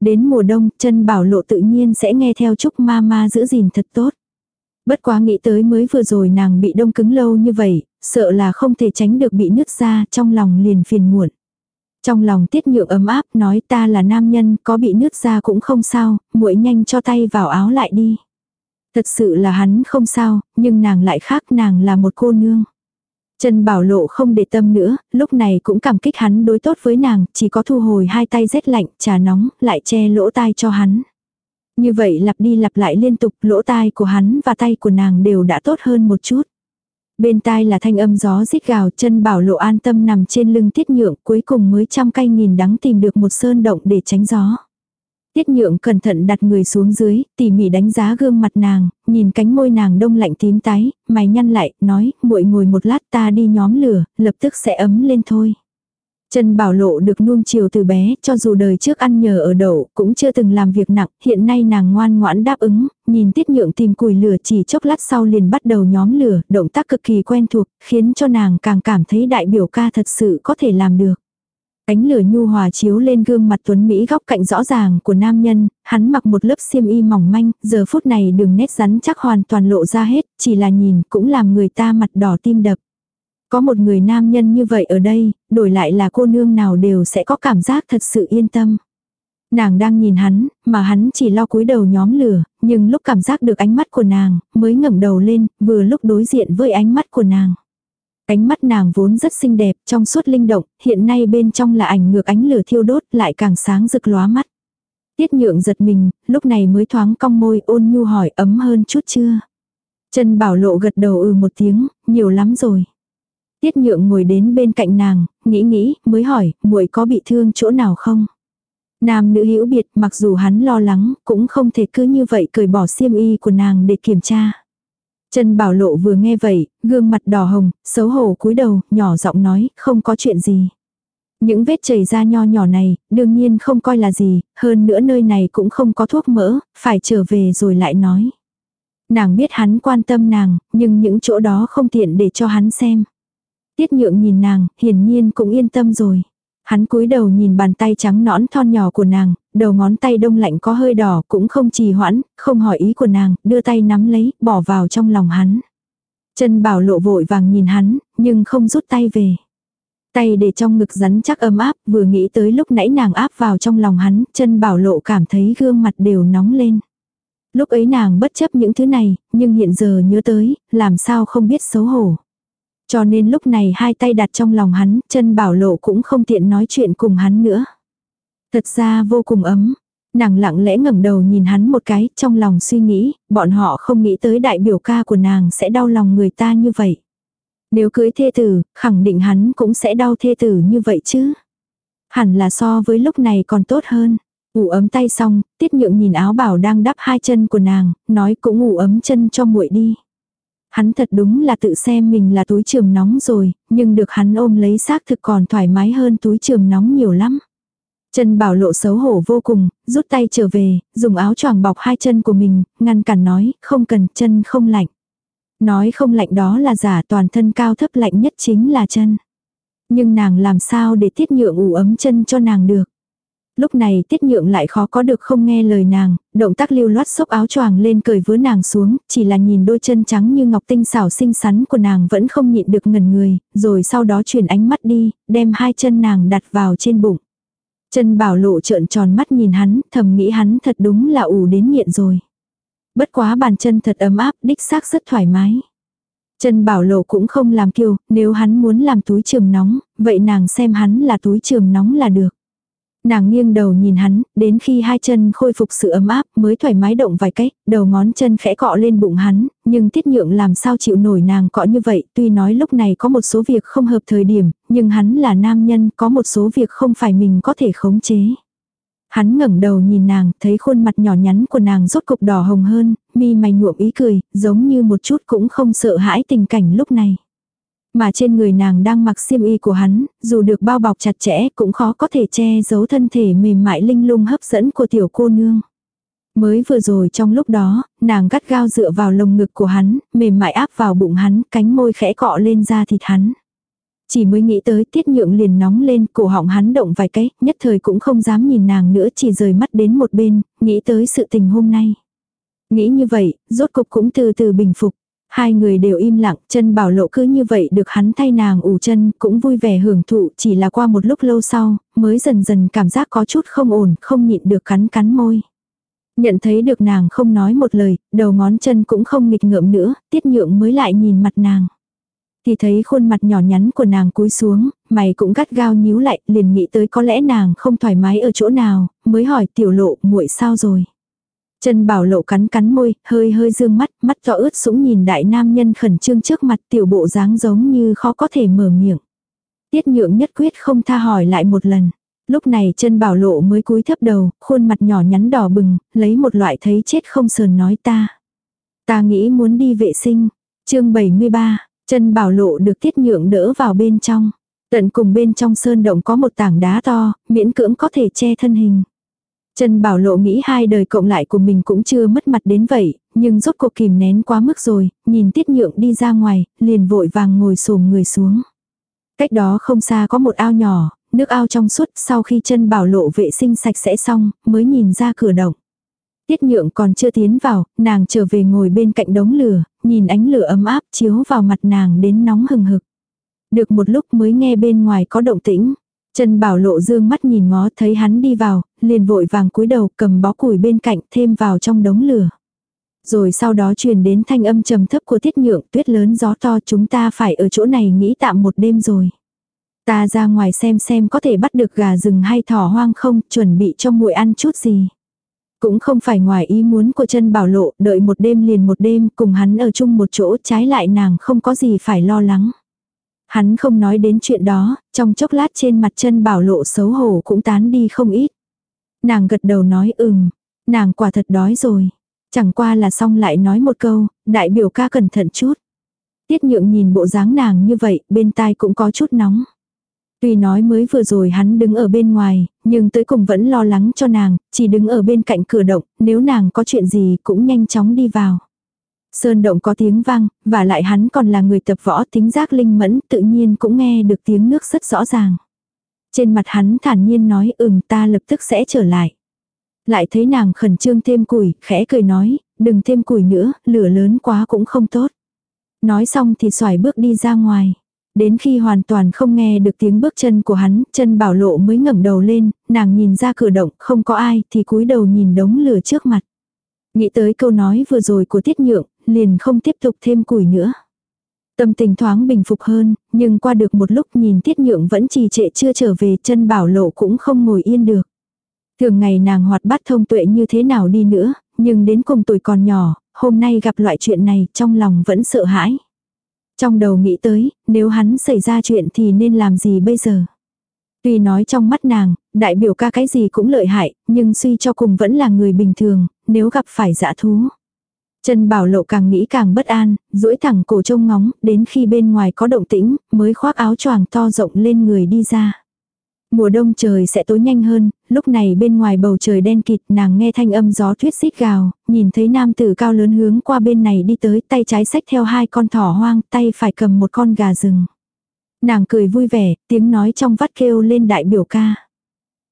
Đến mùa đông, chân bảo lộ tự nhiên sẽ nghe theo chúc ma ma giữ gìn thật tốt. Bất quá nghĩ tới mới vừa rồi nàng bị đông cứng lâu như vậy, sợ là không thể tránh được bị nứt ra, trong lòng liền phiền muộn. Trong lòng tiết nhượng ấm áp nói ta là nam nhân, có bị nứt ra cũng không sao, muội nhanh cho tay vào áo lại đi. Thật sự là hắn không sao, nhưng nàng lại khác nàng là một cô nương. Trần Bảo Lộ không để tâm nữa, lúc này cũng cảm kích hắn đối tốt với nàng, chỉ có thu hồi hai tay rét lạnh, trà nóng, lại che lỗ tai cho hắn. Như vậy lặp đi lặp lại liên tục, lỗ tai của hắn và tay của nàng đều đã tốt hơn một chút. Bên tai là thanh âm gió rít gào, chân bảo lộ an tâm nằm trên lưng tiết nhượng, cuối cùng mới trăm cay nghìn đắng tìm được một sơn động để tránh gió. Tiết nhượng cẩn thận đặt người xuống dưới, tỉ mỉ đánh giá gương mặt nàng, nhìn cánh môi nàng đông lạnh tím tái, mày nhăn lại, nói, muội ngồi một lát ta đi nhóm lửa, lập tức sẽ ấm lên thôi. Trần Bảo Lộ được nuông chiều từ bé, cho dù đời trước ăn nhờ ở đậu, cũng chưa từng làm việc nặng, hiện nay nàng ngoan ngoãn đáp ứng, nhìn Tiết Nhượng tìm củi lửa chỉ chốc lát sau liền bắt đầu nhóm lửa, động tác cực kỳ quen thuộc, khiến cho nàng càng cảm thấy đại biểu ca thật sự có thể làm được. Ánh lửa nhu hòa chiếu lên gương mặt tuấn Mỹ góc cạnh rõ ràng của nam nhân, hắn mặc một lớp xiêm y mỏng manh, giờ phút này đường nét rắn chắc hoàn toàn lộ ra hết, chỉ là nhìn cũng làm người ta mặt đỏ tim đập. Có một người nam nhân như vậy ở đây, đổi lại là cô nương nào đều sẽ có cảm giác thật sự yên tâm. Nàng đang nhìn hắn, mà hắn chỉ lo cúi đầu nhóm lửa, nhưng lúc cảm giác được ánh mắt của nàng, mới ngẩng đầu lên, vừa lúc đối diện với ánh mắt của nàng. Ánh mắt nàng vốn rất xinh đẹp, trong suốt linh động, hiện nay bên trong là ảnh ngược ánh lửa thiêu đốt, lại càng sáng rực lóa mắt. Tiết nhượng giật mình, lúc này mới thoáng cong môi ôn nhu hỏi ấm hơn chút chưa. Trần Bảo Lộ gật đầu ừ một tiếng, nhiều lắm rồi. Tiết nhượng ngồi đến bên cạnh nàng, nghĩ nghĩ, mới hỏi, muội có bị thương chỗ nào không? Nam nữ hữu biệt, mặc dù hắn lo lắng, cũng không thể cứ như vậy cởi bỏ xiêm y của nàng để kiểm tra. Trần Bảo Lộ vừa nghe vậy, gương mặt đỏ hồng, xấu hổ cúi đầu, nhỏ giọng nói, không có chuyện gì. Những vết chảy ra nho nhỏ này, đương nhiên không coi là gì, hơn nữa nơi này cũng không có thuốc mỡ, phải trở về rồi lại nói. Nàng biết hắn quan tâm nàng, nhưng những chỗ đó không tiện để cho hắn xem. Tiết nhượng nhìn nàng, hiển nhiên cũng yên tâm rồi. Hắn cúi đầu nhìn bàn tay trắng nõn thon nhỏ của nàng, đầu ngón tay đông lạnh có hơi đỏ cũng không trì hoãn, không hỏi ý của nàng, đưa tay nắm lấy, bỏ vào trong lòng hắn. Chân bảo lộ vội vàng nhìn hắn, nhưng không rút tay về. Tay để trong ngực rắn chắc ấm áp, vừa nghĩ tới lúc nãy nàng áp vào trong lòng hắn, chân bảo lộ cảm thấy gương mặt đều nóng lên. Lúc ấy nàng bất chấp những thứ này, nhưng hiện giờ nhớ tới, làm sao không biết xấu hổ. Cho nên lúc này hai tay đặt trong lòng hắn, chân bảo lộ cũng không tiện nói chuyện cùng hắn nữa. Thật ra vô cùng ấm. Nàng lặng lẽ ngẩng đầu nhìn hắn một cái, trong lòng suy nghĩ, bọn họ không nghĩ tới đại biểu ca của nàng sẽ đau lòng người ta như vậy. Nếu cưới thê tử, khẳng định hắn cũng sẽ đau thê tử như vậy chứ. Hẳn là so với lúc này còn tốt hơn. ngủ ấm tay xong, tiết nhượng nhìn áo bảo đang đắp hai chân của nàng, nói cũng ngủ ấm chân cho muội đi. Hắn thật đúng là tự xem mình là túi trường nóng rồi, nhưng được hắn ôm lấy xác thực còn thoải mái hơn túi trường nóng nhiều lắm. chân Bảo Lộ xấu hổ vô cùng, rút tay trở về, dùng áo choàng bọc hai chân của mình, ngăn cản nói, không cần, chân không lạnh. Nói không lạnh đó là giả toàn thân cao thấp lạnh nhất chính là chân. Nhưng nàng làm sao để tiết nhượng ủ ấm chân cho nàng được. Lúc này tiết nhượng lại khó có được không nghe lời nàng, động tác lưu loát xốc áo choàng lên cởi vứa nàng xuống, chỉ là nhìn đôi chân trắng như ngọc tinh xảo xinh xắn của nàng vẫn không nhịn được ngần người, rồi sau đó chuyển ánh mắt đi, đem hai chân nàng đặt vào trên bụng. Chân bảo lộ trợn tròn mắt nhìn hắn, thầm nghĩ hắn thật đúng là ủ đến nghiện rồi. Bất quá bàn chân thật ấm áp, đích xác rất thoải mái. Chân bảo lộ cũng không làm kiêu, nếu hắn muốn làm túi trường nóng, vậy nàng xem hắn là túi trường nóng là được. Nàng nghiêng đầu nhìn hắn, đến khi hai chân khôi phục sự ấm áp mới thoải mái động vài cách, đầu ngón chân khẽ cọ lên bụng hắn, nhưng tiết nhượng làm sao chịu nổi nàng cọ như vậy, tuy nói lúc này có một số việc không hợp thời điểm, nhưng hắn là nam nhân, có một số việc không phải mình có thể khống chế. Hắn ngẩng đầu nhìn nàng, thấy khuôn mặt nhỏ nhắn của nàng rốt cục đỏ hồng hơn, mi mày nhuộm ý cười, giống như một chút cũng không sợ hãi tình cảnh lúc này. Mà trên người nàng đang mặc xiêm y của hắn, dù được bao bọc chặt chẽ cũng khó có thể che giấu thân thể mềm mại linh lung hấp dẫn của tiểu cô nương. Mới vừa rồi trong lúc đó, nàng gắt gao dựa vào lồng ngực của hắn, mềm mại áp vào bụng hắn, cánh môi khẽ cọ lên da thịt hắn. Chỉ mới nghĩ tới tiết nhượng liền nóng lên, cổ họng hắn động vài cái, nhất thời cũng không dám nhìn nàng nữa chỉ rời mắt đến một bên, nghĩ tới sự tình hôm nay. Nghĩ như vậy, rốt cục cũng từ từ bình phục. Hai người đều im lặng, chân bảo lộ cứ như vậy được hắn thay nàng ủ chân, cũng vui vẻ hưởng thụ, chỉ là qua một lúc lâu sau, mới dần dần cảm giác có chút không ổn, không nhịn được cắn cắn môi. Nhận thấy được nàng không nói một lời, đầu ngón chân cũng không nghịch ngợm nữa, tiết nhượng mới lại nhìn mặt nàng. Thì thấy khuôn mặt nhỏ nhắn của nàng cúi xuống, mày cũng gắt gao nhíu lại, liền nghĩ tới có lẽ nàng không thoải mái ở chỗ nào, mới hỏi tiểu lộ muội sao rồi. Trần Bảo Lộ cắn cắn môi, hơi hơi dương mắt, mắt to ướt sũng nhìn đại nam nhân khẩn trương trước mặt tiểu bộ dáng giống như khó có thể mở miệng. Tiết nhượng nhất quyết không tha hỏi lại một lần. Lúc này chân bảo lộ mới cúi thấp đầu, khuôn mặt nhỏ nhắn đỏ bừng, lấy một loại thấy chết không sờn nói ta. Ta nghĩ muốn đi vệ sinh. chương 73, chân bảo lộ được tiết nhượng đỡ vào bên trong. Tận cùng bên trong sơn động có một tảng đá to, miễn cưỡng có thể che thân hình. Trần Bảo Lộ nghĩ hai đời cộng lại của mình cũng chưa mất mặt đến vậy, nhưng rốt cuộc kìm nén quá mức rồi, nhìn Tiết Nhượng đi ra ngoài, liền vội vàng ngồi xổm người xuống. Cách đó không xa có một ao nhỏ, nước ao trong suốt sau khi chân Bảo Lộ vệ sinh sạch sẽ xong, mới nhìn ra cửa động. Tiết Nhượng còn chưa tiến vào, nàng trở về ngồi bên cạnh đống lửa, nhìn ánh lửa ấm áp chiếu vào mặt nàng đến nóng hừng hực. Được một lúc mới nghe bên ngoài có động tĩnh. Trần Bảo Lộ dương mắt nhìn ngó thấy hắn đi vào, liền vội vàng cúi đầu cầm bó củi bên cạnh thêm vào trong đống lửa. Rồi sau đó truyền đến thanh âm trầm thấp của tiết nhượng tuyết lớn gió to chúng ta phải ở chỗ này nghĩ tạm một đêm rồi. Ta ra ngoài xem xem có thể bắt được gà rừng hay thỏ hoang không, chuẩn bị cho muội ăn chút gì. Cũng không phải ngoài ý muốn của chân bảo lộ, đợi một đêm liền một đêm cùng hắn ở chung một chỗ trái lại nàng không có gì phải lo lắng. Hắn không nói đến chuyện đó, trong chốc lát trên mặt chân bảo lộ xấu hổ cũng tán đi không ít. Nàng gật đầu nói ừm, nàng quả thật đói rồi. Chẳng qua là xong lại nói một câu, đại biểu ca cẩn thận chút. Tiết nhượng nhìn bộ dáng nàng như vậy, bên tai cũng có chút nóng. Tuy nói mới vừa rồi hắn đứng ở bên ngoài, nhưng tới cùng vẫn lo lắng cho nàng, chỉ đứng ở bên cạnh cửa động, nếu nàng có chuyện gì cũng nhanh chóng đi vào. Sơn động có tiếng vang, và lại hắn còn là người tập võ tính giác linh mẫn, tự nhiên cũng nghe được tiếng nước rất rõ ràng. Trên mặt hắn thản nhiên nói ừm ta lập tức sẽ trở lại. Lại thấy nàng khẩn trương thêm củi, khẽ cười nói, đừng thêm củi nữa, lửa lớn quá cũng không tốt. Nói xong thì xoài bước đi ra ngoài. Đến khi hoàn toàn không nghe được tiếng bước chân của hắn, chân bảo lộ mới ngẩng đầu lên, nàng nhìn ra cửa động, không có ai, thì cúi đầu nhìn đống lửa trước mặt. Nghĩ tới câu nói vừa rồi của tiết nhượng, liền không tiếp tục thêm củi nữa. Tâm tình thoáng bình phục hơn, nhưng qua được một lúc nhìn tiết nhượng vẫn trì trệ chưa trở về chân bảo lộ cũng không ngồi yên được. Thường ngày nàng hoạt bát thông tuệ như thế nào đi nữa, nhưng đến cùng tuổi còn nhỏ, hôm nay gặp loại chuyện này trong lòng vẫn sợ hãi. Trong đầu nghĩ tới, nếu hắn xảy ra chuyện thì nên làm gì bây giờ? Tuy nói trong mắt nàng, đại biểu ca cái gì cũng lợi hại, nhưng suy cho cùng vẫn là người bình thường, nếu gặp phải dã thú. Trần Bảo Lộ càng nghĩ càng bất an, duỗi thẳng cổ trông ngóng, đến khi bên ngoài có động tĩnh, mới khoác áo choàng to rộng lên người đi ra. Mùa đông trời sẽ tối nhanh hơn, lúc này bên ngoài bầu trời đen kịt nàng nghe thanh âm gió tuyết xít gào, nhìn thấy nam tử cao lớn hướng qua bên này đi tới tay trái xách theo hai con thỏ hoang, tay phải cầm một con gà rừng. Nàng cười vui vẻ, tiếng nói trong vắt kêu lên đại biểu ca.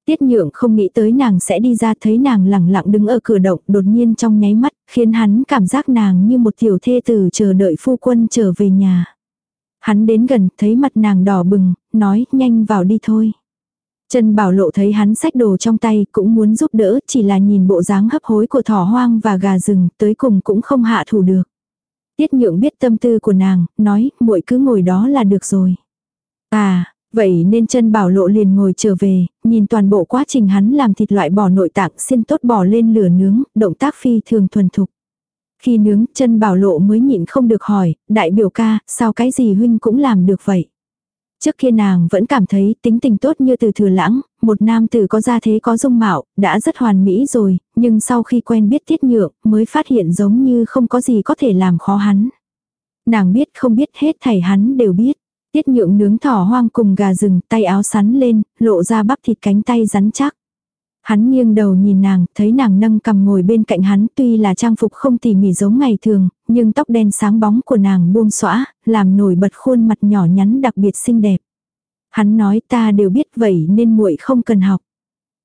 Tiết nhượng không nghĩ tới nàng sẽ đi ra thấy nàng lẳng lặng đứng ở cửa động đột nhiên trong nháy mắt, khiến hắn cảm giác nàng như một tiểu thê tử chờ đợi phu quân trở về nhà. Hắn đến gần, thấy mặt nàng đỏ bừng, nói nhanh vào đi thôi. Trần Bảo Lộ thấy hắn xách đồ trong tay cũng muốn giúp đỡ, chỉ là nhìn bộ dáng hấp hối của thỏ hoang và gà rừng, tới cùng cũng không hạ thủ được. Tiết nhượng biết tâm tư của nàng, nói, muội cứ ngồi đó là được rồi. À, vậy nên chân bảo lộ liền ngồi trở về, nhìn toàn bộ quá trình hắn làm thịt loại bò nội tạng xin tốt bỏ lên lửa nướng, động tác phi thường thuần thục. Khi nướng, chân bảo lộ mới nhịn không được hỏi, đại biểu ca, sao cái gì huynh cũng làm được vậy? Trước kia nàng vẫn cảm thấy tính tình tốt như từ thừa lãng, một nam tử có gia thế có dung mạo, đã rất hoàn mỹ rồi, nhưng sau khi quen biết tiết nhượng, mới phát hiện giống như không có gì có thể làm khó hắn. Nàng biết không biết hết thảy hắn đều biết. Tiết nhượng nướng thỏ hoang cùng gà rừng, tay áo sắn lên, lộ ra bắp thịt cánh tay rắn chắc. Hắn nghiêng đầu nhìn nàng, thấy nàng nâng cầm ngồi bên cạnh hắn tuy là trang phục không tỉ mỉ giống ngày thường, nhưng tóc đen sáng bóng của nàng buông xõa, làm nổi bật khuôn mặt nhỏ nhắn đặc biệt xinh đẹp. Hắn nói ta đều biết vậy nên muội không cần học.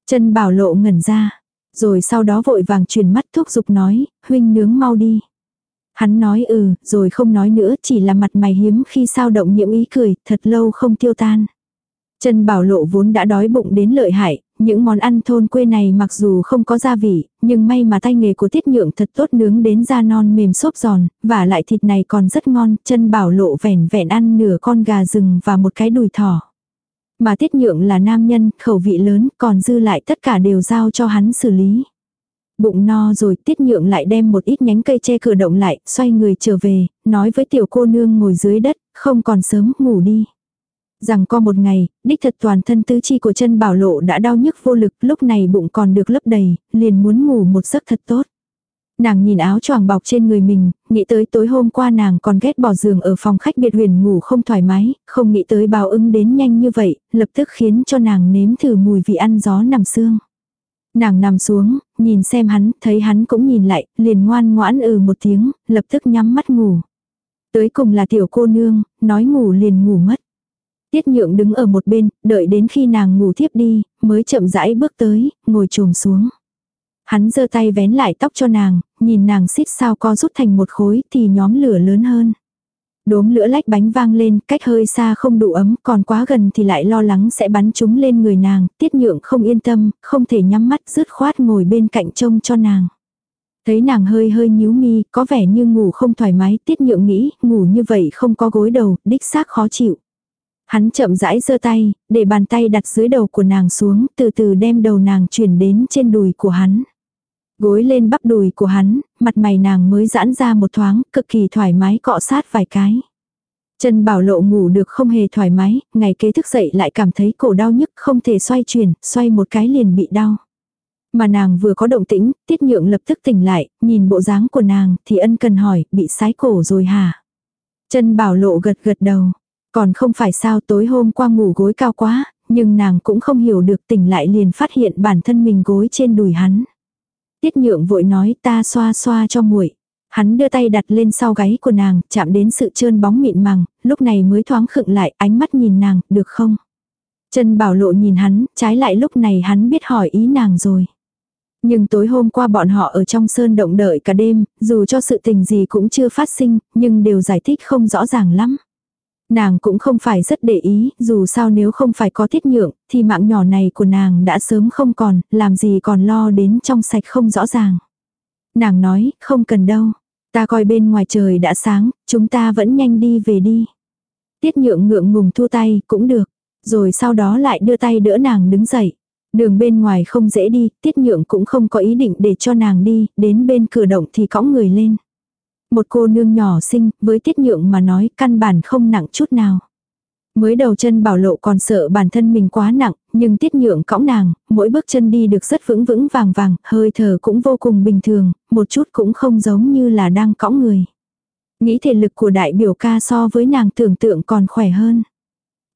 Chân bảo lộ ngẩn ra, rồi sau đó vội vàng truyền mắt thuốc dục nói, huynh nướng mau đi. Hắn nói ừ, rồi không nói nữa, chỉ là mặt mày hiếm khi sao động nhiễm ý cười, thật lâu không tiêu tan. Trần Bảo Lộ vốn đã đói bụng đến lợi hại, những món ăn thôn quê này mặc dù không có gia vị, nhưng may mà tay nghề của tiết nhượng thật tốt nướng đến da non mềm xốp giòn, và lại thịt này còn rất ngon, chân bảo lộ vẻn vẹn ăn nửa con gà rừng và một cái đùi thỏ. Mà tiết nhượng là nam nhân, khẩu vị lớn, còn dư lại tất cả đều giao cho hắn xử lý. Bụng no rồi tiết nhượng lại đem một ít nhánh cây che cửa động lại, xoay người trở về, nói với tiểu cô nương ngồi dưới đất, không còn sớm, ngủ đi. Rằng có một ngày, đích thật toàn thân tứ chi của chân bảo lộ đã đau nhức vô lực, lúc này bụng còn được lấp đầy, liền muốn ngủ một giấc thật tốt. Nàng nhìn áo choàng bọc trên người mình, nghĩ tới tối hôm qua nàng còn ghét bỏ giường ở phòng khách biệt huyền ngủ không thoải mái, không nghĩ tới bào ứng đến nhanh như vậy, lập tức khiến cho nàng nếm thử mùi vị ăn gió nằm xương. Nàng nằm xuống, nhìn xem hắn, thấy hắn cũng nhìn lại, liền ngoan ngoãn ừ một tiếng, lập tức nhắm mắt ngủ. Tới cùng là tiểu cô nương, nói ngủ liền ngủ mất. Tiết nhượng đứng ở một bên, đợi đến khi nàng ngủ thiếp đi, mới chậm rãi bước tới, ngồi trồm xuống. Hắn giơ tay vén lại tóc cho nàng, nhìn nàng xít sao co rút thành một khối thì nhóm lửa lớn hơn. Đốm lửa lách bánh vang lên, cách hơi xa không đủ ấm, còn quá gần thì lại lo lắng sẽ bắn chúng lên người nàng, tiết nhượng không yên tâm, không thể nhắm mắt rứt khoát ngồi bên cạnh trông cho nàng. Thấy nàng hơi hơi nhíu mi, có vẻ như ngủ không thoải mái, tiết nhượng nghĩ, ngủ như vậy không có gối đầu, đích xác khó chịu. Hắn chậm rãi giơ tay, để bàn tay đặt dưới đầu của nàng xuống, từ từ đem đầu nàng chuyển đến trên đùi của hắn. Gối lên bắp đùi của hắn, mặt mày nàng mới giãn ra một thoáng, cực kỳ thoải mái cọ sát vài cái. Chân Bảo Lộ ngủ được không hề thoải mái, ngày kế thức dậy lại cảm thấy cổ đau nhức không thể xoay chuyển, xoay một cái liền bị đau. Mà nàng vừa có động tĩnh, tiết nhượng lập tức tỉnh lại, nhìn bộ dáng của nàng thì ân cần hỏi, bị sái cổ rồi hả? Chân Bảo Lộ gật gật đầu, còn không phải sao tối hôm qua ngủ gối cao quá, nhưng nàng cũng không hiểu được tỉnh lại liền phát hiện bản thân mình gối trên đùi hắn. Tiết nhượng vội nói ta xoa xoa cho muội. Hắn đưa tay đặt lên sau gáy của nàng, chạm đến sự trơn bóng mịn màng, lúc này mới thoáng khựng lại, ánh mắt nhìn nàng, được không? Trần Bảo Lộ nhìn hắn, trái lại lúc này hắn biết hỏi ý nàng rồi. Nhưng tối hôm qua bọn họ ở trong sơn động đợi cả đêm, dù cho sự tình gì cũng chưa phát sinh, nhưng đều giải thích không rõ ràng lắm. Nàng cũng không phải rất để ý, dù sao nếu không phải có tiết nhượng, thì mạng nhỏ này của nàng đã sớm không còn, làm gì còn lo đến trong sạch không rõ ràng. Nàng nói, không cần đâu. Ta coi bên ngoài trời đã sáng, chúng ta vẫn nhanh đi về đi. Tiết nhượng ngượng ngùng thu tay, cũng được. Rồi sau đó lại đưa tay đỡ nàng đứng dậy. Đường bên ngoài không dễ đi, tiết nhượng cũng không có ý định để cho nàng đi, đến bên cửa động thì cõng người lên. Một cô nương nhỏ xinh, với tiết nhượng mà nói căn bản không nặng chút nào. Mới đầu chân bảo lộ còn sợ bản thân mình quá nặng, nhưng tiết nhượng cõng nàng, mỗi bước chân đi được rất vững vững vàng vàng, hơi thở cũng vô cùng bình thường, một chút cũng không giống như là đang cõng người. Nghĩ thể lực của đại biểu ca so với nàng tưởng tượng còn khỏe hơn.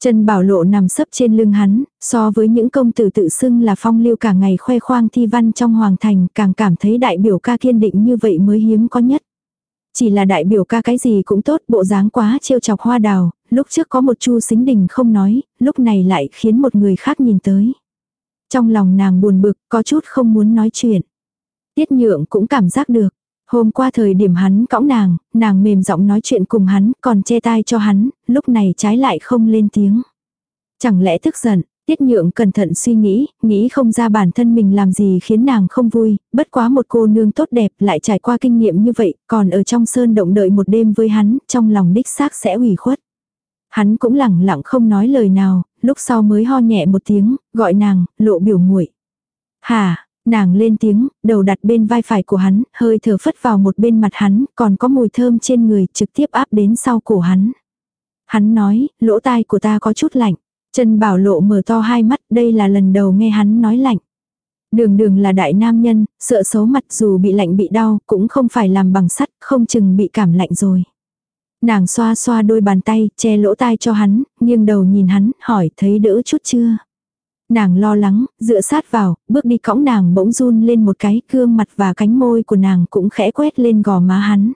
Chân bảo lộ nằm sấp trên lưng hắn, so với những công tử tự xưng là phong lưu cả ngày khoe khoang thi văn trong hoàng thành càng cảm thấy đại biểu ca kiên định như vậy mới hiếm có nhất. Chỉ là đại biểu ca cái gì cũng tốt, bộ dáng quá trêu chọc hoa đào, lúc trước có một chu xính đình không nói, lúc này lại khiến một người khác nhìn tới. Trong lòng nàng buồn bực, có chút không muốn nói chuyện. Tiết nhượng cũng cảm giác được. Hôm qua thời điểm hắn cõng nàng, nàng mềm giọng nói chuyện cùng hắn, còn che tai cho hắn, lúc này trái lại không lên tiếng. Chẳng lẽ tức giận, Tiết nhượng cẩn thận suy nghĩ, nghĩ không ra bản thân mình làm gì khiến nàng không vui, bất quá một cô nương tốt đẹp lại trải qua kinh nghiệm như vậy, còn ở trong sơn động đợi một đêm với hắn, trong lòng đích xác sẽ ủy khuất. Hắn cũng lẳng lặng không nói lời nào, lúc sau mới ho nhẹ một tiếng, gọi nàng, lộ biểu nguội. Hà, nàng lên tiếng, đầu đặt bên vai phải của hắn, hơi thở phất vào một bên mặt hắn, còn có mùi thơm trên người trực tiếp áp đến sau cổ hắn. Hắn nói, lỗ tai của ta có chút lạnh. Trần Bảo Lộ mở to hai mắt, đây là lần đầu nghe hắn nói lạnh. Đường đường là đại nam nhân, sợ xấu mặt dù bị lạnh bị đau, cũng không phải làm bằng sắt, không chừng bị cảm lạnh rồi. Nàng xoa xoa đôi bàn tay, che lỗ tai cho hắn, nghiêng đầu nhìn hắn, hỏi thấy đỡ chút chưa. Nàng lo lắng, dựa sát vào, bước đi cõng nàng bỗng run lên một cái, gương mặt và cánh môi của nàng cũng khẽ quét lên gò má hắn.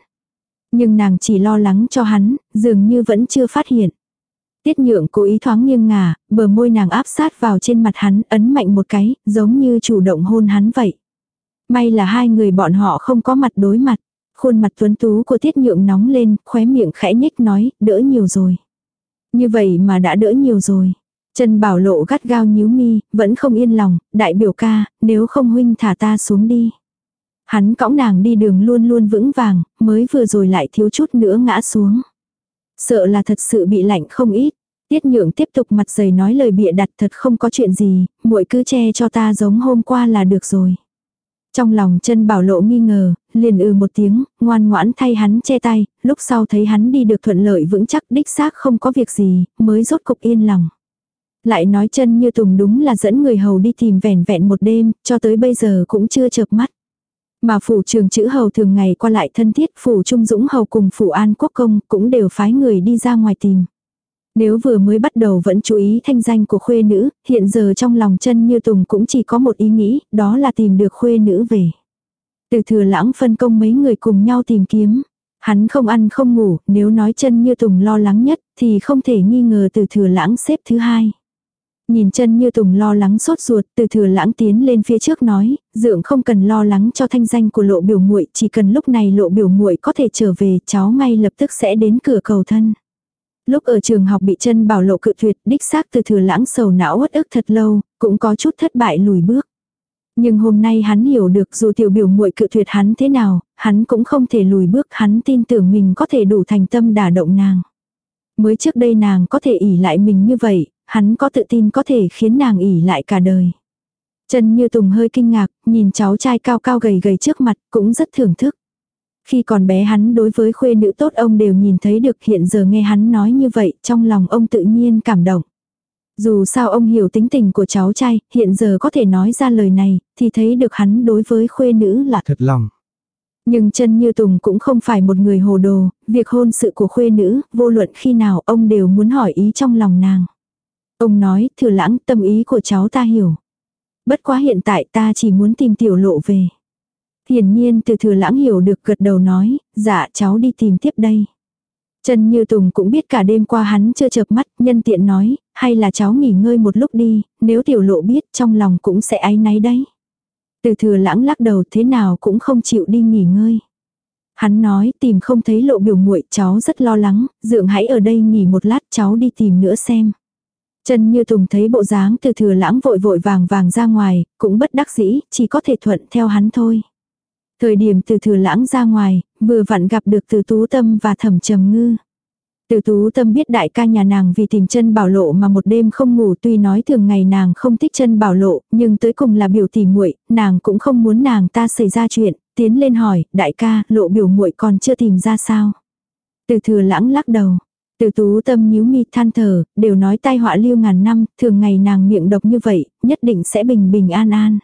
Nhưng nàng chỉ lo lắng cho hắn, dường như vẫn chưa phát hiện. Tiết nhượng cố ý thoáng nghiêng ngả, bờ môi nàng áp sát vào trên mặt hắn, ấn mạnh một cái, giống như chủ động hôn hắn vậy. May là hai người bọn họ không có mặt đối mặt. Khuôn mặt tuấn tú của tiết nhượng nóng lên, khóe miệng khẽ nhích nói, đỡ nhiều rồi. Như vậy mà đã đỡ nhiều rồi. Trần Bảo Lộ gắt gao nhíu mi, vẫn không yên lòng, đại biểu ca, nếu không huynh thả ta xuống đi. Hắn cõng nàng đi đường luôn luôn vững vàng, mới vừa rồi lại thiếu chút nữa ngã xuống. Sợ là thật sự bị lạnh không ít. Tiết nhượng tiếp tục mặt dày nói lời bịa đặt thật không có chuyện gì, muội cứ che cho ta giống hôm qua là được rồi. Trong lòng chân bảo lộ nghi ngờ, liền ừ một tiếng, ngoan ngoãn thay hắn che tay, lúc sau thấy hắn đi được thuận lợi vững chắc đích xác không có việc gì, mới rốt cục yên lòng. Lại nói chân như tùng đúng là dẫn người hầu đi tìm vẻn vẹn một đêm, cho tới bây giờ cũng chưa chợp mắt. Mà phủ trường chữ hầu thường ngày qua lại thân thiết phủ trung dũng hầu cùng phủ an quốc công cũng đều phái người đi ra ngoài tìm. Nếu vừa mới bắt đầu vẫn chú ý thanh danh của khuê nữ, hiện giờ trong lòng chân như tùng cũng chỉ có một ý nghĩ, đó là tìm được khuê nữ về. Từ thừa lãng phân công mấy người cùng nhau tìm kiếm. Hắn không ăn không ngủ, nếu nói chân như tùng lo lắng nhất, thì không thể nghi ngờ từ thừa lãng xếp thứ hai. Nhìn chân như tùng lo lắng sốt ruột, từ thừa lãng tiến lên phía trước nói, dượng không cần lo lắng cho thanh danh của lộ biểu muội chỉ cần lúc này lộ biểu muội có thể trở về, cháu ngay lập tức sẽ đến cửa cầu thân. Lúc ở trường học bị chân bảo lộ cự tuyệt, đích xác từ thừa lãng sầu não uất ức thật lâu, cũng có chút thất bại lùi bước. Nhưng hôm nay hắn hiểu được dù tiểu biểu muội cự tuyệt hắn thế nào, hắn cũng không thể lùi bước, hắn tin tưởng mình có thể đủ thành tâm đả động nàng. Mới trước đây nàng có thể ỉ lại mình như vậy, hắn có tự tin có thể khiến nàng ỉ lại cả đời. Trần Như Tùng hơi kinh ngạc, nhìn cháu trai cao cao gầy gầy trước mặt, cũng rất thưởng thức. Khi còn bé hắn đối với khuê nữ tốt ông đều nhìn thấy được hiện giờ nghe hắn nói như vậy, trong lòng ông tự nhiên cảm động. Dù sao ông hiểu tính tình của cháu trai, hiện giờ có thể nói ra lời này, thì thấy được hắn đối với khuê nữ là thật lòng. Nhưng chân như Tùng cũng không phải một người hồ đồ, việc hôn sự của khuê nữ, vô luận khi nào ông đều muốn hỏi ý trong lòng nàng. Ông nói, thừa lãng tâm ý của cháu ta hiểu. Bất quá hiện tại ta chỉ muốn tìm tiểu lộ về. Hiển nhiên từ thừa lãng hiểu được gật đầu nói, dạ cháu đi tìm tiếp đây. Trần Như Tùng cũng biết cả đêm qua hắn chưa chợp mắt, nhân tiện nói, hay là cháu nghỉ ngơi một lúc đi, nếu tiểu lộ biết trong lòng cũng sẽ áy náy đấy. Từ thừa lãng lắc đầu thế nào cũng không chịu đi nghỉ ngơi. Hắn nói tìm không thấy lộ biểu muội cháu rất lo lắng, dượng hãy ở đây nghỉ một lát cháu đi tìm nữa xem. Trần Như Tùng thấy bộ dáng từ thừa lãng vội vội vàng vàng ra ngoài, cũng bất đắc dĩ, chỉ có thể thuận theo hắn thôi. Thời điểm từ thừa lãng ra ngoài, vừa vặn gặp được từ tú tâm và thẩm trầm ngư. Từ tú tâm biết đại ca nhà nàng vì tìm chân bảo lộ mà một đêm không ngủ tuy nói thường ngày nàng không thích chân bảo lộ, nhưng tới cùng là biểu tỷ muội nàng cũng không muốn nàng ta xảy ra chuyện, tiến lên hỏi, đại ca, lộ biểu muội còn chưa tìm ra sao. Từ thừa lãng lắc đầu. Từ tú tâm nhíu mi than thở, đều nói tai họa lưu ngàn năm, thường ngày nàng miệng độc như vậy, nhất định sẽ bình bình an an.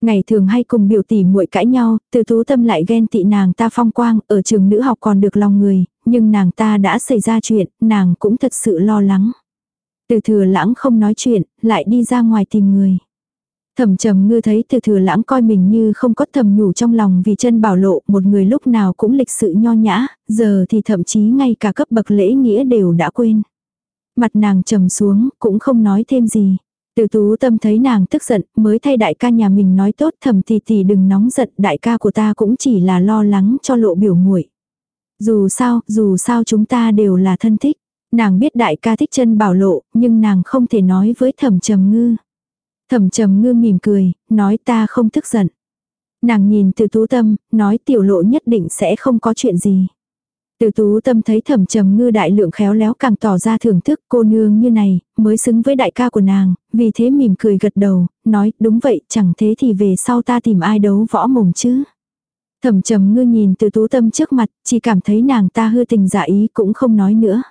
Ngày thường hay cùng biểu tỷ muội cãi nhau, từ tú tâm lại ghen tị nàng ta phong quang, ở trường nữ học còn được lòng người, nhưng nàng ta đã xảy ra chuyện, nàng cũng thật sự lo lắng. Từ thừa lãng không nói chuyện, lại đi ra ngoài tìm người. Thẩm trầm ngư thấy từ thừa lãng coi mình như không có thầm nhủ trong lòng vì chân bảo lộ một người lúc nào cũng lịch sự nho nhã, giờ thì thậm chí ngay cả cấp bậc lễ nghĩa đều đã quên. Mặt nàng trầm xuống, cũng không nói thêm gì. Từ tú tâm thấy nàng tức giận, mới thay đại ca nhà mình nói tốt thầm thì thì đừng nóng giận, đại ca của ta cũng chỉ là lo lắng cho lộ biểu muội Dù sao, dù sao chúng ta đều là thân thích. Nàng biết đại ca thích chân bảo lộ, nhưng nàng không thể nói với thẩm trầm ngư. Thẩm trầm ngư mỉm cười, nói ta không tức giận. Nàng nhìn từ tú tâm, nói tiểu lộ nhất định sẽ không có chuyện gì. Từ tú tâm thấy thẩm trầm ngư đại lượng khéo léo càng tỏ ra thưởng thức cô nương như này, mới xứng với đại ca của nàng, vì thế mỉm cười gật đầu, nói đúng vậy chẳng thế thì về sau ta tìm ai đấu võ mồm chứ. Thẩm trầm ngư nhìn từ tú tâm trước mặt, chỉ cảm thấy nàng ta hư tình giả ý cũng không nói nữa.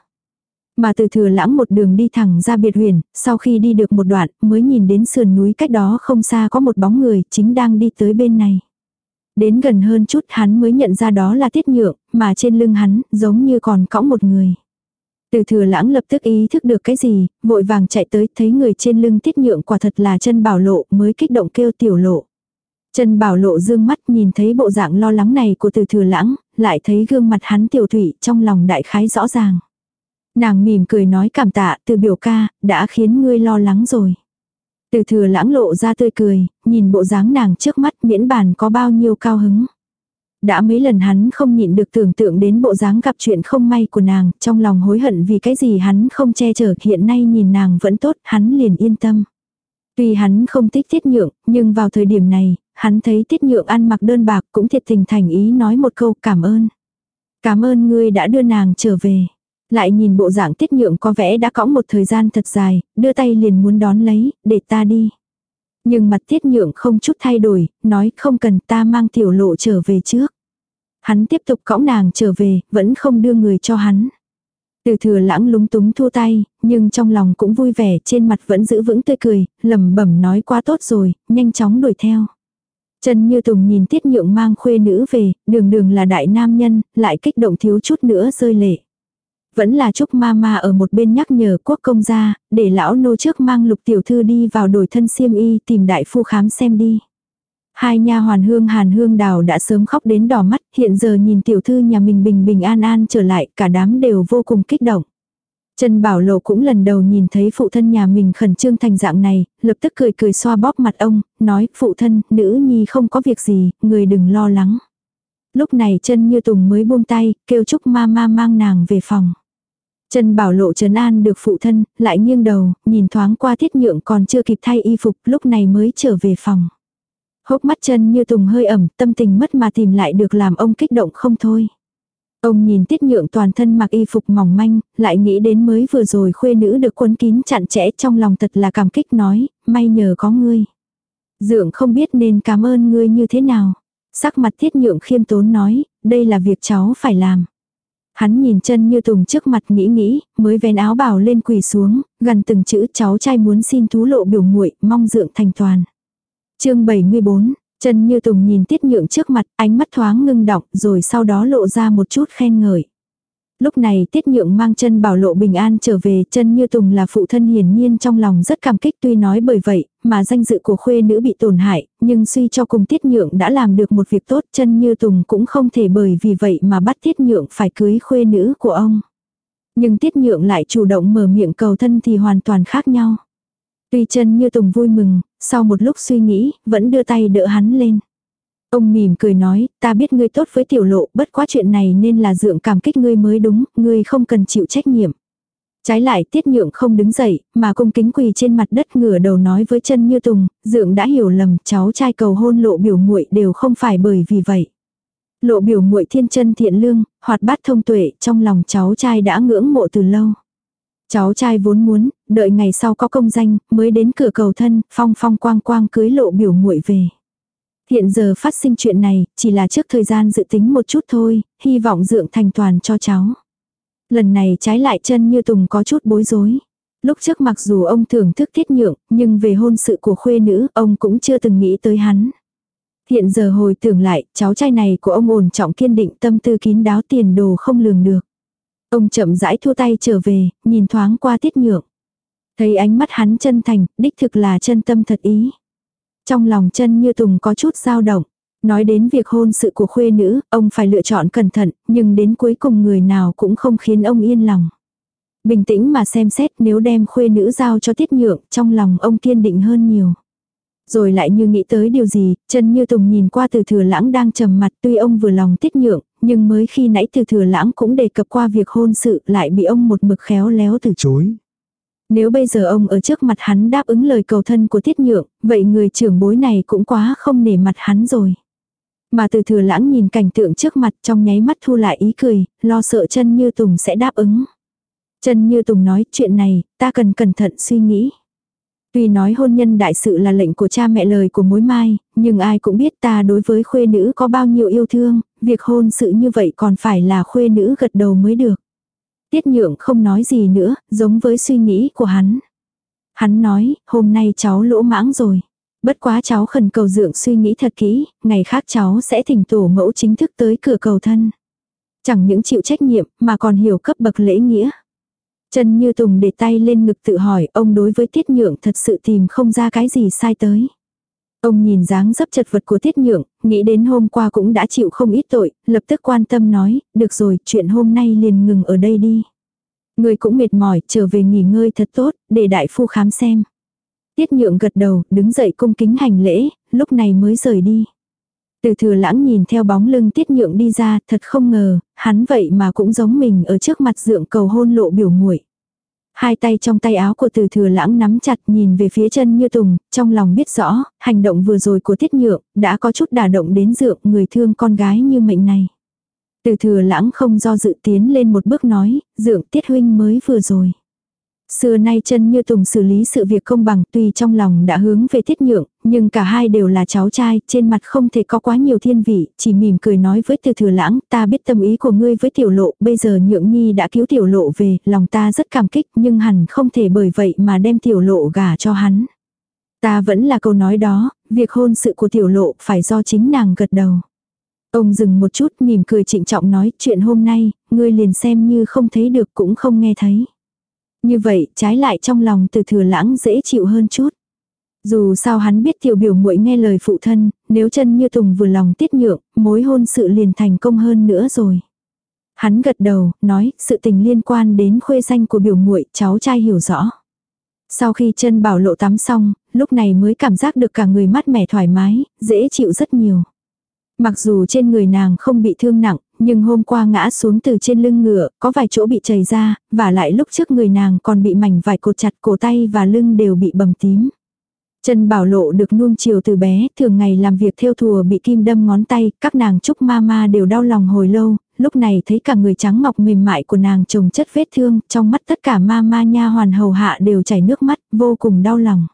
Mà từ thừa lãng một đường đi thẳng ra biệt huyền, sau khi đi được một đoạn mới nhìn đến sườn núi cách đó không xa có một bóng người chính đang đi tới bên này. Đến gần hơn chút hắn mới nhận ra đó là tiết nhượng, mà trên lưng hắn giống như còn cõng một người. Từ thừa lãng lập tức ý thức được cái gì, vội vàng chạy tới thấy người trên lưng tiết nhượng quả thật là chân bảo lộ mới kích động kêu tiểu lộ. Chân bảo lộ dương mắt nhìn thấy bộ dạng lo lắng này của từ thừa lãng, lại thấy gương mặt hắn tiểu thủy trong lòng đại khái rõ ràng. Nàng mỉm cười nói cảm tạ từ biểu ca, đã khiến ngươi lo lắng rồi. Từ thừa lãng lộ ra tươi cười, nhìn bộ dáng nàng trước mắt miễn bàn có bao nhiêu cao hứng. Đã mấy lần hắn không nhịn được tưởng tượng đến bộ dáng gặp chuyện không may của nàng, trong lòng hối hận vì cái gì hắn không che chở hiện nay nhìn nàng vẫn tốt, hắn liền yên tâm. Tuy hắn không thích tiết nhượng, nhưng vào thời điểm này, hắn thấy tiết nhượng ăn mặc đơn bạc cũng thiệt tình thành ý nói một câu cảm ơn. Cảm ơn ngươi đã đưa nàng trở về. Lại nhìn bộ dạng tiết nhượng có vẻ đã cõng một thời gian thật dài, đưa tay liền muốn đón lấy, để ta đi. Nhưng mặt tiết nhượng không chút thay đổi, nói không cần ta mang tiểu lộ trở về trước. Hắn tiếp tục cõng nàng trở về, vẫn không đưa người cho hắn. Từ thừa lãng lúng túng thua tay, nhưng trong lòng cũng vui vẻ, trên mặt vẫn giữ vững tươi cười, lẩm bẩm nói quá tốt rồi, nhanh chóng đuổi theo. Trần Như Tùng nhìn Tiết Nhượng mang khuê nữ về, đường đường là đại nam nhân, lại kích động thiếu chút nữa rơi lệ. Vẫn là Trúc Mama ở một bên nhắc nhở quốc công gia, để lão nô trước mang lục tiểu thư đi vào đổi thân xiêm y tìm đại phu khám xem đi. Hai nha hoàn hương hàn hương đào đã sớm khóc đến đỏ mắt, hiện giờ nhìn tiểu thư nhà mình bình bình an an trở lại, cả đám đều vô cùng kích động. Trần Bảo Lộ cũng lần đầu nhìn thấy phụ thân nhà mình khẩn trương thành dạng này, lập tức cười cười xoa bóp mặt ông, nói, phụ thân, nữ nhi không có việc gì, người đừng lo lắng. Lúc này chân như tùng mới buông tay, kêu chúc ma ma mang nàng về phòng. Trần Bảo Lộ trấn an được phụ thân, lại nghiêng đầu, nhìn thoáng qua thiết nhượng còn chưa kịp thay y phục, lúc này mới trở về phòng. Hốc mắt chân như tùng hơi ẩm, tâm tình mất mà tìm lại được làm ông kích động không thôi. Ông nhìn tiết nhượng toàn thân mặc y phục mỏng manh, lại nghĩ đến mới vừa rồi khuê nữ được quấn kín chặn chẽ trong lòng thật là cảm kích nói, may nhờ có ngươi. Dượng không biết nên cảm ơn ngươi như thế nào. Sắc mặt tiết nhượng khiêm tốn nói, đây là việc cháu phải làm. Hắn nhìn chân như tùng trước mặt nghĩ nghĩ, mới vén áo bảo lên quỳ xuống, gần từng chữ cháu trai muốn xin thú lộ biểu muội mong dượng thành toàn. chương 74, chân Như Tùng nhìn Tiết Nhượng trước mặt, ánh mắt thoáng ngưng động, rồi sau đó lộ ra một chút khen ngợi. Lúc này Tiết Nhượng mang chân bảo lộ bình an trở về, chân Như Tùng là phụ thân hiển nhiên trong lòng rất cảm kích tuy nói bởi vậy, mà danh dự của khuê nữ bị tổn hại, nhưng suy cho cùng Tiết Nhượng đã làm được một việc tốt, chân Như Tùng cũng không thể bởi vì vậy mà bắt Tiết Nhượng phải cưới khuê nữ của ông. Nhưng Tiết Nhượng lại chủ động mở miệng cầu thân thì hoàn toàn khác nhau. Tuy chân như tùng vui mừng, sau một lúc suy nghĩ, vẫn đưa tay đỡ hắn lên. Ông mỉm cười nói, ta biết ngươi tốt với tiểu lộ, bất quá chuyện này nên là dượng cảm kích ngươi mới đúng, ngươi không cần chịu trách nhiệm. Trái lại tiết nhượng không đứng dậy, mà cung kính quỳ trên mặt đất ngửa đầu nói với chân như tùng, dượng đã hiểu lầm, cháu trai cầu hôn lộ biểu muội đều không phải bởi vì vậy. Lộ biểu muội thiên chân thiện lương, hoạt bát thông tuệ, trong lòng cháu trai đã ngưỡng mộ từ lâu. Cháu trai vốn muốn, đợi ngày sau có công danh, mới đến cửa cầu thân, phong phong quang quang cưới lộ biểu muội về. Hiện giờ phát sinh chuyện này, chỉ là trước thời gian dự tính một chút thôi, hy vọng dượng thành toàn cho cháu. Lần này trái lại chân như Tùng có chút bối rối. Lúc trước mặc dù ông thưởng thức thiết nhượng, nhưng về hôn sự của khuê nữ, ông cũng chưa từng nghĩ tới hắn. Hiện giờ hồi tưởng lại, cháu trai này của ông ổn trọng kiên định tâm tư kín đáo tiền đồ không lường được. Ông chậm rãi thua tay trở về, nhìn thoáng qua tiết nhượng. Thấy ánh mắt hắn chân thành, đích thực là chân tâm thật ý. Trong lòng chân như tùng có chút dao động. Nói đến việc hôn sự của khuê nữ, ông phải lựa chọn cẩn thận, nhưng đến cuối cùng người nào cũng không khiến ông yên lòng. Bình tĩnh mà xem xét nếu đem khuê nữ giao cho tiết nhượng, trong lòng ông kiên định hơn nhiều. Rồi lại như nghĩ tới điều gì, chân như tùng nhìn qua từ thừa lãng đang trầm mặt tuy ông vừa lòng tiết nhượng, nhưng mới khi nãy từ thừa lãng cũng đề cập qua việc hôn sự lại bị ông một mực khéo léo từ chối. Nếu bây giờ ông ở trước mặt hắn đáp ứng lời cầu thân của tiết nhượng, vậy người trưởng bối này cũng quá không nể mặt hắn rồi. Mà từ thừa lãng nhìn cảnh tượng trước mặt trong nháy mắt thu lại ý cười, lo sợ chân như Tùng sẽ đáp ứng. Chân như Tùng nói chuyện này, ta cần cẩn thận suy nghĩ. Tuy nói hôn nhân đại sự là lệnh của cha mẹ lời của mối mai, nhưng ai cũng biết ta đối với khuê nữ có bao nhiêu yêu thương, việc hôn sự như vậy còn phải là khuê nữ gật đầu mới được. Tiết nhượng không nói gì nữa, giống với suy nghĩ của hắn. Hắn nói, hôm nay cháu lỗ mãng rồi. Bất quá cháu khẩn cầu dượng suy nghĩ thật kỹ, ngày khác cháu sẽ thỉnh tổ mẫu chính thức tới cửa cầu thân. Chẳng những chịu trách nhiệm mà còn hiểu cấp bậc lễ nghĩa. Trần Như Tùng để tay lên ngực tự hỏi ông đối với Tiết Nhượng thật sự tìm không ra cái gì sai tới. Ông nhìn dáng dấp chật vật của Tiết Nhượng, nghĩ đến hôm qua cũng đã chịu không ít tội, lập tức quan tâm nói, được rồi, chuyện hôm nay liền ngừng ở đây đi. Người cũng mệt mỏi, trở về nghỉ ngơi thật tốt, để đại phu khám xem. Tiết Nhượng gật đầu, đứng dậy cung kính hành lễ, lúc này mới rời đi. Từ thừa lãng nhìn theo bóng lưng tiết nhượng đi ra, thật không ngờ, hắn vậy mà cũng giống mình ở trước mặt dượng cầu hôn lộ biểu muội Hai tay trong tay áo của từ thừa lãng nắm chặt nhìn về phía chân như tùng, trong lòng biết rõ, hành động vừa rồi của tiết nhượng, đã có chút đả động đến dượng người thương con gái như mệnh này. Từ thừa lãng không do dự tiến lên một bước nói, dượng tiết huynh mới vừa rồi. Xưa nay chân như tùng xử lý sự việc công bằng tuy trong lòng đã hướng về tiết nhượng, nhưng cả hai đều là cháu trai, trên mặt không thể có quá nhiều thiên vị, chỉ mỉm cười nói với từ thừa lãng, ta biết tâm ý của ngươi với tiểu lộ, bây giờ nhượng nhi đã cứu tiểu lộ về, lòng ta rất cảm kích nhưng hẳn không thể bởi vậy mà đem tiểu lộ gả cho hắn. Ta vẫn là câu nói đó, việc hôn sự của tiểu lộ phải do chính nàng gật đầu. Ông dừng một chút mỉm cười trịnh trọng nói chuyện hôm nay, ngươi liền xem như không thấy được cũng không nghe thấy. Như vậy trái lại trong lòng từ thừa lãng dễ chịu hơn chút. Dù sao hắn biết tiểu biểu muội nghe lời phụ thân, nếu chân như tùng vừa lòng tiết nhượng, mối hôn sự liền thành công hơn nữa rồi. Hắn gật đầu, nói, sự tình liên quan đến khuê danh của biểu muội cháu trai hiểu rõ. Sau khi chân bảo lộ tắm xong, lúc này mới cảm giác được cả người mát mẻ thoải mái, dễ chịu rất nhiều. Mặc dù trên người nàng không bị thương nặng, nhưng hôm qua ngã xuống từ trên lưng ngựa, có vài chỗ bị chảy ra, và lại lúc trước người nàng còn bị mảnh vải cột chặt cổ tay và lưng đều bị bầm tím. Chân bảo lộ được nuông chiều từ bé, thường ngày làm việc theo thùa bị kim đâm ngón tay, các nàng trúc mama đều đau lòng hồi lâu, lúc này thấy cả người trắng ngọc mềm mại của nàng trồng chất vết thương, trong mắt tất cả mama nha hoàn hầu hạ đều chảy nước mắt, vô cùng đau lòng.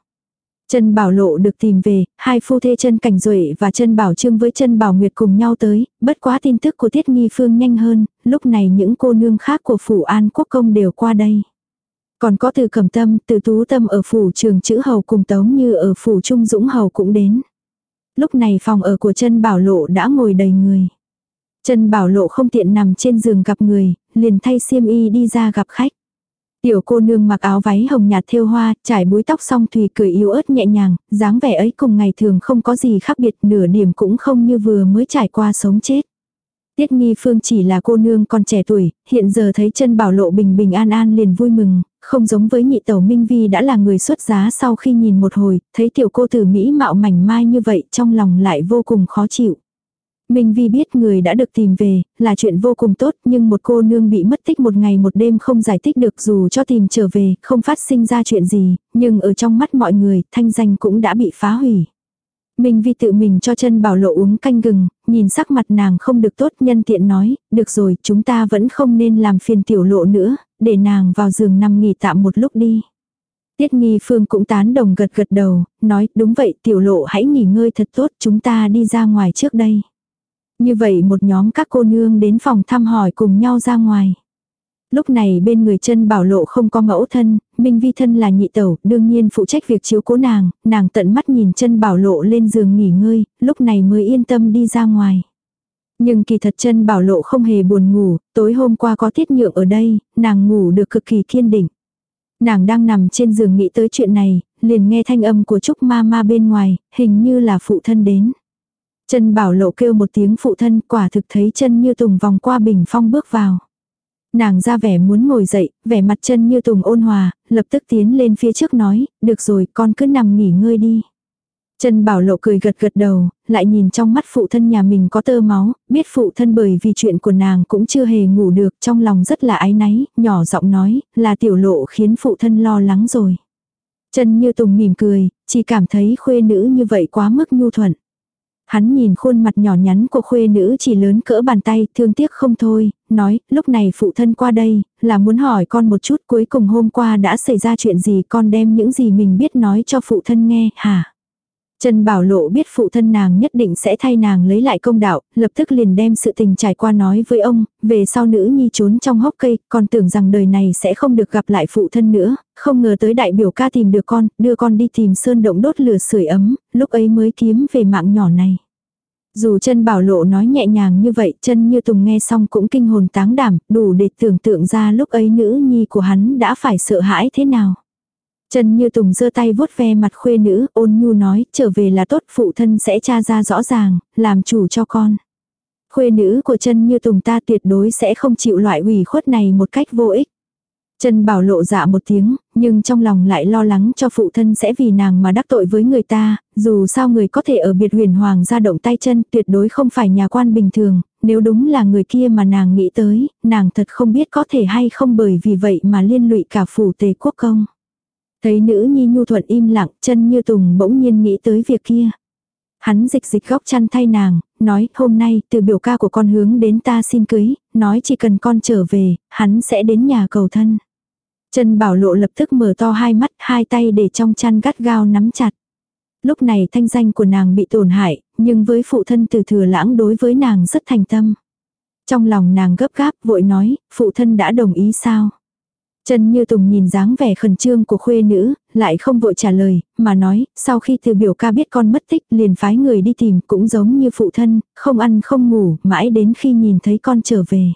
Chân Bảo Lộ được tìm về, hai phu thê chân Cảnh Duệ và chân Bảo Trương với chân Bảo Nguyệt cùng nhau tới, bất quá tin tức của Tiết Nghi Phương nhanh hơn, lúc này những cô nương khác của phủ An Quốc Công đều qua đây. Còn có từ cẩm tâm, từ tú tâm ở phủ trường chữ hầu cùng tống như ở phủ trung dũng hầu cũng đến. Lúc này phòng ở của chân Bảo Lộ đã ngồi đầy người. Chân Bảo Lộ không tiện nằm trên giường gặp người, liền thay xiêm y đi ra gặp khách. Tiểu cô nương mặc áo váy hồng nhạt thêu hoa, trải búi tóc xong thùy cười yếu ớt nhẹ nhàng, dáng vẻ ấy cùng ngày thường không có gì khác biệt nửa điểm cũng không như vừa mới trải qua sống chết. Tiết nghi phương chỉ là cô nương còn trẻ tuổi, hiện giờ thấy chân bảo lộ bình bình an an liền vui mừng, không giống với nhị tẩu Minh Vi đã là người xuất giá sau khi nhìn một hồi, thấy tiểu cô tử Mỹ mạo mảnh mai như vậy trong lòng lại vô cùng khó chịu. Minh Vi biết người đã được tìm về, là chuyện vô cùng tốt nhưng một cô nương bị mất tích một ngày một đêm không giải thích được dù cho tìm trở về, không phát sinh ra chuyện gì, nhưng ở trong mắt mọi người, thanh danh cũng đã bị phá hủy. Minh Vi tự mình cho chân bảo lộ uống canh gừng, nhìn sắc mặt nàng không được tốt nhân tiện nói, được rồi, chúng ta vẫn không nên làm phiền tiểu lộ nữa, để nàng vào giường nằm nghỉ tạm một lúc đi. Tiết nghi phương cũng tán đồng gật gật đầu, nói đúng vậy tiểu lộ hãy nghỉ ngơi thật tốt chúng ta đi ra ngoài trước đây. Như vậy một nhóm các cô nương đến phòng thăm hỏi cùng nhau ra ngoài. Lúc này bên người chân bảo lộ không có mẫu thân, Minh Vi thân là nhị tẩu, đương nhiên phụ trách việc chiếu cố nàng, nàng tận mắt nhìn chân bảo lộ lên giường nghỉ ngơi, lúc này mới yên tâm đi ra ngoài. Nhưng kỳ thật chân bảo lộ không hề buồn ngủ, tối hôm qua có tiết nhượng ở đây, nàng ngủ được cực kỳ kiên định. Nàng đang nằm trên giường nghĩ tới chuyện này, liền nghe thanh âm của Trúc ma ma bên ngoài, hình như là phụ thân đến. Chân bảo lộ kêu một tiếng phụ thân quả thực thấy chân như tùng vòng qua bình phong bước vào. Nàng ra vẻ muốn ngồi dậy, vẻ mặt chân như tùng ôn hòa, lập tức tiến lên phía trước nói, được rồi con cứ nằm nghỉ ngơi đi. Chân bảo lộ cười gật gật đầu, lại nhìn trong mắt phụ thân nhà mình có tơ máu, biết phụ thân bởi vì chuyện của nàng cũng chưa hề ngủ được, trong lòng rất là ái náy, nhỏ giọng nói, là tiểu lộ khiến phụ thân lo lắng rồi. Chân như tùng mỉm cười, chỉ cảm thấy khuê nữ như vậy quá mức nhu thuận. Hắn nhìn khuôn mặt nhỏ nhắn của khuê nữ chỉ lớn cỡ bàn tay, thương tiếc không thôi, nói, lúc này phụ thân qua đây, là muốn hỏi con một chút cuối cùng hôm qua đã xảy ra chuyện gì con đem những gì mình biết nói cho phụ thân nghe, hả? Trần Bảo Lộ biết phụ thân nàng nhất định sẽ thay nàng lấy lại công đạo, lập tức liền đem sự tình trải qua nói với ông, về sau nữ nhi trốn trong hốc cây, còn tưởng rằng đời này sẽ không được gặp lại phụ thân nữa, không ngờ tới đại biểu ca tìm được con, đưa con đi tìm sơn động đốt lửa sưởi ấm, lúc ấy mới kiếm về mạng nhỏ này. Dù chân bảo lộ nói nhẹ nhàng như vậy, chân như tùng nghe xong cũng kinh hồn táng đảm, đủ để tưởng tượng ra lúc ấy nữ nhi của hắn đã phải sợ hãi thế nào trần như tùng giơ tay vuốt ve mặt khuê nữ, ôn nhu nói, trở về là tốt, phụ thân sẽ tra ra rõ ràng, làm chủ cho con. Khuê nữ của trần như tùng ta tuyệt đối sẽ không chịu loại ủy khuất này một cách vô ích. trần bảo lộ dạ một tiếng, nhưng trong lòng lại lo lắng cho phụ thân sẽ vì nàng mà đắc tội với người ta, dù sao người có thể ở biệt huyền hoàng ra động tay chân tuyệt đối không phải nhà quan bình thường, nếu đúng là người kia mà nàng nghĩ tới, nàng thật không biết có thể hay không bởi vì vậy mà liên lụy cả phủ tề quốc công. Thấy nữ nhi nhu thuận im lặng, chân như tùng bỗng nhiên nghĩ tới việc kia. Hắn dịch dịch góc chăn thay nàng, nói hôm nay từ biểu ca của con hướng đến ta xin cưới, nói chỉ cần con trở về, hắn sẽ đến nhà cầu thân. chân Bảo Lộ lập tức mở to hai mắt, hai tay để trong chăn gắt gao nắm chặt. Lúc này thanh danh của nàng bị tổn hại, nhưng với phụ thân từ thừa lãng đối với nàng rất thành tâm. Trong lòng nàng gấp gáp vội nói, phụ thân đã đồng ý sao? Trần Như Tùng nhìn dáng vẻ khẩn trương của khuê nữ, lại không vội trả lời, mà nói, sau khi từ biểu ca biết con mất tích liền phái người đi tìm cũng giống như phụ thân, không ăn không ngủ, mãi đến khi nhìn thấy con trở về.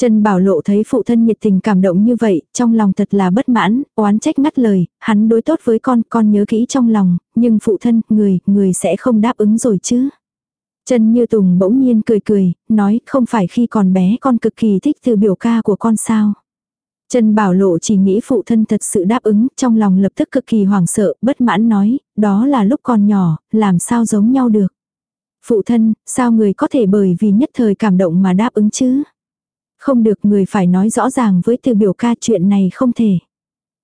Trần Bảo Lộ thấy phụ thân nhiệt tình cảm động như vậy, trong lòng thật là bất mãn, oán trách ngắt lời, hắn đối tốt với con, con nhớ kỹ trong lòng, nhưng phụ thân, người, người sẽ không đáp ứng rồi chứ. Trần Như Tùng bỗng nhiên cười cười, nói không phải khi còn bé con cực kỳ thích từ biểu ca của con sao. Trần Bảo Lộ chỉ nghĩ phụ thân thật sự đáp ứng, trong lòng lập tức cực kỳ hoảng sợ, bất mãn nói, đó là lúc còn nhỏ, làm sao giống nhau được. Phụ thân, sao người có thể bởi vì nhất thời cảm động mà đáp ứng chứ? Không được người phải nói rõ ràng với từ biểu ca chuyện này không thể.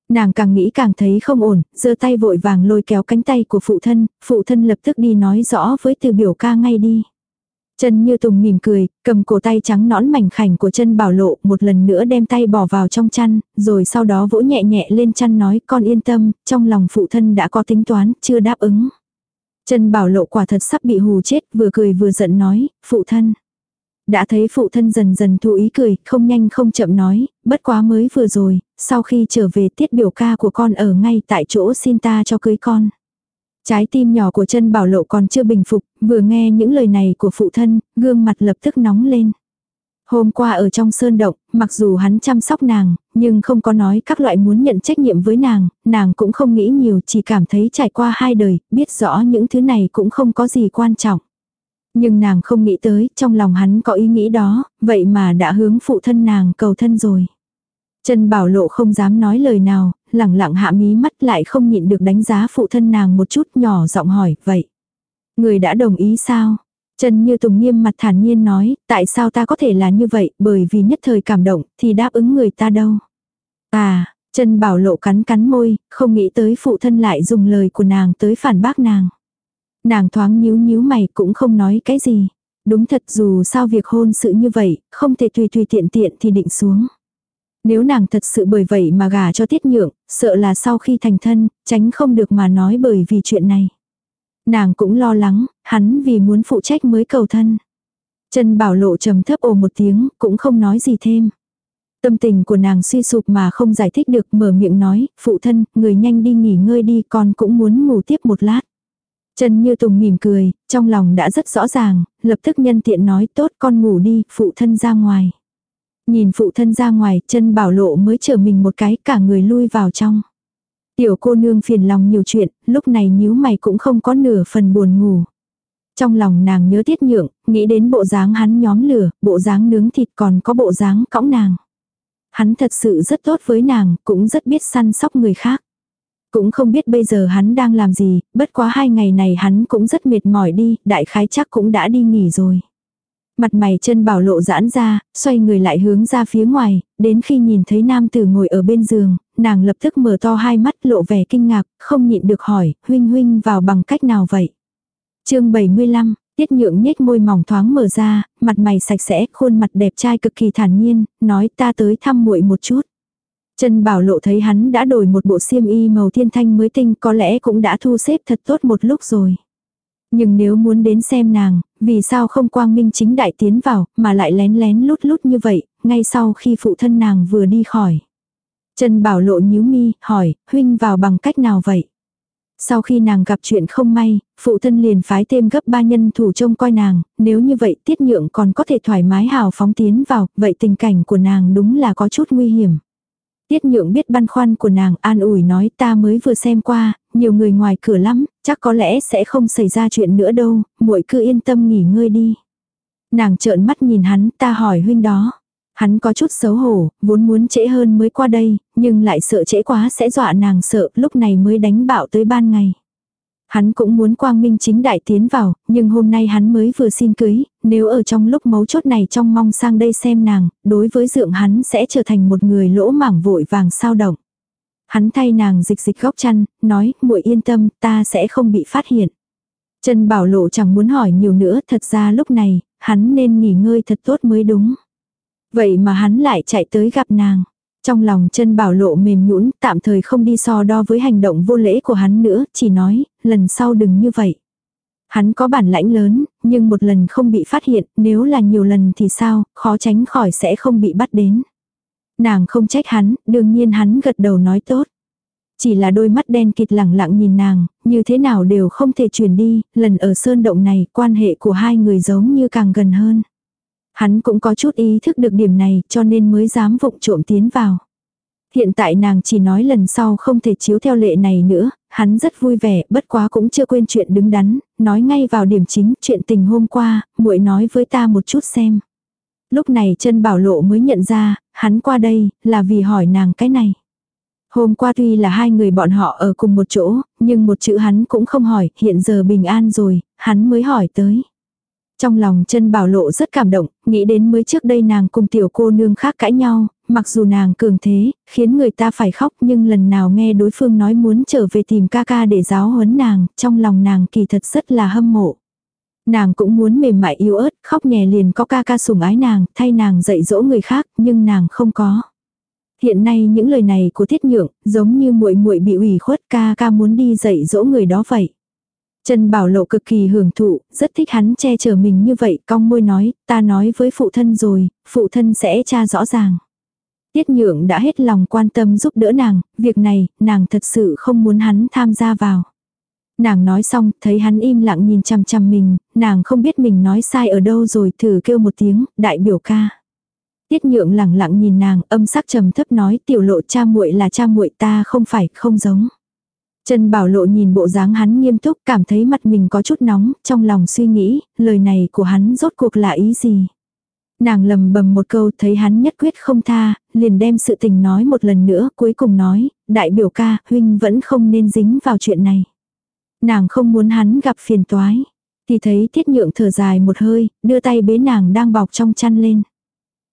Nàng càng nghĩ càng thấy không ổn, giơ tay vội vàng lôi kéo cánh tay của phụ thân, phụ thân lập tức đi nói rõ với từ biểu ca ngay đi. Chân như tùng mỉm cười, cầm cổ tay trắng nõn mảnh khảnh của chân bảo lộ một lần nữa đem tay bỏ vào trong chăn, rồi sau đó vỗ nhẹ nhẹ lên chăn nói con yên tâm, trong lòng phụ thân đã có tính toán, chưa đáp ứng. Chân bảo lộ quả thật sắp bị hù chết, vừa cười vừa giận nói, phụ thân. Đã thấy phụ thân dần dần thu ý cười, không nhanh không chậm nói, bất quá mới vừa rồi, sau khi trở về tiết biểu ca của con ở ngay tại chỗ xin ta cho cưới con. Trái tim nhỏ của chân bảo lộ còn chưa bình phục, vừa nghe những lời này của phụ thân, gương mặt lập tức nóng lên. Hôm qua ở trong sơn động, mặc dù hắn chăm sóc nàng, nhưng không có nói các loại muốn nhận trách nhiệm với nàng, nàng cũng không nghĩ nhiều, chỉ cảm thấy trải qua hai đời, biết rõ những thứ này cũng không có gì quan trọng. Nhưng nàng không nghĩ tới, trong lòng hắn có ý nghĩ đó, vậy mà đã hướng phụ thân nàng cầu thân rồi. Trần Bảo Lộ không dám nói lời nào, lẳng lặng hạ mí mắt lại không nhịn được đánh giá phụ thân nàng một chút nhỏ giọng hỏi, vậy. Người đã đồng ý sao? Trần Như Tùng nghiêm mặt thản nhiên nói, tại sao ta có thể là như vậy, bởi vì nhất thời cảm động, thì đáp ứng người ta đâu. À, Trần Bảo Lộ cắn cắn môi, không nghĩ tới phụ thân lại dùng lời của nàng tới phản bác nàng. Nàng thoáng nhíu nhíu mày cũng không nói cái gì. Đúng thật dù sao việc hôn sự như vậy, không thể tùy tùy tiện tiện thì định xuống. Nếu nàng thật sự bởi vậy mà gả cho tiết nhượng, sợ là sau khi thành thân, tránh không được mà nói bởi vì chuyện này. Nàng cũng lo lắng, hắn vì muốn phụ trách mới cầu thân. Trần Bảo Lộ trầm thấp ồ một tiếng, cũng không nói gì thêm. Tâm tình của nàng suy sụp mà không giải thích được mở miệng nói, phụ thân, người nhanh đi nghỉ ngơi đi, con cũng muốn ngủ tiếp một lát. Trần Như Tùng mỉm cười, trong lòng đã rất rõ ràng, lập tức nhân tiện nói tốt con ngủ đi, phụ thân ra ngoài. Nhìn phụ thân ra ngoài, chân bảo lộ mới trở mình một cái, cả người lui vào trong. Tiểu cô nương phiền lòng nhiều chuyện, lúc này nhíu mày cũng không có nửa phần buồn ngủ. Trong lòng nàng nhớ tiết nhượng, nghĩ đến bộ dáng hắn nhóm lửa, bộ dáng nướng thịt còn có bộ dáng cõng nàng. Hắn thật sự rất tốt với nàng, cũng rất biết săn sóc người khác. Cũng không biết bây giờ hắn đang làm gì, bất quá hai ngày này hắn cũng rất mệt mỏi đi, đại khái chắc cũng đã đi nghỉ rồi. Mặt mày chân bảo lộ giãn ra, xoay người lại hướng ra phía ngoài, đến khi nhìn thấy nam tử ngồi ở bên giường, nàng lập tức mở to hai mắt lộ vẻ kinh ngạc, không nhịn được hỏi, huynh huynh vào bằng cách nào vậy? chương 75, Tiết nhượng nhếch môi mỏng thoáng mở ra, mặt mày sạch sẽ, khuôn mặt đẹp trai cực kỳ thản nhiên, nói ta tới thăm muội một chút. Trần Bảo Lộ thấy hắn đã đổi một bộ xiêm y màu thiên thanh mới tinh có lẽ cũng đã thu xếp thật tốt một lúc rồi. Nhưng nếu muốn đến xem nàng, vì sao không quang minh chính đại tiến vào, mà lại lén lén lút lút như vậy, ngay sau khi phụ thân nàng vừa đi khỏi. Trần Bảo Lộ nhíu mi, hỏi, huynh vào bằng cách nào vậy? Sau khi nàng gặp chuyện không may, phụ thân liền phái thêm gấp ba nhân thủ trông coi nàng, nếu như vậy tiết nhượng còn có thể thoải mái hào phóng tiến vào, vậy tình cảnh của nàng đúng là có chút nguy hiểm. Tiết nhượng biết băn khoăn của nàng an ủi nói ta mới vừa xem qua, nhiều người ngoài cửa lắm, chắc có lẽ sẽ không xảy ra chuyện nữa đâu, muội cứ yên tâm nghỉ ngơi đi. Nàng trợn mắt nhìn hắn ta hỏi huynh đó. Hắn có chút xấu hổ, vốn muốn trễ hơn mới qua đây, nhưng lại sợ trễ quá sẽ dọa nàng sợ, lúc này mới đánh bạo tới ban ngày. Hắn cũng muốn quang minh chính đại tiến vào, nhưng hôm nay hắn mới vừa xin cưới, nếu ở trong lúc mấu chốt này trong mong sang đây xem nàng, đối với dượng hắn sẽ trở thành một người lỗ mảng vội vàng sao động. Hắn thay nàng dịch dịch góc chăn, nói, muội yên tâm, ta sẽ không bị phát hiện. Trần Bảo Lộ chẳng muốn hỏi nhiều nữa, thật ra lúc này, hắn nên nghỉ ngơi thật tốt mới đúng. Vậy mà hắn lại chạy tới gặp nàng. Trong lòng chân bảo lộ mềm nhũn tạm thời không đi so đo với hành động vô lễ của hắn nữa, chỉ nói, lần sau đừng như vậy. Hắn có bản lãnh lớn, nhưng một lần không bị phát hiện, nếu là nhiều lần thì sao, khó tránh khỏi sẽ không bị bắt đến. Nàng không trách hắn, đương nhiên hắn gật đầu nói tốt. Chỉ là đôi mắt đen kịt lẳng lặng nhìn nàng, như thế nào đều không thể chuyển đi, lần ở sơn động này quan hệ của hai người giống như càng gần hơn. Hắn cũng có chút ý thức được điểm này cho nên mới dám vụng trộm tiến vào. Hiện tại nàng chỉ nói lần sau không thể chiếu theo lệ này nữa, hắn rất vui vẻ, bất quá cũng chưa quên chuyện đứng đắn, nói ngay vào điểm chính, chuyện tình hôm qua, muội nói với ta một chút xem. Lúc này chân bảo lộ mới nhận ra, hắn qua đây, là vì hỏi nàng cái này. Hôm qua tuy là hai người bọn họ ở cùng một chỗ, nhưng một chữ hắn cũng không hỏi, hiện giờ bình an rồi, hắn mới hỏi tới. Trong lòng chân bảo lộ rất cảm động, nghĩ đến mới trước đây nàng cùng tiểu cô nương khác cãi nhau, mặc dù nàng cường thế, khiến người ta phải khóc nhưng lần nào nghe đối phương nói muốn trở về tìm ca ca để giáo huấn nàng, trong lòng nàng kỳ thật rất là hâm mộ. Nàng cũng muốn mềm mại yếu ớt, khóc nhè liền có ca ca sủng ái nàng, thay nàng dạy dỗ người khác, nhưng nàng không có. Hiện nay những lời này của Thiết Nhượng, giống như muội muội bị ủy khuất ca ca muốn đi dạy dỗ người đó vậy. Trần Bảo Lộ cực kỳ hưởng thụ, rất thích hắn che chở mình như vậy, cong môi nói, ta nói với phụ thân rồi, phụ thân sẽ tra rõ ràng. Tiết nhượng đã hết lòng quan tâm giúp đỡ nàng, việc này, nàng thật sự không muốn hắn tham gia vào. Nàng nói xong, thấy hắn im lặng nhìn chằm chằm mình, nàng không biết mình nói sai ở đâu rồi, thử kêu một tiếng, đại biểu ca. Tiết nhượng lặng lặng nhìn nàng, âm sắc trầm thấp nói, tiểu lộ cha muội là cha muội ta không phải, không giống. Trần Bảo Lộ nhìn bộ dáng hắn nghiêm túc, cảm thấy mặt mình có chút nóng, trong lòng suy nghĩ, lời này của hắn rốt cuộc là ý gì. Nàng lầm bầm một câu thấy hắn nhất quyết không tha, liền đem sự tình nói một lần nữa, cuối cùng nói, đại biểu ca, huynh vẫn không nên dính vào chuyện này. Nàng không muốn hắn gặp phiền toái. Thì thấy thiết nhượng thở dài một hơi, đưa tay bế nàng đang bọc trong chăn lên.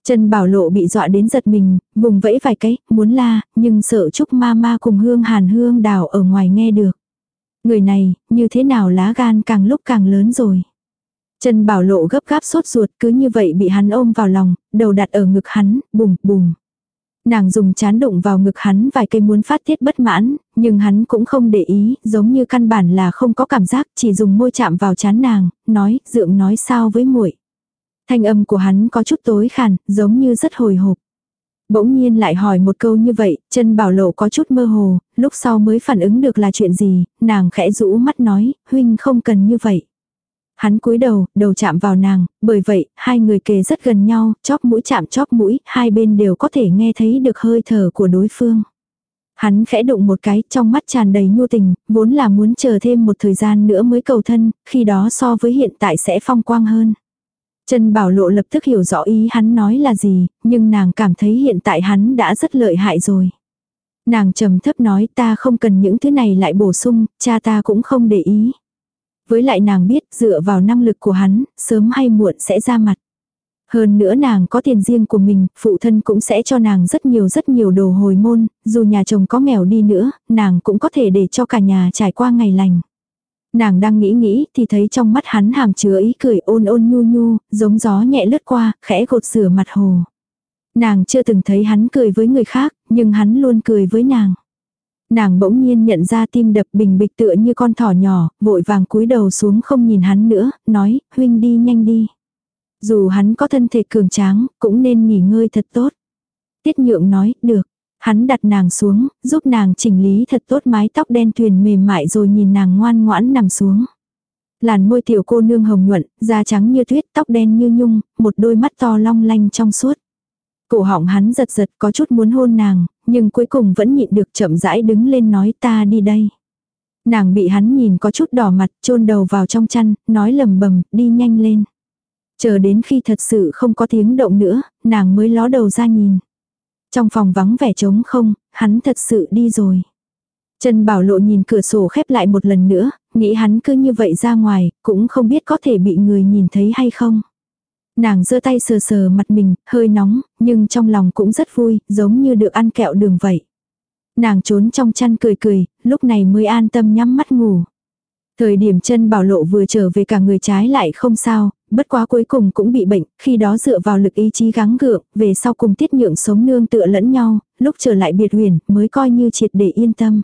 Trần Bảo Lộ bị dọa đến giật mình, vùng vẫy vài cái, muốn la, nhưng sợ Trúc ma ma cùng hương hàn hương đào ở ngoài nghe được. Người này, như thế nào lá gan càng lúc càng lớn rồi. Trần Bảo Lộ gấp gáp sốt ruột cứ như vậy bị hắn ôm vào lòng, đầu đặt ở ngực hắn, bùm bùm. Nàng dùng chán đụng vào ngực hắn vài cây muốn phát tiết bất mãn, nhưng hắn cũng không để ý, giống như căn bản là không có cảm giác, chỉ dùng môi chạm vào chán nàng, nói, dượng nói sao với muội. Thanh âm của hắn có chút tối khàn, giống như rất hồi hộp. Bỗng nhiên lại hỏi một câu như vậy, chân bảo lộ có chút mơ hồ, lúc sau mới phản ứng được là chuyện gì, nàng khẽ rũ mắt nói, huynh không cần như vậy. Hắn cúi đầu, đầu chạm vào nàng, bởi vậy, hai người kề rất gần nhau, chóp mũi chạm chóp mũi, hai bên đều có thể nghe thấy được hơi thở của đối phương. Hắn khẽ đụng một cái, trong mắt tràn đầy nhu tình, vốn là muốn chờ thêm một thời gian nữa mới cầu thân, khi đó so với hiện tại sẽ phong quang hơn. Trần Bảo Lộ lập tức hiểu rõ ý hắn nói là gì, nhưng nàng cảm thấy hiện tại hắn đã rất lợi hại rồi. Nàng trầm thấp nói ta không cần những thứ này lại bổ sung, cha ta cũng không để ý. Với lại nàng biết dựa vào năng lực của hắn, sớm hay muộn sẽ ra mặt. Hơn nữa nàng có tiền riêng của mình, phụ thân cũng sẽ cho nàng rất nhiều rất nhiều đồ hồi môn, dù nhà chồng có nghèo đi nữa, nàng cũng có thể để cho cả nhà trải qua ngày lành. Nàng đang nghĩ nghĩ thì thấy trong mắt hắn hàm chứa ý cười ôn ôn nhu nhu, giống gió nhẹ lướt qua, khẽ gột rửa mặt hồ. Nàng chưa từng thấy hắn cười với người khác, nhưng hắn luôn cười với nàng. Nàng bỗng nhiên nhận ra tim đập bình bịch tựa như con thỏ nhỏ, vội vàng cúi đầu xuống không nhìn hắn nữa, nói, huynh đi nhanh đi. Dù hắn có thân thể cường tráng, cũng nên nghỉ ngơi thật tốt. Tiết nhượng nói, được. Hắn đặt nàng xuống, giúp nàng chỉnh lý thật tốt mái tóc đen tuyền mềm mại rồi nhìn nàng ngoan ngoãn nằm xuống. Làn môi tiểu cô nương hồng nhuận, da trắng như tuyết, tóc đen như nhung, một đôi mắt to long lanh trong suốt. Cổ họng hắn giật giật có chút muốn hôn nàng, nhưng cuối cùng vẫn nhịn được chậm rãi đứng lên nói ta đi đây. Nàng bị hắn nhìn có chút đỏ mặt, chôn đầu vào trong chăn, nói lầm bầm, đi nhanh lên. Chờ đến khi thật sự không có tiếng động nữa, nàng mới ló đầu ra nhìn. Trong phòng vắng vẻ trống không, hắn thật sự đi rồi. Trần Bảo Lộ nhìn cửa sổ khép lại một lần nữa, nghĩ hắn cứ như vậy ra ngoài, cũng không biết có thể bị người nhìn thấy hay không. Nàng giơ tay sờ sờ mặt mình, hơi nóng, nhưng trong lòng cũng rất vui, giống như được ăn kẹo đường vậy. Nàng trốn trong chăn cười cười, lúc này mới an tâm nhắm mắt ngủ. Thời điểm chân bảo lộ vừa trở về cả người trái lại không sao, bất quá cuối cùng cũng bị bệnh, khi đó dựa vào lực ý chí gắng gượng, về sau cùng tiết nhượng sống nương tựa lẫn nhau, lúc trở lại biệt huyền mới coi như triệt để yên tâm.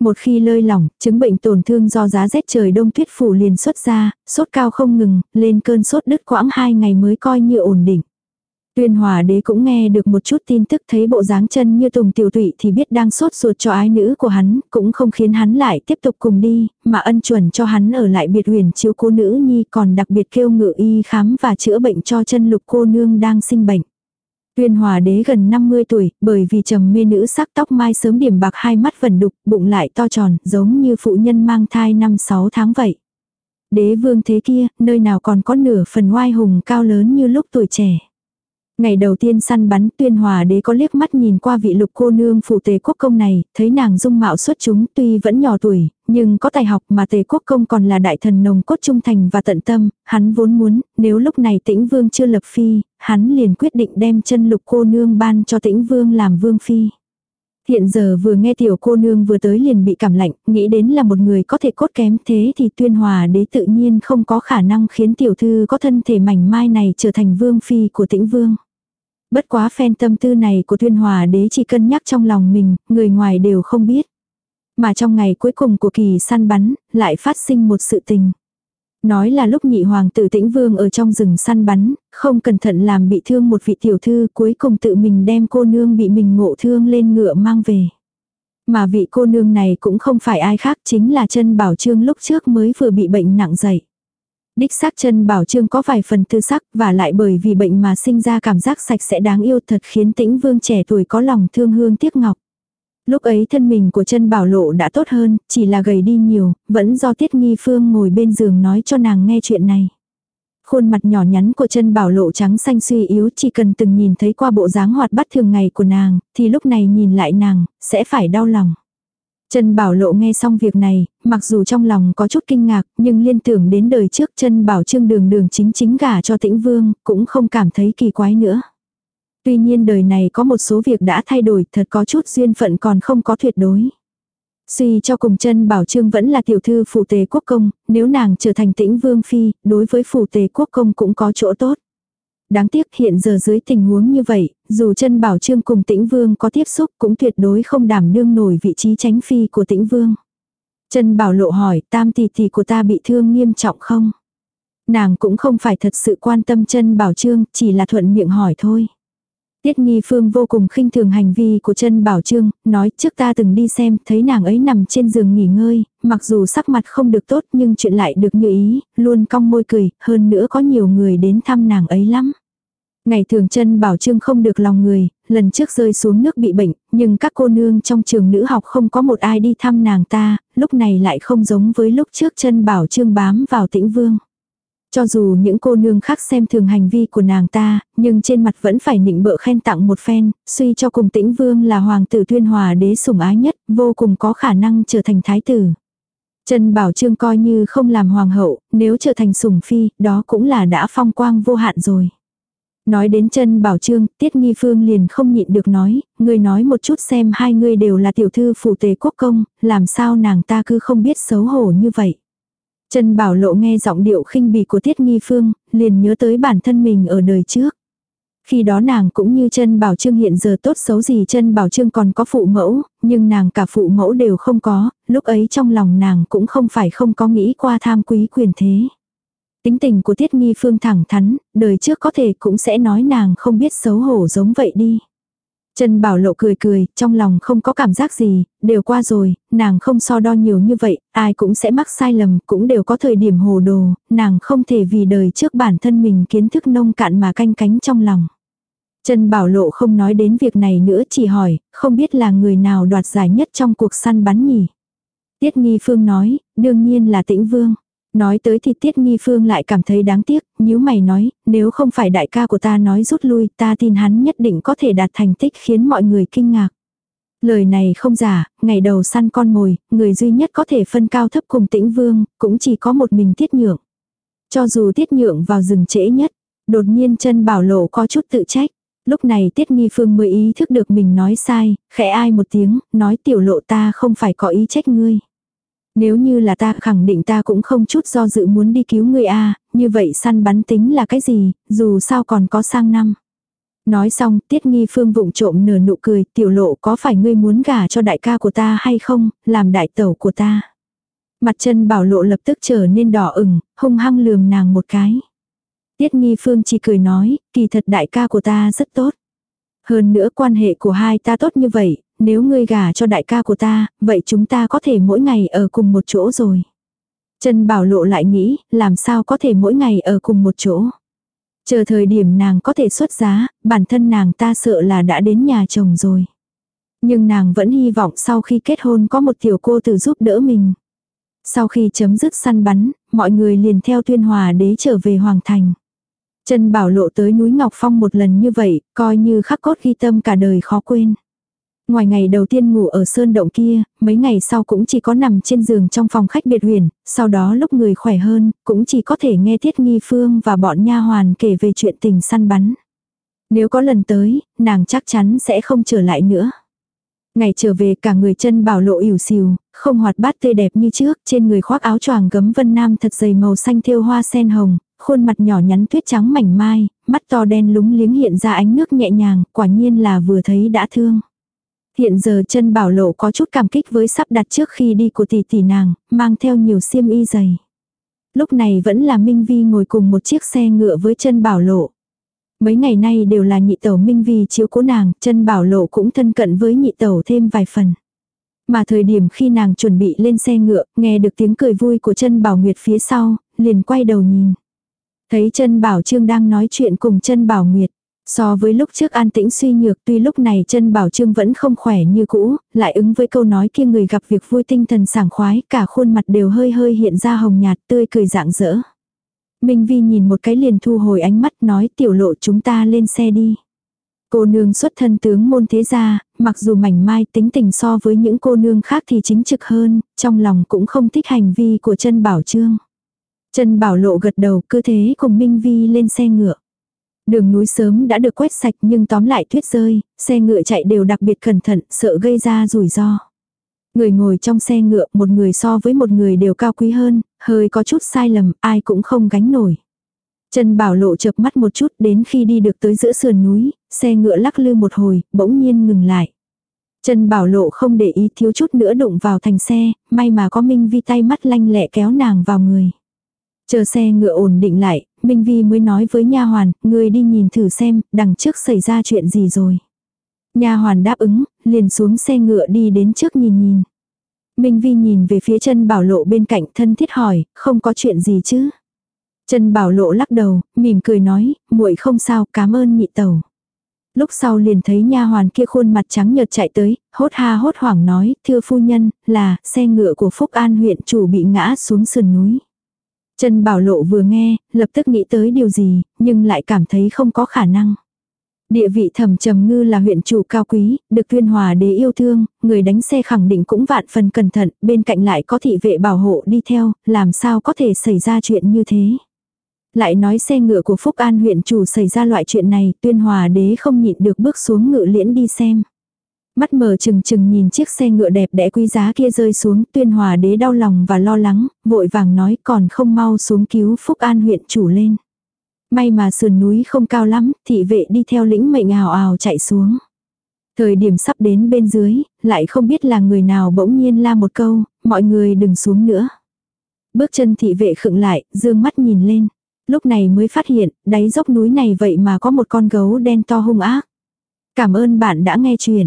Một khi lơi lỏng, chứng bệnh tổn thương do giá rét trời đông tuyết phủ liền xuất ra, sốt cao không ngừng, lên cơn sốt đứt quãng hai ngày mới coi như ổn định. Tuyên hòa đế cũng nghe được một chút tin tức thấy bộ dáng chân như tùng tiểu tụy thì biết đang sốt ruột cho ái nữ của hắn, cũng không khiến hắn lại tiếp tục cùng đi, mà ân chuẩn cho hắn ở lại biệt huyền chiếu cô nữ nhi còn đặc biệt kêu ngự y khám và chữa bệnh cho chân lục cô nương đang sinh bệnh. Tuyên hòa đế gần 50 tuổi, bởi vì trầm mê nữ sắc tóc mai sớm điểm bạc hai mắt vẫn đục, bụng lại to tròn, giống như phụ nhân mang thai năm 6 tháng vậy. Đế vương thế kia, nơi nào còn có nửa phần oai hùng cao lớn như lúc tuổi trẻ. Ngày đầu tiên săn bắn tuyên hòa đế có liếc mắt nhìn qua vị lục cô nương phụ tề quốc công này, thấy nàng dung mạo xuất chúng tuy vẫn nhỏ tuổi, nhưng có tài học mà tề quốc công còn là đại thần nồng cốt trung thành và tận tâm, hắn vốn muốn, nếu lúc này tĩnh vương chưa lập phi, hắn liền quyết định đem chân lục cô nương ban cho tĩnh vương làm vương phi. Hiện giờ vừa nghe tiểu cô nương vừa tới liền bị cảm lạnh, nghĩ đến là một người có thể cốt kém thế thì tuyên hòa đế tự nhiên không có khả năng khiến tiểu thư có thân thể mảnh mai này trở thành vương phi của tĩnh vương. Bất quá phen tâm tư này của tuyên hòa đế chỉ cân nhắc trong lòng mình, người ngoài đều không biết. Mà trong ngày cuối cùng của kỳ săn bắn, lại phát sinh một sự tình. Nói là lúc nhị hoàng tử tĩnh vương ở trong rừng săn bắn, không cẩn thận làm bị thương một vị tiểu thư cuối cùng tự mình đem cô nương bị mình ngộ thương lên ngựa mang về. Mà vị cô nương này cũng không phải ai khác chính là chân bảo trương lúc trước mới vừa bị bệnh nặng dậy. Đích xác chân bảo trương có vài phần tư sắc và lại bởi vì bệnh mà sinh ra cảm giác sạch sẽ đáng yêu thật khiến tĩnh vương trẻ tuổi có lòng thương hương tiếc ngọc. Lúc ấy thân mình của chân bảo lộ đã tốt hơn, chỉ là gầy đi nhiều, vẫn do tiết nghi phương ngồi bên giường nói cho nàng nghe chuyện này. Khuôn mặt nhỏ nhắn của chân bảo lộ trắng xanh suy yếu chỉ cần từng nhìn thấy qua bộ dáng hoạt bát thường ngày của nàng, thì lúc này nhìn lại nàng, sẽ phải đau lòng. Trần bảo lộ nghe xong việc này, mặc dù trong lòng có chút kinh ngạc, nhưng liên tưởng đến đời trước Trần bảo trương đường đường chính chính gả cho tĩnh vương, cũng không cảm thấy kỳ quái nữa. Tuy nhiên đời này có một số việc đã thay đổi thật có chút duyên phận còn không có tuyệt đối. Suy cho cùng chân bảo trương vẫn là tiểu thư phủ tề quốc công, nếu nàng trở thành tĩnh vương phi, đối với phủ tề quốc công cũng có chỗ tốt. Đáng tiếc hiện giờ dưới tình huống như vậy, dù chân bảo trương cùng tĩnh vương có tiếp xúc cũng tuyệt đối không đảm đương nổi vị trí tránh phi của tĩnh vương. Chân bảo lộ hỏi tam tỷ tỷ của ta bị thương nghiêm trọng không? Nàng cũng không phải thật sự quan tâm chân bảo trương, chỉ là thuận miệng hỏi thôi. Tiết Nghi Phương vô cùng khinh thường hành vi của chân Bảo Trương, nói trước ta từng đi xem, thấy nàng ấy nằm trên giường nghỉ ngơi, mặc dù sắc mặt không được tốt nhưng chuyện lại được như ý, luôn cong môi cười, hơn nữa có nhiều người đến thăm nàng ấy lắm. Ngày thường chân Bảo Trương không được lòng người, lần trước rơi xuống nước bị bệnh, nhưng các cô nương trong trường nữ học không có một ai đi thăm nàng ta, lúc này lại không giống với lúc trước chân Bảo Trương bám vào tĩnh vương. Cho dù những cô nương khác xem thường hành vi của nàng ta, nhưng trên mặt vẫn phải nịnh bợ khen tặng một phen, suy cho cùng tĩnh vương là hoàng tử tuyên hòa đế sủng ái nhất, vô cùng có khả năng trở thành thái tử. Trần Bảo Trương coi như không làm hoàng hậu, nếu trở thành sủng phi, đó cũng là đã phong quang vô hạn rồi. Nói đến chân bảo trương, tiết nghi phương liền không nhịn được nói, người nói một chút xem hai người đều là tiểu thư phủ tề quốc công, làm sao nàng ta cứ không biết xấu hổ như vậy. Trần Bảo Lộ nghe giọng điệu khinh bỉ của Tiết Nghi Phương, liền nhớ tới bản thân mình ở đời trước. Khi đó nàng cũng như trân Bảo Trương hiện giờ tốt xấu gì trân Bảo Trương còn có phụ mẫu, nhưng nàng cả phụ mẫu đều không có, lúc ấy trong lòng nàng cũng không phải không có nghĩ qua tham quý quyền thế. Tính tình của Tiết Nghi Phương thẳng thắn, đời trước có thể cũng sẽ nói nàng không biết xấu hổ giống vậy đi. Trần Bảo Lộ cười cười, trong lòng không có cảm giác gì, đều qua rồi, nàng không so đo nhiều như vậy, ai cũng sẽ mắc sai lầm, cũng đều có thời điểm hồ đồ, nàng không thể vì đời trước bản thân mình kiến thức nông cạn mà canh cánh trong lòng. Trần Bảo Lộ không nói đến việc này nữa chỉ hỏi, không biết là người nào đoạt giải nhất trong cuộc săn bắn nhỉ? Tiết Nghi Phương nói, đương nhiên là Tĩnh Vương. Nói tới thì Tiết Nghi Phương lại cảm thấy đáng tiếc, nếu mày nói, nếu không phải đại ca của ta nói rút lui, ta tin hắn nhất định có thể đạt thành tích khiến mọi người kinh ngạc. Lời này không giả, ngày đầu săn con mồi, người duy nhất có thể phân cao thấp cùng tĩnh vương, cũng chỉ có một mình tiết nhượng. Cho dù tiết nhượng vào rừng trễ nhất, đột nhiên chân bảo lộ có chút tự trách. Lúc này tiết nghi phương mới ý thức được mình nói sai, khẽ ai một tiếng, nói tiểu lộ ta không phải có ý trách ngươi. Nếu như là ta khẳng định ta cũng không chút do dự muốn đi cứu người a như vậy săn bắn tính là cái gì, dù sao còn có sang năm. Nói xong, tiết nghi phương vụng trộm nửa nụ cười, tiểu lộ có phải ngươi muốn gả cho đại ca của ta hay không, làm đại tẩu của ta. Mặt chân bảo lộ lập tức trở nên đỏ ửng, hung hăng lườm nàng một cái. Tiết Nghi Phương chỉ cười nói, kỳ thật đại ca của ta rất tốt. Hơn nữa quan hệ của hai ta tốt như vậy, nếu ngươi gả cho đại ca của ta, vậy chúng ta có thể mỗi ngày ở cùng một chỗ rồi. Trần Bảo Lộ lại nghĩ, làm sao có thể mỗi ngày ở cùng một chỗ. Chờ thời điểm nàng có thể xuất giá, bản thân nàng ta sợ là đã đến nhà chồng rồi. Nhưng nàng vẫn hy vọng sau khi kết hôn có một tiểu cô tử giúp đỡ mình. Sau khi chấm dứt săn bắn, mọi người liền theo tuyên hòa đế trở về Hoàng Thành. Trần Bảo Lộ tới núi Ngọc Phong một lần như vậy, coi như khắc cốt ghi tâm cả đời khó quên. Ngoài ngày đầu tiên ngủ ở sơn động kia, mấy ngày sau cũng chỉ có nằm trên giường trong phòng khách biệt huyền, sau đó lúc người khỏe hơn, cũng chỉ có thể nghe Thiết Nghi Phương và bọn nha hoàn kể về chuyện tình săn bắn. Nếu có lần tới, nàng chắc chắn sẽ không trở lại nữa. Ngày trở về cả người chân bảo lộ ỉu xìu, không hoạt bát tươi đẹp như trước, trên người khoác áo choàng gấm vân nam thật dày màu xanh thêu hoa sen hồng, khuôn mặt nhỏ nhắn tuyết trắng mảnh mai, mắt to đen lúng liếng hiện ra ánh nước nhẹ nhàng, quả nhiên là vừa thấy đã thương. Hiện giờ chân bảo lộ có chút cảm kích với sắp đặt trước khi đi của tỷ tỷ nàng, mang theo nhiều xiêm y dày. Lúc này vẫn là Minh Vi ngồi cùng một chiếc xe ngựa với chân bảo lộ. Mấy ngày nay đều là nhị tẩu Minh Vi chiếu cố nàng, chân bảo lộ cũng thân cận với nhị tẩu thêm vài phần. Mà thời điểm khi nàng chuẩn bị lên xe ngựa, nghe được tiếng cười vui của chân bảo nguyệt phía sau, liền quay đầu nhìn. Thấy chân bảo trương đang nói chuyện cùng chân bảo nguyệt. So với lúc trước an tĩnh suy nhược tuy lúc này chân bảo trương vẫn không khỏe như cũ, lại ứng với câu nói kia người gặp việc vui tinh thần sảng khoái, cả khuôn mặt đều hơi hơi hiện ra hồng nhạt tươi cười rạng rỡ. Minh Vi nhìn một cái liền thu hồi ánh mắt nói tiểu lộ chúng ta lên xe đi. Cô nương xuất thân tướng môn thế gia, mặc dù mảnh mai tính tình so với những cô nương khác thì chính trực hơn, trong lòng cũng không thích hành vi của chân bảo trương. Trần bảo lộ gật đầu cứ thế cùng Minh Vi lên xe ngựa. Đường núi sớm đã được quét sạch nhưng tóm lại tuyết rơi, xe ngựa chạy đều đặc biệt cẩn thận, sợ gây ra rủi ro. Người ngồi trong xe ngựa, một người so với một người đều cao quý hơn, hơi có chút sai lầm, ai cũng không gánh nổi. Trần Bảo Lộ chợp mắt một chút đến khi đi được tới giữa sườn núi, xe ngựa lắc lư một hồi, bỗng nhiên ngừng lại. Trần Bảo Lộ không để ý thiếu chút nữa đụng vào thành xe, may mà có Minh Vi tay mắt lanh lẹ kéo nàng vào người. Chờ xe ngựa ổn định lại, Minh Vi mới nói với nha hoàn, người đi nhìn thử xem, đằng trước xảy ra chuyện gì rồi. Nha hoàn đáp ứng, liền xuống xe ngựa đi đến trước nhìn nhìn. Minh Vi nhìn về phía chân bảo lộ bên cạnh thân thiết hỏi, không có chuyện gì chứ. Chân bảo lộ lắc đầu, mỉm cười nói, muội không sao, cảm ơn nhị tẩu. Lúc sau liền thấy nha hoàn kia khuôn mặt trắng nhợt chạy tới, hốt ha hốt hoảng nói, thưa phu nhân, là, xe ngựa của Phúc An huyện chủ bị ngã xuống sườn núi. Trần Bảo Lộ vừa nghe, lập tức nghĩ tới điều gì, nhưng lại cảm thấy không có khả năng. Địa vị thẩm trầm ngư là huyện chủ cao quý, được tuyên hòa đế yêu thương, người đánh xe khẳng định cũng vạn phần cẩn thận, bên cạnh lại có thị vệ bảo hộ đi theo, làm sao có thể xảy ra chuyện như thế. Lại nói xe ngựa của Phúc An huyện chủ xảy ra loại chuyện này, tuyên hòa đế không nhịn được bước xuống ngựa liễn đi xem. Mắt mở chừng chừng nhìn chiếc xe ngựa đẹp đẽ quý giá kia rơi xuống, tuyên hòa đế đau lòng và lo lắng, vội vàng nói còn không mau xuống cứu Phúc An huyện chủ lên. May mà sườn núi không cao lắm, thị vệ đi theo lĩnh mệnh ào ào chạy xuống. Thời điểm sắp đến bên dưới, lại không biết là người nào bỗng nhiên la một câu, mọi người đừng xuống nữa. Bước chân thị vệ khựng lại, dương mắt nhìn lên. Lúc này mới phát hiện, đáy dốc núi này vậy mà có một con gấu đen to hung ác. Cảm ơn bạn đã nghe chuyện.